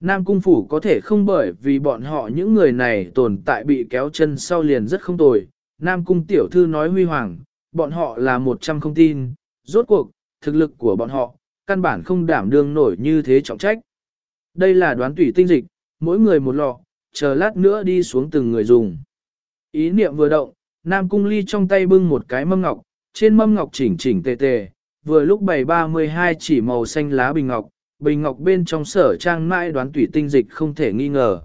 Nam Cung Phủ có thể không bởi vì bọn họ những người này tồn tại bị kéo chân sau liền rất không tồi. Nam Cung Tiểu Thư nói huy hoàng, bọn họ là một trăm không tin, rốt cuộc, thực lực của bọn họ, căn bản không đảm đương nổi như thế trọng trách. Đây là đoán tủy tinh dịch, mỗi người một lọ, chờ lát nữa đi xuống từng người dùng. Ý niệm vừa động, Nam Cung Ly trong tay bưng một cái mâm ngọc, trên mâm ngọc chỉnh chỉnh tề tề, vừa lúc bày 32 chỉ màu xanh lá bình ngọc, bình ngọc bên trong sở trang mãi đoán tủy tinh dịch không thể nghi ngờ.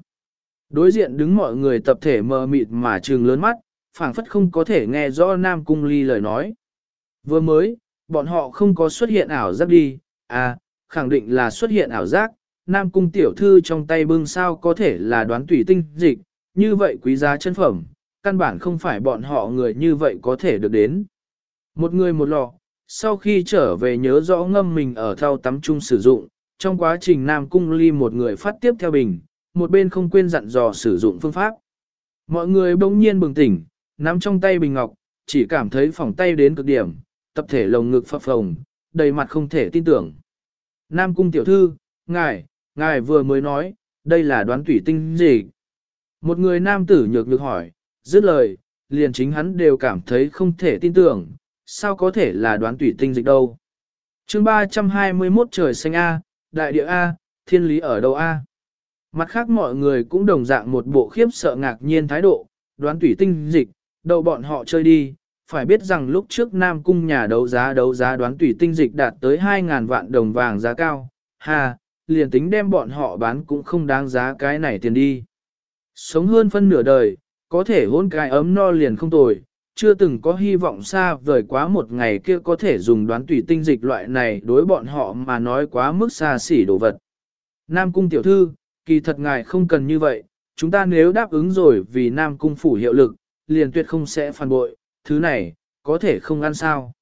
Đối diện đứng mọi người tập thể mờ mịt mà trừng lớn mắt, phảng phất không có thể nghe rõ Nam Cung Ly lời nói. Vừa mới, bọn họ không có xuất hiện ảo giác đi, à, khẳng định là xuất hiện ảo giác, Nam Cung tiểu thư trong tay bưng sao có thể là đoán tủy tinh dịch, như vậy quý giá chân phẩm, căn bản không phải bọn họ người như vậy có thể được đến. Một người một lọ, sau khi trở về nhớ rõ ngâm mình ở thao tắm chung sử dụng, trong quá trình Nam Cung ly một người phát tiếp theo bình, một bên không quên dặn dò sử dụng phương pháp. Mọi người bỗng nhiên bừng tỉnh, nắm trong tay bình ngọc, chỉ cảm thấy phỏng tay đến cực điểm, tập thể lồng ngực phập phồng, đầy mặt không thể tin tưởng. Nam Cung tiểu thư, ngài, ngài vừa mới nói, đây là đoán tủy tinh gì? Một người nam tử nhược nhược hỏi, dứt lời, liền chính hắn đều cảm thấy không thể tin tưởng, sao có thể là đoán tủy tinh dịch đâu. chương 321 trời xanh A, đại địa A, thiên lý ở đâu A. Mặt khác mọi người cũng đồng dạng một bộ khiếp sợ ngạc nhiên thái độ, đoán tủy tinh dịch, đầu bọn họ chơi đi, phải biết rằng lúc trước Nam Cung nhà đấu giá đấu giá đoán tủy tinh dịch đạt tới 2.000 vạn đồng vàng giá cao, ha, liền tính đem bọn họ bán cũng không đáng giá cái này tiền đi. Sống hơn phân nửa đời, có thể hôn cái ấm no liền không tồi, chưa từng có hy vọng xa vời quá một ngày kia có thể dùng đoán tùy tinh dịch loại này đối bọn họ mà nói quá mức xa xỉ đồ vật. Nam Cung tiểu thư, kỳ thật ngài không cần như vậy, chúng ta nếu đáp ứng rồi vì Nam Cung phủ hiệu lực, liền tuyệt không sẽ phản bội, thứ này, có thể không ăn sao.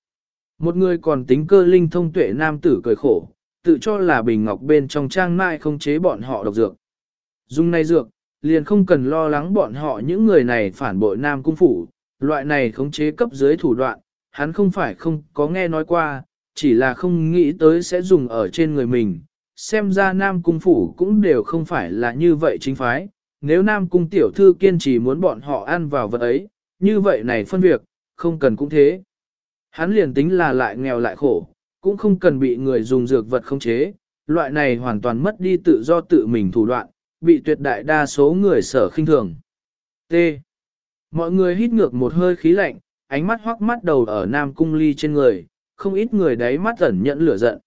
Một người còn tính cơ linh thông tuệ nam tử cười khổ, tự cho là bình ngọc bên trong trang mai không chế bọn họ độc dược. Dùng này dược, liền không cần lo lắng bọn họ những người này phản bội nam cung phủ, loại này khống chế cấp dưới thủ đoạn, hắn không phải không có nghe nói qua, chỉ là không nghĩ tới sẽ dùng ở trên người mình. Xem ra nam cung phủ cũng đều không phải là như vậy chính phái, nếu nam cung tiểu thư kiên trì muốn bọn họ ăn vào vật ấy, như vậy này phân việc, không cần cũng thế. Hắn liền tính là lại nghèo lại khổ, cũng không cần bị người dùng dược vật khống chế, loại này hoàn toàn mất đi tự do tự mình thủ đoạn, bị tuyệt đại đa số người sở khinh thường. T. Mọi người hít ngược một hơi khí lạnh, ánh mắt hoắc mắt đầu ở Nam Cung Ly trên người, không ít người đáy mắt ẩn nhận lửa giận.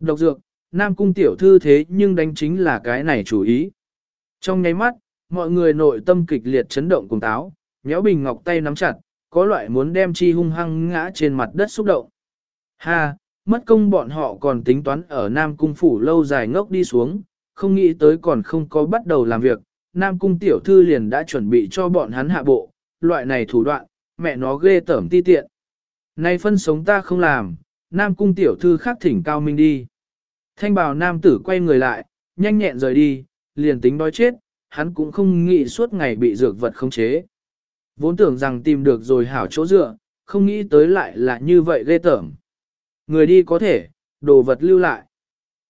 Độc dược, Nam Cung tiểu thư thế nhưng đánh chính là cái này chủ ý. Trong nháy mắt, mọi người nội tâm kịch liệt chấn động cùng táo, nhéo bình ngọc tay nắm chặt, có loại muốn đem chi hung hăng ngã trên mặt đất xúc động. Ha, mất công bọn họ còn tính toán ở Nam Cung phủ lâu dài ngốc đi xuống, không nghĩ tới còn không có bắt đầu làm việc, Nam Cung tiểu thư liền đã chuẩn bị cho bọn hắn hạ bộ, loại này thủ đoạn, mẹ nó ghê tởm ti tiện. Nay phân sống ta không làm, Nam Cung tiểu thư khác thỉnh cao minh đi. Thanh bào nam tử quay người lại, nhanh nhẹn rời đi, liền tính đói chết, hắn cũng không nghĩ suốt ngày bị dược vật khống chế. Vốn tưởng rằng tìm được rồi hảo chỗ dựa, không nghĩ tới lại là như vậy ghê tởm. Người đi có thể, đồ vật lưu lại.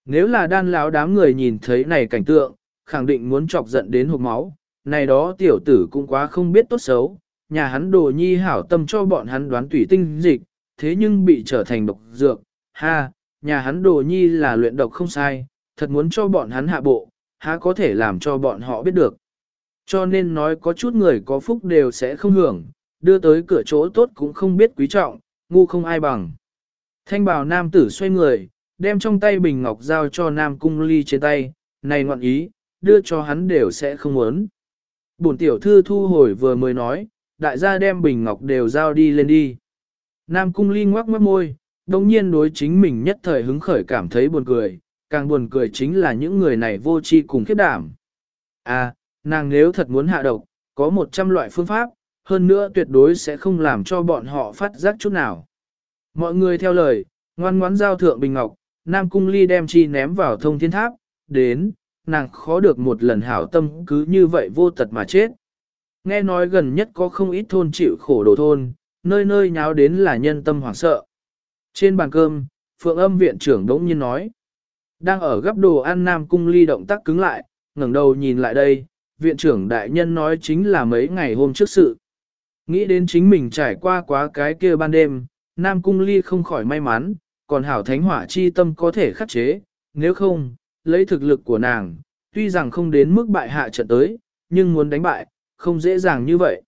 Nếu là đan lão đám người nhìn thấy này cảnh tượng, khẳng định muốn chọc giận đến hộp máu, này đó tiểu tử cũng quá không biết tốt xấu, nhà hắn đồ nhi hảo tâm cho bọn hắn đoán tủy tinh dịch, thế nhưng bị trở thành độc dược, ha, nhà hắn đồ nhi là luyện độc không sai, thật muốn cho bọn hắn hạ bộ, há có thể làm cho bọn họ biết được. Cho nên nói có chút người có phúc đều sẽ không hưởng, đưa tới cửa chỗ tốt cũng không biết quý trọng, ngu không ai bằng. Thanh bào nam tử xoay người, đem trong tay bình ngọc giao cho nam cung ly trên tay, này ngoạn ý, đưa cho hắn đều sẽ không muốn. Bổn tiểu thư thu hồi vừa mới nói, đại gia đem bình ngọc đều giao đi lên đi. Nam cung ly ngoác mất môi, đồng nhiên đối chính mình nhất thời hứng khởi cảm thấy buồn cười, càng buồn cười chính là những người này vô tri cùng khiếp đảm. À, nàng nếu thật muốn hạ độc, có 100 loại phương pháp, hơn nữa tuyệt đối sẽ không làm cho bọn họ phát giác chút nào. Mọi người theo lời, ngoan ngoãn giao thượng bình ngọc, Nam Cung Ly đem chi ném vào thông thiên tháp, đến, nàng khó được một lần hảo tâm cứ như vậy vô tật mà chết. Nghe nói gần nhất có không ít thôn chịu khổ đồ thôn, nơi nơi nháo đến là nhân tâm hoảng sợ. Trên bàn cơm, Phượng âm viện trưởng đống nhiên nói. Đang ở gấp đồ ăn Nam Cung Ly động tác cứng lại, ngẩng đầu nhìn lại đây, viện trưởng đại nhân nói chính là mấy ngày hôm trước sự. Nghĩ đến chính mình trải qua quá cái kia ban đêm, Nam Cung Ly không khỏi may mắn, còn hảo thánh hỏa chi tâm có thể khắc chế, nếu không, lấy thực lực của nàng, tuy rằng không đến mức bại hạ trận tới, nhưng muốn đánh bại, không dễ dàng như vậy.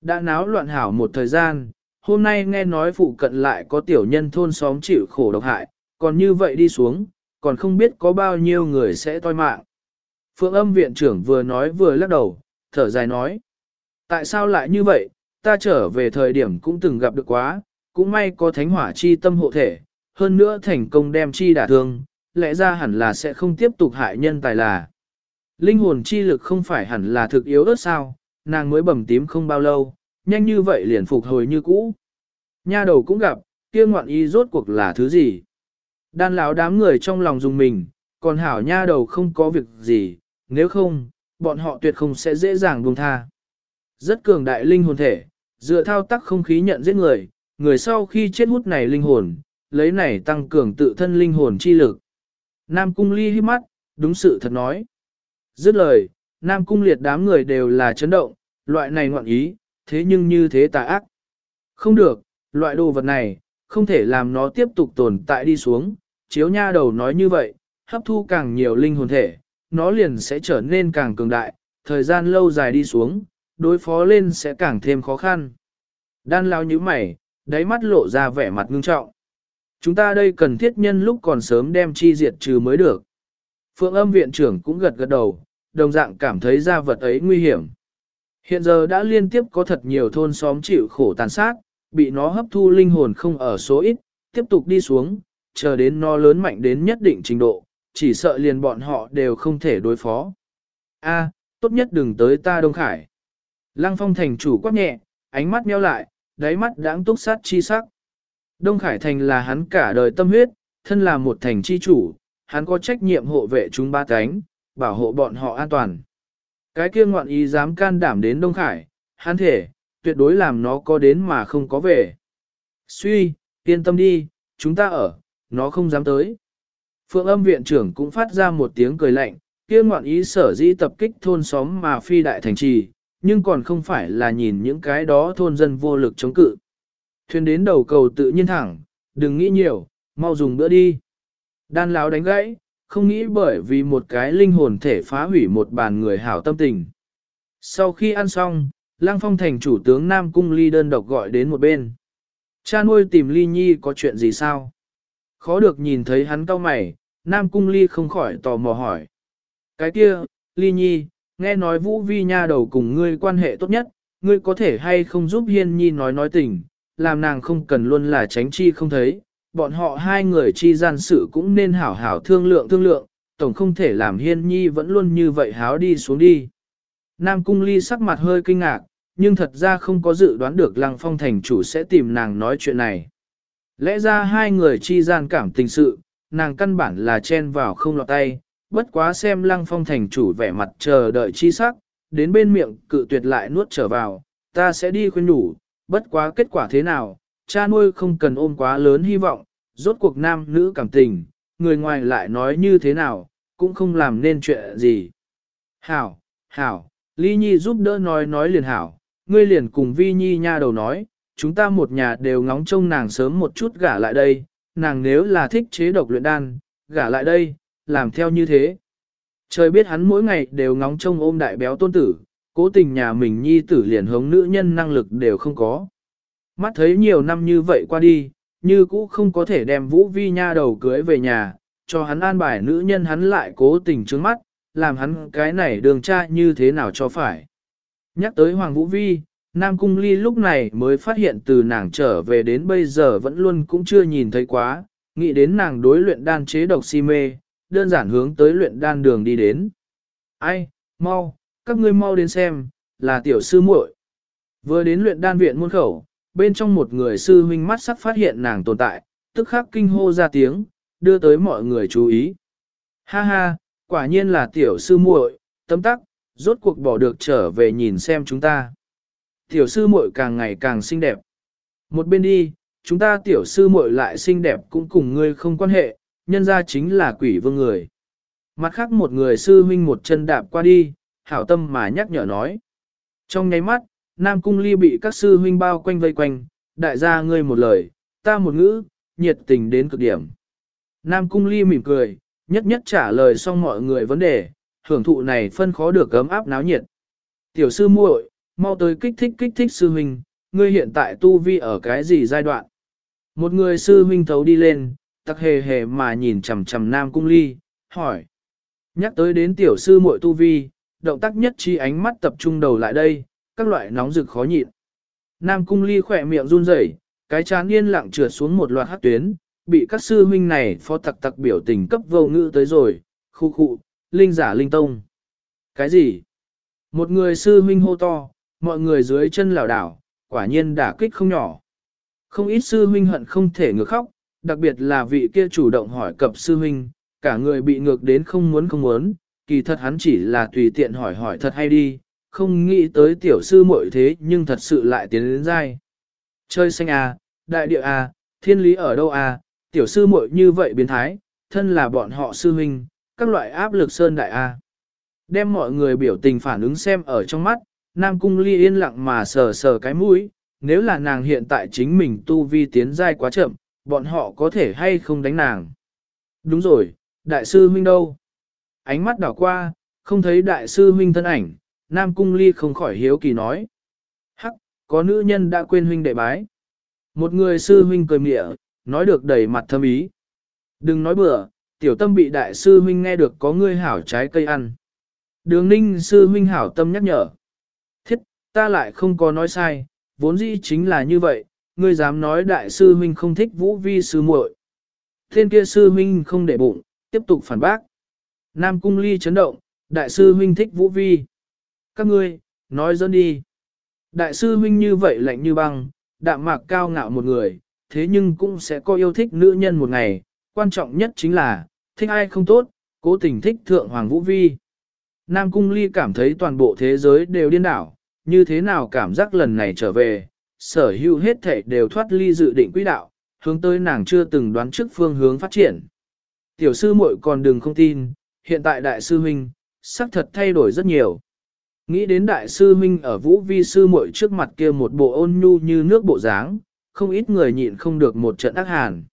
Đã náo loạn hảo một thời gian, hôm nay nghe nói phụ cận lại có tiểu nhân thôn xóm chịu khổ độc hại, còn như vậy đi xuống, còn không biết có bao nhiêu người sẽ toi mạng. Phượng âm viện trưởng vừa nói vừa lắc đầu, thở dài nói. Tại sao lại như vậy, ta trở về thời điểm cũng từng gặp được quá, cũng may có thánh hỏa chi tâm hộ thể, hơn nữa thành công đem chi đả thương, lẽ ra hẳn là sẽ không tiếp tục hại nhân tài là. Linh hồn chi lực không phải hẳn là thực yếu ớt sao, nàng mới bầm tím không bao lâu, nhanh như vậy liền phục hồi như cũ. Nha đầu cũng gặp, kia ngoạn y rốt cuộc là thứ gì. Đan lão đám người trong lòng dùng mình, còn hảo nha đầu không có việc gì, nếu không, bọn họ tuyệt không sẽ dễ dàng buông tha. Rất cường đại linh hồn thể, dựa thao tác không khí nhận giết người, người sau khi chết hút này linh hồn, lấy này tăng cường tự thân linh hồn chi lực. Nam cung ly hít mắt, đúng sự thật nói. Dứt lời, Nam cung liệt đám người đều là chấn động, loại này ngoạn ý, thế nhưng như thế tà ác. Không được, loại đồ vật này, không thể làm nó tiếp tục tồn tại đi xuống. Chiếu nha đầu nói như vậy, hấp thu càng nhiều linh hồn thể, nó liền sẽ trở nên càng cường đại, thời gian lâu dài đi xuống, đối phó lên sẽ càng thêm khó khăn. Đan lao như mày, đáy mắt lộ ra vẻ mặt ngưng trọng. Chúng ta đây cần thiết nhân lúc còn sớm đem chi diệt trừ mới được. Phượng âm viện trưởng cũng gật gật đầu, đồng dạng cảm thấy ra vật ấy nguy hiểm. Hiện giờ đã liên tiếp có thật nhiều thôn xóm chịu khổ tàn sát, bị nó hấp thu linh hồn không ở số ít, tiếp tục đi xuống, chờ đến nó lớn mạnh đến nhất định trình độ, chỉ sợ liền bọn họ đều không thể đối phó. A, tốt nhất đừng tới ta Đông Khải. Lăng phong thành chủ quát nhẹ, ánh mắt meo lại, đáy mắt đãng túc sát chi sắc. Đông Khải thành là hắn cả đời tâm huyết, thân là một thành chi chủ, hắn có trách nhiệm hộ vệ chúng ba cánh, bảo hộ bọn họ an toàn. Cái kia ngoạn ý dám can đảm đến Đông Khải, hắn thể, tuyệt đối làm nó có đến mà không có về. Suy, yên tâm đi, chúng ta ở, nó không dám tới. Phượng âm viện trưởng cũng phát ra một tiếng cười lạnh, kia ngoạn ý sở dĩ tập kích thôn xóm mà phi đại thành trì, nhưng còn không phải là nhìn những cái đó thôn dân vô lực chống cự. Thuyền đến đầu cầu tự nhiên thẳng, đừng nghĩ nhiều, mau dùng bữa đi. Đan lão đánh gãy, không nghĩ bởi vì một cái linh hồn thể phá hủy một bàn người hảo tâm tình. Sau khi ăn xong, Lăng Phong thành chủ tướng Nam Cung Ly đơn độc gọi đến một bên. Cha nuôi tìm Ly Nhi có chuyện gì sao? Khó được nhìn thấy hắn cau mày, Nam Cung Ly không khỏi tò mò hỏi. Cái kia, Ly Nhi, nghe nói Vũ Vi Nha đầu cùng ngươi quan hệ tốt nhất, ngươi có thể hay không giúp Hiên Nhi nói nói tình, làm nàng không cần luôn là tránh chi không thấy, bọn họ hai người chi gian sự cũng nên hảo hảo thương lượng thương lượng, tổng không thể làm Hiên Nhi vẫn luôn như vậy háo đi xuống đi. Nam Cung Ly sắc mặt hơi kinh ngạc, nhưng thật ra không có dự đoán được Lăng Phong thành chủ sẽ tìm nàng nói chuyện này. Lẽ ra hai người chi gian cảm tình sự, nàng căn bản là chen vào không lọt tay, bất quá xem Lăng Phong thành chủ vẻ mặt chờ đợi chi sắc, đến bên miệng cự tuyệt lại nuốt trở vào, ta sẽ đi khuyên nhủ, bất quá kết quả thế nào, cha nuôi không cần ôm quá lớn hy vọng, rốt cuộc nam nữ cảm tình, người ngoài lại nói như thế nào, cũng không làm nên chuyện gì. Hảo, hảo, Ly Nhi giúp đỡ nói nói liền hảo, ngươi liền cùng Vi Nhi nha đầu nói, chúng ta một nhà đều ngóng trông nàng sớm một chút gả lại đây, nàng nếu là thích chế độc luyện đan, gả lại đây, làm theo như thế. Trời biết hắn mỗi ngày đều ngóng trông ôm đại béo tôn tử, cố tình nhà mình nhi tử liền hống nữ nhân năng lực đều không có. Mắt thấy nhiều năm như vậy qua đi, như cũ không có thể đem Vũ Vi nha đầu cưới về nhà, cho hắn an bài nữ nhân hắn lại cố tình trướng mắt, làm hắn cái này đường cha như thế nào cho phải. Nhắc tới Hoàng Vũ Vi, Nam Cung Ly lúc này mới phát hiện từ nàng trở về đến bây giờ vẫn luôn cũng chưa nhìn thấy quá, nghĩ đến nàng đối luyện đan chế độc si mê, đơn giản hướng tới luyện đan đường đi đến. Ai, mau, các ngươi mau đến xem, là tiểu sư muội. Vừa đến luyện đan viện môn khẩu, bên trong một người sư huynh mắt sắc phát hiện nàng tồn tại, tức khắc kinh hô ra tiếng, đưa tới mọi người chú ý. Ha ha, quả nhiên là tiểu sư muội, tấm tắc, rốt cuộc bỏ được trở về nhìn xem chúng ta. Tiểu sư muội càng ngày càng xinh đẹp. Một bên đi, chúng ta tiểu sư muội lại xinh đẹp cũng cùng ngươi không quan hệ, nhân ra chính là quỷ vương người. Mặt khác một người sư huynh một chân đạp qua đi, hảo tâm mà nhắc nhở nói. Trong nháy mắt, Nam Cung Ly bị các sư huynh bao quanh vây quanh, đại gia ngươi một lời, ta một ngữ, nhiệt tình đến cực điểm. Nam Cung Ly mỉm cười, nhất nhất trả lời xong mọi người vấn đề, hưởng thụ này phân khó được cấm áp náo nhiệt. Tiểu sư muội, mau tới kích thích kích thích sư huynh, ngươi hiện tại tu vi ở cái gì giai đoạn? Một người sư huynh thấu đi lên, tắc hề hề mà nhìn chằm chằm Nam Cung Ly, hỏi. Nhắc tới đến tiểu sư muội tu vi, động tác nhất trí ánh mắt tập trung đầu lại đây, các loại nóng rực khó nhịn. Nam Cung Ly khỏe miệng run rẩy, cái chán yên lặng trượt xuống một loạt hát tuyến, bị các sư huynh này phó tặc tặc biểu tình cấp vô ngữ tới rồi, khu khu, linh giả linh tông. Cái gì? Một người sư huynh hô to, mọi người dưới chân lảo đảo, quả nhiên đả kích không nhỏ. Không ít sư huynh hận không thể ngược khóc, đặc biệt là vị kia chủ động hỏi cập sư huynh, cả người bị ngược đến không muốn không muốn, kỳ thật hắn chỉ là tùy tiện hỏi hỏi thật hay đi, không nghĩ tới tiểu sư muội thế nhưng thật sự lại tiến đến dai. Chơi xanh à, đại địa à, thiên lý ở đâu à, tiểu sư muội như vậy biến thái, thân là bọn họ sư huynh, các loại áp lực sơn đại a. Đem mọi người biểu tình phản ứng xem ở trong mắt, Nam Cung Ly yên lặng mà sờ sờ cái mũi, nếu là nàng hiện tại chính mình tu vi tiến giai quá chậm, bọn họ có thể hay không đánh nàng. Đúng rồi, đại sư huynh đâu? Ánh mắt đảo qua, không thấy đại sư huynh thân ảnh, Nam Cung Ly không khỏi hiếu kỳ nói. Hắc, có nữ nhân đã quên huynh đệ bái. Một người sư huynh cười mịa, nói được đầy mặt thâm ý. Đừng nói bừa, tiểu tâm bị đại sư huynh nghe được có ngươi hảo trái cây ăn. Đường ninh sư huynh hảo tâm nhắc nhở. Thiết, ta lại không có nói sai, vốn dĩ chính là như vậy, ngươi dám nói đại sư huynh không thích vũ vi sư muội. Thiên kia sư huynh không để bụng, tiếp tục phản bác. Nam cung ly chấn động, đại sư huynh thích vũ vi. Các ngươi, nói dẫn đi. Đại sư huynh như vậy lạnh như băng, đạm mạc cao ngạo một người, thế nhưng cũng sẽ có yêu thích nữ nhân một ngày, quan trọng nhất chính là, thích ai không tốt, cố tình thích thượng Hoàng Vũ Vi. Nam Cung Ly cảm thấy toàn bộ thế giới đều điên đảo, như thế nào cảm giác lần này trở về, sở hữu hết thể đều thoát ly dự định quỹ đạo, hướng tới nàng chưa từng đoán trước phương hướng phát triển. Tiểu sư muội còn đừng không tin, hiện tại đại sư huynh, sắc thật thay đổi rất nhiều. Nghĩ đến đại sư huynh ở vũ vi sư muội trước mặt kia một bộ ôn nhu như nước bộ dáng, không ít người nhịn không được một trận ác hàn.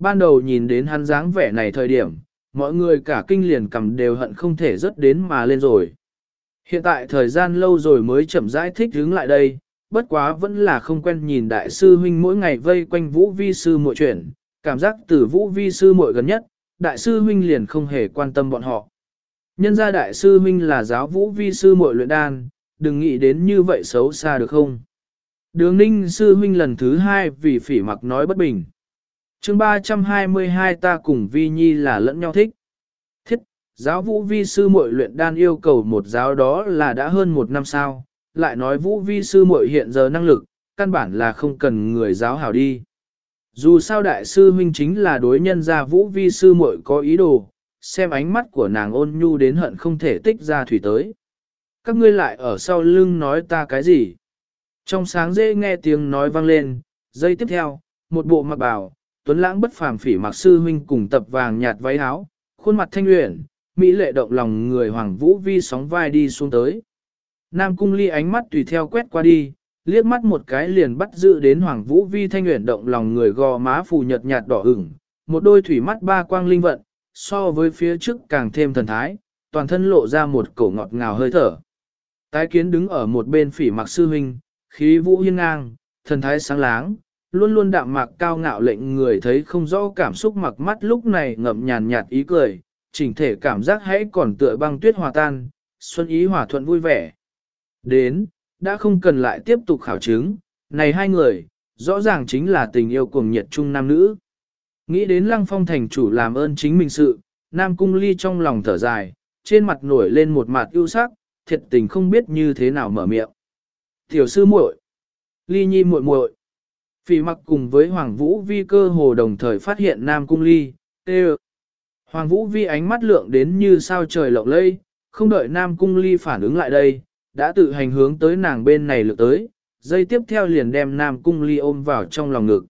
Ban đầu nhìn đến hắn dáng vẻ này thời điểm, mọi người cả kinh liền cầm đều hận không thể rớt đến mà lên rồi. Hiện tại thời gian lâu rồi mới chậm rãi thích hướng lại đây, bất quá vẫn là không quen nhìn đại sư huynh mỗi ngày vây quanh vũ vi sư muội chuyển, cảm giác từ vũ vi sư muội gần nhất, đại sư huynh liền không hề quan tâm bọn họ. Nhân ra đại sư huynh là giáo vũ vi sư muội luyện đan, đừng nghĩ đến như vậy xấu xa được không? Đường ninh sư huynh lần thứ hai vì phỉ mặc nói bất bình chương 322 ta cùng vi nhi là lẫn nhau thích. Thiết, giáo vũ vi sư muội luyện đan yêu cầu một giáo đó là đã hơn một năm sau, lại nói vũ vi sư muội hiện giờ năng lực, căn bản là không cần người giáo hảo đi. Dù sao đại sư huynh chính là đối nhân gia vũ vi sư muội có ý đồ, xem ánh mắt của nàng ôn nhu đến hận không thể tích ra thủy tới. Các ngươi lại ở sau lưng nói ta cái gì? Trong sáng dễ nghe tiếng nói vang lên, giây tiếp theo, một bộ mặc bảo tuấn lãng bất phàm phỉ mặc sư huynh cùng tập vàng nhạt váy áo, khuôn mặt thanh luyện, mỹ lệ động lòng người hoàng vũ vi sóng vai đi xuống tới. Nam cung ly ánh mắt tùy theo quét qua đi, liếc mắt một cái liền bắt giữ đến hoàng vũ vi thanh luyện động lòng người gò má phù nhật nhạt đỏ ửng, một đôi thủy mắt ba quang linh vận, so với phía trước càng thêm thần thái, toàn thân lộ ra một cổ ngọt ngào hơi thở. Tái kiến đứng ở một bên phỉ mặc sư huynh, khí vũ hiên ngang, thần thái sáng láng, luôn luôn đạm mạc cao ngạo lệnh người thấy không rõ cảm xúc mặc mắt lúc này ngậm nhàn nhạt ý cười, chỉnh thể cảm giác hãy còn tựa băng tuyết hòa tan, xuân ý hòa thuận vui vẻ. Đến, đã không cần lại tiếp tục khảo chứng, này hai người, rõ ràng chính là tình yêu cuồng nhiệt chung nam nữ. Nghĩ đến lăng phong thành chủ làm ơn chính mình sự, nam cung ly trong lòng thở dài, trên mặt nổi lên một mặt ưu sắc, thiệt tình không biết như thế nào mở miệng. Tiểu sư muội, ly nhi muội muội. Phỉ mặc cùng với Hoàng Vũ Vi cơ hồ đồng thời phát hiện Nam Cung Ly, tê Hoàng Vũ Vi ánh mắt lượng đến như sao trời lộng lây, không đợi Nam Cung Ly phản ứng lại đây, đã tự hành hướng tới nàng bên này lược tới, dây tiếp theo liền đem Nam Cung Ly ôm vào trong lòng ngực.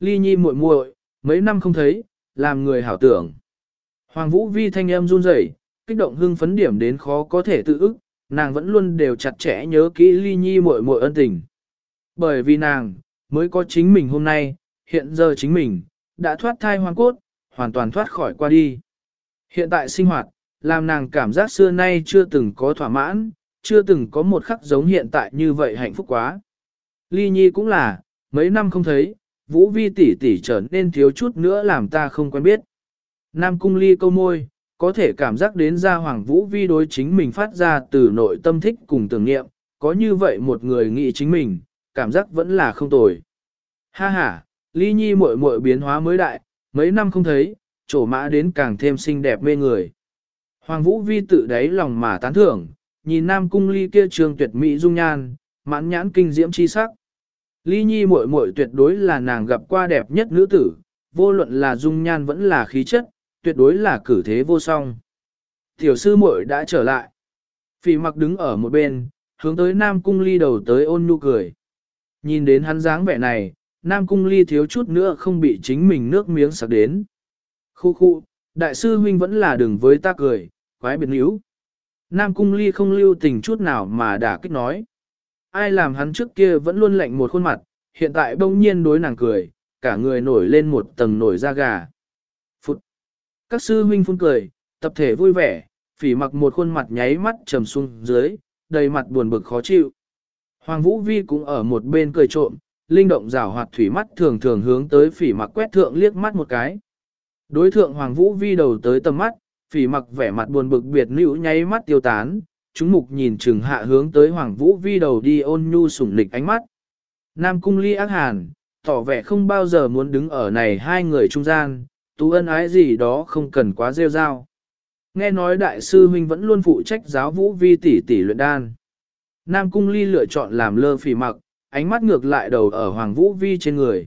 Ly nhi muội muội, mấy năm không thấy, làm người hảo tưởng. Hoàng Vũ Vi thanh âm run rẩy, kích động hưng phấn điểm đến khó có thể tự ức, nàng vẫn luôn đều chặt chẽ nhớ kỹ ly nhi muội muội ân tình. Bởi vì nàng, mới có chính mình hôm nay, hiện giờ chính mình, đã thoát thai hoàn cốt, hoàn toàn thoát khỏi qua đi. Hiện tại sinh hoạt, làm nàng cảm giác xưa nay chưa từng có thỏa mãn, chưa từng có một khắc giống hiện tại như vậy hạnh phúc quá. Ly nhi cũng là, mấy năm không thấy, vũ vi tỷ tỷ trở nên thiếu chút nữa làm ta không quen biết. Nam cung ly câu môi, có thể cảm giác đến ra hoàng vũ vi đối chính mình phát ra từ nội tâm thích cùng tưởng nghiệm, có như vậy một người nghĩ chính mình, cảm giác vẫn là không tồi. Ha ha, ly nhi muội muội biến hóa mới đại, mấy năm không thấy, trổ mã đến càng thêm xinh đẹp mê người. Hoàng vũ vi tự đáy lòng mà tán thưởng, nhìn nam cung ly kia trường tuyệt mỹ dung nhan, mãn nhãn kinh diễm chi sắc. Ly nhi muội muội tuyệt đối là nàng gặp qua đẹp nhất nữ tử, vô luận là dung nhan vẫn là khí chất, tuyệt đối là cử thế vô song. Tiểu sư muội đã trở lại. Phỉ mặc đứng ở một bên, hướng tới Nam Cung Ly đầu tới ôn nhu cười. Nhìn đến hắn dáng vẻ này, Nam Cung Ly thiếu chút nữa không bị chính mình nước miếng sặc đến. Khu khu, đại sư huynh vẫn là đừng với ta cười, quái biệt níu. Nam Cung Ly không lưu tình chút nào mà đã kích nói. Ai làm hắn trước kia vẫn luôn lạnh một khuôn mặt, hiện tại bỗng nhiên đối nàng cười, cả người nổi lên một tầng nổi da gà. Các sư huynh phun cười, tập thể vui vẻ, phỉ mặc một khuôn mặt nháy mắt trầm xuống dưới, đầy mặt buồn bực khó chịu. Hoàng Vũ Vi cũng ở một bên cười trộm, linh động rào hoạt thủy mắt thường thường hướng tới phỉ mặc quét thượng liếc mắt một cái. Đối thượng Hoàng Vũ Vi đầu tới tầm mắt, phỉ mặc vẻ mặt buồn bực biệt nữ nháy mắt tiêu tán, chúng mục nhìn chừng hạ hướng tới Hoàng Vũ Vi đầu đi ôn nhu sủng lịch ánh mắt. Nam cung ly ác hàn, tỏ vẻ không bao giờ muốn đứng ở này hai người trung gian, tú ân ái gì đó không cần quá rêu rao. Nghe nói đại sư huynh vẫn luôn phụ trách giáo vũ vi tỷ tỷ luyện đan. Nam Cung Ly lựa chọn làm lơ phỉ mặc, ánh mắt ngược lại đầu ở Hoàng Vũ Vi trên người.